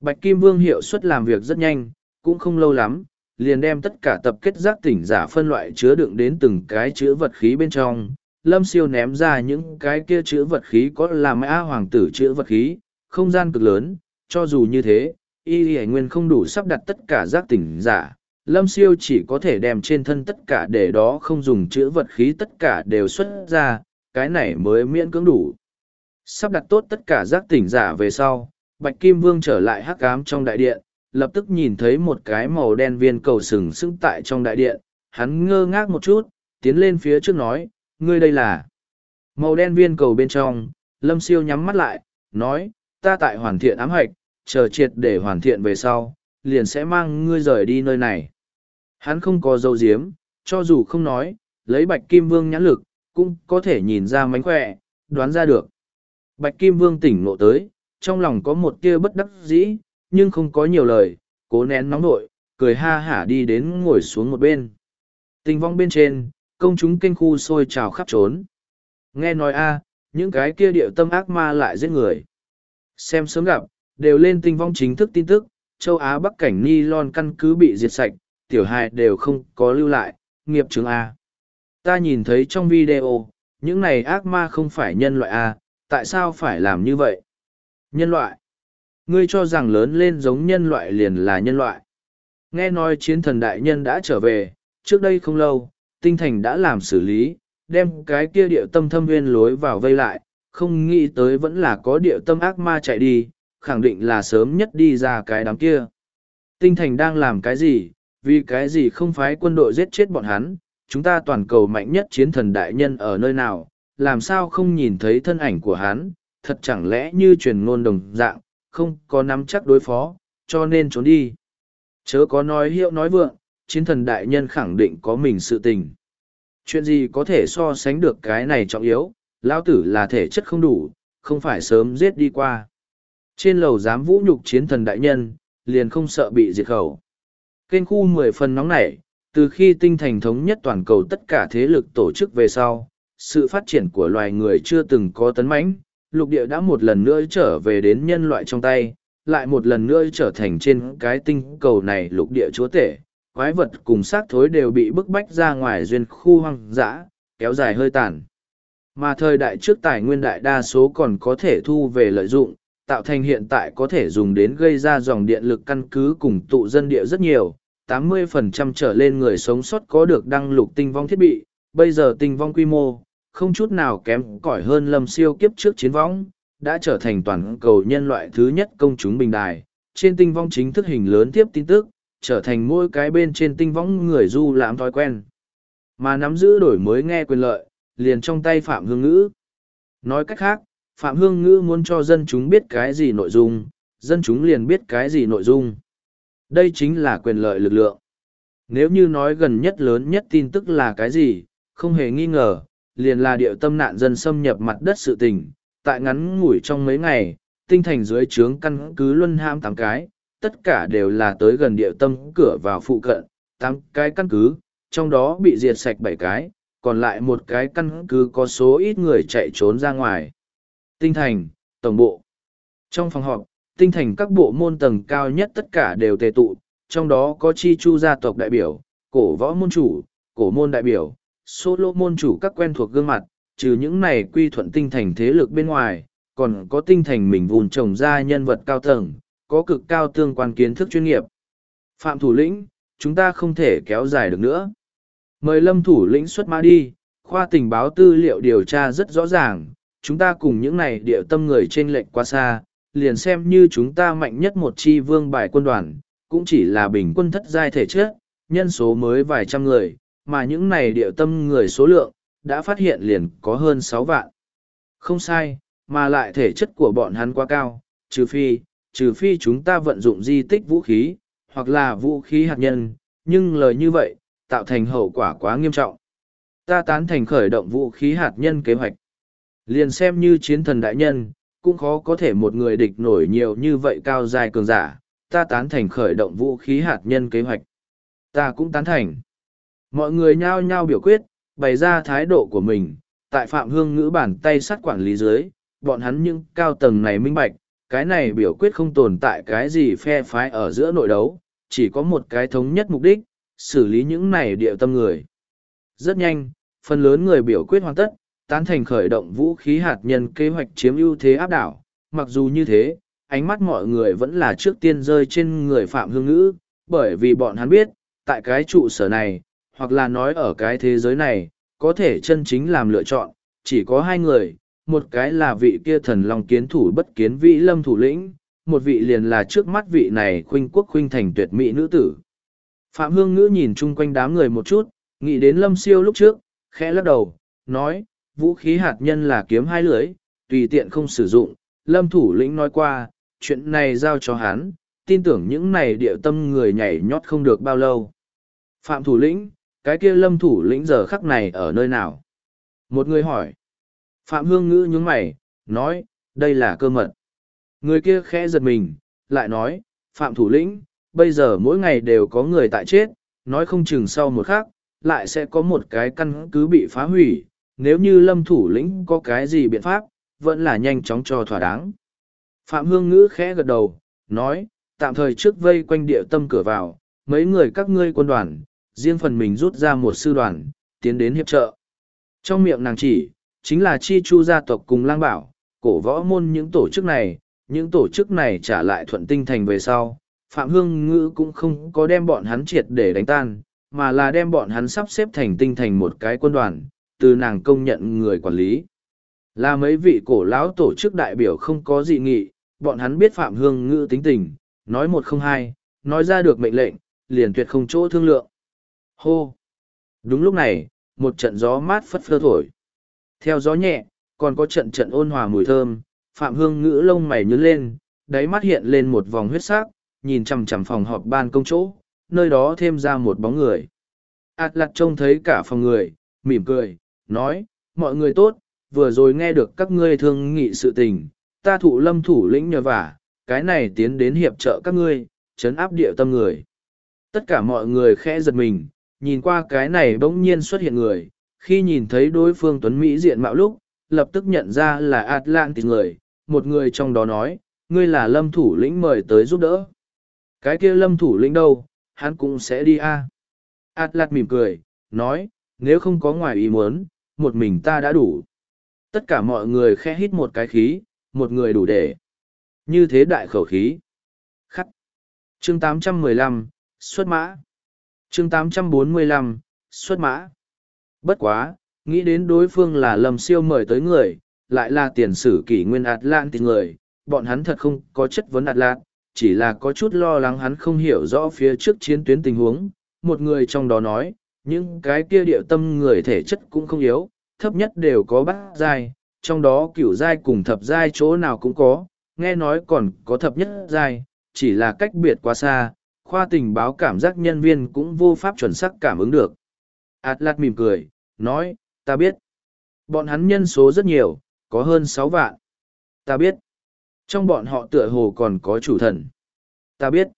Bạch Kim Vương hiệu suất làm việc rất nhanh, cũng không lâu lắm, liền đem tất cả tập kết giác tỉnh giả phân loại chứa đựng đến từng cái chữ vật khí bên trong. Lâm siêu ném ra những cái kia chữ vật khí có làm A hoàng tử chữ vật khí, không gian cực lớn, cho dù như thế, y hải nguyên không đủ sắp đặt tất cả giác tỉnh giả. Lâm siêu chỉ có thể đem trên thân tất cả để đó không dùng chữ vật khí tất cả đều xuất ra, cái này mới miễn cưỡng đủ. Sắp đặt tốt tất cả giác tỉnh giả về sau, Bạch Kim Vương trở lại hắc ám trong đại điện, lập tức nhìn thấy một cái màu đen viên cầu sừng sững tại trong đại điện, hắn ngơ ngác một chút, tiến lên phía trước nói, ngươi đây là màu đen viên cầu bên trong, lâm siêu nhắm mắt lại, nói, ta tại hoàn thiện ám hạch, chờ triệt để hoàn thiện về sau, liền sẽ mang ngươi rời đi nơi này. Hắn không có dấu diếm, cho dù không nói, lấy bạch kim vương nhãn lực, cũng có thể nhìn ra mánh khỏe, đoán ra được. Bạch kim vương tỉnh ngộ tới, trong lòng có một tia bất đắc dĩ, nhưng không có nhiều lời, cố nén nóng nội, cười ha hả đi đến ngồi xuống một bên. Tình vong bên trên, công chúng kênh khu sôi trào khắp trốn. Nghe nói a, những cái kia điệu tâm ác ma lại giết người. Xem sớm gặp, đều lên tinh vong chính thức tin tức, châu Á Bắc cảnh ni lon căn cứ bị diệt sạch, tiểu hài đều không có lưu lại, nghiệp chứng A. Ta nhìn thấy trong video, những này ác ma không phải nhân loại A, tại sao phải làm như vậy? Nhân loại ngươi cho rằng lớn lên giống nhân loại liền là nhân loại. Nghe nói chiến thần đại nhân đã trở về, trước đây không lâu, tinh thành đã làm xử lý, đem cái kia địa tâm thâm nguyên lối vào vây lại, không nghĩ tới vẫn là có địa tâm ác ma chạy đi, khẳng định là sớm nhất đi ra cái đám kia. Tinh thành đang làm cái gì, vì cái gì không phái quân đội giết chết bọn hắn, chúng ta toàn cầu mạnh nhất chiến thần đại nhân ở nơi nào, làm sao không nhìn thấy thân ảnh của hắn, thật chẳng lẽ như truyền ngôn đồng dạng, không có nắm chắc đối phó, cho nên trốn đi. Chớ có nói hiệu nói vượng, chiến thần đại nhân khẳng định có mình sự tình. Chuyện gì có thể so sánh được cái này trọng yếu, Lão tử là thể chất không đủ, không phải sớm giết đi qua. Trên lầu dám vũ nhục chiến thần đại nhân, liền không sợ bị diệt khẩu. Kênh khu mười phần nóng nảy, từ khi tinh thành thống nhất toàn cầu tất cả thế lực tổ chức về sau, sự phát triển của loài người chưa từng có tấn mãnh, lục địa đã một lần nữa trở về đến nhân loại trong tay, lại một lần nữa trở thành trên cái tinh cầu này lục địa chúa tể. Quái vật cùng xác thối đều bị bức bách ra ngoài duyên khu hoang dã, kéo dài hơi tàn. Mà thời đại trước tài nguyên đại đa số còn có thể thu về lợi dụng, tạo thành hiện tại có thể dùng đến gây ra dòng điện lực căn cứ cùng tụ dân địa rất nhiều. 80% trở lên người sống sót có được đăng lục tinh vong thiết bị, bây giờ tinh vong quy mô, không chút nào kém cỏi hơn lâm siêu kiếp trước chiến võng, đã trở thành toàn cầu nhân loại thứ nhất công chúng bình đài. Trên tinh vong chính thức hình lớn tiếp tin tức, trở thành mỗi cái bên trên tinh võng người du lãm thói quen. Mà nắm giữ đổi mới nghe quyền lợi, liền trong tay Phạm Hương Ngữ. Nói cách khác, Phạm Hương Ngữ muốn cho dân chúng biết cái gì nội dung, dân chúng liền biết cái gì nội dung. Đây chính là quyền lợi lực lượng. Nếu như nói gần nhất lớn nhất tin tức là cái gì, không hề nghi ngờ, liền là điệu tâm nạn dân xâm nhập mặt đất sự tình, tại ngắn ngủi trong mấy ngày, tinh thành dưới trướng căn cứ luân ham tám cái, tất cả đều là tới gần điệu tâm cửa vào phụ cận, tám cái căn cứ, trong đó bị diệt sạch bảy cái, còn lại một cái căn cứ có số ít người chạy trốn ra ngoài. Tinh thành, tổng bộ. Trong phòng họp, tinh thành các bộ môn tầng cao nhất tất cả đều tề tụ, trong đó có chi chu gia tộc đại biểu, cổ võ môn chủ, cổ môn đại biểu, Solomon chủ các quen thuộc gương mặt, trừ những này quy thuận tinh thành thế lực bên ngoài, còn có tinh thành mình vùn trồng ra nhân vật cao tầng, có cực cao tương quan kiến thức chuyên nghiệp. Phạm thủ lĩnh, chúng ta không thể kéo dài được nữa. Mời lâm thủ lĩnh xuất mã đi, khoa tình báo tư liệu điều tra rất rõ ràng, chúng ta cùng những này địa tâm người trên lệnh quá xa, liền xem như chúng ta mạnh nhất một chi vương bài quân đoàn, cũng chỉ là bình quân thất giai thể chất, nhân số mới vài trăm người, mà những này địa tâm người số lượng, đã phát hiện liền có hơn sáu vạn. Không sai, mà lại thể chất của bọn hắn quá cao, trừ phi, trừ phi chúng ta vận dụng di tích vũ khí, hoặc là vũ khí hạt nhân, nhưng lời như vậy, tạo thành hậu quả quá nghiêm trọng. Ta tán thành khởi động vũ khí hạt nhân kế hoạch. Liền xem như chiến thần đại nhân, cũng khó có thể một người địch nổi nhiều như vậy cao dài cường giả, ta tán thành khởi động vũ khí hạt nhân kế hoạch. Ta cũng tán thành. Mọi người nhao nhao biểu quyết, bày ra thái độ của mình, tại Phạm Hương ngữ bàn tay sát quản lý dưới, bọn hắn những cao tầng này minh bạch, cái này biểu quyết không tồn tại cái gì phe phái ở giữa nội đấu, chỉ có một cái thống nhất mục đích, xử lý những này địa tâm người. Rất nhanh, phần lớn người biểu quyết hoàn tất, tán thành khởi động vũ khí hạt nhân kế hoạch chiếm ưu thế áp đảo. Mặc dù như thế, ánh mắt mọi người vẫn là trước tiên rơi trên người Phạm Hương Ngữ, bởi vì bọn hắn biết, tại cái trụ sở này, hoặc là nói ở cái thế giới này, có thể chân chính làm lựa chọn, chỉ có hai người, một cái là vị kia thần long kiến thủ bất kiến vị lâm thủ lĩnh, một vị liền là trước mắt vị này khuynh quốc khuynh thành tuyệt mỹ nữ tử. Phạm Hương Ngữ nhìn chung quanh đám người một chút, nghĩ đến lâm siêu lúc trước, khẽ lắc đầu, nói, vũ khí hạt nhân là kiếm hai lưới, tùy tiện không sử dụng, lâm thủ lĩnh nói qua, chuyện này giao cho hắn, tin tưởng những này địa tâm người nhảy nhót không được bao lâu. Phạm thủ lĩnh, cái kia lâm thủ lĩnh giờ khắc này ở nơi nào? Một người hỏi. Phạm hương ngữ nhướng mày, nói, đây là cơ mật. Người kia khẽ giật mình, lại nói, Phạm thủ lĩnh, bây giờ mỗi ngày đều có người tại chết, nói không chừng sau một khắc, lại sẽ có một cái căn cứ bị phá hủy, nếu như lâm thủ lĩnh có cái gì biện pháp, vẫn là nhanh chóng cho thỏa đáng. Phạm Hương Ngữ khẽ gật đầu, nói, tạm thời trước vây quanh địa tâm cửa vào, mấy người các ngươi quân đoàn, riêng phần mình rút ra một sư đoàn, tiến đến hiệp trợ. Trong miệng nàng chỉ, chính là chi chu gia tộc cùng lang bảo, cổ võ môn những tổ chức này, những tổ chức này trả lại thuận tinh thành về sau. Phạm Hương Ngữ cũng không có đem bọn hắn triệt để đánh tan, mà là đem bọn hắn sắp xếp thành tinh thành một cái quân đoàn, từ nàng công nhận người quản lý. Là mấy vị cổ lão tổ chức đại biểu không có dị nghị, bọn hắn biết Phạm Hương Ngữ tính tình, nói một không hai, nói ra được mệnh lệnh, liền tuyệt không chỗ thương lượng. Hô! Đúng lúc này, một trận gió mát phất phơ thổi. Theo gió nhẹ, còn có trận trận ôn hòa mùi thơm, Phạm Hương Ngữ lông mày nhướng lên, đáy mắt hiện lên một vòng huyết sắc, nhìn chằm chằm phòng họp ban công chỗ, nơi đó thêm ra một bóng người. Át lặt trông thấy cả phòng người, mỉm cười, nói, mọi người tốt, vừa rồi nghe được các ngươi thương nghị sự tình, ta thụ lâm thủ lĩnh nhờ vả, cái này tiến đến hiệp trợ các ngươi, chấn áp địa tâm người. Tất cả mọi người khẽ giật mình, nhìn qua cái này bỗng nhiên xuất hiện người, khi nhìn thấy đối phương tuấn Mỹ diện mạo lúc, lập tức nhận ra là Atlantis người, một người trong đó nói, ngươi là lâm thủ lĩnh mời tới giúp đỡ. Cái kia lâm thủ lĩnh đâu, hắn cũng sẽ đi a. À. Atlas mỉm cười, nói, nếu không có ngoài ý muốn, một mình ta đã đủ. Tất cả mọi người khẽ hít một cái khí, một người đủ để. Như thế đại khẩu khí. Khắc. Chương 815, xuất mã. Chương 845, xuất mã. Bất quá, nghĩ đến đối phương là lầm siêu mời tới người, lại là tiền sử kỷ nguyên Atlantis người, bọn hắn thật không có chất vấn Atlant, chỉ là có chút lo lắng hắn không hiểu rõ phía trước chiến tuyến tình huống. Một người trong đó nói, những cái kia địa tâm người thể chất cũng không yếu, thấp nhất đều có bát giai, trong đó cửu giai cùng thập giai chỗ nào cũng có, nghe nói còn có thập nhất giai, chỉ là cách biệt quá xa, khoa tình báo cảm giác nhân viên cũng vô pháp chuẩn xác cảm ứng được. Atlas mỉm cười, nói, ta biết. Bọn hắn nhân số rất nhiều, có hơn sáu vạn. Ta biết. Trong bọn họ tựa hồ còn có chủ thần. Ta biết.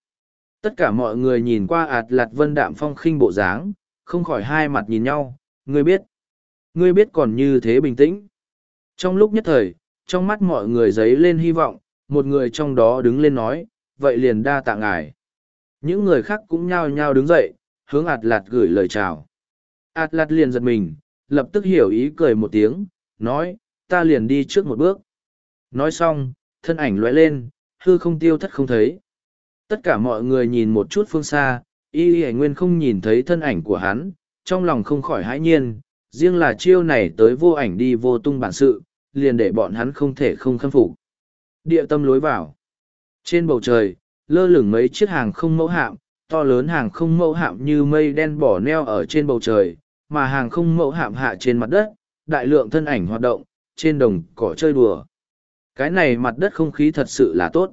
Tất cả mọi người nhìn qua Atlas vân đạm phong khinh bộ dáng, không khỏi hai mặt nhìn nhau, ngươi biết. Ngươi biết còn như thế bình tĩnh. Trong lúc nhất thời, trong mắt mọi người dấy lên hy vọng, một người trong đó đứng lên nói, vậy liền đa tạ ngài. Những người khác cũng nhao nhao đứng dậy, hướng ạt lạt gửi lời chào. ạt lạt liền giật mình, lập tức hiểu ý cười một tiếng, nói, ta liền đi trước một bước. Nói xong, thân ảnh lóe lên, hư không tiêu thất không thấy. Tất cả mọi người nhìn một chút phương xa, y y nguyên không nhìn thấy thân ảnh của hắn, trong lòng không khỏi hãi nhiên, riêng là chiêu này tới vô ảnh đi vô tung bản sự, liền để bọn hắn không thể không khâm phục. Địa tâm lối vào. Trên bầu trời, lơ lửng mấy chiếc hàng không mẫu hạm, to lớn hàng không mẫu hạm như mây đen bỏ neo ở trên bầu trời, mà hàng không mẫu hạm hạ trên mặt đất, đại lượng thân ảnh hoạt động, trên đồng cỏ chơi đùa. Cái này mặt đất không khí thật sự là tốt.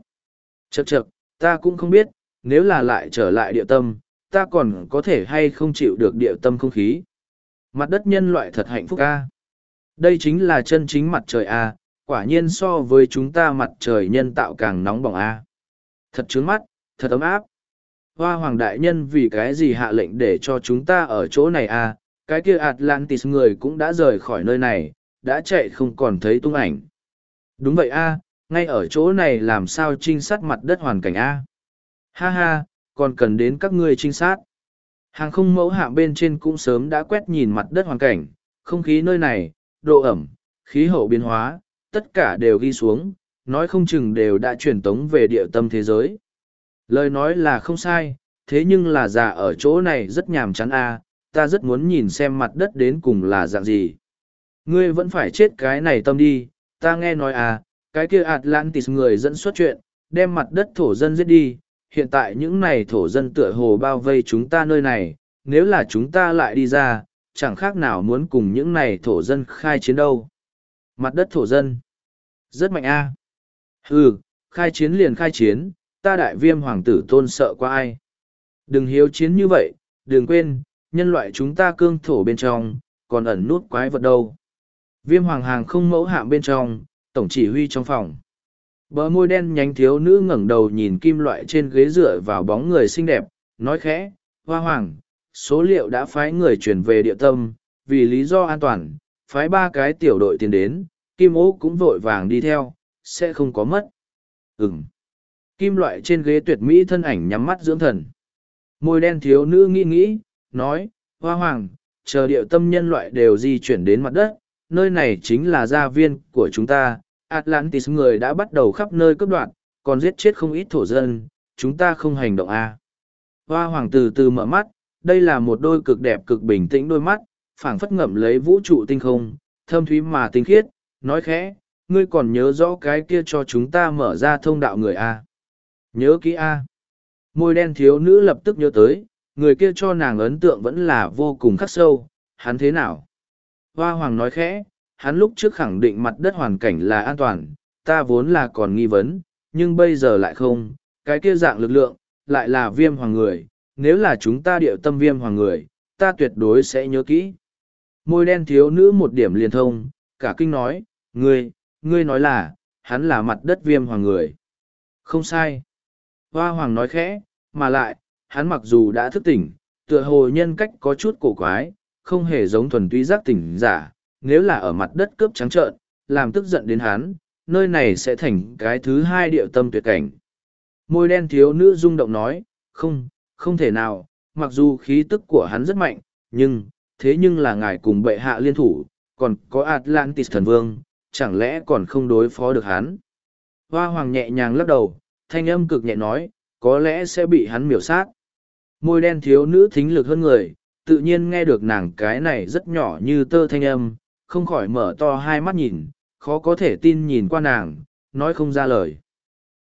Chậc chậc, ta cũng không biết, nếu là lại trở lại địa tâm, ta còn có thể hay không chịu được địa tâm không khí. Mặt đất nhân loại thật hạnh phúc a. Đây chính là chân chính mặt trời a, quả nhiên so với chúng ta mặt trời nhân tạo càng nóng bỏng a. Thật trướng mắt, thật ấm áp. Hoa hoàng đại nhân vì cái gì hạ lệnh để cho chúng ta ở chỗ này à? cái kia Atlantis người cũng đã rời khỏi nơi này, đã chạy không còn thấy tung ảnh. Đúng vậy a, ngay ở chỗ này làm sao trinh sát mặt đất hoàn cảnh a? Ha ha, còn cần đến các ngươi trinh sát. Hàng không mẫu hạ bên trên cũng sớm đã quét nhìn mặt đất hoàn cảnh, không khí nơi này, độ ẩm, khí hậu biến hóa, tất cả đều ghi xuống, nói không chừng đều đã truyền tống về địa tâm thế giới. Lời nói là không sai, thế nhưng là già ở chỗ này rất nhàm chán a, ta rất muốn nhìn xem mặt đất đến cùng là dạng gì. Ngươi vẫn phải chết cái này tâm đi, ta nghe nói à, cái kia Atlantis người dẫn xuất chuyện, đem mặt đất thổ dân giết đi, hiện tại những này thổ dân tựa hồ bao vây chúng ta nơi này, nếu là chúng ta lại đi ra, chẳng khác nào muốn cùng những này thổ dân khai chiến đâu. Mặt đất thổ dân. Rất mạnh a. À. Ừ, khai chiến liền khai chiến, ta đại viêm hoàng tử tôn sợ qua ai. Đừng hiếu chiến như vậy, đừng quên, nhân loại chúng ta cương thổ bên trong, còn ẩn nút quái vật đâu. Viêm hoàng hàng không mẫu hạm bên trong, tổng chỉ huy trong phòng. Bờ môi đen nhánh thiếu nữ ngẩng đầu nhìn kim loại trên ghế dựa vào bóng người xinh đẹp, nói khẽ, hoa hoàng, số liệu đã phái người chuyển về địa tâm, vì lý do an toàn, phái ba cái tiểu đội tiến đến, kim ố cũng vội vàng đi theo, sẽ không có mất. Ừm. Kim loại trên ghế tuyệt mỹ thân ảnh nhắm mắt dưỡng thần. Môi đen thiếu nữ nghĩ nghĩ, nói, hoa hoàng, chờ điệu tâm nhân loại đều di chuyển đến mặt đất, nơi này chính là gia viên của chúng ta. Atlantis người đã bắt đầu khắp nơi cấp đoạn, còn giết chết không ít thổ dân, chúng ta không hành động à. Hoa hoàng từ từ mở mắt, đây là một đôi cực đẹp cực bình tĩnh đôi mắt, phảng phất ngậm lấy vũ trụ tinh không, thâm thúy mà tinh khiết, nói khẽ, ngươi còn nhớ rõ cái kia cho chúng ta mở ra thông đạo người a. Nhớ kỹ a. Môi đen thiếu nữ lập tức nhớ tới, người kia cho nàng ấn tượng vẫn là vô cùng khắc sâu, hắn thế nào? Hoa Hoàng nói khẽ, hắn lúc trước khẳng định mặt đất hoàn cảnh là an toàn, ta vốn là còn nghi vấn, nhưng bây giờ lại không, cái kia dạng lực lượng, lại là viêm hoàng người, nếu là chúng ta điệu tâm viêm hoàng người, ta tuyệt đối sẽ nhớ kỹ. Môi đen thiếu nữ một điểm liền thông, cả kinh nói, ngươi, ngươi nói là, hắn là mặt đất viêm hoàng người. Không sai. Hoa hoàng nói khẽ, mà lại, hắn mặc dù đã thức tỉnh, tựa hồ nhân cách có chút cổ quái, không hề giống thuần túy giác tỉnh giả, nếu là ở mặt đất cướp trắng trợn, làm tức giận đến hắn, nơi này sẽ thành cái thứ hai điệu tâm tuyệt cảnh. Môi đen thiếu nữ rung động nói, không, không thể nào, mặc dù khí tức của hắn rất mạnh, nhưng, thế nhưng là ngài cùng bệ hạ liên thủ, còn có Atlantis thần vương, chẳng lẽ còn không đối phó được hắn. Hoa hoàng nhẹ nhàng lắc đầu, thanh âm cực nhẹ nói, có lẽ sẽ bị hắn miểu sát. Môi đen thiếu nữ thính lực hơn người, tự nhiên nghe được nàng cái này rất nhỏ như tơ thanh âm, không khỏi mở to hai mắt nhìn, khó có thể tin nhìn qua nàng, nói không ra lời.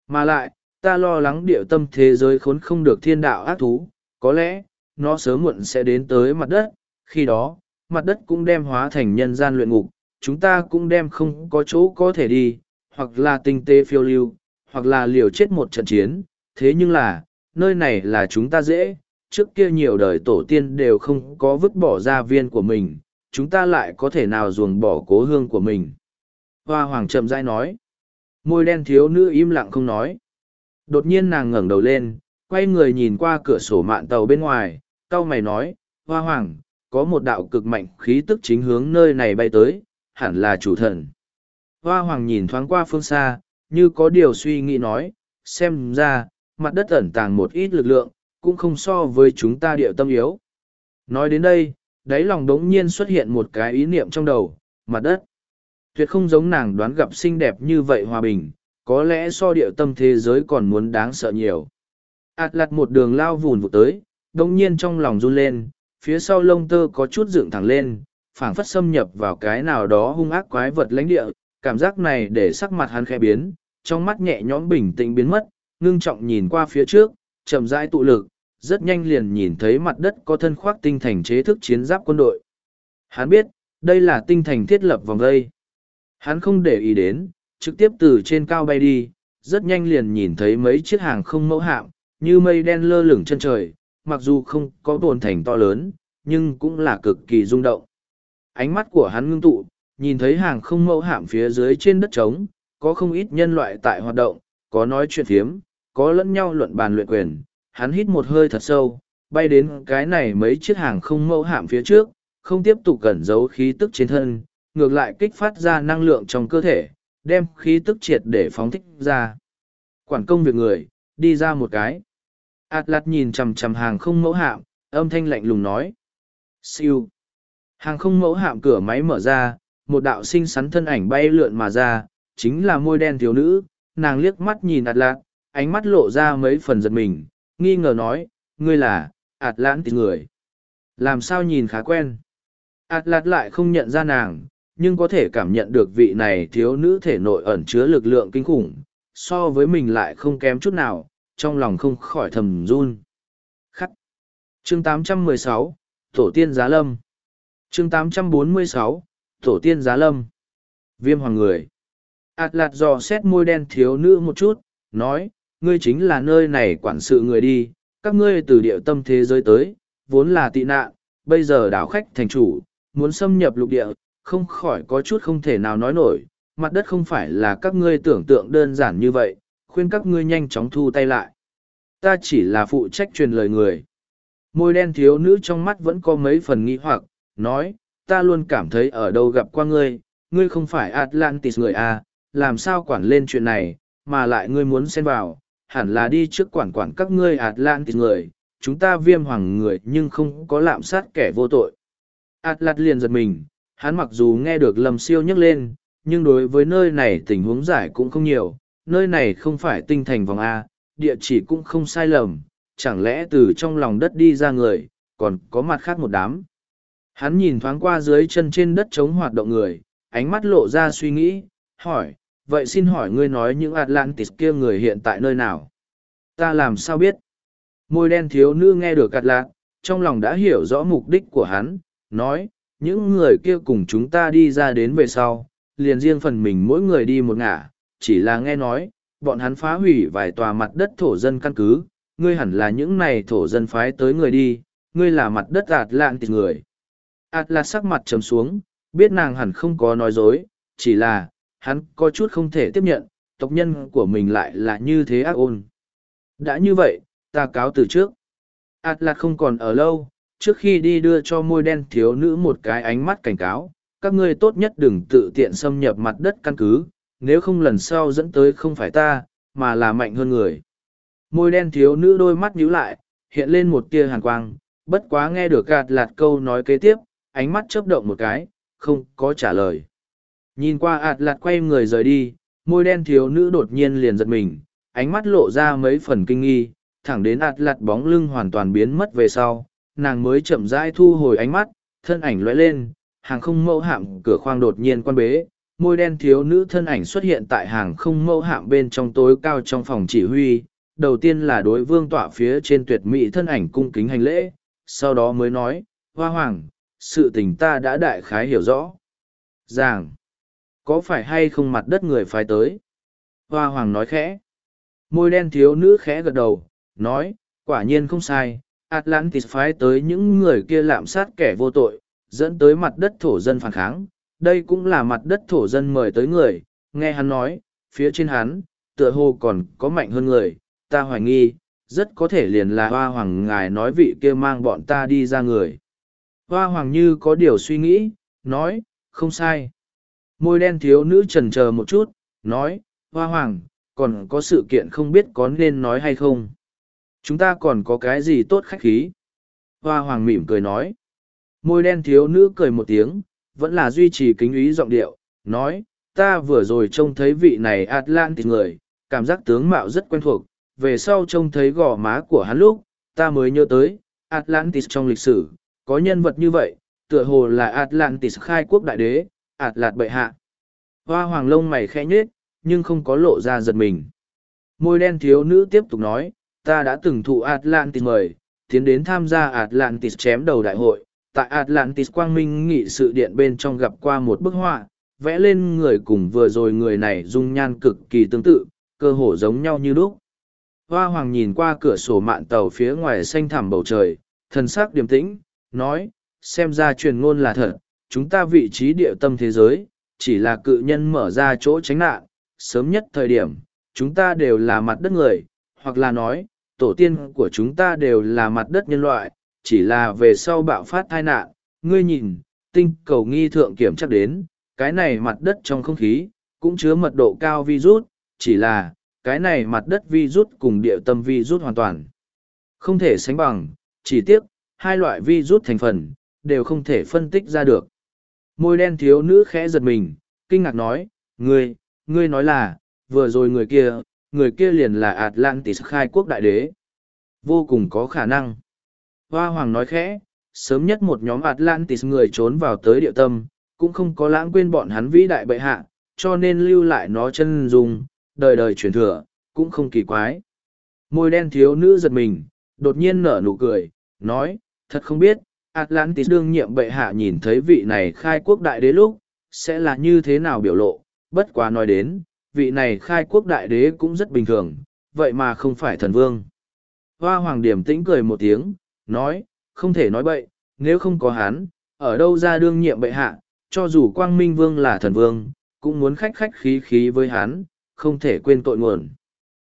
Mà lại, ta lo lắng địa tâm thế giới khốn không được thiên đạo ác thú, có lẽ, nó sớm muộn sẽ đến tới mặt đất, khi đó, mặt đất cũng đem hóa thành nhân gian luyện ngục, chúng ta cũng đem không có chỗ có thể đi, hoặc là tinh tế phiêu lưu, hoặc là liều chết một trận chiến, thế nhưng là, nơi này là chúng ta dễ, trước kia nhiều đời tổ tiên đều không có vứt bỏ gia viên của mình, chúng ta lại có thể nào ruồng bỏ cố hương của mình. Hoa hoàng chậm rãi nói, môi đen thiếu nữ im lặng không nói. Đột nhiên nàng ngẩng đầu lên, quay người nhìn qua cửa sổ mạn tàu bên ngoài, cau mày nói, hoa hoàng, có một đạo cực mạnh khí tức chính hướng nơi này bay tới, hẳn là chủ thần. Hoa hoàng nhìn thoáng qua phương xa, như có điều suy nghĩ nói, xem ra, mặt đất ẩn tàng một ít lực lượng, cũng không so với chúng ta điệu tâm yếu. Nói đến đây, đáy lòng đống nhiên xuất hiện một cái ý niệm trong đầu, mặt đất. Tuyệt không giống nàng đoán gặp xinh đẹp như vậy hòa bình, có lẽ so điệu tâm thế giới còn muốn đáng sợ nhiều. ạt lặt một đường lao vùn vụt tới, đống nhiên trong lòng run lên, phía sau lông tơ có chút dựng thẳng lên, phảng phất xâm nhập vào cái nào đó hung ác quái vật lãnh địa, cảm giác này để sắc mặt hắn khẽ biến, trong mắt nhẹ nhõm bình tĩnh biến mất, ngưng trọng nhìn qua phía trước, chậm rãi tụ lực, rất nhanh liền nhìn thấy mặt đất có thân khoác tinh thành chế thức chiến giáp quân đội. Hắn biết, đây là tinh thành thiết lập vòng vây. Hắn không để ý đến, trực tiếp từ trên cao bay đi, rất nhanh liền nhìn thấy mấy chiếc hàng không mẫu hạm, như mây đen lơ lửng chân trời, mặc dù không có tồn thành to lớn, nhưng cũng là cực kỳ rung động. Ánh mắt của hắn ngưng tụ, nhìn thấy hàng không mẫu hạm phía dưới trên đất trống, có không ít nhân loại tại hoạt động, có nói chuyện phiếm, có lẫn nhau luận bàn luyện quyền. Hắn hít một hơi thật sâu, bay đến cái này mấy chiếc hàng không mẫu hạm phía trước, không tiếp tục cẩn giấu khí tức trên thân, ngược lại kích phát ra năng lượng trong cơ thể, đem khí tức triệt để phóng thích ra. Quản công việc người, đi ra một cái. Atlas nhìn chằm chằm hàng không mẫu hạm, âm thanh lạnh lùng nói. Siêu. Hàng không mẫu hạm cửa máy mở ra, một đạo sinh sắn thân ảnh bay lượn mà ra, chính là môi đen thiếu nữ, nàng liếc mắt nhìn Atlas, ánh mắt lộ ra mấy phần giật mình, nghi ngờ nói, ngươi là, Atlantis người. Làm sao nhìn khá quen. Atlas lại không nhận ra nàng, nhưng có thể cảm nhận được vị này thiếu nữ thể nội ẩn chứa lực lượng kinh khủng, so với mình lại không kém chút nào, trong lòng không khỏi thầm run. Khắc. Chương 816, Tổ tiên Giá Lâm. Chương 846, Tổ tiên Giá Lâm. Viêm hoàng người. ạt lạt dò xét môi đen thiếu nữ một chút, nói, ngươi chính là nơi này quản sự người đi, các ngươi từ địa tâm thế giới tới, vốn là tị nạn, bây giờ đảo khách thành chủ, muốn xâm nhập lục địa, không khỏi có chút không thể nào nói nổi, mặt đất không phải là các ngươi tưởng tượng đơn giản như vậy, khuyên các ngươi nhanh chóng thu tay lại. Ta chỉ là phụ trách truyền lời người. Môi đen thiếu nữ trong mắt vẫn có mấy phần nghi hoặc, nói, ta luôn cảm thấy ở đâu gặp qua ngươi, ngươi không phải Atlantis người à, làm sao quản lên chuyện này, mà lại ngươi muốn xen vào, hẳn là đi trước quản quản các ngươi Atlantis người, chúng ta viêm hoàng người nhưng không có lạm sát kẻ vô tội. Atlantis liền giật mình, hắn mặc dù nghe được lầm siêu nhắc lên, nhưng đối với nơi này tình huống giải cũng không nhiều, nơi này không phải tinh thành vòng A, địa chỉ cũng không sai lầm, chẳng lẽ từ trong lòng đất đi ra người, còn có mặt khác một đám. Hắn nhìn thoáng qua dưới chân trên đất chống hoạt động người, ánh mắt lộ ra suy nghĩ, hỏi, vậy xin hỏi ngươi nói những Atlantis kia người hiện tại nơi nào? Ta làm sao biết? Môi đen thiếu nữ nghe được Atlant, trong lòng đã hiểu rõ mục đích của hắn, nói, những người kia cùng chúng ta đi ra đến về sau, liền riêng phần mình mỗi người đi một ngả, chỉ là nghe nói, bọn hắn phá hủy vài tòa mặt đất thổ dân căn cứ, ngươi hẳn là những này thổ dân phái tới người đi, ngươi là mặt đất ạt lạn tịt người ạt là sắc mặt trầm xuống, biết nàng hẳn không có nói dối, chỉ là, hắn có chút không thể tiếp nhận, tộc nhân của mình lại là như thế ác ôn. Đã như vậy, ta cáo từ trước. ạt là không còn ở lâu, trước khi đi đưa cho môi đen thiếu nữ một cái ánh mắt cảnh cáo, các ngươi tốt nhất đừng tự tiện xâm nhập mặt đất căn cứ, nếu không lần sau dẫn tới không phải ta, mà là mạnh hơn người. Môi đen thiếu nữ đôi mắt nhíu lại, hiện lên một tia hàn quang, bất quá nghe được gạt lạt câu nói kế tiếp, ánh mắt chớp động một cái, không có trả lời. Nhìn qua ạt lạt quay người rời đi, môi đen thiếu nữ đột nhiên liền giật mình, ánh mắt lộ ra mấy phần kinh nghi, thẳng đến ạt lạt bóng lưng hoàn toàn biến mất về sau, nàng mới chậm rãi thu hồi ánh mắt, thân ảnh lóe lên, hàng không mẫu hạm cửa khoang đột nhiên quan bế, môi đen thiếu nữ thân ảnh xuất hiện tại hàng không mẫu hạm bên trong tối cao trong phòng chỉ huy. Đầu tiên là đối vương tọa phía trên tuyệt mỹ thân ảnh cung kính hành lễ, sau đó mới nói, Hoa Hoàng, sự tình ta đã đại khái hiểu rõ. Giảng, có phải hay không mặt đất người phải tới? Hoa Hoàng nói khẽ. Môi đen thiếu nữ khẽ gật đầu, nói, quả nhiên không sai, Atlantis phái tới những người kia lạm sát kẻ vô tội, dẫn tới mặt đất thổ dân phản kháng. Đây cũng là mặt đất thổ dân mời tới người, nghe hắn nói, phía trên hắn, tựa hồ còn có mạnh hơn người, ta hoài nghi, rất có thể liền là hoa hoàng ngài nói vị kia mang bọn ta đi ra người. Hoa hoàng như có điều suy nghĩ, nói, không sai. Môi đen thiếu nữ trần chờ một chút, nói, hoa hoàng, còn có sự kiện không biết có nên nói hay không. Chúng ta còn có cái gì tốt khách khí? Hoa hoàng mỉm cười nói. Môi đen thiếu nữ cười một tiếng, vẫn là duy trì kính ý giọng điệu, nói, ta vừa rồi trông thấy vị này Atlantis người, cảm giác tướng mạo rất quen thuộc, về sau trông thấy gò má của hắn lúc, ta mới nhớ tới, Atlantis trong lịch sử, có nhân vật như vậy, tựa hồ là Atlantis khai quốc đại đế, Atlat bệ hạ. Hoa hoàng lông mày khẽ nhết, nhưng không có lộ ra giật mình. Môi đen thiếu nữ tiếp tục nói, ta đã từng thụ Atlantis mời, tiến đến tham gia Atlantis chém đầu đại hội. Tại Atlantis Quang Minh nghị sự điện bên trong gặp qua một bức họa, vẽ lên người cùng vừa rồi người này dung nhan cực kỳ tương tự, cơ hồ giống nhau như lúc. Hoa Hoàng nhìn qua cửa sổ mạn tàu phía ngoài xanh thẳm bầu trời, thần sắc điềm tĩnh, nói, xem ra truyền ngôn là thật, chúng ta vị trí địa tâm thế giới, chỉ là cự nhân mở ra chỗ tránh nạn, sớm nhất thời điểm, chúng ta đều là mặt đất người, hoặc là nói, tổ tiên của chúng ta đều là mặt đất nhân loại, chỉ là về sau bạo phát tai nạn, ngươi nhìn, tinh cầu nghi thượng kiểm chắc đến, cái này mặt đất trong không khí, cũng chứa mật độ cao virus, chỉ là, cái này mặt đất virus cùng địa tâm virus hoàn toàn. Không thể sánh bằng, chỉ tiếc, hai loại virus thành phần, đều không thể phân tích ra được. Môi đen thiếu nữ khẽ giật mình, kinh ngạc nói, ngươi, ngươi nói là, vừa rồi người kia, người kia liền là Atlantis khai quốc đại đế. Vô cùng có khả năng. Hoa Hoàng nói khẽ, sớm nhất một nhóm Atlantis người trốn vào tới địa tâm, cũng không có lãng quên bọn hắn vĩ đại bệ hạ, cho nên lưu lại nó chân dung, đời đời truyền thừa, cũng không kỳ quái. Môi đen thiếu nữ giật mình, đột nhiên nở nụ cười, nói, thật không biết, Atlantis đương nhiệm bệ hạ nhìn thấy vị này khai quốc đại đế lúc, sẽ là như thế nào biểu lộ, bất quá nói đến, vị này khai quốc đại đế cũng rất bình thường, vậy mà không phải thần vương. Hoa hoàng điểm tĩnh cười một tiếng, nói, không thể nói bậy, nếu không có hắn, ở đâu ra đương nhiệm bệ hạ, cho dù quang minh vương là thần vương, cũng muốn khách khách khí khí với hắn, không thể quên tội nguồn.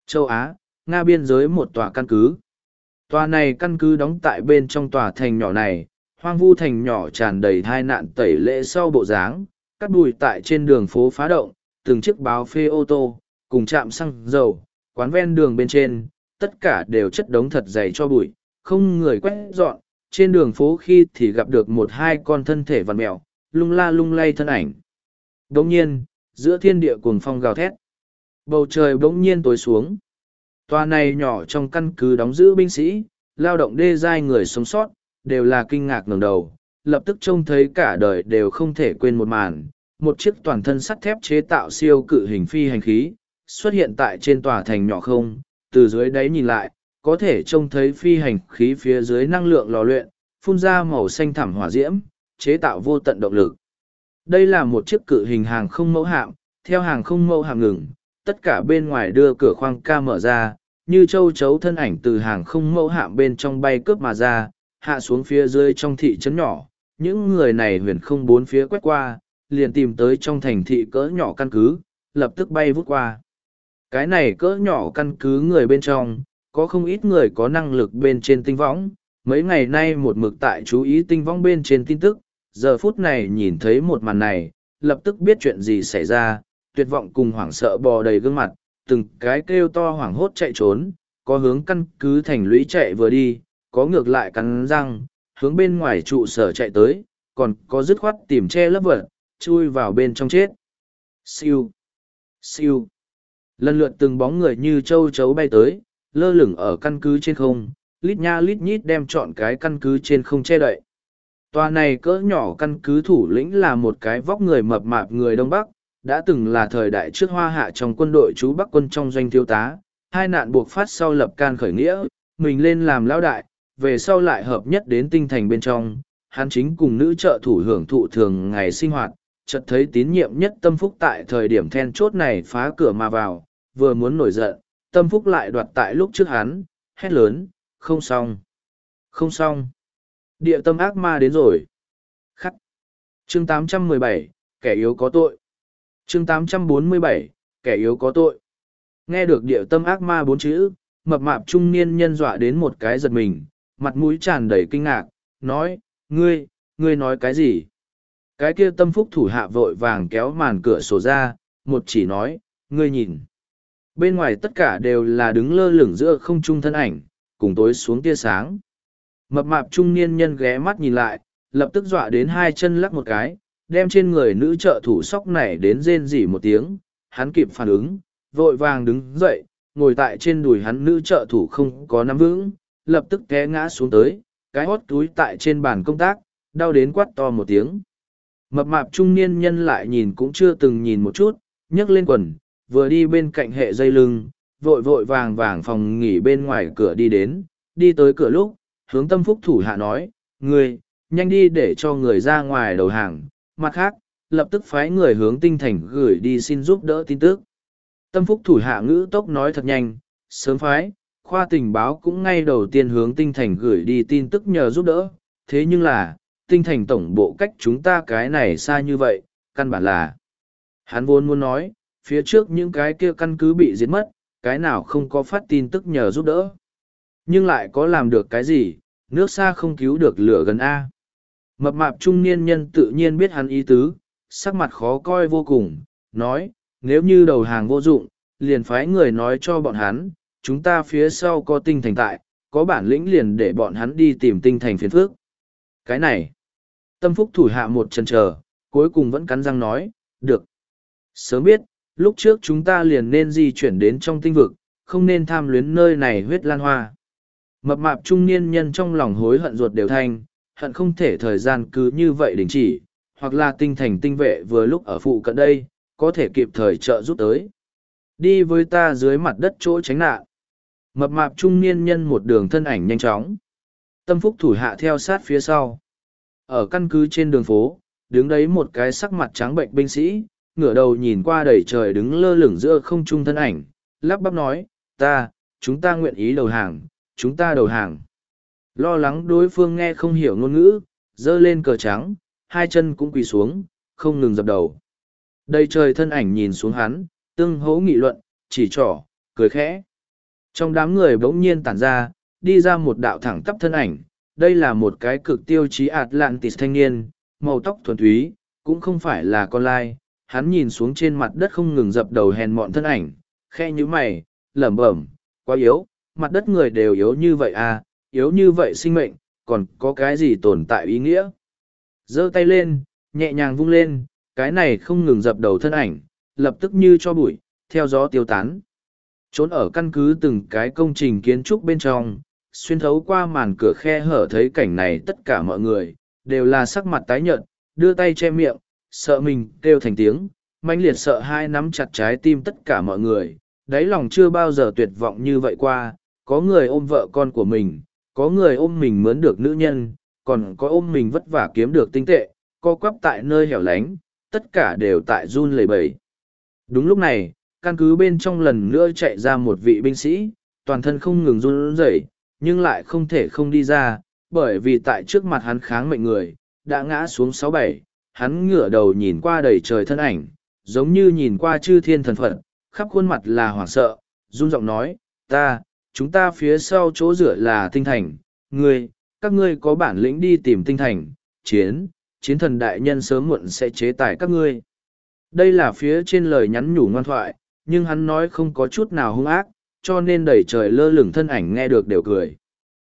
Châu Á, Nga biên giới một tòa căn cứ. Tòa này căn cứ đóng tại bên trong tòa thành nhỏ này, hoang vu thành nhỏ tràn đầy thai nạn tẩy lễ sau bộ dáng, cắt bụi tại trên đường phố phá động, từng chiếc báo phê ô tô, cùng chạm xăng dầu, quán ven đường bên trên, tất cả đều chất đống thật dày cho bụi, không người quét dọn, trên đường phố khi thì gặp được một hai con thân thể vằn mèo, lung la lung lay thân ảnh. Đồng nhiên, giữa thiên địa cuồng phong gào thét, bầu trời bỗng nhiên tối xuống. Tòa này nhỏ trong căn cứ đóng giữ binh sĩ, lao động đê giai người sống sót, đều là kinh ngạc ngẩng đầu, lập tức trông thấy cả đời đều không thể quên một màn. Một chiếc toàn thân sắt thép chế tạo siêu cự hình phi hành khí, xuất hiện tại trên tòa thành nhỏ không, từ dưới đáy nhìn lại, có thể trông thấy phi hành khí phía dưới năng lượng lò luyện, phun ra màu xanh thẳm hỏa diễm, chế tạo vô tận động lực. Đây là một chiếc cự hình hàng không mẫu hạm, theo hàng không mẫu hạm ngừng, tất cả bên ngoài đưa cửa khoang ca mở ra, như châu chấu thân ảnh từ hàng không mẫu hạm bên trong bay cướp mà ra, hạ xuống phía dưới trong thị trấn nhỏ. Những người này huyền không bốn phía quét qua, liền tìm tới trong thành thị cỡ nhỏ căn cứ, lập tức bay vút qua. Cái này cỡ nhỏ căn cứ người bên trong, có không ít người có năng lực bên trên tinh võng. Mấy ngày nay một mực tại chú ý tinh võng bên trên tin tức, giờ phút này nhìn thấy một màn này, lập tức biết chuyện gì xảy ra, tuyệt vọng cùng hoảng sợ bò đầy gương mặt, từng cái kêu to hoảng hốt chạy trốn, có hướng căn cứ thành lũy chạy vừa đi, có ngược lại cắn răng, hướng bên ngoài trụ sở chạy tới, còn có dứt khoát tìm che lấp vật, chui vào bên trong chết. Siêu! Siêu! Lần lượt từng bóng người như châu chấu bay tới, lơ lửng ở căn cứ trên không, lít nha lít nhít đem chọn cái căn cứ trên không che đậy. Tòa này cỡ nhỏ căn cứ thủ lĩnh là một cái vóc người mập mạp người Đông Bắc, đã từng là thời đại trước hoa hạ trong quân đội chú Bắc quân trong doanh thiếu tá, hai nạn buộc phát sau lập can khởi nghĩa, mình lên làm lão đại, về sau lại hợp nhất đến tinh thành bên trong, hắn chính cùng nữ trợ thủ hưởng thụ thường ngày sinh hoạt, chợt thấy tín nhiệm nhất tâm phúc tại thời điểm then chốt này phá cửa mà vào, vừa muốn nổi giận, tâm phúc lại đoạt tại lúc trước hắn, hét lớn, không xong, không xong, địa tâm ác ma đến rồi. Khắc. Chương 817, kẻ yếu có tội chương 847, kẻ yếu có tội. Nghe được điệu tâm ác ma bốn chữ, mập mạp trung niên nhân dọa đến một cái giật mình, mặt mũi tràn đầy kinh ngạc, nói, ngươi, ngươi nói cái gì? Cái kia tâm phúc thủ hạ vội vàng kéo màn cửa sổ ra, một chỉ nói, ngươi nhìn. Bên ngoài tất cả đều là đứng lơ lửng giữa không trung thân ảnh, cùng tối xuống tia sáng. Mập mạp trung niên nhân ghé mắt nhìn lại, lập tức dọa đến hai chân lắc một cái, đem trên người nữ trợ thủ sóc này đến rên rỉ một tiếng, hắn kịp phản ứng, vội vàng đứng dậy, ngồi tại trên đùi hắn nữ trợ thủ không có nắm vững, lập tức té ngã xuống tới, cái hót túi tại trên bàn công tác, đau đến quát to một tiếng. Mập mạp trung niên nhân lại nhìn cũng chưa từng nhìn một chút, nhấc lên quần, vừa đi bên cạnh hệ dây lưng, vội vội vàng vàng phòng nghỉ bên ngoài cửa đi đến, đi tới cửa lúc, hướng tâm phúc thủ hạ nói, người nhanh đi để cho người ra ngoài đầu hàng, mặt khác, lập tức phái người hướng tinh thành gửi đi xin giúp đỡ tin tức. Tâm phúc thủ hạ ngữ tốc nói thật nhanh, sớm phái, khoa tình báo cũng ngay đầu tiên hướng tinh thành gửi đi tin tức nhờ giúp đỡ, thế nhưng là, tinh thành tổng bộ cách chúng ta cái này xa như vậy, căn bản là. Hắn vốn muốn nói, phía trước những cái kia căn cứ bị giết mất, cái nào không có phát tin tức nhờ giúp đỡ. Nhưng lại có làm được cái gì, nước xa không cứu được lửa gần A. Mập mạp trung niên nhân tự nhiên biết hắn ý tứ, sắc mặt khó coi vô cùng, nói, nếu như đầu hàng vô dụng, liền phái người nói cho bọn hắn, chúng ta phía sau có tinh thành tại, có bản lĩnh liền để bọn hắn đi tìm tinh thành phiền phước. Cái này, tâm phúc thủ hạ một chân chờ, cuối cùng vẫn cắn răng nói, được. Sớm biết, lúc trước chúng ta liền nên di chuyển đến trong tinh vực, không nên tham luyến nơi này huyết lan hoa. Mập mạp trung niên nhân trong lòng hối hận ruột đều thanh, hận không thể thời gian cứ như vậy đình chỉ, hoặc là tinh thành tinh vệ vừa lúc ở phụ cận đây, có thể kịp thời trợ giúp tới. Đi với ta dưới mặt đất chỗ tránh nạn. Mập mạp trung niên nhân một đường thân ảnh nhanh chóng. Tâm phúc thủ hạ theo sát phía sau. Ở căn cứ trên đường phố, đứng đấy một cái sắc mặt trắng bệnh binh sĩ, ngửa đầu nhìn qua đầy trời đứng lơ lửng giữa không trung thân ảnh, lắp bắp nói, ta, chúng ta nguyện ý đầu hàng, chúng ta đầu hàng. Lo lắng đối phương nghe không hiểu ngôn ngữ, dơ lên cờ trắng, hai chân cũng quỳ xuống, không ngừng dập đầu. Đầy trời thân ảnh nhìn xuống hắn, tương hố nghị luận, chỉ trỏ, cười khẽ. Trong đám người bỗng nhiên tản ra, đi ra một đạo thẳng tắp thân ảnh, đây là một cái cực tiêu chí Atlantis thanh niên, màu tóc thuần túy, cũng không phải là con lai. Hắn nhìn xuống trên mặt đất không ngừng dập đầu hèn mọn thân ảnh, khe như mày, lẩm bẩm, quá yếu, mặt đất người đều yếu như vậy à, yếu như vậy sinh mệnh, còn có cái gì tồn tại ý nghĩa? giơ tay lên, nhẹ nhàng vung lên, cái này không ngừng dập đầu thân ảnh, lập tức như cho bụi, theo gió tiêu tán. Trốn ở căn cứ từng cái công trình kiến trúc bên trong, xuyên thấu qua màn cửa khe hở thấy cảnh này tất cả mọi người, đều là sắc mặt tái nhợt, đưa tay che miệng, sợ mình kêu thành tiếng, mãnh liệt sợ hai nắm chặt trái tim tất cả mọi người, đáy lòng chưa bao giờ tuyệt vọng như vậy qua, có người ôm vợ con của mình, có người ôm mình mướn được nữ nhân, còn có ôm mình vất vả kiếm được tinh tệ, co quắp tại nơi hẻo lánh, tất cả đều tại run lẩy bẩy. Đúng lúc này, căn cứ bên trong lần nữa chạy ra một vị binh sĩ, toàn thân không ngừng run rẩy, nhưng lại không thể không đi ra, bởi vì tại trước mặt hắn kháng mệnh người, đã ngã xuống sáu bảy, hắn ngửa đầu nhìn qua đầy trời thân ảnh, giống như nhìn qua chư thiên thần phật, khắp khuôn mặt là hoảng sợ, run giọng nói, ta, chúng ta phía sau chỗ rửa là tinh thành, ngươi, các ngươi có bản lĩnh đi tìm tinh thành, chiến, chiến thần đại nhân sớm muộn sẽ chế tài các ngươi. Đây là phía trên lời nhắn nhủ ngoan thoại, nhưng hắn nói không có chút nào hung ác, cho nên đẩy trời lơ lửng thân ảnh nghe được đều cười.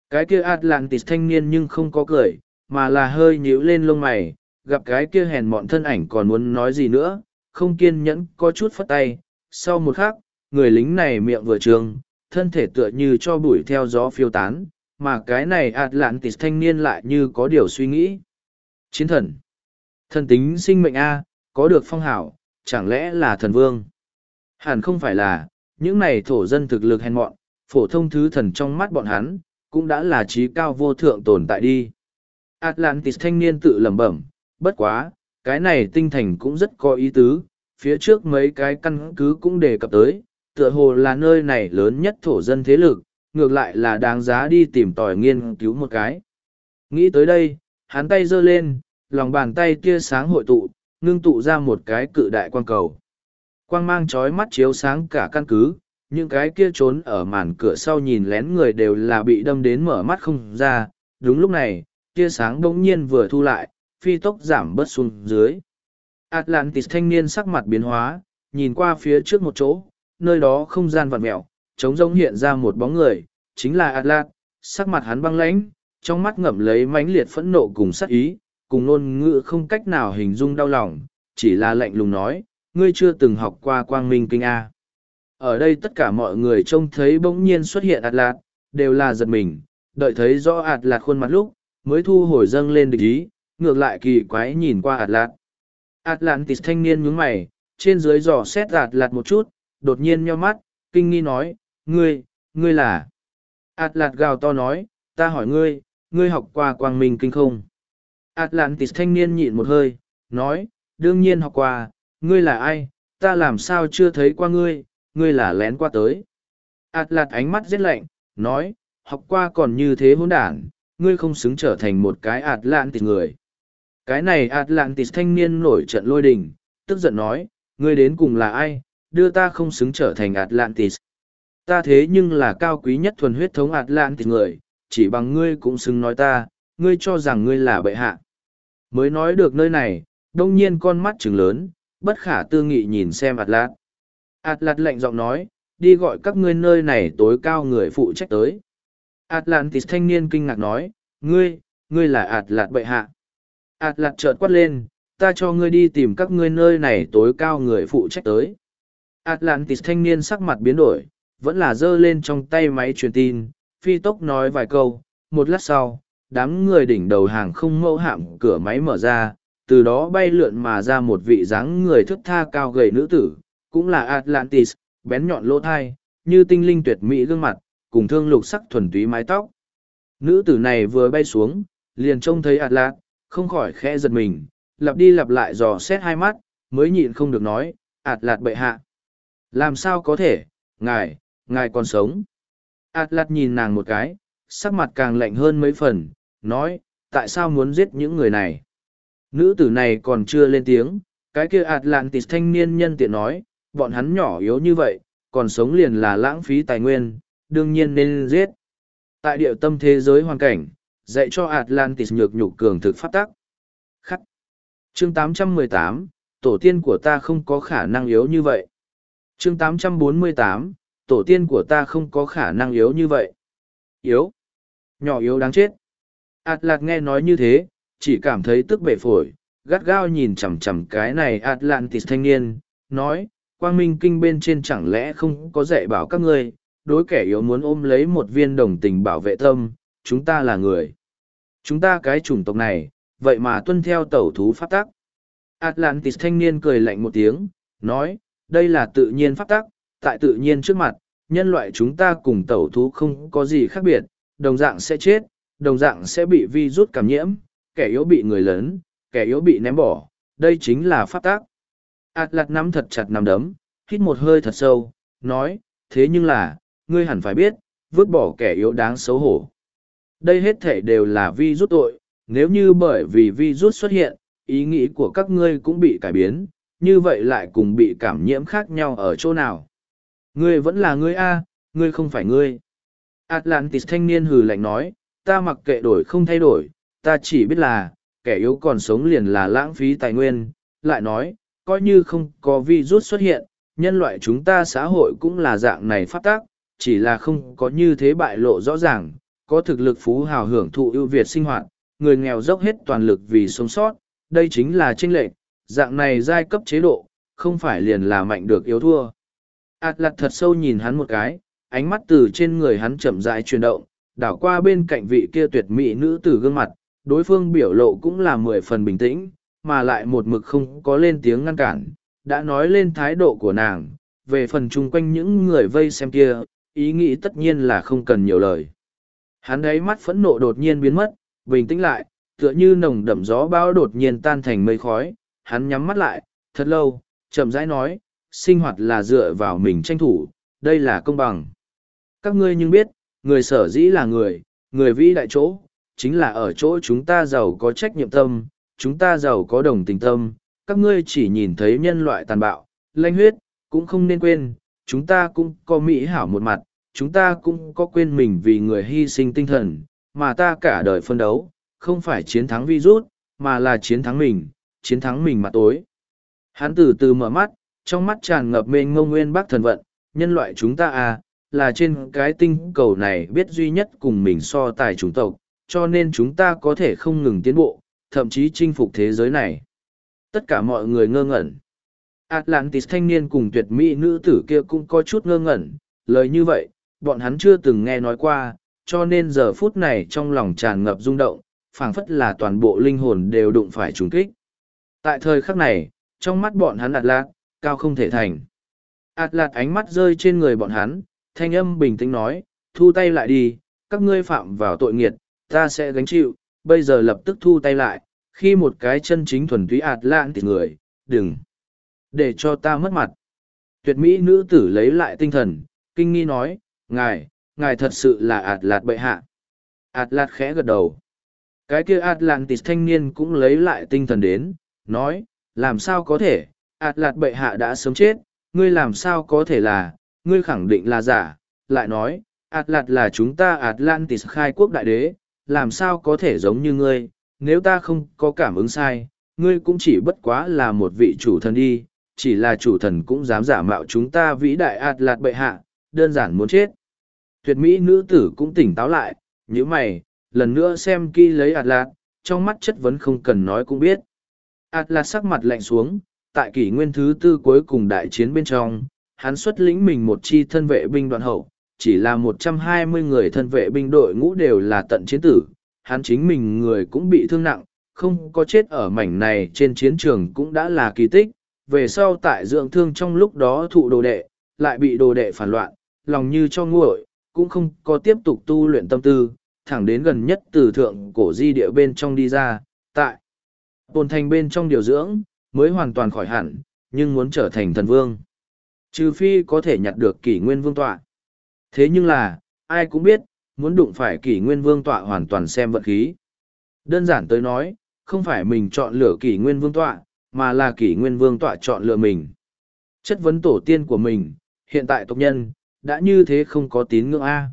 Cái kia Atlantis thanh niên nhưng không có cười, mà là hơi nhíu lên lông mày, gặp cái kia hèn mọn thân ảnh còn muốn nói gì nữa, không kiên nhẫn có chút phất tay. Sau một khắc, người lính này miệng vừa trường, thân thể tựa như cho bụi theo gió phiêu tán, mà cái này Atlantis thanh niên lại như có điều suy nghĩ. Chiến thần. Thần tính sinh mệnh A, có được phong hảo, chẳng lẽ là thần vương? Hẳn không phải là, những này thổ dân thực lực hèn mọn, phổ thông thứ thần trong mắt bọn hắn, cũng đã là trí cao vô thượng tồn tại đi. Atlantis thanh niên tự lẩm bẩm, bất quá, cái này tinh thành cũng rất có ý tứ, phía trước mấy cái căn cứ cũng đề cập tới, tựa hồ là nơi này lớn nhất thổ dân thế lực, ngược lại là đáng giá đi tìm tòi nghiên cứu một cái. Nghĩ tới đây, hắn tay giơ lên, lòng bàn tay tia sáng hội tụ, ngưng tụ ra một cái cự đại quang cầu. Quang mang chói mắt chiếu sáng cả căn cứ, những cái kia trốn ở màn cửa sau nhìn lén người đều là bị đâm đến mở mắt không ra. Đúng lúc này, tia sáng bỗng nhiên vừa thu lại, phi tốc giảm bớt xuống dưới. Atlantis thanh niên sắc mặt biến hóa, nhìn qua phía trước một chỗ, nơi đó không gian vặn mẹo, trống rỗng hiện ra một bóng người, chính là Atlas, sắc mặt hắn băng lãnh, trong mắt ngậm lấy mãnh liệt phẫn nộ cùng sát ý, cùng ngôn ngữ không cách nào hình dung đau lòng, chỉ là lạnh lùng nói, ngươi chưa từng học qua quang minh kinh A. Ở đây tất cả mọi người trông thấy bỗng nhiên xuất hiện Atlas, đều là giật mình, đợi thấy rõ Atlas khuôn mặt lúc, mới thu hồi dâng lên địch ý, ngược lại kỳ quái nhìn qua Atlas. Atlantis thanh niên nhướng mày, trên dưới giò xét Atlas một chút, đột nhiên nheo mắt, kinh nghi nói, ngươi, ngươi là. Atlas gào to nói, ta hỏi ngươi, ngươi học qua quang minh kinh không? Atlantis thanh niên nhịn một hơi, nói, đương nhiên học qua, ngươi là ai, ta làm sao chưa thấy qua ngươi, ngươi là lén qua tới. Atlas ánh mắt rất lạnh, nói, học qua còn như thế hỗn đản, ngươi không xứng trở thành một cái Atlantis người. Cái này Atlantis thanh niên nổi trận lôi đình, tức giận nói, ngươi đến cùng là ai, đưa ta không xứng trở thành Atlantis. Ta thế nhưng là cao quý nhất thuần huyết thống Atlantis người, chỉ bằng ngươi cũng xứng nói ta, ngươi cho rằng ngươi là bệ hạ. Mới nói được nơi này, đông nhiên con mắt trừng lớn, bất khả tư nghị nhìn xem Atlas. Atlas lạnh giọng nói, đi gọi các ngươi nơi này tối cao người phụ trách tới. Atlantis thanh niên kinh ngạc nói, ngươi, ngươi là Atlas bệ hạ. Atlas chợt quát lên, ta cho ngươi đi tìm các ngươi nơi này tối cao người phụ trách tới. Atlantis thanh niên sắc mặt biến đổi, vẫn là giơ lên trong tay máy truyền tin, phi tốc nói vài câu, một lát sau, đám người đỉnh đầu hàng không mẫu hạm cửa máy mở ra, từ đó bay lượn mà ra một vị dáng người thức tha cao gầy nữ tử, cũng là Atlantis, bén nhọn lỗ thai, như tinh linh tuyệt mỹ gương mặt, cùng thương lục sắc thuần túy mái tóc. Nữ tử này vừa bay xuống, liền trông thấy Atlant, không khỏi khẽ giật mình, lặp đi lặp lại dò xét hai mắt, mới nhịn không được nói, Atlant bệ hạ. Làm sao có thể, ngài, ngài còn sống. Atlas nhìn nàng một cái, sắc mặt càng lạnh hơn mấy phần, nói, tại sao muốn giết những người này? Nữ tử này còn chưa lên tiếng, cái kia Atlantis thanh niên nhân tiện nói, bọn hắn nhỏ yếu như vậy, còn sống liền là lãng phí tài nguyên, đương nhiên nên giết. Tại địa tâm thế giới hoàn cảnh, dạy cho Atlantis nhược nhục cường thực pháp tắc. Khắc. Chương 818, tổ tiên của ta không có khả năng yếu như vậy. Chương 848, tổ tiên của ta không có khả năng yếu như vậy. Yếu. Nhỏ yếu đáng chết. Atlas nghe nói như thế, chỉ cảm thấy tức bể phổi, gắt gao nhìn chằm chằm cái này Atlantis thanh niên, nói, quang minh kinh bên trên chẳng lẽ không có dạy bảo các ngươi, đối kẻ yếu muốn ôm lấy một viên đồng tình bảo vệ tâm, chúng ta là người. Chúng ta cái chủng tộc này, vậy mà tuân theo tẩu thú pháp tắc. Atlantis thanh niên cười lạnh một tiếng, nói, đây là tự nhiên pháp tắc, tại tự nhiên trước mặt, nhân loại chúng ta cùng tẩu thú không có gì khác biệt, đồng dạng sẽ chết, đồng dạng sẽ bị vi rút cảm nhiễm, kẻ yếu bị người lớn, kẻ yếu bị ném bỏ, đây chính là pháp tác. Atlas nắm thật chặt nắm đấm, hít một hơi thật sâu, nói, thế nhưng là, ngươi hẳn phải biết, vứt bỏ kẻ yếu đáng xấu hổ. Đây hết thể đều là vi rút tội, nếu như bởi vì vi rút xuất hiện, ý nghĩ của các ngươi cũng bị cải biến, như vậy lại cùng bị cảm nhiễm khác nhau ở chỗ nào. Ngươi vẫn là ngươi A, ngươi không phải ngươi. Atlantis thanh niên hừ lạnh nói, ta mặc kệ đổi không thay đổi, ta chỉ biết là, kẻ yếu còn sống liền là lãng phí tài nguyên, lại nói, coi như không có virus xuất hiện, nhân loại chúng ta xã hội cũng là dạng này phát tác, chỉ là không có như thế bại lộ rõ ràng, có thực lực phú hào hưởng thụ ưu việt sinh hoạt, người nghèo dốc hết toàn lực vì sống sót, đây chính là chênh lệch, dạng này giai cấp chế độ, không phải liền là mạnh được yếu thua. Atlas thật sâu nhìn hắn một cái, ánh mắt từ trên người hắn chậm rãi chuyển động, đảo qua bên cạnh vị kia tuyệt mỹ nữ tử gương mặt, đối phương biểu lộ cũng là mười phần bình tĩnh, mà lại một mực không có lên tiếng ngăn cản, đã nói lên thái độ của nàng, về phần chung quanh những người vây xem kia, ý nghĩ tất nhiên là không cần nhiều lời. Hắn ấy mắt phẫn nộ đột nhiên biến mất, bình tĩnh lại, tựa như nồng đậm gió bão đột nhiên tan thành mây khói, hắn nhắm mắt lại, thật lâu, chậm rãi nói, sinh hoạt là dựa vào mình tranh thủ, đây là công bằng. Các ngươi nhưng biết, người sở dĩ là người, người vĩ đại chỗ, chính là ở chỗ chúng ta giàu có trách nhiệm tâm, chúng ta giàu có đồng tình tâm, các ngươi chỉ nhìn thấy nhân loại tàn bạo, lanh huyết, cũng không nên quên, chúng ta cũng có mỹ hảo một mặt, chúng ta cũng có quên mình vì người hy sinh tinh thần, mà ta cả đời phân đấu, không phải chiến thắng virus, mà là chiến thắng mình, chiến thắng mình mà tối. Hắn từ từ mở mắt, trong mắt tràn ngập mênh ngông nguyên bác thần vận, nhân loại chúng ta à, là trên cái tinh cầu này biết duy nhất cùng mình so tài chủng tộc, cho nên chúng ta có thể không ngừng tiến bộ, thậm chí chinh phục thế giới này. Tất cả mọi người ngơ ngẩn. Atlantis thanh niên cùng tuyệt mỹ nữ tử kia cũng có chút ngơ ngẩn, lời như vậy, bọn hắn chưa từng nghe nói qua, cho nên giờ phút này trong lòng tràn ngập rung động, phảng phất là toàn bộ linh hồn đều đụng phải trùng kích. Tại thời khắc này, trong mắt bọn hắn Atlas, cao không thể thành. Atlas ánh mắt rơi trên người bọn hắn, thanh âm bình tĩnh nói, thu tay lại đi, các ngươi phạm vào tội nghiệt, ta sẽ gánh chịu, bây giờ lập tức thu tay lại, khi một cái chân chính thuần túy ạt lạn thì người, đừng, để cho ta mất mặt. Tuyệt mỹ nữ tử lấy lại tinh thần, kinh nghi nói, ngài, ngài thật sự là ạt lạt bệ hạ. ạt lạt khẽ gật đầu. Cái kia Atlantis thanh niên cũng lấy lại tinh thần đến, nói, làm sao có thể, ạt lạt bệ hạ đã sớm chết, ngươi làm sao có thể là, ngươi khẳng định là giả, lại nói, Atlas là chúng ta Atlantis khai quốc đại đế, làm sao có thể giống như ngươi, nếu ta không có cảm ứng sai, ngươi cũng chỉ bất quá là một vị chủ thần đi, chỉ là chủ thần cũng dám giả mạo chúng ta vĩ đại Atlas bệ hạ, đơn giản muốn chết. Tuyệt mỹ nữ tử cũng tỉnh táo lại, như mày, lần nữa xem kỹ lấy Atlas, trong mắt chất vấn không cần nói cũng biết. Atlas sắc mặt lạnh xuống, tại kỷ nguyên thứ tư cuối cùng đại chiến bên trong, hắn xuất lĩnh mình một chi thân vệ binh đoàn hậu, chỉ là một trăm hai mươi người thân vệ binh đội ngũ đều là tận chiến tử, hắn chính mình người cũng bị thương nặng, không có chết ở mảnh này trên chiến trường cũng đã là kỳ tích, về sau tại dưỡng thương trong lúc đó thụ đồ đệ, lại bị đồ đệ phản loạn, lòng như cho nguội, cũng không có tiếp tục tu luyện tâm tư, thẳng đến gần nhất từ thượng cổ di địa bên trong đi ra, tại tồn thành bên trong điều dưỡng, mới hoàn toàn khỏi hẳn, nhưng muốn trở thành thần vương. Trừ phi có thể nhặt được kỷ nguyên vương tọa. Thế nhưng là, ai cũng biết, muốn đụng phải kỷ nguyên vương tọa hoàn toàn xem vận khí. Đơn giản tới nói, không phải mình chọn lựa kỷ nguyên vương tọa, mà là kỷ nguyên vương tọa chọn lựa mình. Chất vấn tổ tiên của mình, hiện tại tộc nhân, đã như thế không có tín ngưỡng A.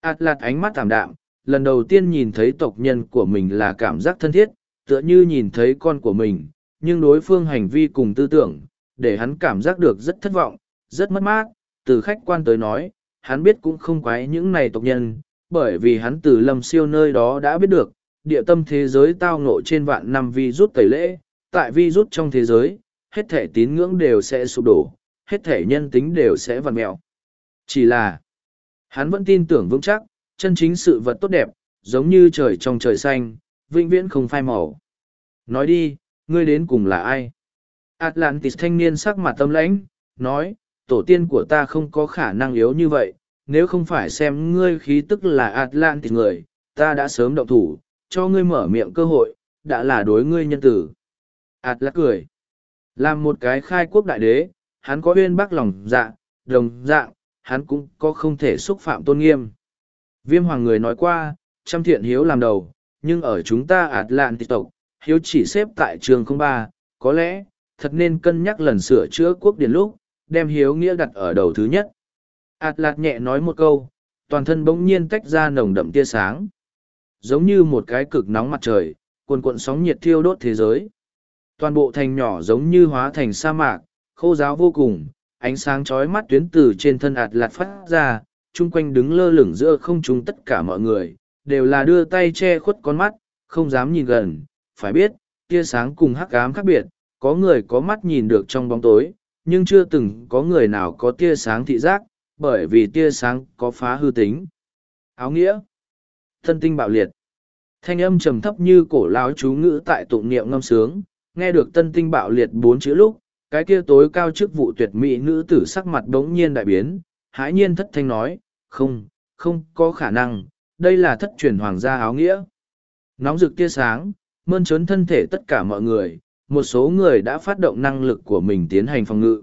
Át lạt ánh mắt tạm đạm, lần đầu tiên nhìn thấy tộc nhân của mình là cảm giác thân thiết, tựa như nhìn thấy con của mình, nhưng đối phương hành vi cùng tư tưởng, để hắn cảm giác được rất thất vọng, rất mất mát, từ khách quan tới nói, hắn biết cũng không quái những này tộc nhân, bởi vì hắn từ lâm siêu nơi đó đã biết được, địa tâm thế giới tao ngộ trên vạn năm vi rút tẩy lễ, tại vi rút trong thế giới, hết thể tín ngưỡng đều sẽ sụp đổ, hết thể nhân tính đều sẽ vằn mẹo. Chỉ là, hắn vẫn tin tưởng vững chắc, chân chính sự vật tốt đẹp, giống như trời trong trời xanh, vĩnh viễn không phai màu. Nói đi, ngươi đến cùng là ai? Atlantis thanh niên sắc mặt tâm lãnh, nói, tổ tiên của ta không có khả năng yếu như vậy, nếu không phải xem ngươi khí tức là Atlantis người, ta đã sớm động thủ, cho ngươi mở miệng cơ hội, đã là đối ngươi nhân tử. Atlas cười. Làm một cái khai quốc đại đế, hắn có uyên bác lòng dạ, đồng dạng, hắn cũng có không thể xúc phạm tôn nghiêm. Viêm hoàng người nói qua, trăm thiện hiếu làm đầu, nhưng ở chúng ta ạt Atlantis tộc, hiếu chỉ xếp tại trường 03, có lẽ, thật nên cân nhắc lần sửa chữa quốc điển lúc, đem hiếu nghĩa đặt ở đầu thứ nhất. ạt lạt nhẹ nói một câu, toàn thân bỗng nhiên tách ra nồng đậm tia sáng. Giống như một cái cực nóng mặt trời, cuồn cuộn sóng nhiệt thiêu đốt thế giới. Toàn bộ thành nhỏ giống như hóa thành sa mạc, khô giáo vô cùng, ánh sáng chói mắt tuyến từ trên thân ạt lạt phát ra, chung quanh đứng lơ lửng giữa không trung tất cả mọi người, đều là đưa tay che khuất con mắt, không dám nhìn gần, phải biết, tia sáng cùng hắc ám khác biệt, có người có mắt nhìn được trong bóng tối, nhưng chưa từng có người nào có tia sáng thị giác, bởi vì tia sáng có phá hư tính. Áo nghĩa. Thân tinh bạo liệt. Thanh âm trầm thấp như cổ láo chú ngữ tại tụng niệm ngâm sướng, nghe được tân tinh bạo liệt bốn chữ lúc, cái kia tối cao chức vụ tuyệt mỹ nữ tử sắc mặt đống nhiên đại biến, hãi nhiên thất thanh nói, không, không có khả năng, đây là thất truyền hoàng gia áo nghĩa. Nóng rực tia sáng, mơn trớn thân thể tất cả mọi người, một số người đã phát động năng lực của mình tiến hành phòng ngự.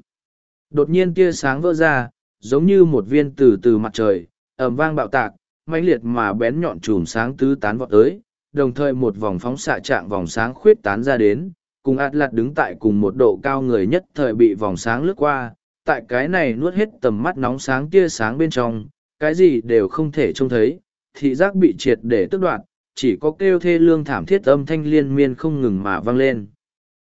Đột nhiên tia sáng vỡ ra, giống như một viên từ từ mặt trời, ầm vang bạo tạc, mãnh liệt mà bén nhọn chùm sáng tứ tán vọt tới, đồng thời một vòng phóng xạ trạng vòng sáng khuyết tán ra đến, cùng Atlas đứng tại cùng một độ cao người nhất thời bị vòng sáng lướt qua, tại cái này nuốt hết tầm mắt nóng sáng tia sáng bên trong, cái gì đều không thể trông thấy, thị giác bị triệt để tức đoạt, chỉ có kêu thê lương thảm thiết âm thanh liên miên không ngừng mà vang lên.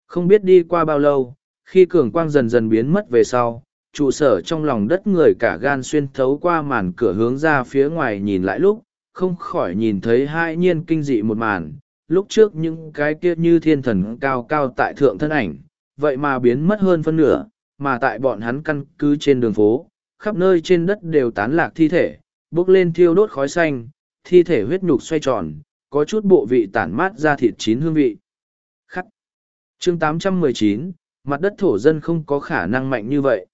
Không biết đi qua bao lâu, khi cường quang dần dần biến mất về sau, trụ sở trong lòng đất người cả gan xuyên thấu qua màn cửa hướng ra phía ngoài nhìn lại lúc, không khỏi nhìn thấy hai nhiên kinh dị một màn. Lúc trước những cái kia như thiên thần cao cao tại thượng thân ảnh, vậy mà biến mất hơn phân nửa, mà tại bọn hắn căn cứ trên đường phố, khắp nơi trên đất đều tán lạc thi thể, bốc lên thiêu đốt khói xanh, thi thể huyết nhục xoay tròn, có chút bộ vị tản mát ra thịt chín hương vị. Khắc. Chương 819, mặt đất thổ dân không có khả năng mạnh như vậy.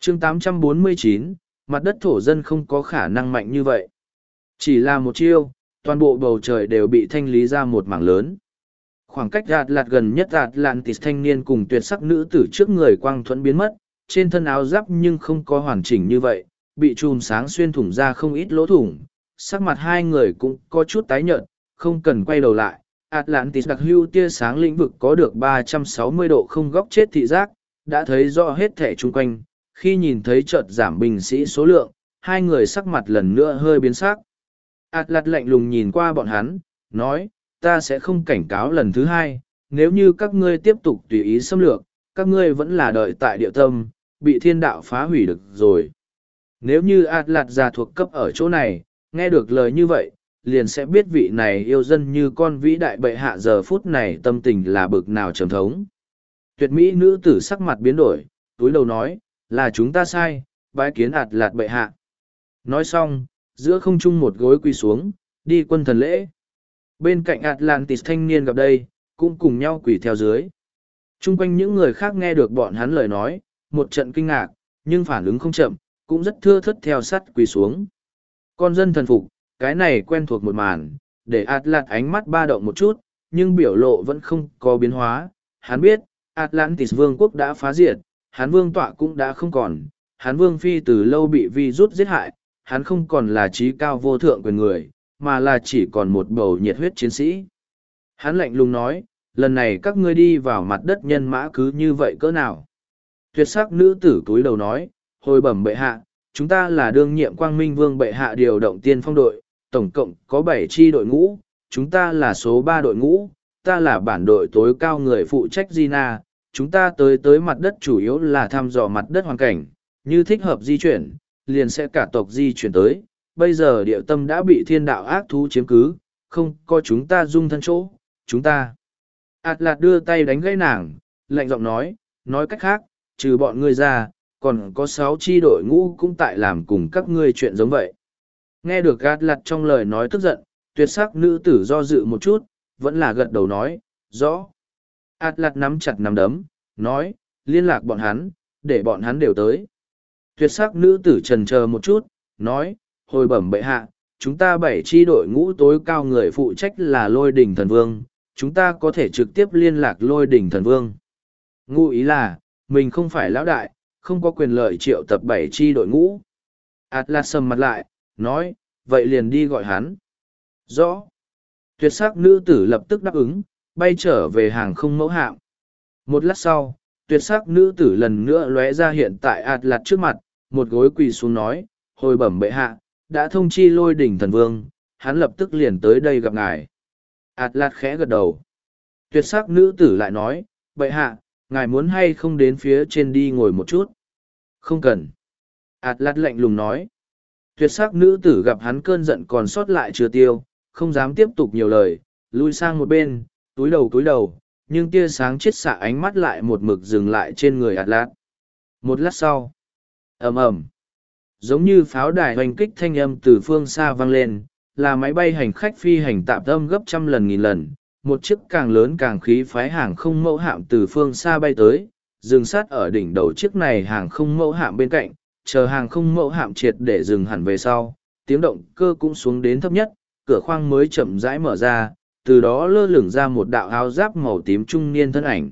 Chương 849, mặt đất thổ dân không có khả năng mạnh như vậy. Chỉ là một chiêu, toàn bộ bầu trời đều bị thanh lý ra một mảng lớn. Khoảng cách gạt lạt gần nhất gạt lạn tịt thanh niên cùng tuyệt sắc nữ tử trước người quang thuẫn biến mất, trên thân áo giáp nhưng không có hoàn chỉnh như vậy, bị chùm sáng xuyên thủng ra không ít lỗ thủng, sắc mặt hai người cũng có chút tái nhợt, không cần quay đầu lại. Atlantis đặc hưu tia sáng lĩnh vực có được 360 độ không góc chết thị giác, đã thấy rõ hết thể chung quanh, khi nhìn thấy chợt giảm binh sĩ số lượng, hai người sắc mặt lần nữa hơi biến sắc. Atlas lạnh lùng nhìn qua bọn hắn, nói, ta sẽ không cảnh cáo lần thứ hai, nếu như các ngươi tiếp tục tùy ý xâm lược, các ngươi vẫn là đợi tại địa tâm, bị thiên đạo phá hủy được rồi. Nếu như Atlas già thuộc cấp ở chỗ này, nghe được lời như vậy, liền sẽ biết vị này yêu dân như con vĩ đại bệ hạ giờ phút này tâm tình là bực nào trầm thống. Tuyệt mỹ nữ tử sắc mặt biến đổi, túi đầu nói, là chúng ta sai, bái kiến ạt lạt bệ hạ. Nói xong, giữa không trung một gối quỳ xuống, đi quân thần lễ. Bên cạnh Atlantis thanh niên gặp đây, cũng cùng nhau quỳ theo dưới. Trung quanh những người khác nghe được bọn hắn lời nói, một trận kinh ngạc, nhưng phản ứng không chậm, cũng rất thưa thất theo sắt quỳ xuống. Con dân thần phục, cái này quen thuộc một màn, để Atlas ánh mắt ba động một chút, nhưng biểu lộ vẫn không có biến hóa. Hắn biết, Atlantis vương quốc đã phá diệt, hắn vương tọa cũng đã không còn, hắn vương phi từ lâu bị vi rút giết hại, hắn không còn là trí cao vô thượng quyền người, mà là chỉ còn một bầu nhiệt huyết chiến sĩ. Hắn lạnh lùng nói, lần này các ngươi đi vào mặt đất nhân mã cứ như vậy cỡ nào. Tuyệt sắc nữ tử túi đầu nói, hồi bẩm bệ hạ, chúng ta là đương nhiệm quang minh vương bệ hạ điều động tiên phong đội, tổng cộng có bảy chi đội ngũ, chúng ta là số ba đội ngũ, ta là bản đội tối cao người phụ trách Gina, chúng ta tới tới mặt đất chủ yếu là thăm dò mặt đất hoàn cảnh, như thích hợp di chuyển, liền sẽ cả tộc di chuyển tới. Bây giờ địa tâm đã bị thiên đạo ác thú chiếm cứ, không có chúng ta dung thân chỗ, chúng ta. Ảt lạt đưa tay đánh gãy nàng, lạnh giọng nói, nói cách khác, trừ bọn ngươi ra, còn có sáu chi đội ngũ cũng tại làm cùng các ngươi chuyện giống vậy. Nghe được gạt lặt trong lời nói tức giận, tuyệt sắc nữ tử do dự một chút, vẫn là gật đầu nói, rõ. Atlas nắm chặt nắm đấm, nói, liên lạc bọn hắn, để bọn hắn đều tới. Tuyệt sắc nữ tử trần chờ một chút, nói, hồi bẩm bệ hạ, chúng ta bảy chi đội ngũ tối cao người phụ trách là lôi đỉnh thần vương, chúng ta có thể trực tiếp liên lạc lôi đỉnh thần vương. Ngụ ý là, mình không phải lão đại, không có quyền lợi triệu tập bảy chi đội ngũ. Atlas sầm mặt lại, nói, vậy liền đi gọi hắn. Rõ. Tuyệt sắc nữ tử lập tức đáp ứng, bay trở về hàng không mẫu hạm. Một lát sau, tuyệt sắc nữ tử lần nữa lóe ra hiện tại ạt lạt trước mặt, một gối quỳ xuống nói, hồi bẩm bệ hạ, đã thông chi lôi đỉnh thần vương, hắn lập tức liền tới đây gặp ngài. ạt lạt khẽ gật đầu. Tuyệt sắc nữ tử lại nói, bệ hạ, ngài muốn hay không đến phía trên đi ngồi một chút? Không cần. ạt lát lạnh lùng nói. Tuyệt sắc nữ tử gặp hắn cơn giận còn sót lại chưa tiêu, không dám tiếp tục nhiều lời, lui sang một bên, túi đầu túi đầu, nhưng tia sáng chết xạ ánh mắt lại một mực dừng lại trên người ạt lạt. Một lát sau, ầm ầm, giống như pháo đài hoành kích thanh âm từ phương xa vang lên, là máy bay hành khách phi hành tạm tâm gấp trăm lần nghìn lần, một chiếc càng lớn càng khí phái hàng không mẫu hạm từ phương xa bay tới, dừng sát ở đỉnh đầu chiếc này hàng không mẫu hạm bên cạnh, chờ hàng không mẫu hạm triệt để dừng hẳn về sau, tiếng động cơ cũng xuống đến thấp nhất, cửa khoang mới chậm rãi mở ra, từ đó lơ lửng ra một đạo áo giáp màu tím trung niên thân ảnh.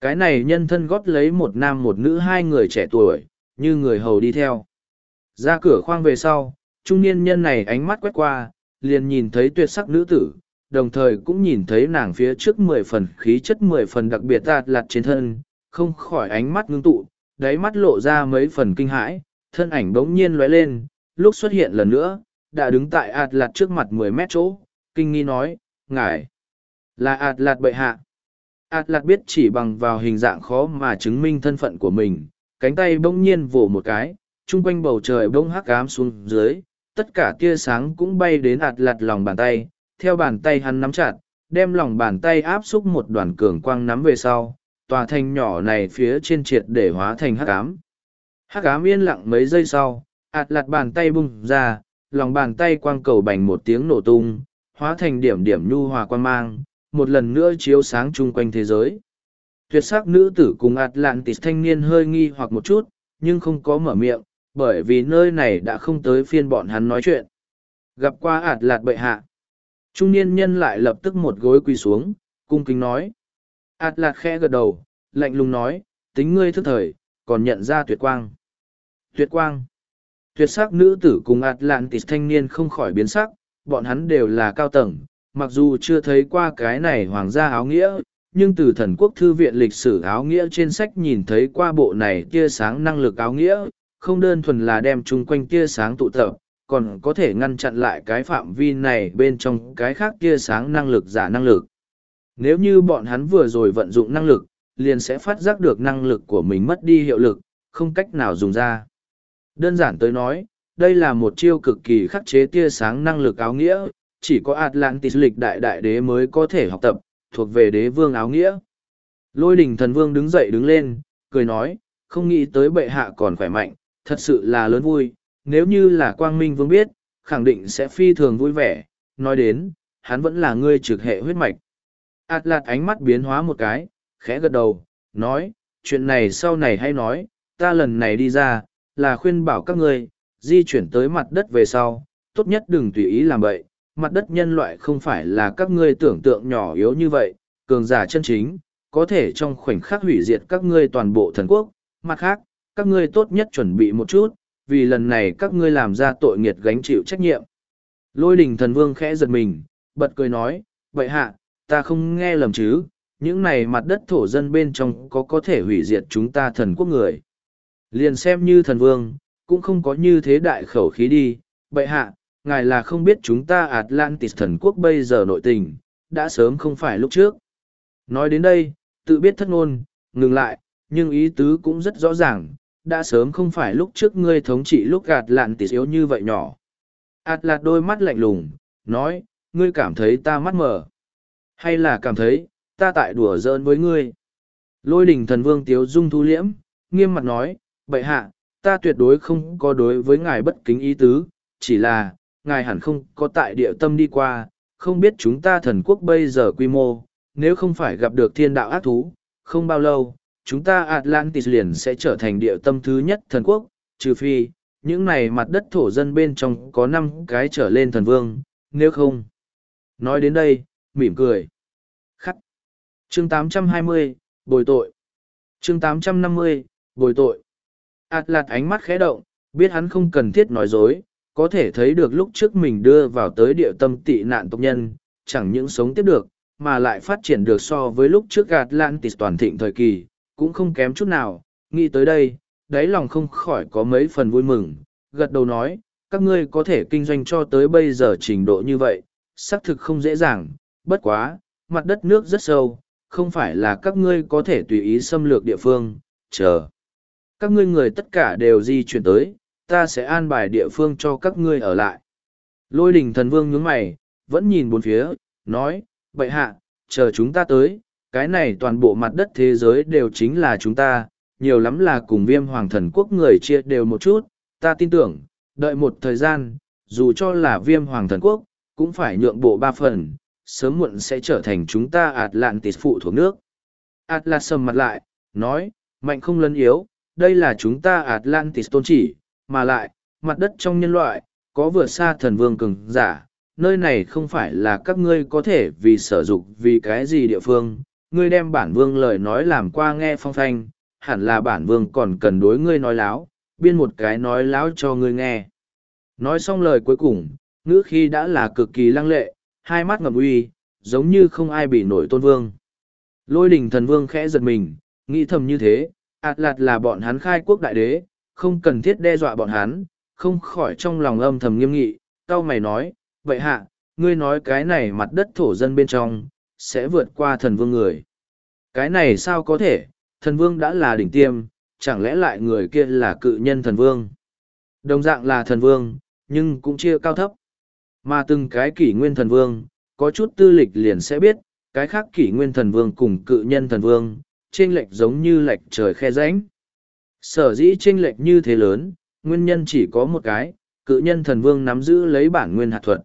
Cái này nhân thân gót lấy một nam một nữ hai người trẻ tuổi, như người hầu đi theo. Ra cửa khoang về sau, trung niên nhân này ánh mắt quét qua, liền nhìn thấy tuyệt sắc nữ tử, đồng thời cũng nhìn thấy nàng phía trước mười phần khí chất mười phần đặc biệt tạt lặt trên thân, không khỏi ánh mắt ngưng tụ, đáy mắt lộ ra mấy phần kinh hãi, thân ảnh bỗng nhiên lóe lên, lúc xuất hiện lần nữa, đã đứng tại ạt lặt trước mặt mười mét chỗ, kinh nghi nói, ngài là ạt lạt bệ hạ. Ạt lạt biết chỉ bằng vào hình dạng khó mà chứng minh thân phận của mình cánh tay bỗng nhiên vỗ một cái chung quanh bầu trời bỗng hắc ám xuống dưới tất cả tia sáng cũng bay đến ạt lạt lòng bàn tay theo bàn tay hắn nắm chặt đem lòng bàn tay áp xúc một đoàn cường quang nắm về sau tòa thành nhỏ này phía trên triệt để hóa thành hắc ám hắc ám yên lặng mấy giây sau ạt lạt bàn tay bung ra lòng bàn tay quang cầu bành một tiếng nổ tung hóa thành điểm điểm nhu hòa quan mang, một lần nữa chiếu sáng chung quanh thế giới. Tuyệt sắc nữ tử cùng ạt lạn tịt thanh niên hơi nghi hoặc một chút, nhưng không có mở miệng, bởi vì nơi này đã không tới phiên bọn hắn nói chuyện. Gặp qua ạt lạt bệ hạ. Trung niên nhân lại lập tức một gối quỳ xuống, cung kính nói. Át lạt khẽ gật đầu, lạnh lùng nói, tính ngươi thức thời, còn nhận ra tuyệt quang. Tuyệt quang. Tuyệt sắc nữ tử cùng Atlantis thanh niên không khỏi biến sắc, bọn hắn đều là cao tầng, mặc dù chưa thấy qua cái này hoàng gia áo nghĩa, nhưng từ thần quốc thư viện lịch sử áo nghĩa trên sách nhìn thấy qua bộ này tia sáng năng lực áo nghĩa, không đơn thuần là đem chung quanh tia sáng tụ tập, còn có thể ngăn chặn lại cái phạm vi này bên trong cái khác tia sáng năng lực giả năng lực. Nếu như bọn hắn vừa rồi vận dụng năng lực, liền sẽ phát giác được năng lực của mình mất đi hiệu lực, không cách nào dùng ra. Đơn giản tới nói, đây là một chiêu cực kỳ khắc chế tia sáng năng lực áo nghĩa, chỉ có Atlantis lịch đại đại đế mới có thể học tập, thuộc về đế vương áo nghĩa. Lôi đình thần vương đứng dậy đứng lên, cười nói, không nghĩ tới bệ hạ còn khỏe mạnh, thật sự là lớn vui, nếu như là quang minh vương biết, khẳng định sẽ phi thường vui vẻ, nói đến, hắn vẫn là ngươi trực hệ huyết mạch. Atlas ánh mắt biến hóa một cái, khẽ gật đầu, nói, chuyện này sau này hay nói, ta lần này đi ra, là khuyên bảo các ngươi, di chuyển tới mặt đất về sau, tốt nhất đừng tùy ý làm vậy, mặt đất nhân loại không phải là các ngươi tưởng tượng nhỏ yếu như vậy, cường giả chân chính, có thể trong khoảnh khắc hủy diệt các ngươi toàn bộ thần quốc, mặt khác, các ngươi tốt nhất chuẩn bị một chút, vì lần này các ngươi làm ra tội nghiệt gánh chịu trách nhiệm. Lôi đình thần vương khẽ giật mình, bật cười nói, vậy hạ, ta không nghe lầm chứ, những này mặt đất thổ dân bên trong có có thể hủy diệt chúng ta thần quốc người. Liền xem như thần vương, cũng không có như thế đại khẩu khí đi, vậy hạ, ngài là không biết chúng ta Atlantis thần quốc bây giờ nội tình, đã sớm không phải lúc trước. Nói đến đây, tự biết thất ngôn, ngừng lại, nhưng ý tứ cũng rất rõ ràng, đã sớm không phải lúc trước ngươi thống trị lúc gạt lạn Atlantis yếu như vậy nhỏ. Atlas đôi mắt lạnh lùng, nói, ngươi cảm thấy ta mắt mở. Hay là cảm thấy, ta tại đùa giỡn với ngươi. Lôi đình thần vương tiếu dung thu liễm, nghiêm mặt nói, bệ hạ, ta tuyệt đối không có đối với ngài bất kính ý tứ, chỉ là, ngài hẳn không có tại địa tâm đi qua, không biết chúng ta thần quốc bây giờ quy mô, nếu không phải gặp được thiên đạo ác thú, không bao lâu, chúng ta Atlantis liền sẽ trở thành địa tâm thứ nhất thần quốc, trừ phi, những này mặt đất thổ dân bên trong có năm cái trở lên thần vương, nếu không. Nói đến đây, mỉm cười. Khắc. Chương 820, bồi tội. Chương 850, bồi tội. Atlant ánh mắt khẽ động, biết hắn không cần thiết nói dối, có thể thấy được lúc trước mình đưa vào tới địa tâm tị nạn tộc nhân, chẳng những sống tiếp được, mà lại phát triển được so với lúc trước Atlantis toàn thịnh thời kỳ, cũng không kém chút nào. Nghĩ tới đây, đáy lòng không khỏi có mấy phần vui mừng, gật đầu nói, các ngươi có thể kinh doanh cho tới bây giờ trình độ như vậy, xác thực không dễ dàng, bất quá, mặt đất nước rất sâu, không phải là các ngươi có thể tùy ý xâm lược địa phương, chờ. Các ngươi người tất cả đều di chuyển tới, ta sẽ an bài địa phương cho các ngươi ở lại. Lôi đình thần vương nhướng mày, vẫn nhìn bốn phía, nói, vậy hạ, chờ chúng ta tới, cái này toàn bộ mặt đất thế giới đều chính là chúng ta, nhiều lắm là cùng viêm hoàng thần quốc người chia đều một chút, ta tin tưởng, đợi một thời gian, dù cho là viêm hoàng thần quốc, cũng phải nhượng bộ ba phần, sớm muộn sẽ trở thành chúng ta Atlantis phụ thuộc nước. Atlas sầm mặt lại, nói, mạnh không lấn yếu, đây là chúng ta Atlantis tôn chỉ, mà lại, mặt đất trong nhân loại, có vượt xa thần vương cường giả, nơi này không phải là các ngươi có thể vì sở dục vì cái gì địa phương, ngươi đem bản vương lời nói làm qua nghe phong phanh, hẳn là bản vương còn cần đối ngươi nói láo, biên một cái nói láo cho ngươi nghe. Nói xong lời cuối cùng, ngữ khi đã là cực kỳ lăng lệ, hai mắt ngầm uy, giống như không ai bị nổi tôn vương. Lôi đình thần vương khẽ giật mình, nghĩ thầm như thế, ạt lạt là bọn hắn khai quốc đại đế, không cần thiết đe dọa bọn hắn, không khỏi trong lòng âm thầm nghiêm nghị, tao mày nói, vậy hạ, ngươi nói cái này mặt đất thổ dân bên trong, sẽ vượt qua thần vương người. Cái này sao có thể, thần vương đã là đỉnh tiêm, chẳng lẽ lại người kia là cự nhân thần vương. Đồng dạng là thần vương, nhưng cũng chia cao thấp. Mà từng cái kỷ nguyên thần vương, có chút tư lịch liền sẽ biết, cái khác kỷ nguyên thần vương cùng cự nhân thần vương, chênh lệch giống như lệch trời khe rãnh. Sở dĩ chênh lệch như thế lớn, nguyên nhân chỉ có một cái, cự nhân thần vương nắm giữ lấy bản nguyên hạt thuật.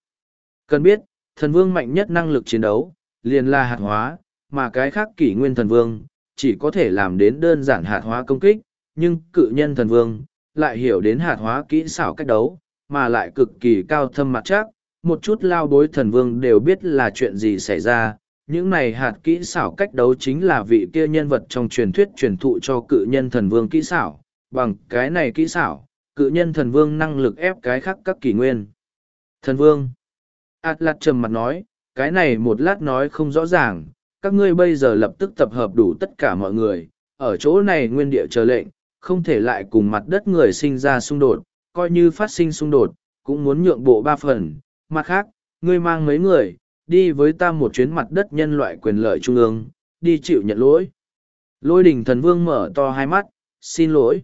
Cần biết, thần vương mạnh nhất năng lực chiến đấu, liền là hạt hóa, mà cái khác kỷ nguyên thần vương, chỉ có thể làm đến đơn giản hạt hóa công kích, nhưng cự nhân thần vương, lại hiểu đến hạt hóa kỹ xảo cách đấu, mà lại cực kỳ cao thâm mặt chắc, một chút lao bối thần vương đều biết là chuyện gì xảy ra. Những này hạt kỹ xảo cách đấu chính là vị kia nhân vật trong truyền thuyết truyền thụ cho cự nhân thần vương kỹ xảo. Bằng cái này kỹ xảo, cự nhân thần vương năng lực ép cái khác các kỷ nguyên. Thần vương. Atlas trầm mặt nói, cái này một lát nói không rõ ràng, các ngươi bây giờ lập tức tập hợp đủ tất cả mọi người, ở chỗ này nguyên địa chờ lệnh, không thể lại cùng mặt đất người sinh ra xung đột, coi như phát sinh xung đột, cũng muốn nhượng bộ ba phần. Mặt khác, ngươi mang mấy người, đi với ta một chuyến mặt đất nhân loại quyền lợi trung ương, đi chịu nhận lỗi. Lôi đình thần vương mở to hai mắt, xin lỗi.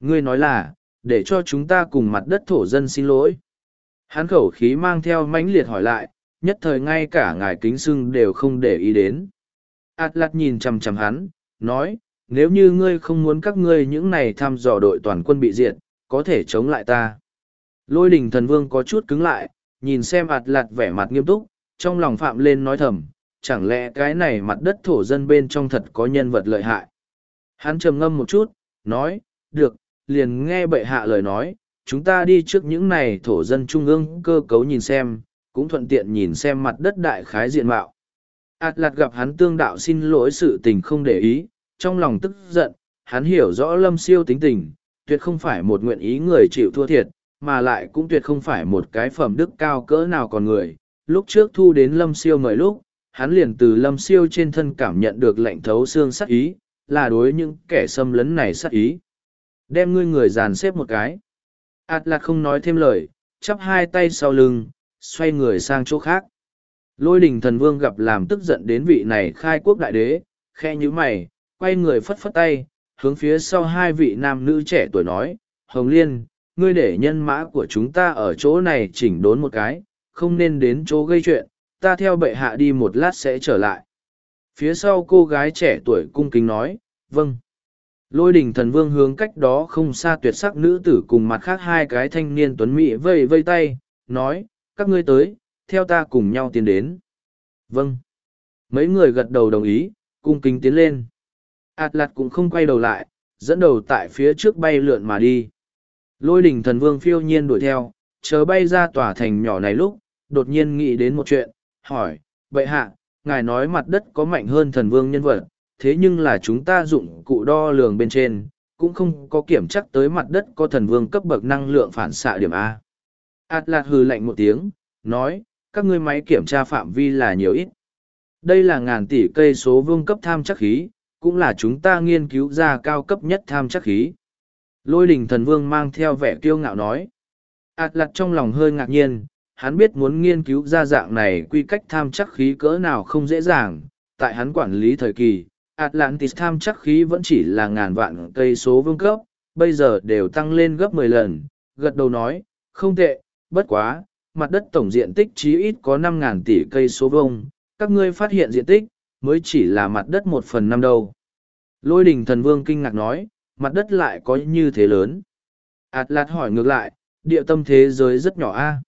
Ngươi nói là, để cho chúng ta cùng mặt đất thổ dân xin lỗi. Hắn khẩu khí mang theo mãnh liệt hỏi lại, nhất thời ngay cả ngài kính sưng đều không để ý đến. Át Atlas nhìn chằm chằm hắn, nói, nếu như ngươi không muốn các ngươi những này thăm dò đội toàn quân bị diệt, có thể chống lại ta. Lôi đình thần vương có chút cứng lại, nhìn xem Atlas vẻ mặt nghiêm túc, trong lòng phạm lên nói thầm, chẳng lẽ cái này mặt đất thổ dân bên trong thật có nhân vật lợi hại. Hắn trầm ngâm một chút, nói, được, liền nghe bệ hạ lời nói, chúng ta đi trước những này thổ dân trung ương cơ cấu nhìn xem, cũng thuận tiện nhìn xem mặt đất đại khái diện mạo. Ảt lạt gặp hắn tương đạo xin lỗi sự tình không để ý, trong lòng tức giận, hắn hiểu rõ lâm siêu tính tình, tuyệt không phải một nguyện ý người chịu thua thiệt, mà lại cũng tuyệt không phải một cái phẩm đức cao cỡ nào còn người. Lúc trước thu đến lâm siêu mời lúc, hắn liền từ lâm siêu trên thân cảm nhận được lệnh thấu xương sắc ý, là đối những kẻ xâm lấn này sắc ý. Đem ngươi người dàn xếp một cái. Ảt lạt không nói thêm lời, chắp hai tay sau lưng, xoay người sang chỗ khác. Lôi đình thần vương gặp làm tức giận đến vị này khai quốc đại đế, khe như mày, quay người phất phất tay, hướng phía sau hai vị nam nữ trẻ tuổi nói, Hồng Liên, ngươi để nhân mã của chúng ta ở chỗ này chỉnh đốn một cái, không nên đến chỗ gây chuyện, ta theo bệ hạ đi một lát sẽ trở lại. Phía sau cô gái trẻ tuổi cung kính nói, vâng. Lôi đình thần vương hướng cách đó không xa tuyệt sắc nữ tử cùng mặt khác hai cái thanh niên tuấn mỹ vây vây tay, nói, các ngươi tới, theo ta cùng nhau tiến đến. Vâng. Mấy người gật đầu đồng ý, cung kính tiến lên. Atlas cũng không quay đầu lại, dẫn đầu tại phía trước bay lượn mà đi. Lôi đỉnh thần vương phiêu nhiên đuổi theo, chờ bay ra tòa thành nhỏ này lúc, đột nhiên nghĩ đến một chuyện, hỏi, vậy hạ, ngài nói mặt đất có mạnh hơn thần vương nhân vật, thế nhưng là chúng ta dụng cụ đo lường bên trên, cũng không có kiểm chắc tới mặt đất có thần vương cấp bậc năng lượng phản xạ điểm A. Atlas hừ lạnh một tiếng, nói, các ngươi máy kiểm tra phạm vi là nhiều ít. Đây là ngàn tỷ cây số vương cấp tham chắc khí, cũng là chúng ta nghiên cứu ra cao cấp nhất tham chắc khí. Lôi đình thần vương mang theo vẻ kiêu ngạo nói. Atlas trong lòng hơi ngạc nhiên, hắn biết muốn nghiên cứu ra dạng này quy cách tham chắc khí cỡ nào không dễ dàng. Tại hắn quản lý thời kỳ, Atlantis tham chắc khí vẫn chỉ là ngàn vạn cây số vương cấp, bây giờ đều tăng lên gấp mười lần. Gật đầu nói, không tệ, bất quá, mặt đất tổng diện tích chí ít có năm ngàn tỷ cây số vông, các ngươi phát hiện diện tích, mới chỉ là mặt đất một phần năm đâu. Lôi đình thần vương kinh ngạc nói, mặt đất lại có như thế lớn. Atlas hỏi ngược lại, địa tâm thế giới rất nhỏ a.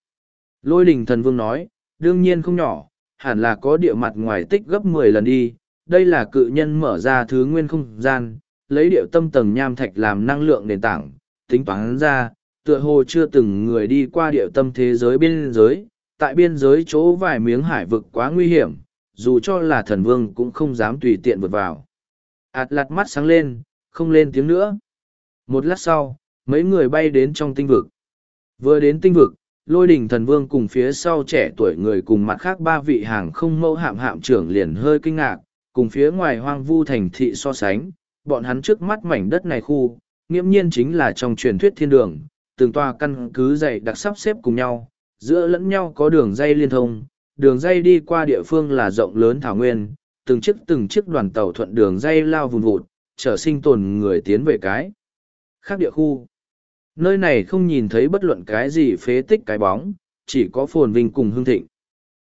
Lôi đình thần vương nói, đương nhiên không nhỏ, hẳn là có địa mặt ngoài tích gấp mười lần đi. Đây là cự nhân mở ra thứ nguyên không gian, lấy địa tâm tầng nham thạch làm năng lượng nền tảng, tính toán ra, tựa hồ chưa từng người đi qua địa tâm thế giới biên giới, tại biên giới chỗ vài miếng hải vực quá nguy hiểm, dù cho là thần vương cũng không dám tùy tiện vượt vào. ạt lạt mắt sáng lên, không lên tiếng nữa. Một lát sau, mấy người bay đến trong tinh vực. Vừa đến tinh vực, lôi đình thần vương cùng phía sau trẻ tuổi người cùng mặt khác ba vị hàng không mẫu hạm hạm trưởng liền hơi kinh ngạc, cùng phía ngoài hoang vu thành thị so sánh, bọn hắn trước mắt mảnh đất này khu, nghiễm nhiên chính là trong truyền thuyết thiên đường, từng tòa căn cứ dày đặc sắp xếp cùng nhau, giữa lẫn nhau có đường dây liên thông, đường dây đi qua địa phương là rộng lớn thảo nguyên, từng chiếc từng chiếc đoàn tàu thuận đường dây lao vùn vụt, trở sinh tồn người tiến về cái. Khác địa khu, nơi này không nhìn thấy bất luận cái gì phế tích cái bóng, chỉ có phồn vinh cùng hương thịnh.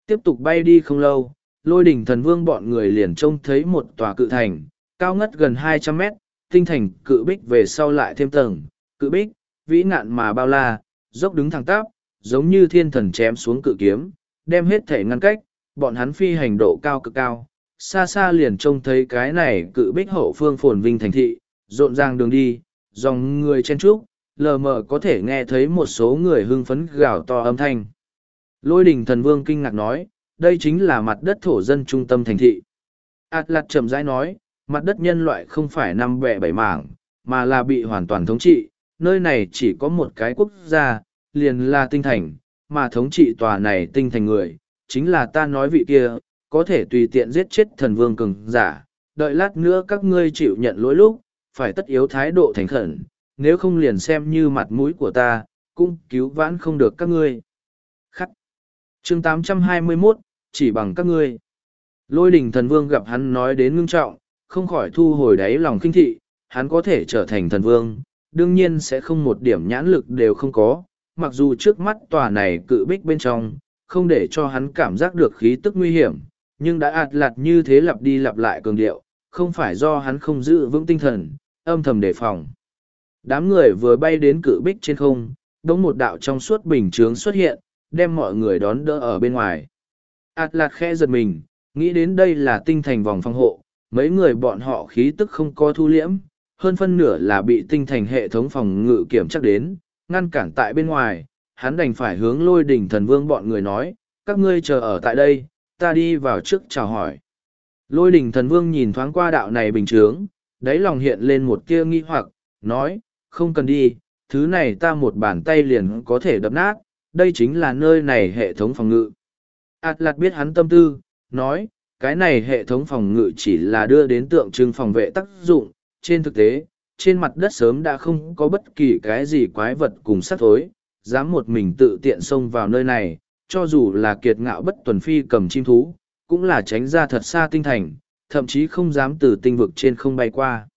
Tiếp tục bay đi không lâu, lôi đỉnh thần vương bọn người liền trông thấy một tòa cự thành, cao ngất gần hai trăm mét, tinh thành cự bích về sau lại thêm tầng, cự bích, vĩ ngạn mà bao la, dốc đứng thẳng tắp, giống như thiên thần chém xuống cự kiếm, đem hết thể ngăn cách, bọn hắn phi hành độ cao cực cao. Xa xa liền trông thấy cái này cự bích hậu phương phồn vinh thành thị, rộn ràng đường đi, dòng người chen trúc, lờ mờ có thể nghe thấy một số người hưng phấn gào to âm thanh. Lôi đình thần vương kinh ngạc nói, đây chính là mặt đất thổ dân trung tâm thành thị. Atlas chậm rãi nói, mặt đất nhân loại không phải năm bẻ bảy mảng, mà là bị hoàn toàn thống trị, nơi này chỉ có một cái quốc gia, liền là tinh thành, mà thống trị tòa này tinh thành người, chính là ta nói vị kia, có thể tùy tiện giết chết thần vương cường giả, đợi lát nữa các ngươi chịu nhận lỗi lúc, phải tất yếu thái độ thành khẩn, nếu không liền xem như mặt mũi của ta, cũng cứu vãn không được các ngươi. Khắc. chương 821, chỉ bằng các ngươi. Lôi đình thần vương gặp hắn nói đến ngưng trọng, không khỏi thu hồi đáy lòng kinh thị, hắn có thể trở thành thần vương, đương nhiên sẽ không một điểm nhãn lực đều không có, mặc dù trước mắt tòa này cự bích bên trong, không để cho hắn cảm giác được khí tức nguy hiểm, nhưng đã ạt lạt như thế lặp đi lặp lại cường điệu, không phải do hắn không giữ vững tinh thần, âm thầm đề phòng. Đám người vừa bay đến cự bích trên không, đống một đạo trong suốt bình chướng xuất hiện, đem mọi người đón đỡ ở bên ngoài. ạt lạt khẽ giật mình, nghĩ đến đây là tinh thành vòng phòng hộ, mấy người bọn họ khí tức không có thu liễm, hơn phân nửa là bị tinh thành hệ thống phòng ngự kiểm chắc đến, ngăn cản tại bên ngoài, hắn đành phải hướng lôi đỉnh thần vương bọn người nói, các ngươi chờ ở tại đây, ta đi vào trước chào hỏi. Lôi đỉnh thần vương nhìn thoáng qua đạo này bình trướng, đáy lòng hiện lên một tia nghi hoặc, nói, không cần đi, thứ này ta một bàn tay liền có thể đập nát, đây chính là nơi này hệ thống phòng ngự. Atlas biết hắn tâm tư, nói, cái này hệ thống phòng ngự chỉ là đưa đến tượng trưng phòng vệ tác dụng, trên thực tế, trên mặt đất sớm đã không có bất kỳ cái gì quái vật cùng sát thối, dám một mình tự tiện xông vào nơi này, cho dù là kiệt ngạo bất tuần phi cầm chim thú, cũng là tránh ra thật xa tinh thành, thậm chí không dám từ tinh vực trên không bay qua.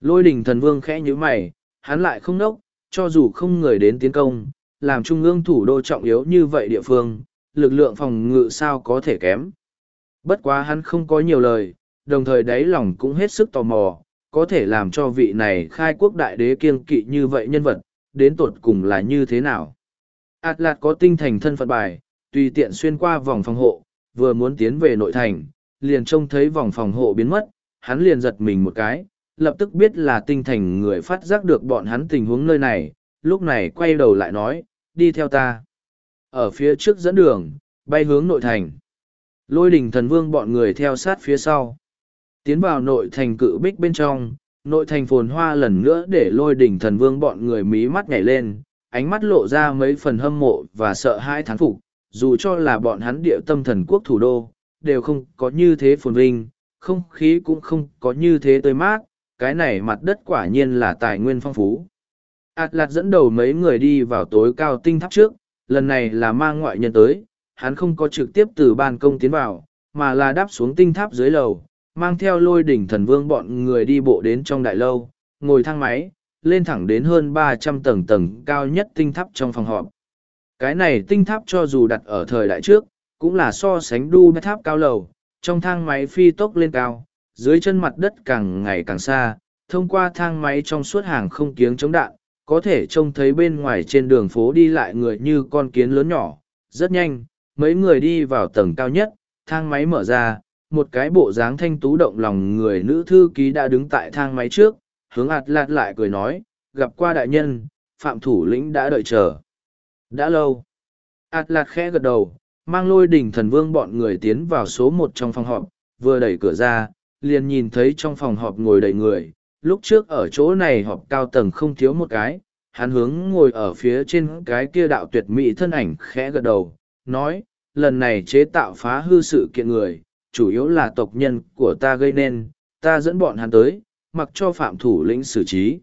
Lôi đình thần vương khẽ như mày, hắn lại không nốc, cho dù không người đến tiến công, làm trung ương thủ đô trọng yếu như vậy địa phương, lực lượng phòng ngự sao có thể kém. Bất quá hắn không có nhiều lời, đồng thời đáy lòng cũng hết sức tò mò, có thể làm cho vị này khai quốc đại đế kiêng kỵ như vậy nhân vật, đến tột cùng là như thế nào. Atlas có tinh thành thân phận bài, tùy tiện xuyên qua vòng phòng hộ, vừa muốn tiến về nội thành, liền trông thấy vòng phòng hộ biến mất, hắn liền giật mình một cái, lập tức biết là tinh thành người phát giác được bọn hắn tình huống nơi này, lúc này quay đầu lại nói, đi theo ta. Ở phía trước dẫn đường, bay hướng nội thành. Lôi đình thần vương bọn người theo sát phía sau. Tiến vào nội thành cự bích bên trong, nội thành phồn hoa lần nữa để lôi đỉnh thần vương bọn người mí mắt nhảy lên, ánh mắt lộ ra mấy phần hâm mộ và sợ hãi thán phục, dù cho là bọn hắn địa tâm thần quốc thủ đô, đều không có như thế phồn vinh, không khí cũng không có như thế tươi mát, cái này mặt đất quả nhiên là tài nguyên phong phú. Atlas dẫn đầu mấy người đi vào tối cao tinh tháp trước, lần này là mang ngoại nhân tới, hắn không có trực tiếp từ ban công tiến vào, mà là đáp xuống tinh tháp dưới lầu, mang theo lôi đỉnh thần vương bọn người đi bộ đến trong đại lâu, ngồi thang máy, lên thẳng đến hơn ba trăm tầng tầng cao nhất tinh tháp trong phòng họp. Cái này tinh tháp cho dù đặt ở thời đại trước, cũng là so sánh đu tháp cao lầu, trong thang máy phi tốc lên cao, dưới chân mặt đất càng ngày càng xa, thông qua thang máy trong suốt hàng không kiếng chống đạn, có thể trông thấy bên ngoài trên đường phố đi lại người như con kiến lớn nhỏ, rất nhanh, mấy người đi vào tầng cao nhất, thang máy mở ra, một cái bộ dáng thanh tú động lòng người nữ thư ký đã đứng tại thang máy trước, hướng ạt lạt lại cười nói, gặp qua đại nhân, phạm thủ lĩnh đã đợi chờ. Đã lâu. ạt lạt khẽ gật đầu, mang lôi đỉnh thần vương bọn người tiến vào số một trong phòng họp, vừa đẩy cửa ra, liền nhìn thấy trong phòng họp ngồi đầy người. Lúc trước ở chỗ này họp cao tầng không thiếu một cái, hắn hướng ngồi ở phía trên cái kia đạo tuyệt mỹ thân ảnh khẽ gật đầu, nói, lần này chế tạo phá hư sự kiện người, chủ yếu là tộc nhân của ta gây nên, ta dẫn bọn hắn tới, mặc cho phạm thủ lĩnh xử trí.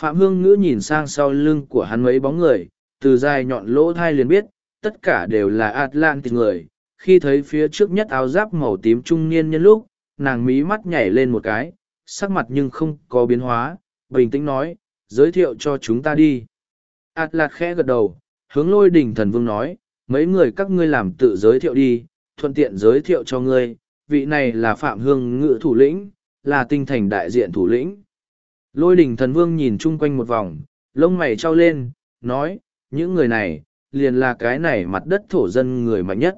Phạm Hương Ngữ nhìn sang sau lưng của hắn mấy bóng người, từ dài nhọn lỗ thai liền biết, tất cả đều là Atlantic người. Khi thấy phía trước nhất áo giáp màu tím trung niên nhân lúc, nàng mí mắt nhảy lên một cái, sắc mặt nhưng không có biến hóa, bình tĩnh nói, giới thiệu cho chúng ta đi. Atlas khẽ gật đầu, hướng lôi đỉnh thần vương nói, mấy người các ngươi làm tự giới thiệu đi, thuận tiện giới thiệu cho ngươi, vị này là Phạm Hương Ngự thủ lĩnh, là tinh thành đại diện thủ lĩnh. Lôi đỉnh thần vương nhìn chung quanh một vòng, lông mày trao lên, nói, những người này, liền là cái này mặt đất thổ dân người mạnh nhất.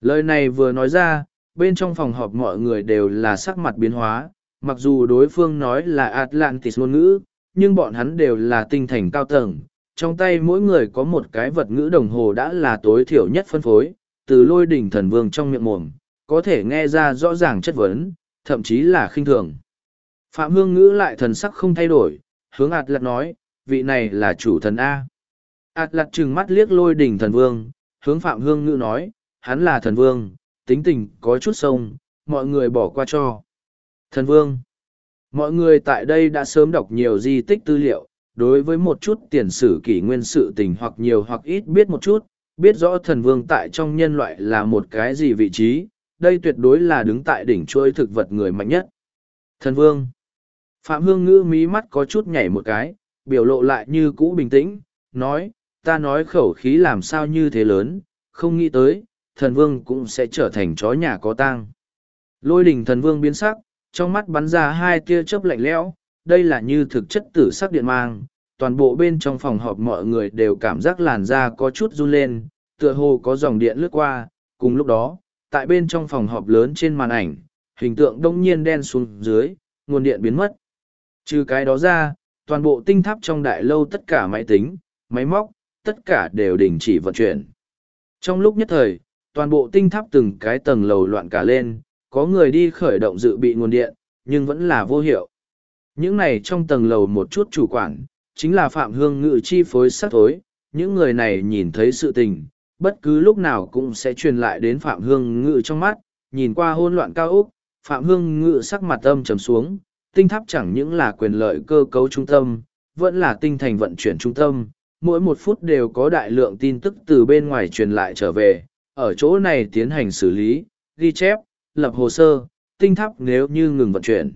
Lời này vừa nói ra, bên trong phòng họp mọi người đều là sắc mặt biến hóa, mặc dù đối phương nói là Atlantis ngôn ngữ, nhưng bọn hắn đều là tinh thành cao tầng, trong tay mỗi người có một cái vật ngữ đồng hồ đã là tối thiểu nhất phân phối, từ lôi đỉnh thần vương trong miệng mồm, có thể nghe ra rõ ràng chất vấn, thậm chí là khinh thường. Phạm Hương ngữ lại thần sắc không thay đổi, hướng ạt lặt nói, vị này là chủ thần A. ạt lặt trừng mắt liếc lôi đỉnh thần vương, hướng Phạm Hương ngữ nói, hắn là thần vương, tính tình có chút sông, mọi người bỏ qua cho. Thần vương, mọi người tại đây đã sớm đọc nhiều di tích tư liệu, đối với một chút tiền sử kỷ nguyên sự tình hoặc nhiều hoặc ít biết một chút, biết rõ thần vương tại trong nhân loại là một cái gì vị trí, đây tuyệt đối là đứng tại đỉnh chuỗi thực vật người mạnh nhất. Thần vương, Phạm Hương Ngữ mí mắt có chút nhảy một cái, biểu lộ lại như cũ bình tĩnh, nói, ta nói khẩu khí làm sao như thế lớn, không nghĩ tới, thần vương cũng sẽ trở thành chó nhà có tang. Lôi đỉnh thần vương biến sắc, trong mắt bắn ra hai tia chớp lạnh lẽo, đây là như thực chất tử sắc điện mang. Toàn bộ bên trong phòng họp mọi người đều cảm giác làn da có chút run lên, tựa hồ có dòng điện lướt qua. Cùng lúc đó, tại bên trong phòng họp lớn trên màn ảnh, hình tượng đông nhiên đen xuống dưới, nguồn điện biến mất. Trừ cái đó ra, toàn bộ tinh tháp trong đại lâu tất cả máy tính, máy móc, tất cả đều đình chỉ vận chuyển. Trong lúc nhất thời, toàn bộ tinh tháp từng cái tầng lầu loạn cả lên, có người đi khởi động dự bị nguồn điện, nhưng vẫn là vô hiệu. Những này trong tầng lầu một chút chủ quản, chính là Phạm Hương Ngự chi phối sắc tối, những người này nhìn thấy sự tình, bất cứ lúc nào cũng sẽ truyền lại đến Phạm Hương Ngự trong mắt, nhìn qua hôn loạn cao úc, Phạm Hương Ngự sắc mặt âm trầm xuống, tinh tháp chẳng những là quyền lợi cơ cấu trung tâm, vẫn là tinh thành vận chuyển trung tâm, mỗi một phút đều có đại lượng tin tức từ bên ngoài truyền lại trở về, ở chỗ này tiến hành xử lý, ghi chép, lập hồ sơ, tinh tháp nếu như ngừng vận chuyển.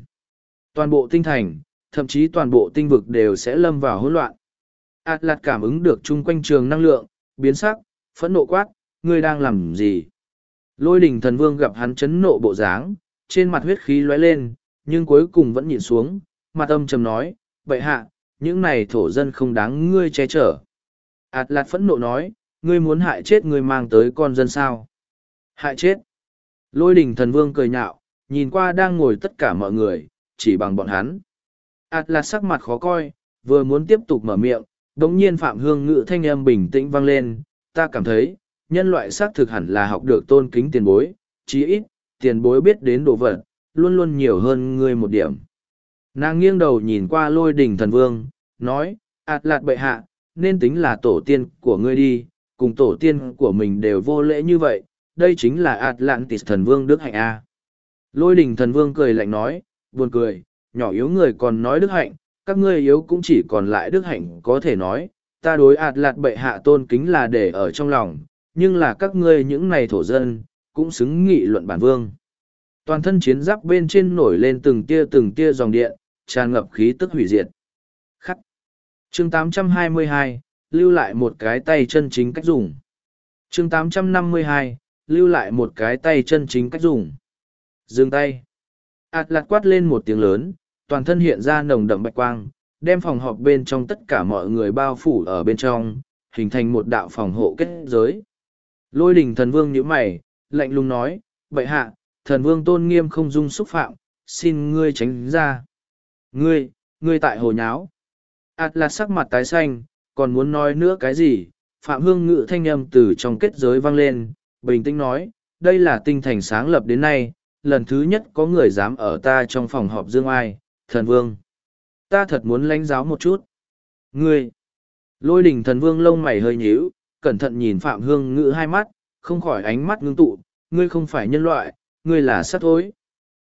Toàn bộ tinh thành, thậm chí toàn bộ tinh vực đều sẽ lâm vào hỗn loạn. Atlas cảm ứng được chung quanh trường năng lượng, biến sắc, phẫn nộ quát, ngươi đang làm gì? Lôi đỉnh thần vương gặp hắn chấn nộ bộ dáng, trên mặt huyết khí lóe lên, nhưng cuối cùng vẫn nhìn xuống, mặt âm trầm nói, vậy hạ, những này thổ dân không đáng ngươi che chở. Atlas phẫn nộ nói, ngươi muốn hại chết ngươi mang tới con dân sao? Hại chết. Lôi đỉnh thần vương cười nhạo, nhìn qua đang ngồi tất cả mọi người, chỉ bằng bọn hắn ạt là sắc mặt khó coi, vừa muốn tiếp tục mở miệng, đống nhiên Phạm Hương ngữ thanh âm bình tĩnh vang lên, ta cảm thấy, nhân loại xác thực hẳn là học được tôn kính tiền bối, chí ít, tiền bối biết đến đồ vật, luôn luôn nhiều hơn ngươi một điểm. Nàng nghiêng đầu nhìn qua lôi đỉnh thần vương, nói, ạt lạt bệ hạ, nên tính là tổ tiên của ngươi đi, cùng tổ tiên của mình đều vô lễ như vậy, đây chính là ạt lạn tịt thần vương Đức Hạnh A. Lôi đình thần vương cười lạnh nói, buồn cười, nhỏ yếu người còn nói Đức Hạnh, các ngươi yếu cũng chỉ còn lại Đức Hạnh có thể nói, ta đối ạt lạt bệ hạ tôn kính là để ở trong lòng, nhưng là các ngươi những này thổ dân, cũng xứng nghị luận bản vương. Toàn thân chiến giáp bên trên nổi lên từng tia từng tia dòng điện, tràn ngập khí tức hủy diệt. Khắc. chương 822, lưu lại một cái tay chân chính cách dùng. chương 852, lưu lại một cái tay chân chính cách dùng. Dừng tay. ạt lạt quát lên một tiếng lớn, toàn thân hiện ra nồng đậm bạch quang, đem phòng họp bên trong tất cả mọi người bao phủ ở bên trong, hình thành một đạo phòng hộ kết giới. Lôi đình thần vương nhíu mày, lạnh lùng nói, bệ hạ, thần vương tôn nghiêm không dung xúc phạm, xin ngươi tránh ra. Ngươi, ngươi tại hồ nháo. ạt là sắc mặt tái xanh, còn muốn nói nữa cái gì, phạm hương ngự thanh âm từ trong kết giới vang lên, bình tĩnh nói, đây là tinh thành sáng lập đến nay, lần thứ nhất có người dám ở ta trong phòng họp dương ai, thần vương. Ta thật muốn lãnh giáo một chút. Ngươi! Lôi đỉnh thần vương lông mày hơi nhíu, cẩn thận nhìn Phạm Hương ngữ hai mắt, không khỏi ánh mắt ngưng tụ, ngươi không phải nhân loại, ngươi là sát thối.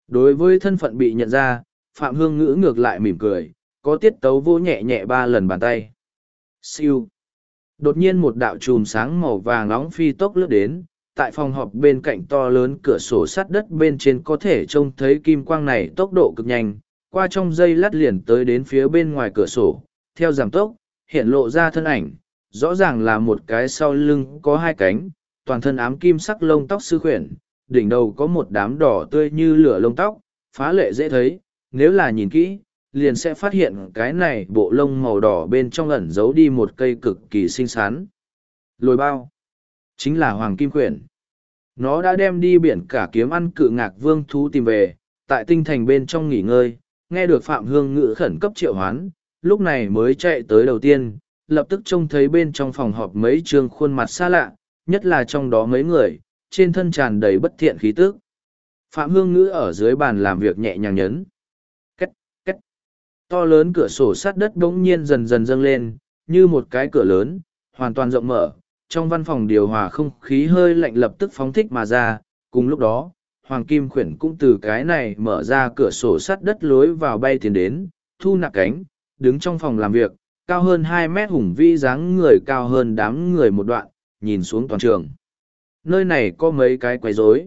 Đối với thân phận bị nhận ra, Phạm Hương ngữ ngược lại mỉm cười, có tiết tấu vô nhẹ nhẹ ba lần bàn tay. Siêu! Đột nhiên một đạo chùm sáng màu vàng nóng phi tốc lướt đến, tại phòng họp bên cạnh to lớn cửa sổ sắt đất bên trên có thể trông thấy kim quang này tốc độ cực nhanh, qua trong dây lát liền tới đến phía bên ngoài cửa sổ, theo giảm tốc, hiện lộ ra thân ảnh, rõ ràng là một cái sau lưng có hai cánh, toàn thân ám kim sắc lông tóc sư khuyển, đỉnh đầu có một đám đỏ tươi như lửa lông tóc, phá lệ dễ thấy, nếu là nhìn kỹ, liền sẽ phát hiện cái này bộ lông màu đỏ bên trong ẩn giấu đi một cây cực kỳ xinh xắn. Lồi bao, chính là hoàng kim quyển. Nó đã đem đi biển cả kiếm ăn cự ngạc vương thú tìm về, tại tinh thành bên trong nghỉ ngơi, nghe được Phạm Hương ngự khẩn cấp triệu hoán, lúc này mới chạy tới đầu tiên, lập tức trông thấy bên trong phòng họp mấy trường khuôn mặt xa lạ, nhất là trong đó mấy người, trên thân tràn đầy bất thiện khí tức. Phạm Hương Ngữ ở dưới bàn làm việc nhẹ nhàng nhấn. Cách, cách. To lớn cửa sổ sát đất bỗng nhiên dần dần dâng lên, như một cái cửa lớn, hoàn toàn rộng mở. Trong văn phòng điều hòa không khí hơi lạnh lập tức phóng thích mà ra, cùng lúc đó, Hoàng Kim Khuyển cũng từ cái này mở ra cửa sổ sắt đất lối vào bay tiến đến, thu nạc cánh, đứng trong phòng làm việc, cao hơn hai mét hùng vĩ dáng người cao hơn đám người một đoạn, nhìn xuống toàn trường. Nơi này có mấy cái quấy rối.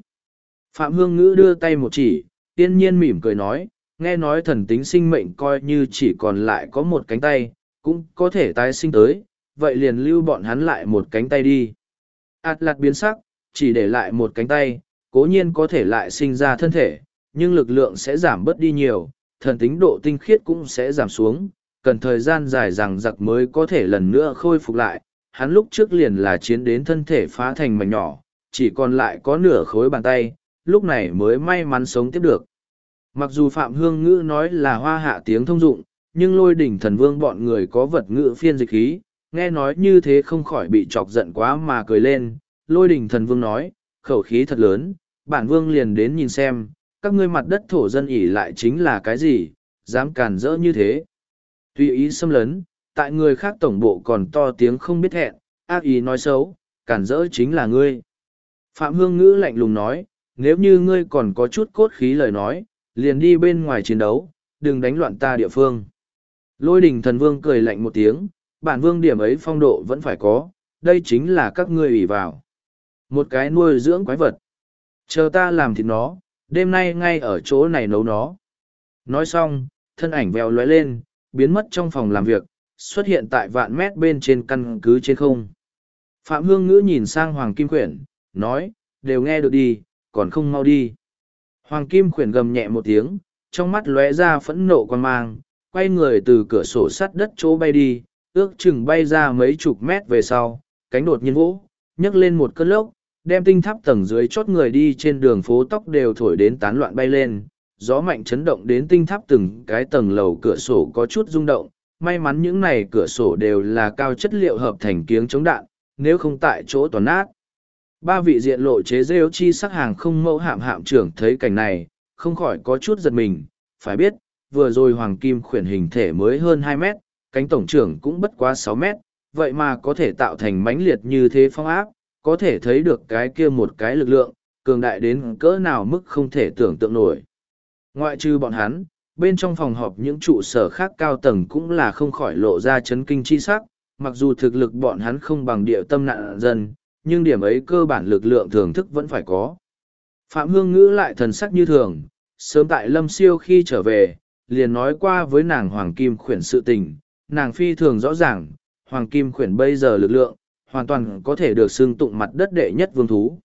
Phạm Hương Ngữ đưa tay một chỉ, tiên nhiên mỉm cười nói, nghe nói thần tính sinh mệnh coi như chỉ còn lại có một cánh tay, cũng có thể tái sinh tới, vậy liền lưu bọn hắn lại một cánh tay đi. Át lạt biến sắc, chỉ để lại một cánh tay, cố nhiên có thể lại sinh ra thân thể, nhưng lực lượng sẽ giảm bớt đi nhiều, thần tính độ tinh khiết cũng sẽ giảm xuống, cần thời gian dài rằng giặc mới có thể lần nữa khôi phục lại. Hắn lúc trước liền là chiến đến thân thể phá thành mảnh nhỏ, chỉ còn lại có nửa khối bàn tay, lúc này mới may mắn sống tiếp được. Mặc dù Phạm Hương Ngữ nói là hoa hạ tiếng thông dụng, nhưng lôi đỉnh thần vương bọn người có vật ngữ phiên dịch khí, nghe nói như thế không khỏi bị chọc giận quá mà cười lên. Lôi đỉnh thần vương nói, khẩu khí thật lớn, bản vương liền đến nhìn xem, các ngươi mặt đất thổ dân ỉ lại chính là cái gì, dám càn rỡ như thế. Tùy ý xâm lấn, tại người khác tổng bộ còn to tiếng không biết hẹn, ác ý nói xấu, cản rỡ chính là ngươi. Phạm Hương Ngữ lạnh lùng nói, nếu như ngươi còn có chút cốt khí lời nói, liền đi bên ngoài chiến đấu, đừng đánh loạn ta địa phương. Lôi đình thần vương cười lạnh một tiếng, bản vương điểm ấy phong độ vẫn phải có, đây chính là các ngươi ủy vào. Một cái nuôi dưỡng quái vật. Chờ ta làm thịt nó, đêm nay ngay ở chỗ này nấu nó. Nói xong, thân ảnh vèo lóe lên, biến mất trong phòng làm việc, xuất hiện tại vạn mét bên trên căn cứ trên không. Phạm Hương Ngữ nhìn sang Hoàng Kim Quyển, nói, đều nghe được đi, còn không mau đi. Hoàng Kim Quyển gầm nhẹ một tiếng, trong mắt lóe ra phẫn nộ quan mang, quay người từ cửa sổ sắt đất chỗ bay đi, ước chừng bay ra mấy chục mét về sau, cánh đột nhiên vỗ, nhấc lên một cơn lốc, đem tinh tháp tầng dưới chót người đi trên đường phố tóc đều thổi đến tán loạn bay lên, gió mạnh chấn động đến tinh tháp từng cái tầng lầu cửa sổ có chút rung động, may mắn những này cửa sổ đều là cao chất liệu hợp thành kiếng chống đạn, nếu không tại chỗ toàn nát. Ba vị diện lộ chế rêu chi sắc hàng không mẫu hạm hạm trưởng thấy cảnh này, không khỏi có chút giật mình, phải biết, vừa rồi hoàng kim khuyển hình thể mới hơn hai mét, cánh tổng trưởng cũng bất quá sáu mét, vậy mà có thể tạo thành mãnh liệt như thế phong áp, có thể thấy được cái kia một cái lực lượng, cường đại đến cỡ nào mức không thể tưởng tượng nổi. Ngoại trừ bọn hắn, bên trong phòng họp những trụ sở khác cao tầng cũng là không khỏi lộ ra chấn kinh chi sắc, mặc dù thực lực bọn hắn không bằng địa tâm nạn dân, nhưng điểm ấy cơ bản lực lượng thưởng thức vẫn phải có. Phạm Hương Ngữ lại thần sắc như thường, sớm tại Lâm Siêu khi trở về, liền nói qua với nàng Hoàng Kim khuyển sự tình, nàng phi thường rõ ràng, Hoàng Kim khuyển bây giờ lực lượng, hoàn toàn có thể được xưng tụng mặt đất đệ nhất vương thú.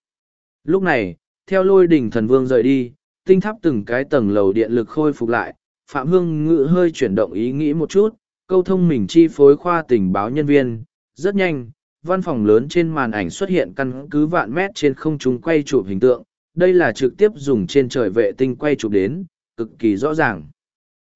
Lúc này, theo lôi đỉnh thần vương rời đi, tinh tháp từng cái tầng lầu điện lực khôi phục lại, Phạm Hương Ngự hơi chuyển động ý nghĩ một chút, câu thông mình chi phối khoa tình báo nhân viên, rất nhanh, văn phòng lớn trên màn ảnh xuất hiện căn cứ vạn mét trên không trung quay chụp hình tượng, đây là trực tiếp dùng trên trời vệ tinh quay chụp đến, cực kỳ rõ ràng.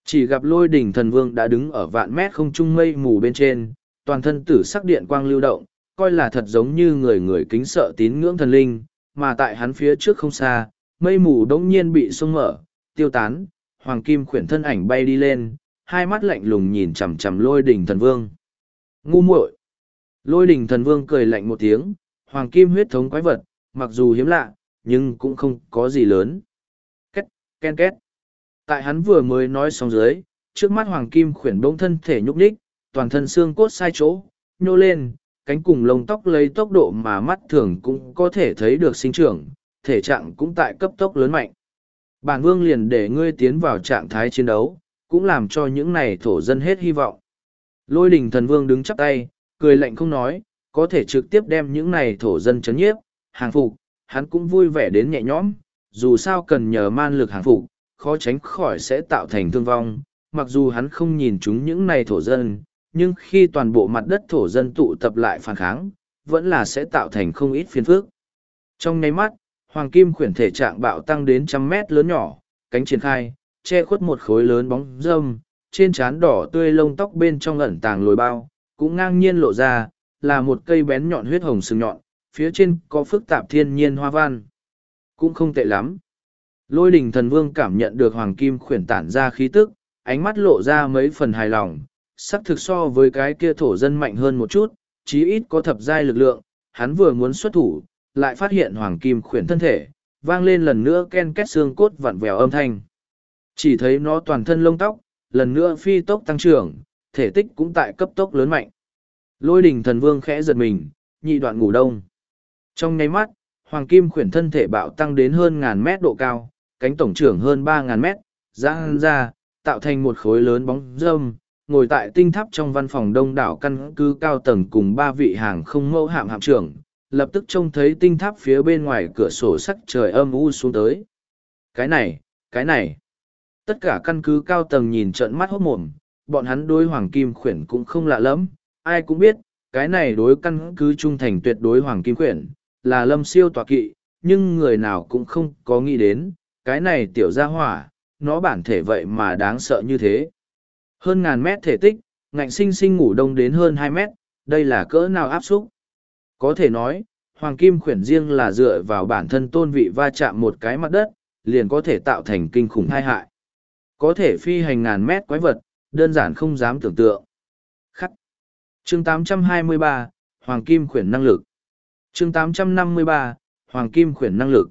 Chỉ gặp lôi đỉnh thần vương đã đứng ở vạn mét không trung mây mù bên trên, toàn thân tử sắc điện quang lưu động, coi là thật giống như người người kính sợ tín ngưỡng thần linh, mà tại hắn phía trước không xa, mây mù đống nhiên bị sông mở, tiêu tán, hoàng kim khuyển thân ảnh bay đi lên, hai mắt lạnh lùng nhìn chằm chằm lôi đình thần vương. Ngu muội! Lôi đình thần vương cười lạnh một tiếng, hoàng kim huyết thống quái vật, mặc dù hiếm lạ, nhưng cũng không có gì lớn. Két, ken két. Tại hắn vừa mới nói xong dưới, trước mắt hoàng kim khuyển bỗng thân thể nhúc nhích, toàn thân xương cốt sai chỗ, nhô lên, cánh cùng lông tóc lấy tốc độ mà mắt thường cũng có thể thấy được sinh trưởng, thể trạng cũng tại cấp tốc lớn mạnh. Bản vương liền để ngươi tiến vào trạng thái chiến đấu, cũng làm cho những này thổ dân hết hy vọng. Lôi đình thần vương đứng chắp tay, cười lạnh không nói, có thể trực tiếp đem những này thổ dân chấn nhiếp, hàng phục, hắn cũng vui vẻ đến nhẹ nhõm, dù sao cần nhờ man lực hàng phục, khó tránh khỏi sẽ tạo thành thương vong, mặc dù hắn không nhìn chúng những này thổ dân, nhưng khi toàn bộ mặt đất thổ dân tụ tập lại phản kháng, vẫn là sẽ tạo thành không ít phiền phức. Trong nháy mắt, hoàng kim khuyển thể trạng bạo tăng đến trăm mét lớn nhỏ, cánh triển khai, che khuất một khối lớn bóng râm, trên trán đỏ tươi lông tóc bên trong ẩn tàng lồi bao, cũng ngang nhiên lộ ra, là một cây bén nhọn huyết hồng sừng nhọn, phía trên có phức tạp thiên nhiên hoa văn. Cũng không tệ lắm. Lôi đình thần vương cảm nhận được hoàng kim khuyển tản ra khí tức, ánh mắt lộ ra mấy phần hài lòng, sắc thực so với cái kia thổ dân mạnh hơn một chút, chí ít có thập giai lực lượng, hắn vừa muốn xuất thủ, lại phát hiện hoàng kim khuyển thân thể, vang lên lần nữa ken két xương cốt vặn vẹo âm thanh. Chỉ thấy nó toàn thân lông tóc, lần nữa phi tốc tăng trưởng, thể tích cũng tại cấp tốc lớn mạnh. Lôi đình thần vương khẽ giật mình, nhị đoạn ngủ đông. Trong nháy mắt, hoàng kim khuyển thân thể bạo tăng đến hơn ngàn mét độ cao, cánh tổng trưởng hơn ba ngàn mét, giãn ra, tạo thành một khối lớn bóng râm, ngồi tại tinh tháp trong văn phòng đông đảo căn cứ cao tầng cùng ba vị hàng không mẫu hạm hạm trưởng, lập tức trông thấy tinh tháp phía bên ngoài cửa sổ sắc trời âm u xuống tới. Cái này, cái này. Tất cả căn cứ cao tầng nhìn trận mắt hốt mồm, bọn hắn đối hoàng kim khuyển cũng không lạ lắm, ai cũng biết, cái này đối căn cứ trung thành tuyệt đối hoàng kim khuyển, là lâm siêu tọa kỵ, nhưng người nào cũng không có nghĩ đến, cái này tiểu gia hỏa, nó bản thể vậy mà đáng sợ như thế. Hơn ngàn mét thể tích, ngạnh sinh sinh ngủ đông đến hơn hai mét, đây là cỡ nào áp xúc. Có thể nói, hoàng kim khuyển riêng là dựa vào bản thân tôn vị va chạm một cái mặt đất, liền có thể tạo thành kinh khủng hai hại. Có thể phi hành ngàn mét quái vật, đơn giản không dám tưởng tượng. Khắc. Chương 823, Hoàng Kim khuyển năng lực. Chương 853, Hoàng Kim khuyển năng lực.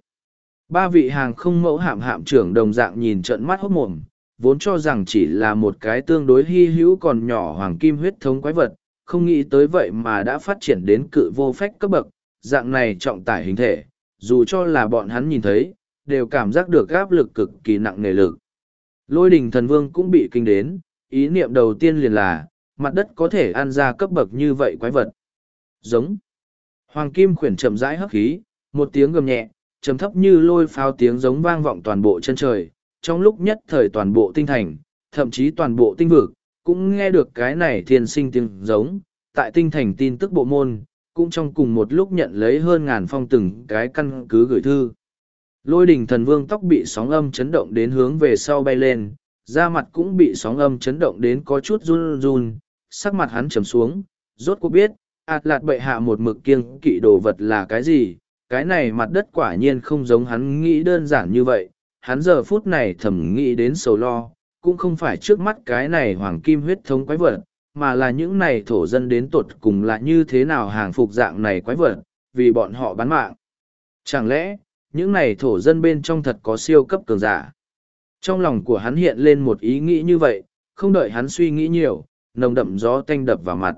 Ba vị hàng không mẫu hạm hạm trưởng đồng dạng nhìn trận mắt hốt mồm, vốn cho rằng chỉ là một cái tương đối hy hữu còn nhỏ hoàng kim huyết thống quái vật, không nghĩ tới vậy mà đã phát triển đến cự vô phách cấp bậc, dạng này trọng tải hình thể, dù cho là bọn hắn nhìn thấy, đều cảm giác được áp lực cực kỳ nặng nề lực. Lôi đình thần vương cũng bị kinh đến, ý niệm đầu tiên liền là, mặt đất có thể ăn ra cấp bậc như vậy quái vật. Giống. Hoàng kim khuyển chậm rãi hấp khí, một tiếng gầm nhẹ, trầm thấp như lôi pháo tiếng giống vang vọng toàn bộ chân trời, trong lúc nhất thời toàn bộ tinh thành, thậm chí toàn bộ tinh vực, cũng nghe được cái này thiên sinh tiếng giống, tại tinh thành tin tức bộ môn, cũng trong cùng một lúc nhận lấy hơn ngàn phong từng cái căn cứ gửi thư. Lôi đỉnh thần vương tóc bị sóng âm chấn động đến hướng về sau bay lên, da mặt cũng bị sóng âm chấn động đến có chút run run, sắc mặt hắn trầm xuống, rốt cuộc biết, ạt lạt bệ hạ một mực kiêng kỵ đồ vật là cái gì, cái này mặt đất quả nhiên không giống hắn nghĩ đơn giản như vậy, hắn giờ phút này thầm nghĩ đến sầu lo, cũng không phải trước mắt cái này hoàng kim huyết thống quái vật, mà là những này thổ dân đến tột cùng là như thế nào hàng phục dạng này quái vật, vì bọn họ bán mạng. Chẳng lẽ, những này thổ dân bên trong thật có siêu cấp cường giả? Trong lòng của hắn hiện lên một ý nghĩ như vậy, không đợi hắn suy nghĩ nhiều, nồng đậm gió tanh đập vào mặt.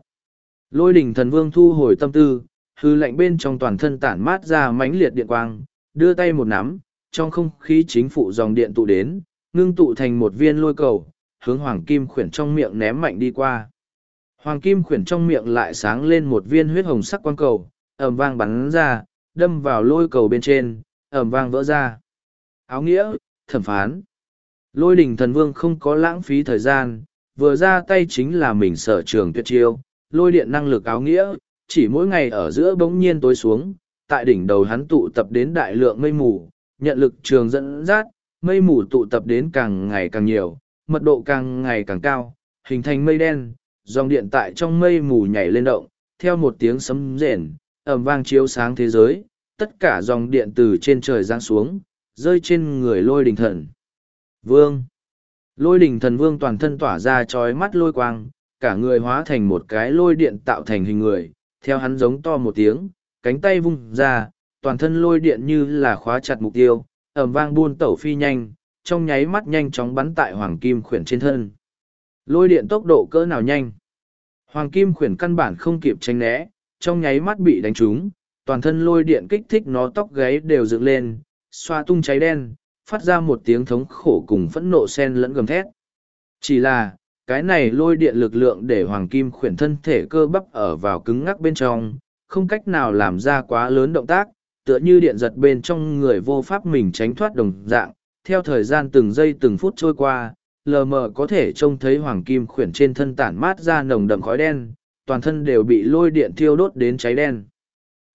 Lôi đỉnh thần vương thu hồi tâm tư, hư lạnh bên trong toàn thân tản mát ra mãnh liệt điện quang, đưa tay một nắm, trong không khí chính phủ dòng điện tụ đến, ngưng tụ thành một viên lôi cầu, hướng hoàng kim khuyển trong miệng ném mạnh đi qua. Hoàng kim khuyển trong miệng lại sáng lên một viên huyết hồng sắc quang cầu, ầm vang bắn ra, đâm vào lôi cầu bên trên, ầm vang vỡ ra. Áo nghĩa, thẩm phán. Lôi đình thần vương không có lãng phí thời gian, vừa ra tay chính là mình sở trường tuyệt chiêu, lôi điện năng lực áo nghĩa, chỉ mỗi ngày ở giữa bỗng nhiên tối xuống, tại đỉnh đầu hắn tụ tập đến đại lượng mây mù, nhận lực trường dẫn dắt, mây mù tụ tập đến càng ngày càng nhiều, mật độ càng ngày càng cao, hình thành mây đen, dòng điện tại trong mây mù nhảy lên động, theo một tiếng sấm rền, ầm vang chiếu sáng thế giới, tất cả dòng điện từ trên trời giáng xuống, rơi trên người lôi đình thần. Vương Lôi đình thần vương toàn thân tỏa ra trói mắt lôi quang, cả người hóa thành một cái lôi điện tạo thành hình người, theo hắn giống to một tiếng, cánh tay vung ra, toàn thân lôi điện như là khóa chặt mục tiêu, ẩm vang buôn tẩu phi nhanh, trong nháy mắt nhanh chóng bắn tại hoàng kim khuyển trên thân. Lôi điện tốc độ cỡ nào nhanh? Hoàng kim khuyển căn bản không kịp tránh né, trong nháy mắt bị đánh trúng, toàn thân lôi điện kích thích nó tóc gáy đều dựng lên, xoa tung cháy đen, phát ra một tiếng thống khổ cùng phẫn nộ sen lẫn gầm thét. Chỉ là, cái này lôi điện lực lượng để hoàng kim khuyển thân thể cơ bắp ở vào cứng ngắc bên trong, không cách nào làm ra quá lớn động tác, tựa như điện giật bên trong người vô pháp mình tránh thoát đồng dạng, theo thời gian từng giây từng phút trôi qua, lờ mờ có thể trông thấy hoàng kim khuyển trên thân tản mát ra nồng đậm khói đen, toàn thân đều bị lôi điện thiêu đốt đến cháy đen.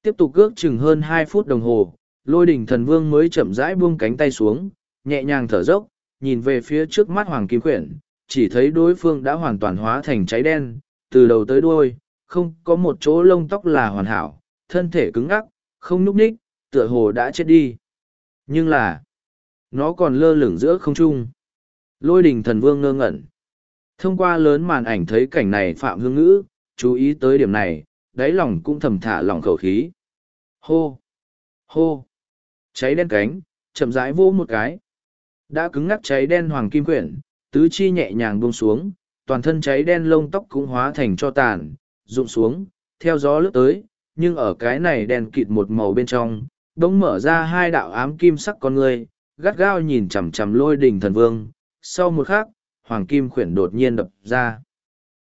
Tiếp tục ước chừng hơn hai phút đồng hồ, lôi đỉnh thần vương mới chậm rãi buông cánh tay xuống, nhẹ nhàng thở dốc, nhìn về phía trước mắt hoàng kim khuyển, chỉ thấy đối phương đã hoàn toàn hóa thành cháy đen, từ đầu tới đuôi, không có một chỗ lông tóc là hoàn hảo, thân thể cứng ngắc, không nhúc ních, tựa hồ đã chết đi. Nhưng là, nó còn lơ lửng giữa không trung. Lôi đình thần vương ngơ ngẩn. Thông qua lớn màn ảnh thấy cảnh này Phạm Hương Ngữ, chú ý tới điểm này, đáy lòng cũng thầm thả lỏng khẩu khí. Hô! Hô! Cháy đen cánh, chậm rãi vô một cái. Đã cứng ngắc cháy đen hoàng kim quyển, tứ chi nhẹ nhàng buông xuống, toàn thân cháy đen lông tóc cũng hóa thành cho tàn, rụng xuống, theo gió lướt tới, nhưng ở cái này đèn kịt một màu bên trong, đống mở ra hai đạo ám kim sắc con người, gắt gao nhìn chằm chằm lôi đình thần vương. Sau một khắc, hoàng kim khuyển đột nhiên đập ra.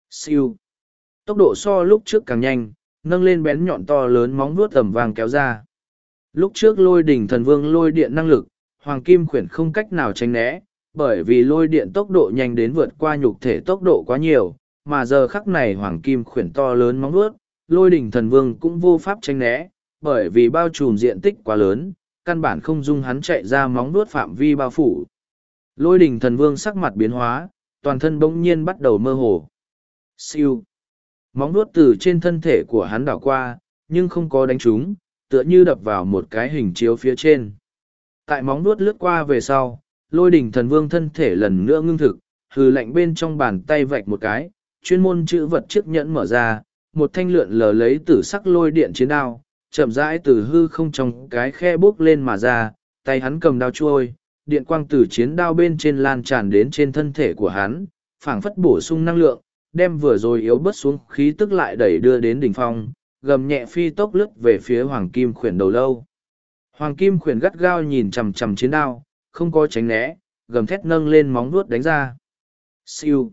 Siêu. Tốc độ so lúc trước càng nhanh, nâng lên bén nhọn to lớn móng vuốt tầm vàng kéo ra. Lúc trước lôi đỉnh thần vương lôi điện năng lực, hoàng kim khuyển không cách nào tránh né, bởi vì lôi điện tốc độ nhanh đến vượt qua nhục thể tốc độ quá nhiều, mà giờ khắc này hoàng kim khuyển to lớn móng vuốt, lôi đỉnh thần vương cũng vô pháp tránh né, bởi vì bao trùm diện tích quá lớn, căn bản không dung hắn chạy ra móng nuốt phạm vi bao phủ. Lôi đỉnh thần vương sắc mặt biến hóa, toàn thân bỗng nhiên bắt đầu mơ hồ. Siêu. Móng nuốt từ trên thân thể của hắn đảo qua, nhưng không có đánh trúng, tựa như đập vào một cái hình chiếu phía trên. Tại móng nuốt lướt qua về sau, lôi đỉnh thần vương thân thể lần nữa ngưng thực, hừ lạnh bên trong bàn tay vạch một cái, chuyên môn chữ vật chiếc nhẫn mở ra, một thanh lượn lờ lấy tử sắc lôi điện chiến đao, chậm rãi từ hư không trong cái khe bốc lên mà ra, tay hắn cầm đao chuôi, điện quang từ chiến đao bên trên lan tràn đến trên thân thể của hắn, phảng phất bổ sung năng lượng, đem vừa rồi yếu bớt xuống khí tức lại đẩy đưa đến đỉnh phong, gầm nhẹ phi tốc lướt về phía hoàng kim khuyển đầu lâu. Hoàng kim khuyển gắt gao nhìn chằm chằm chiến đao, không có tránh né, gầm thét nâng lên móng vuốt đánh ra. Siêu.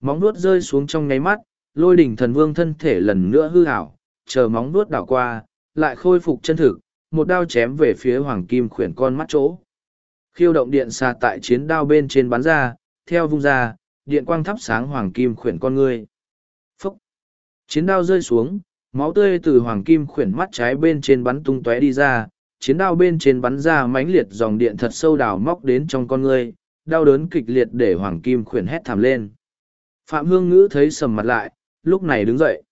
Móng vuốt rơi xuống trong nháy mắt, lôi đỉnh thần vương thân thể lần nữa hư hảo, chờ móng vuốt đảo qua, lại khôi phục chân thực, một đao chém về phía hoàng kim khuyển con mắt chỗ. Khiêu động điện xa tại chiến đao bên trên bắn ra, theo vung ra, điện quang thắp sáng hoàng kim khuyển con ngươi. Phúc! Chiến đao rơi xuống, máu tươi từ hoàng kim khuyển mắt trái bên trên bắn tung tóe đi ra, chiến đao bên trên bắn ra mãnh liệt dòng điện thật sâu đào móc đến trong con ngươi, đau đớn kịch liệt để hoàng kim khuyển hét thảm lên. Phạm Hương Ngữ thấy sầm mặt lại, lúc này đứng dậy.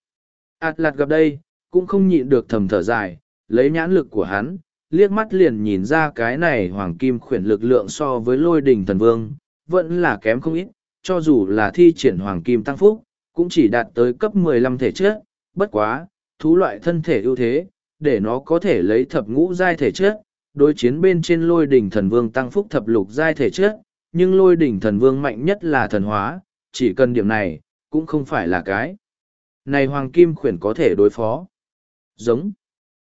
Ảt lạt gặp đây, cũng không nhịn được thầm thở dài, lấy nhãn lực của hắn, liếc mắt liền nhìn ra cái này hoàng kim khuyển lực lượng so với lôi đình thần vương, vẫn là kém không ít, cho dù là thi triển hoàng kim tăng phúc, cũng chỉ đạt tới cấp 15 thể chất, bất quá, thú loại thân thể ưu thế, để nó có thể lấy thập ngũ giai thể chất, đối chiến bên trên lôi đỉnh thần vương tăng phúc thập lục giai thể chất, nhưng lôi đỉnh thần vương mạnh nhất là thần hóa, chỉ cần điểm này, cũng không phải là cái. Này hoàng kim khuyển có thể đối phó. Giống.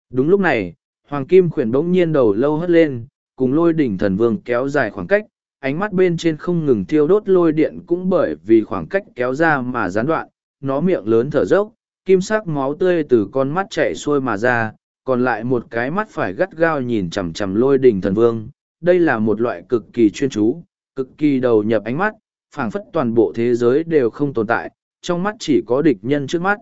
Đúng lúc này, hoàng kim khuyển bỗng nhiên đầu lâu hất lên, cùng lôi đỉnh thần vương kéo dài khoảng cách, ánh mắt bên trên không ngừng thiêu đốt lôi điện cũng bởi vì khoảng cách kéo ra mà gián đoạn, nó miệng lớn thở dốc, kim sắc máu tươi từ con mắt chạy xuôi mà ra, còn lại một cái mắt phải gắt gao nhìn chằm chằm lôi đỉnh thần vương. Đây là một loại cực kỳ chuyên chú, cực kỳ đầu nhập ánh mắt, phảng phất toàn bộ thế giới đều không tồn tại, trong mắt chỉ có địch nhân trước mắt.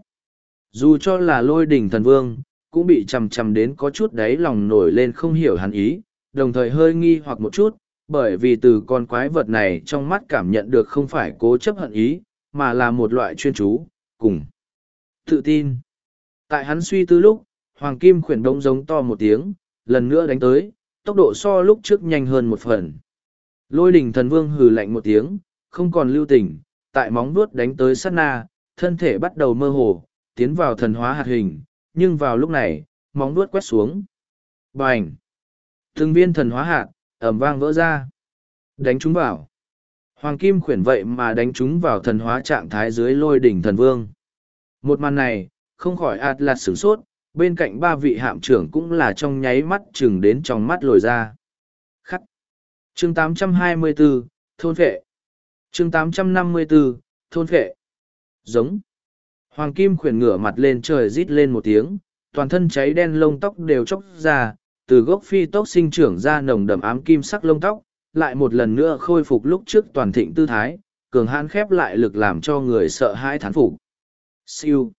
Dù cho là lôi đỉnh thần vương, cũng bị chầm chầm đến có chút đáy lòng nổi lên không hiểu hẳn ý, đồng thời hơi nghi hoặc một chút, bởi vì từ con quái vật này trong mắt cảm nhận được không phải cố chấp hận ý, mà là một loại chuyên chú, cùng tự tin. Tại hắn suy tư lúc, Hoàng Kim khuyển đông giống to một tiếng, lần nữa đánh tới, tốc độ so lúc trước nhanh hơn một phần. Lôi đỉnh thần vương hừ lạnh một tiếng, không còn lưu tình, tại móng vuốt đánh tới sát na, thân thể bắt đầu mơ hồ, tiến vào thần hóa hạt hình, nhưng vào lúc này, móng vuốt quét xuống. Bành! Từng viên thần hóa hạt, ẩm vang vỡ ra. Đánh chúng vào. Hoàng Kim khuyển vậy mà đánh chúng vào thần hóa trạng thái dưới lôi đỉnh thần vương. Một màn này, không khỏi ạt lạt sửng sốt, bên cạnh ba vị hạm trưởng cũng là trong nháy mắt chừng đến trong mắt lồi ra. Khắc. chương 824, thôn vệ chương 854, thôn phệ. Giống. Hoàng Kim khuyển ngửa mặt lên trời rít lên một tiếng, toàn thân cháy đen lông tóc đều chóc ra, từ gốc phi tốc sinh trưởng ra nồng đậm ám kim sắc lông tóc, lại một lần nữa khôi phục lúc trước toàn thịnh tư thái, cường hãn khép lại lực làm cho người sợ hãi thán phục. Siêu.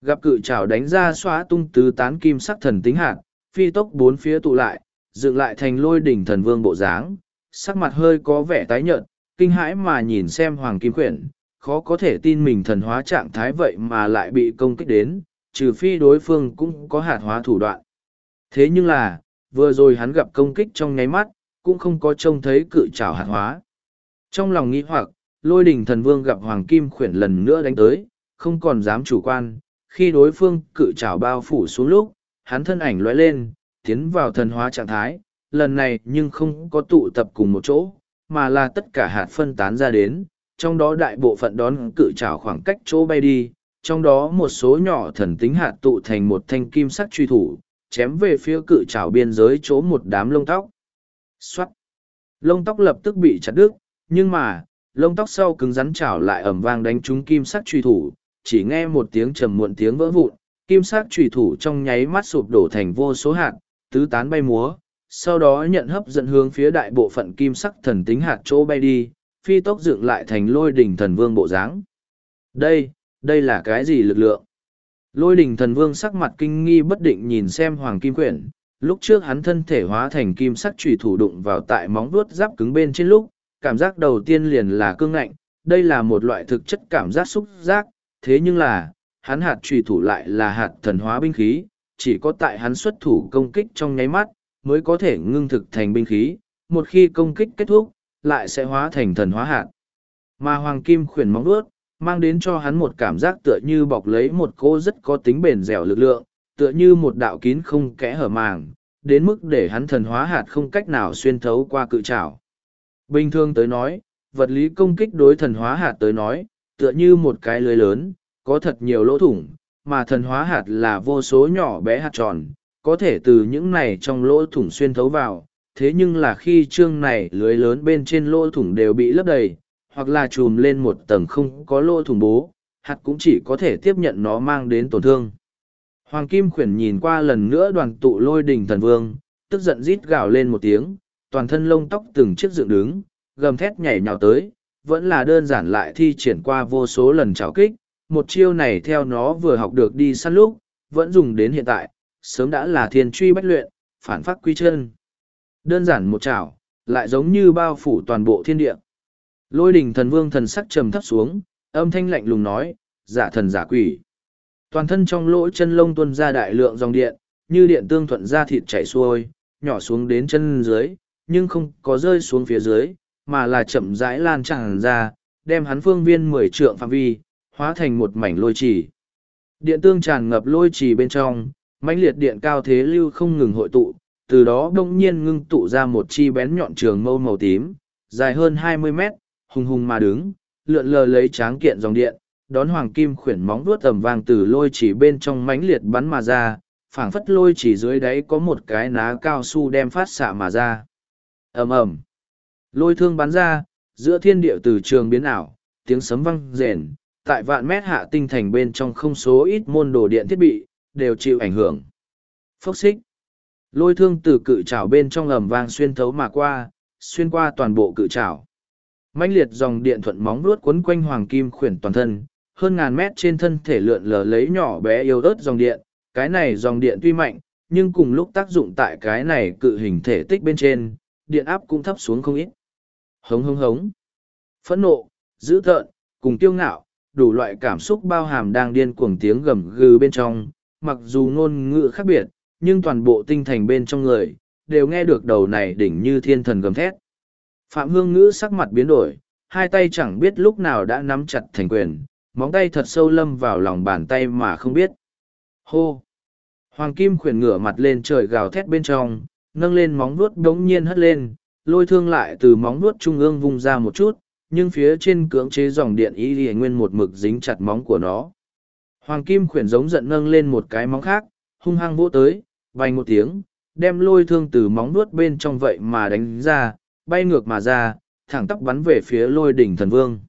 Gặp cự trảo đánh ra xóa tung tứ tán kim sắc thần tính hạt, phi tốc bốn phía tụ lại, dựng lại thành lôi đỉnh thần vương bộ dáng, sắc mặt hơi có vẻ tái nhợt, kinh hãi mà nhìn xem hoàng kim quyển, khó có thể tin mình thần hóa trạng thái vậy mà lại bị công kích đến, trừ phi đối phương cũng có hạt hóa thủ đoạn. Thế nhưng là, vừa rồi hắn gặp công kích trong nháy mắt, cũng không có trông thấy cự trảo hạt hóa. Trong lòng nghĩ hoặc, lôi đình thần vương gặp hoàng kim khuyển lần nữa đánh tới, không còn dám chủ quan, khi đối phương cự trảo bao phủ xuống lúc, hắn thân ảnh lóe lên, tiến vào thần hóa trạng thái, lần này nhưng không có tụ tập cùng một chỗ, mà là tất cả hạt phân tán ra đến, trong đó đại bộ phận đón cự trảo khoảng cách chỗ bay đi, trong đó một số nhỏ thần tính hạt tụ thành một thanh kim sắc truy thủ, chém về phía cự trảo biên giới chỗ một đám lông tóc. Xoát! Lông tóc lập tức bị chặt đứt, nhưng mà, lông tóc sau cứng rắn chảo lại ẩm vang đánh trúng kim sắc truy thủ, chỉ nghe một tiếng trầm muộn tiếng vỡ vụn, kim sắc truy thủ trong nháy mắt sụp đổ thành vô số hạt, tứ tán bay múa, sau đó nhận hấp dẫn hướng phía đại bộ phận kim sắc thần tính hạt chỗ bay đi, phi tốc dựng lại thành lôi đỉnh thần vương bộ dáng. Đây, đây là cái gì lực lượng? Lôi đỉnh thần vương sắc mặt kinh nghi bất định nhìn xem hoàng kim quyển, lúc trước hắn thân thể hóa thành kim sắc trùy thủ đụng vào tại móng vuốt giáp cứng bên trên lúc, cảm giác đầu tiên liền là cương ngạnh, đây là một loại thực chất cảm giác xúc giác, thế nhưng là, hắn hạt trùy thủ lại là hạt thần hóa binh khí, chỉ có tại hắn xuất thủ công kích trong nháy mắt, mới có thể ngưng thực thành binh khí, một khi công kích kết thúc, lại sẽ hóa thành thần hóa hạt. Mà hoàng kim khuyển móng đuốt, mang đến cho hắn một cảm giác tựa như bọc lấy một cô rất có tính bền dẻo lực lượng, tựa như một đạo kín không kẽ hở màng, đến mức để hắn thần hóa hạt không cách nào xuyên thấu qua cự trảo. Bình thường tới nói, vật lý công kích đối thần hóa hạt tới nói, tựa như một cái lưới lớn, có thật nhiều lỗ thủng, mà thần hóa hạt là vô số nhỏ bé hạt tròn, có thể từ những này trong lỗ thủng xuyên thấu vào. Thế nhưng là khi chương này lưới lớn bên trên lỗ thủng đều bị lấp đầy, hoặc là chùm lên một tầng không có lỗ thủng bố, hạt cũng chỉ có thể tiếp nhận nó mang đến tổn thương. Hoàng Kim Khuyển nhìn qua lần nữa đoàn tụ lôi đình thần vương, tức giận rít gào lên một tiếng, toàn thân lông tóc từng chiếc dựng đứng, gầm thét nhảy nhào tới, vẫn là đơn giản lại thi triển qua vô số lần trào kích, một chiêu này theo nó vừa học được đi săn lúc, vẫn dùng đến hiện tại, sớm đã là thiên truy bách luyện, phản phát quy chân. Đơn giản một chảo, lại giống như bao phủ toàn bộ thiên địa. Lôi đình thần vương thần sắc trầm thấp xuống, âm thanh lạnh lùng nói, giả thần giả quỷ. Toàn thân trong lỗ chân lông tuôn ra đại lượng dòng điện, như điện tương thuận ra thịt chảy xuôi, nhỏ xuống đến chân dưới, nhưng không có rơi xuống phía dưới, mà là chậm rãi lan tràn ra, đem hắn phương viên mười trượng phạm vi, hóa thành một mảnh lôi trì. Điện tương tràn ngập lôi trì bên trong, mãnh liệt điện cao thế lưu không ngừng hội tụ, từ đó đông nhiên ngưng tụ ra một chi bén nhọn trường mâu màu tím, dài hơn hai mươi mét, hùng hùng mà đứng, lượn lờ lấy tráng kiện dòng điện, đón hoàng kim khuyển móng vuốt tầm vàng từ lôi chỉ bên trong mãnh liệt bắn mà ra, phảng phất lôi chỉ dưới đáy có một cái ná cao su đem phát xạ mà ra. ầm ầm, lôi thương bắn ra, giữa thiên địa từ trường biến ảo, tiếng sấm vang rền, tại vạn mét hạ tinh thành bên trong không số ít môn đồ điện thiết bị, đều chịu ảnh hưởng. Phốc xích. Lôi thương từ cự trảo bên trong ầm vang xuyên thấu mà qua, xuyên qua toàn bộ cự trảo. mãnh liệt dòng điện thuận móng vuốt quấn quanh hoàng kim khuyển toàn thân, hơn ngàn mét trên thân thể lượn lờ lấy nhỏ bé yếu ớt dòng điện. Cái này dòng điện tuy mạnh, nhưng cùng lúc tác dụng tại cái này cự hình thể tích bên trên, điện áp cũng thấp xuống không ít. Hống hống hống. Phẫn nộ, dữ tợn, cùng tiêu ngạo, đủ loại cảm xúc bao hàm đang điên cuồng tiếng gầm gừ bên trong, mặc dù ngôn ngữ khác biệt, nhưng toàn bộ tinh thành bên trong người, đều nghe được đầu này đỉnh như thiên thần gầm thét. Phạm Hương Ngữ sắc mặt biến đổi, hai tay chẳng biết lúc nào đã nắm chặt thành quyền, móng tay thật sâu lâm vào lòng bàn tay mà không biết. Hô! Hoàng Kim khuyển ngửa mặt lên trời gào thét bên trong, nâng lên móng vuốt đống nhiên hất lên, lôi thương lại từ móng vuốt trung ương vung ra một chút, nhưng phía trên cưỡng chế dòng điện ý thì nguyên một mực dính chặt móng của nó. Hoàng Kim khuyển giống giận nâng lên một cái móng khác, hung hăng vỗ tới, vành một tiếng, đem lôi thương từ móng nuốt bên trong vậy mà đánh ra, bay ngược mà ra, thẳng tắp bắn về phía lôi đỉnh thần vương.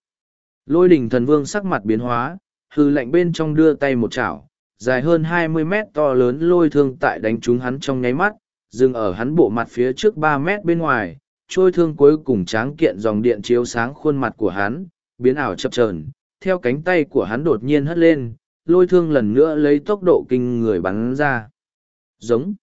Lôi đỉnh thần vương sắc mặt biến hóa, hư lạnh bên trong đưa tay một chảo, dài hơn hai mươi mét to lớn lôi thương tại đánh trúng hắn trong nháy mắt, dừng ở hắn bộ mặt phía trước ba mét bên ngoài, trôi thương cuối cùng tráng kiện dòng điện chiếu sáng khuôn mặt của hắn, biến ảo chập chờn theo cánh tay của hắn đột nhiên hất lên, lôi thương lần nữa lấy tốc độ kinh người bắn ra. Giống.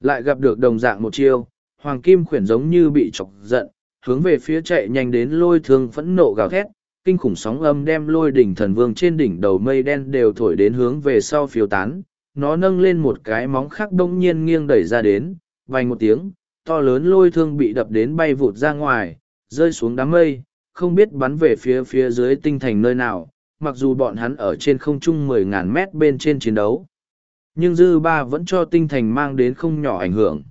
Lại gặp được đồng dạng một chiêu, hoàng kim khuyển giống như bị chọc giận, hướng về phía chạy nhanh đến lôi thương phẫn nộ gào thét, kinh khủng sóng âm đem lôi đỉnh thần vương trên đỉnh đầu mây đen đều thổi đến hướng về sau phiêu tán. Nó nâng lên một cái móng khác đông nhiên nghiêng đẩy ra đến, vành một tiếng, to lớn lôi thương bị đập đến bay vụt ra ngoài, rơi xuống đám mây, không biết bắn về phía phía dưới tinh thành nơi nào, mặc dù bọn hắn ở trên không trung mười ngàn mét bên trên chiến đấu. Nhưng dư ba vẫn cho tinh thành mang đến không nhỏ ảnh hưởng.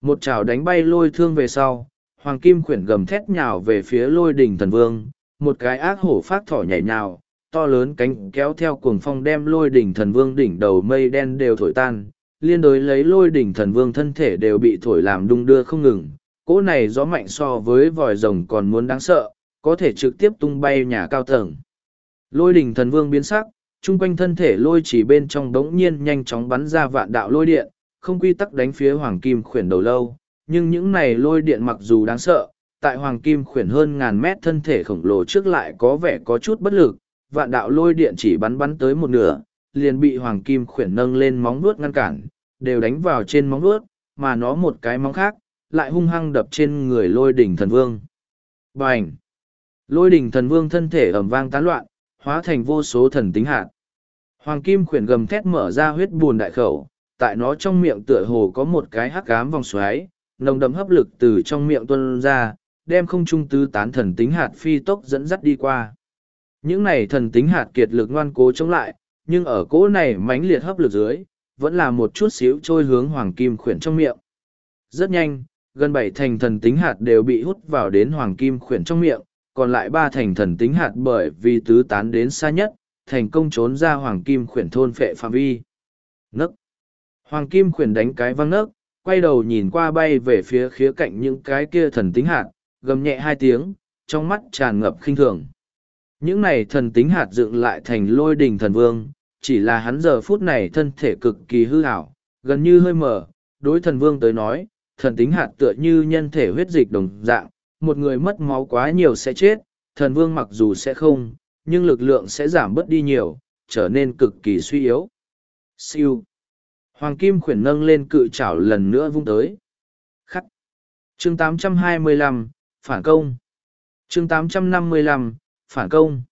Một chảo đánh bay lôi thương về sau, hoàng kim khuyển gầm thét nhào về phía lôi đỉnh thần vương, một cái ác hổ phát thỏ nhảy nhào, to lớn cánh kéo theo cuồng phong đem lôi đỉnh thần vương đỉnh đầu mây đen đều thổi tan, liên đối lấy lôi đỉnh thần vương thân thể đều bị thổi làm đung đưa không ngừng. Cỗ này gió mạnh so với vòi rồng còn muốn đáng sợ, có thể trực tiếp tung bay nhà cao tầng. Lôi đỉnh thần vương biến sắc, chung quanh thân thể lôi chỉ bên trong đống nhiên nhanh chóng bắn ra vạn đạo lôi điện, không quy tắc đánh phía hoàng kim khuyển đầu lâu. Nhưng những này lôi điện mặc dù đáng sợ, tại hoàng kim khuyển hơn ngàn mét thân thể khổng lồ trước lại có vẻ có chút bất lực, vạn đạo lôi điện chỉ bắn bắn tới một nửa, liền bị hoàng kim khuyển nâng lên móng vuốt ngăn cản, đều đánh vào trên móng vuốt, mà nó một cái móng khác, lại hung hăng đập trên người lôi đỉnh thần vương. Bành! Lôi đỉnh thần vương thân thể ẩm vang tán loạn, hóa thành vô số thần tính hạt. Hoàng kim khuyển gầm thét mở ra huyết buồn đại khẩu, tại nó trong miệng tựa hồ có một cái hắc ám vòng xoáy, nồng đậm hấp lực từ trong miệng tuôn ra, đem không trung tứ tán thần tính hạt phi tốc dẫn dắt đi qua. Những này thần tính hạt kiệt lực ngoan cố chống lại, nhưng ở cỗ này mãnh liệt hấp lực dưới, vẫn là một chút xíu trôi hướng hoàng kim khuyển trong miệng. Rất nhanh, gần bảy thành thần tính hạt đều bị hút vào đến hoàng kim khuyển trong miệng, còn lại ba thành thần tính hạt bởi vì tứ tán đến xa nhất, thành công trốn ra hoàng kim khuyển thôn phệ phạm vi. Nấc! Hoàng kim khuyển đánh cái văng nấc, quay đầu nhìn qua bay về phía khía cạnh những cái kia thần tính hạt, gầm nhẹ hai tiếng, trong mắt tràn ngập khinh thường. Những này thần tính hạt dựng lại thành lôi đình thần vương, chỉ là hắn giờ phút này thân thể cực kỳ hư ảo, gần như hơi mờ, đối thần vương tới nói, thần tính hạt tựa như nhân thể huyết dịch đồng dạng, một người mất máu quá nhiều sẽ chết, thần vương mặc dù sẽ không, nhưng lực lượng sẽ giảm bớt đi nhiều, trở nên cực kỳ suy yếu. Siêu. Hoàng Kim khuyển nâng lên cự chảo lần nữa vung tới. Khắc. chương 825, phản công. chương 855, phản công.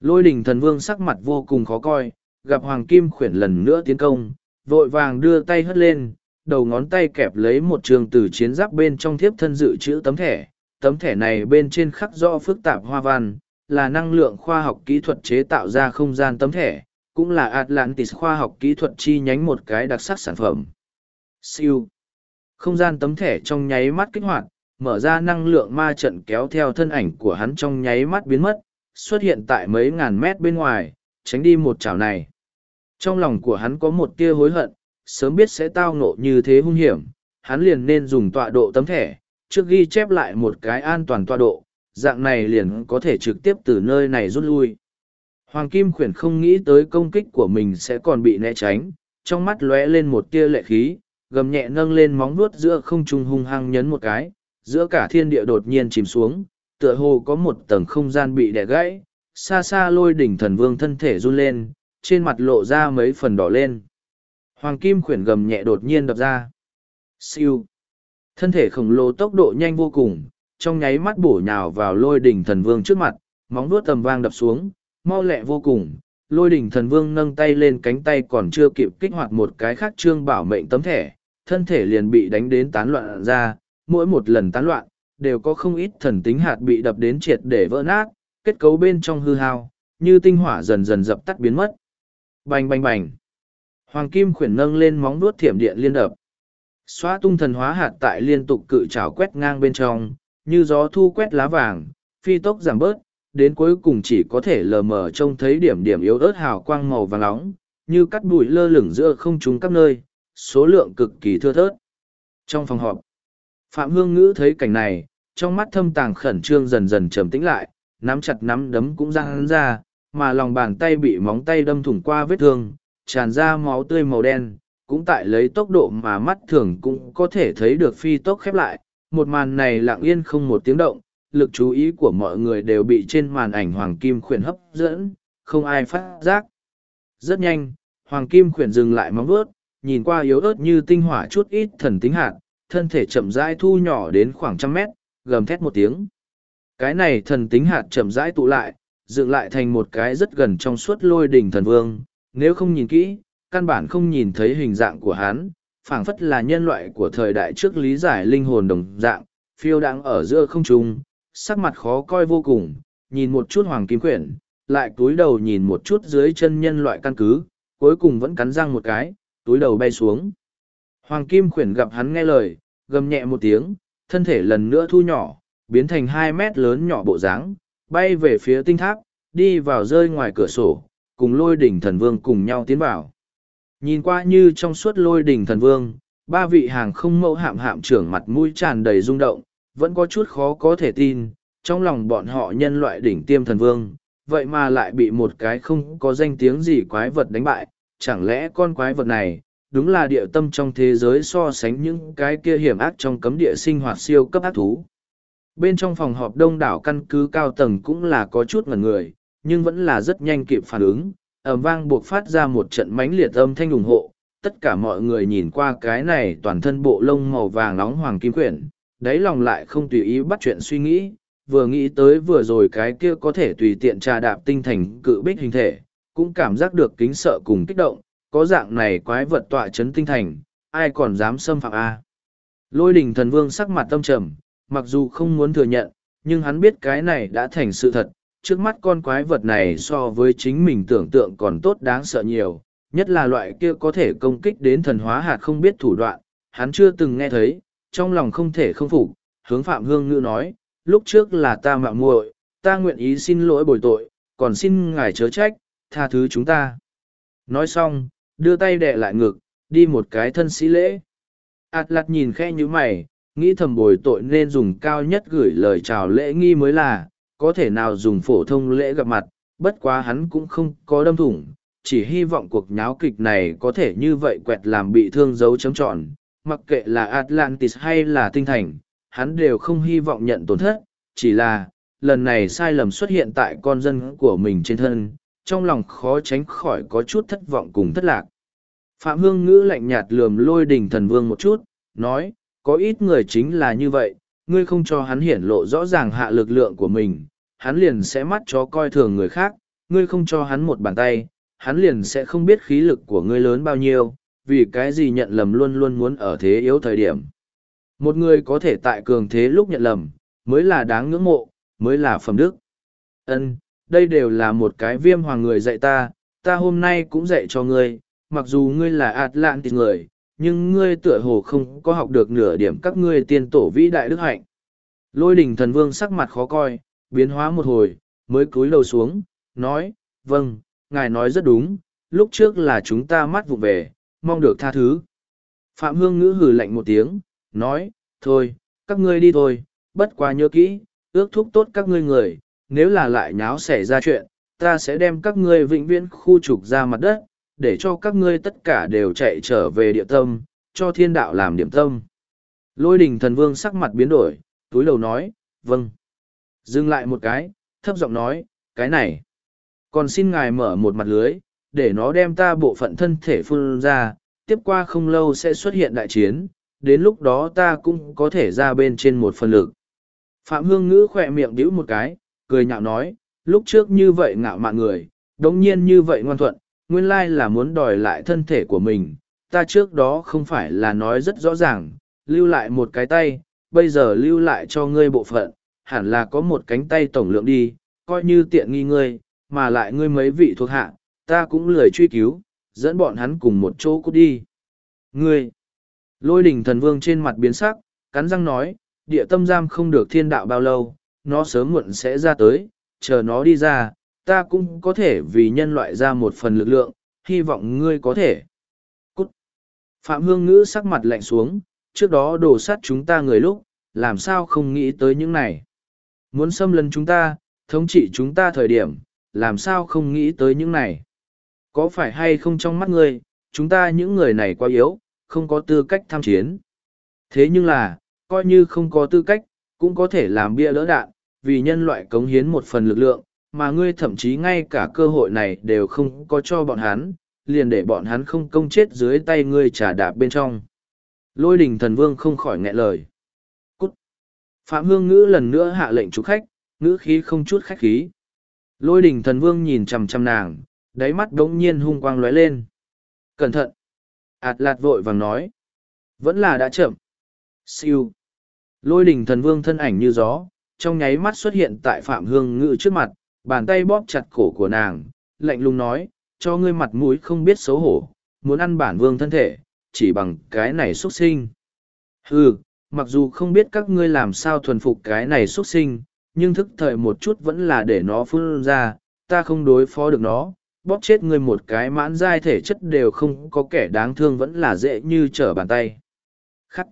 Lôi đỉnh thần vương sắc mặt vô cùng khó coi, gặp Hoàng Kim khuyển lần nữa tiến công, vội vàng đưa tay hất lên, đầu ngón tay kẹp lấy một trường từ chiến giáp bên trong thiếp thân dự chữ tấm thẻ. Tấm thẻ này bên trên khắc rõ phức tạp hoa văn, là năng lượng khoa học kỹ thuật chế tạo ra không gian tấm thẻ, cũng là Atlantis khoa học kỹ thuật chi nhánh một cái đặc sắc sản phẩm. Siêu. Không gian tấm thẻ trong nháy mắt kích hoạt, mở ra năng lượng ma trận kéo theo thân ảnh của hắn trong nháy mắt biến mất, xuất hiện tại mấy ngàn mét bên ngoài, tránh đi một chảo này. Trong lòng của hắn có một tia hối hận, sớm biết sẽ tao ngộ như thế hung hiểm, hắn liền nên dùng tọa độ tấm thẻ, trước ghi chép lại một cái an toàn tọa độ, dạng này liền có thể trực tiếp từ nơi này rút lui. Hoàng Kim Khuyển không nghĩ tới công kích của mình sẽ còn bị né tránh, trong mắt lóe lên một tia lệ khí, gầm nhẹ nâng lên móng vuốt giữa không trung hung hăng nhấn một cái, giữa cả thiên địa đột nhiên chìm xuống, tựa hồ có một tầng không gian bị đè gãy, xa xa lôi đỉnh thần vương thân thể run lên, trên mặt lộ ra mấy phần đỏ lên. Hoàng Kim Khuyển gầm nhẹ đột nhiên đập ra. Siêu. Thân thể khổng lồ tốc độ nhanh vô cùng, trong nháy mắt bổ nhào vào lôi đỉnh thần vương trước mặt, móng vuốt tầm vang đập xuống, mau lẹ vô cùng. Lôi đỉnh thần vương nâng tay lên cánh tay còn chưa kịp kích hoạt một cái khác trương bảo mệnh tấm thẻ, thân thể liền bị đánh đến tán loạn ra, mỗi một lần tán loạn, đều có không ít thần tính hạt bị đập đến triệt để vỡ nát, kết cấu bên trong hư hao, như tinh hỏa dần dần dập tắt biến mất. Bành bành bành. Hoàng kim khuyển nâng lên móng vuốt thiểm điện liên đập. Xóa tung thần hóa hạt tại liên tục cự trảo quét ngang bên trong, như gió thu quét lá vàng, phi tốc giảm bớt, đến cuối cùng chỉ có thể lờ mờ trông thấy điểm điểm yếu ớt hào quang màu vàng nóng, như cắt bụi lơ lửng giữa không trung các nơi, số lượng cực kỳ thưa thớt. Trong phòng họp, Phạm Hương Ngữ thấy cảnh này, trong mắt thâm tàng khẩn trương dần dần trầm tĩnh lại, nắm chặt nắm đấm cũng ra hắn ra, mà lòng bàn tay bị móng tay đâm thủng qua vết thương, tràn ra máu tươi màu đen, cũng tại lấy tốc độ mà mắt thường cũng có thể thấy được phi tốc khép lại, một màn này lặng yên không một tiếng động, lực chú ý của mọi người đều bị trên màn ảnh Hoàng Kim Khuyển hấp dẫn, không ai phát giác. Rất nhanh, Hoàng Kim Khuyển dừng lại móng vuốt, nhìn qua yếu ớt như tinh hỏa chút ít thần tính hạt, thân thể chậm rãi thu nhỏ đến khoảng trăm mét, gầm thét một tiếng. Cái này thần tính hạt chậm rãi tụ lại, dựng lại thành một cái rất gần trong suốt lôi đỉnh thần vương, nếu không nhìn kỹ, căn bản không nhìn thấy hình dạng của hắn, phảng phất là nhân loại của thời đại trước lý giải linh hồn đồng dạng, phiêu đang ở giữa không trung, sắc mặt khó coi vô cùng, nhìn một chút hoàng kim quyển, lại túi đầu nhìn một chút dưới chân nhân loại căn cứ, cuối cùng vẫn cắn răng một cái, túi đầu bay xuống. Hoàng kim Quyển gặp hắn nghe lời, gầm nhẹ một tiếng, thân thể lần nữa thu nhỏ, biến thành hai mét lớn nhỏ bộ dáng, bay về phía tinh tháp, đi vào rơi ngoài cửa sổ, cùng lôi đỉnh thần vương cùng nhau tiến vào. Nhìn qua như trong suốt lôi đỉnh thần vương, ba vị hàng không mẫu hạm hạm trưởng mặt mũi tràn đầy rung động, vẫn có chút khó có thể tin, trong lòng bọn họ nhân loại đỉnh tiêm thần vương, vậy mà lại bị một cái không có danh tiếng gì quái vật đánh bại, chẳng lẽ con quái vật này, đúng là địa tâm trong thế giới so sánh những cái kia hiểm ác trong cấm địa sinh hoạt siêu cấp ác thú. Bên trong phòng họp đông đảo căn cứ cao tầng cũng là có chút ngẩn người, nhưng vẫn là rất nhanh kịp phản ứng, ẩm vang buộc phát ra một trận mãnh liệt âm thanh ủng hộ. Tất cả mọi người nhìn qua cái này toàn thân bộ lông màu vàng nóng hoàng kim quyển, đáy lòng lại không tùy ý bắt chuyện suy nghĩ, vừa nghĩ tới vừa rồi cái kia có thể tùy tiện trà đạp tinh thành cự bích hình thể, cũng cảm giác được kính sợ cùng kích động, có dạng này quái vật tọa chấn tinh thành, ai còn dám xâm phạm A. Lôi đình thần vương sắc mặt tâm trầm, mặc dù không muốn thừa nhận, nhưng hắn biết cái này đã thành sự thật, trước mắt con quái vật này so với chính mình tưởng tượng còn tốt đáng sợ nhiều, nhất là loại kia có thể công kích đến thần hóa hạt không biết thủ đoạn, hắn chưa từng nghe thấy, trong lòng không thể không phục, hướng Phạm Hương Ngữ nói, lúc trước là ta mạo muội, ta nguyện ý xin lỗi bồi tội, còn xin ngài chớ trách, tha thứ chúng ta. Nói xong, đưa tay đè lại ngực, đi một cái thân sĩ lễ. Át lặt nhìn khe như mày, nghĩ thầm bồi tội nên dùng cao nhất gửi lời chào lễ nghi mới là, có thể nào dùng phổ thông lễ gặp mặt, bất quá hắn cũng không có đâm thủng, chỉ hy vọng cuộc nháo kịch này có thể như vậy quẹt làm bị thương dấu chấm tròn, mặc kệ là Atlantis hay là tinh thành, hắn đều không hy vọng nhận tổn thất, chỉ là, lần này sai lầm xuất hiện tại con dân của mình trên thân, trong lòng khó tránh khỏi có chút thất vọng cùng thất lạc. Phạm Hương Ngữ lạnh nhạt lườm lôi đình thần vương một chút, nói, có ít người chính là như vậy, ngươi không cho hắn hiển lộ rõ ràng hạ lực lượng của mình, hắn liền sẽ mắt chó coi thường người khác, ngươi không cho hắn một bàn tay, hắn liền sẽ không biết khí lực của ngươi lớn bao nhiêu, vì cái gì nhận lầm luôn luôn muốn ở thế yếu thời điểm. Một người có thể tại cường thế lúc nhận lầm, mới là đáng ngưỡng mộ, mới là phẩm đức. Ân, đây đều là một cái viêm hoàng người dạy ta, ta hôm nay cũng dạy cho ngươi, mặc dù ngươi là Atlantis người, nhưng ngươi tựa hồ không có học được nửa điểm các ngươi tiên tổ vĩ đại đức hạnh. Lôi đình thần vương sắc mặt khó coi, biến hóa một hồi, mới cúi đầu xuống, nói, vâng, ngài nói rất đúng, lúc trước là chúng ta mắt vụ về, mong được tha thứ. Phạm Hương ngữ hừ lạnh một tiếng, nói, thôi, các ngươi đi thôi, bất quá nhớ kỹ, ước thúc tốt các ngươi người, nếu là lại nháo xảy ra chuyện, ta sẽ đem các ngươi vĩnh viễn khu trục ra mặt đất, để cho các ngươi tất cả đều chạy trở về địa tâm, cho thiên đạo làm điểm tâm. Lôi đình thần vương sắc mặt biến đổi, túi đầu nói, vâng. Dừng lại một cái, thấp giọng nói, cái này. Còn xin ngài mở một mặt lưới, để nó đem ta bộ phận thân thể phun ra, tiếp qua không lâu sẽ xuất hiện đại chiến, đến lúc đó ta cũng có thể ra bên trên một phần lực. Phạm Hương Ngữ khỏe miệng đĩu một cái, cười nhạo nói, lúc trước như vậy ngạo mạn người, đống nhiên như vậy ngoan thuận, nguyên lai là muốn đòi lại thân thể của mình, ta trước đó không phải là nói rất rõ ràng, lưu lại một cái tay, bây giờ lưu lại cho ngươi bộ phận, hẳn là có một cánh tay tổng lượng đi, coi như tiện nghi ngươi, mà lại ngươi mấy vị thuộc hạ, ta cũng lười truy cứu, dẫn bọn hắn cùng một chỗ cút đi. Ngươi, lôi đỉnh thần vương trên mặt biến sắc, cắn răng nói, địa tâm giam không được thiên đạo bao lâu, nó sớm muộn sẽ ra tới, chờ nó đi ra, ta cũng có thể vì nhân loại ra một phần lực lượng, hy vọng ngươi có thể. Cút. Phạm Hương Ngữ sắc mặt lạnh xuống, trước đó đổ sát chúng ta người lúc, làm sao không nghĩ tới những này. Muốn xâm lấn chúng ta, thống trị chúng ta thời điểm, làm sao không nghĩ tới những này. Có phải hay không trong mắt ngươi, chúng ta những người này quá yếu, không có tư cách tham chiến. Thế nhưng là, coi như không có tư cách, cũng có thể làm bia lỡ đạn, vì nhân loại cống hiến một phần lực lượng, mà ngươi thậm chí ngay cả cơ hội này đều không có cho bọn hắn, liền để bọn hắn không công chết dưới tay ngươi trả đạp bên trong. Lôi đình thần vương không khỏi nghẹn lời. Phạm Hương Ngữ lần nữa hạ lệnh chủ khách, ngữ khí không chút khách khí. Lôi đình thần vương nhìn chằm chằm nàng, đáy mắt đống nhiên hung quang lóe lên. Cẩn thận! Ảt lạt vội vàng nói. Vẫn là đã chậm. Siêu! Lôi đình thần vương thân ảnh như gió, trong nháy mắt xuất hiện tại Phạm Hương Ngữ trước mặt, bàn tay bóp chặt cổ của nàng, lạnh lùng nói, cho ngươi mặt mũi không biết xấu hổ, muốn ăn bản vương thân thể, chỉ bằng cái này xuất sinh. Hừ, mặc dù không biết các ngươi làm sao thuần phục cái này xuất sinh, nhưng thức thời một chút vẫn là để nó phun ra, ta không đối phó được nó, bóp chết ngươi một cái mãn dai thể chất đều không có kẻ đáng thương vẫn là dễ như trở bàn tay. Khắc.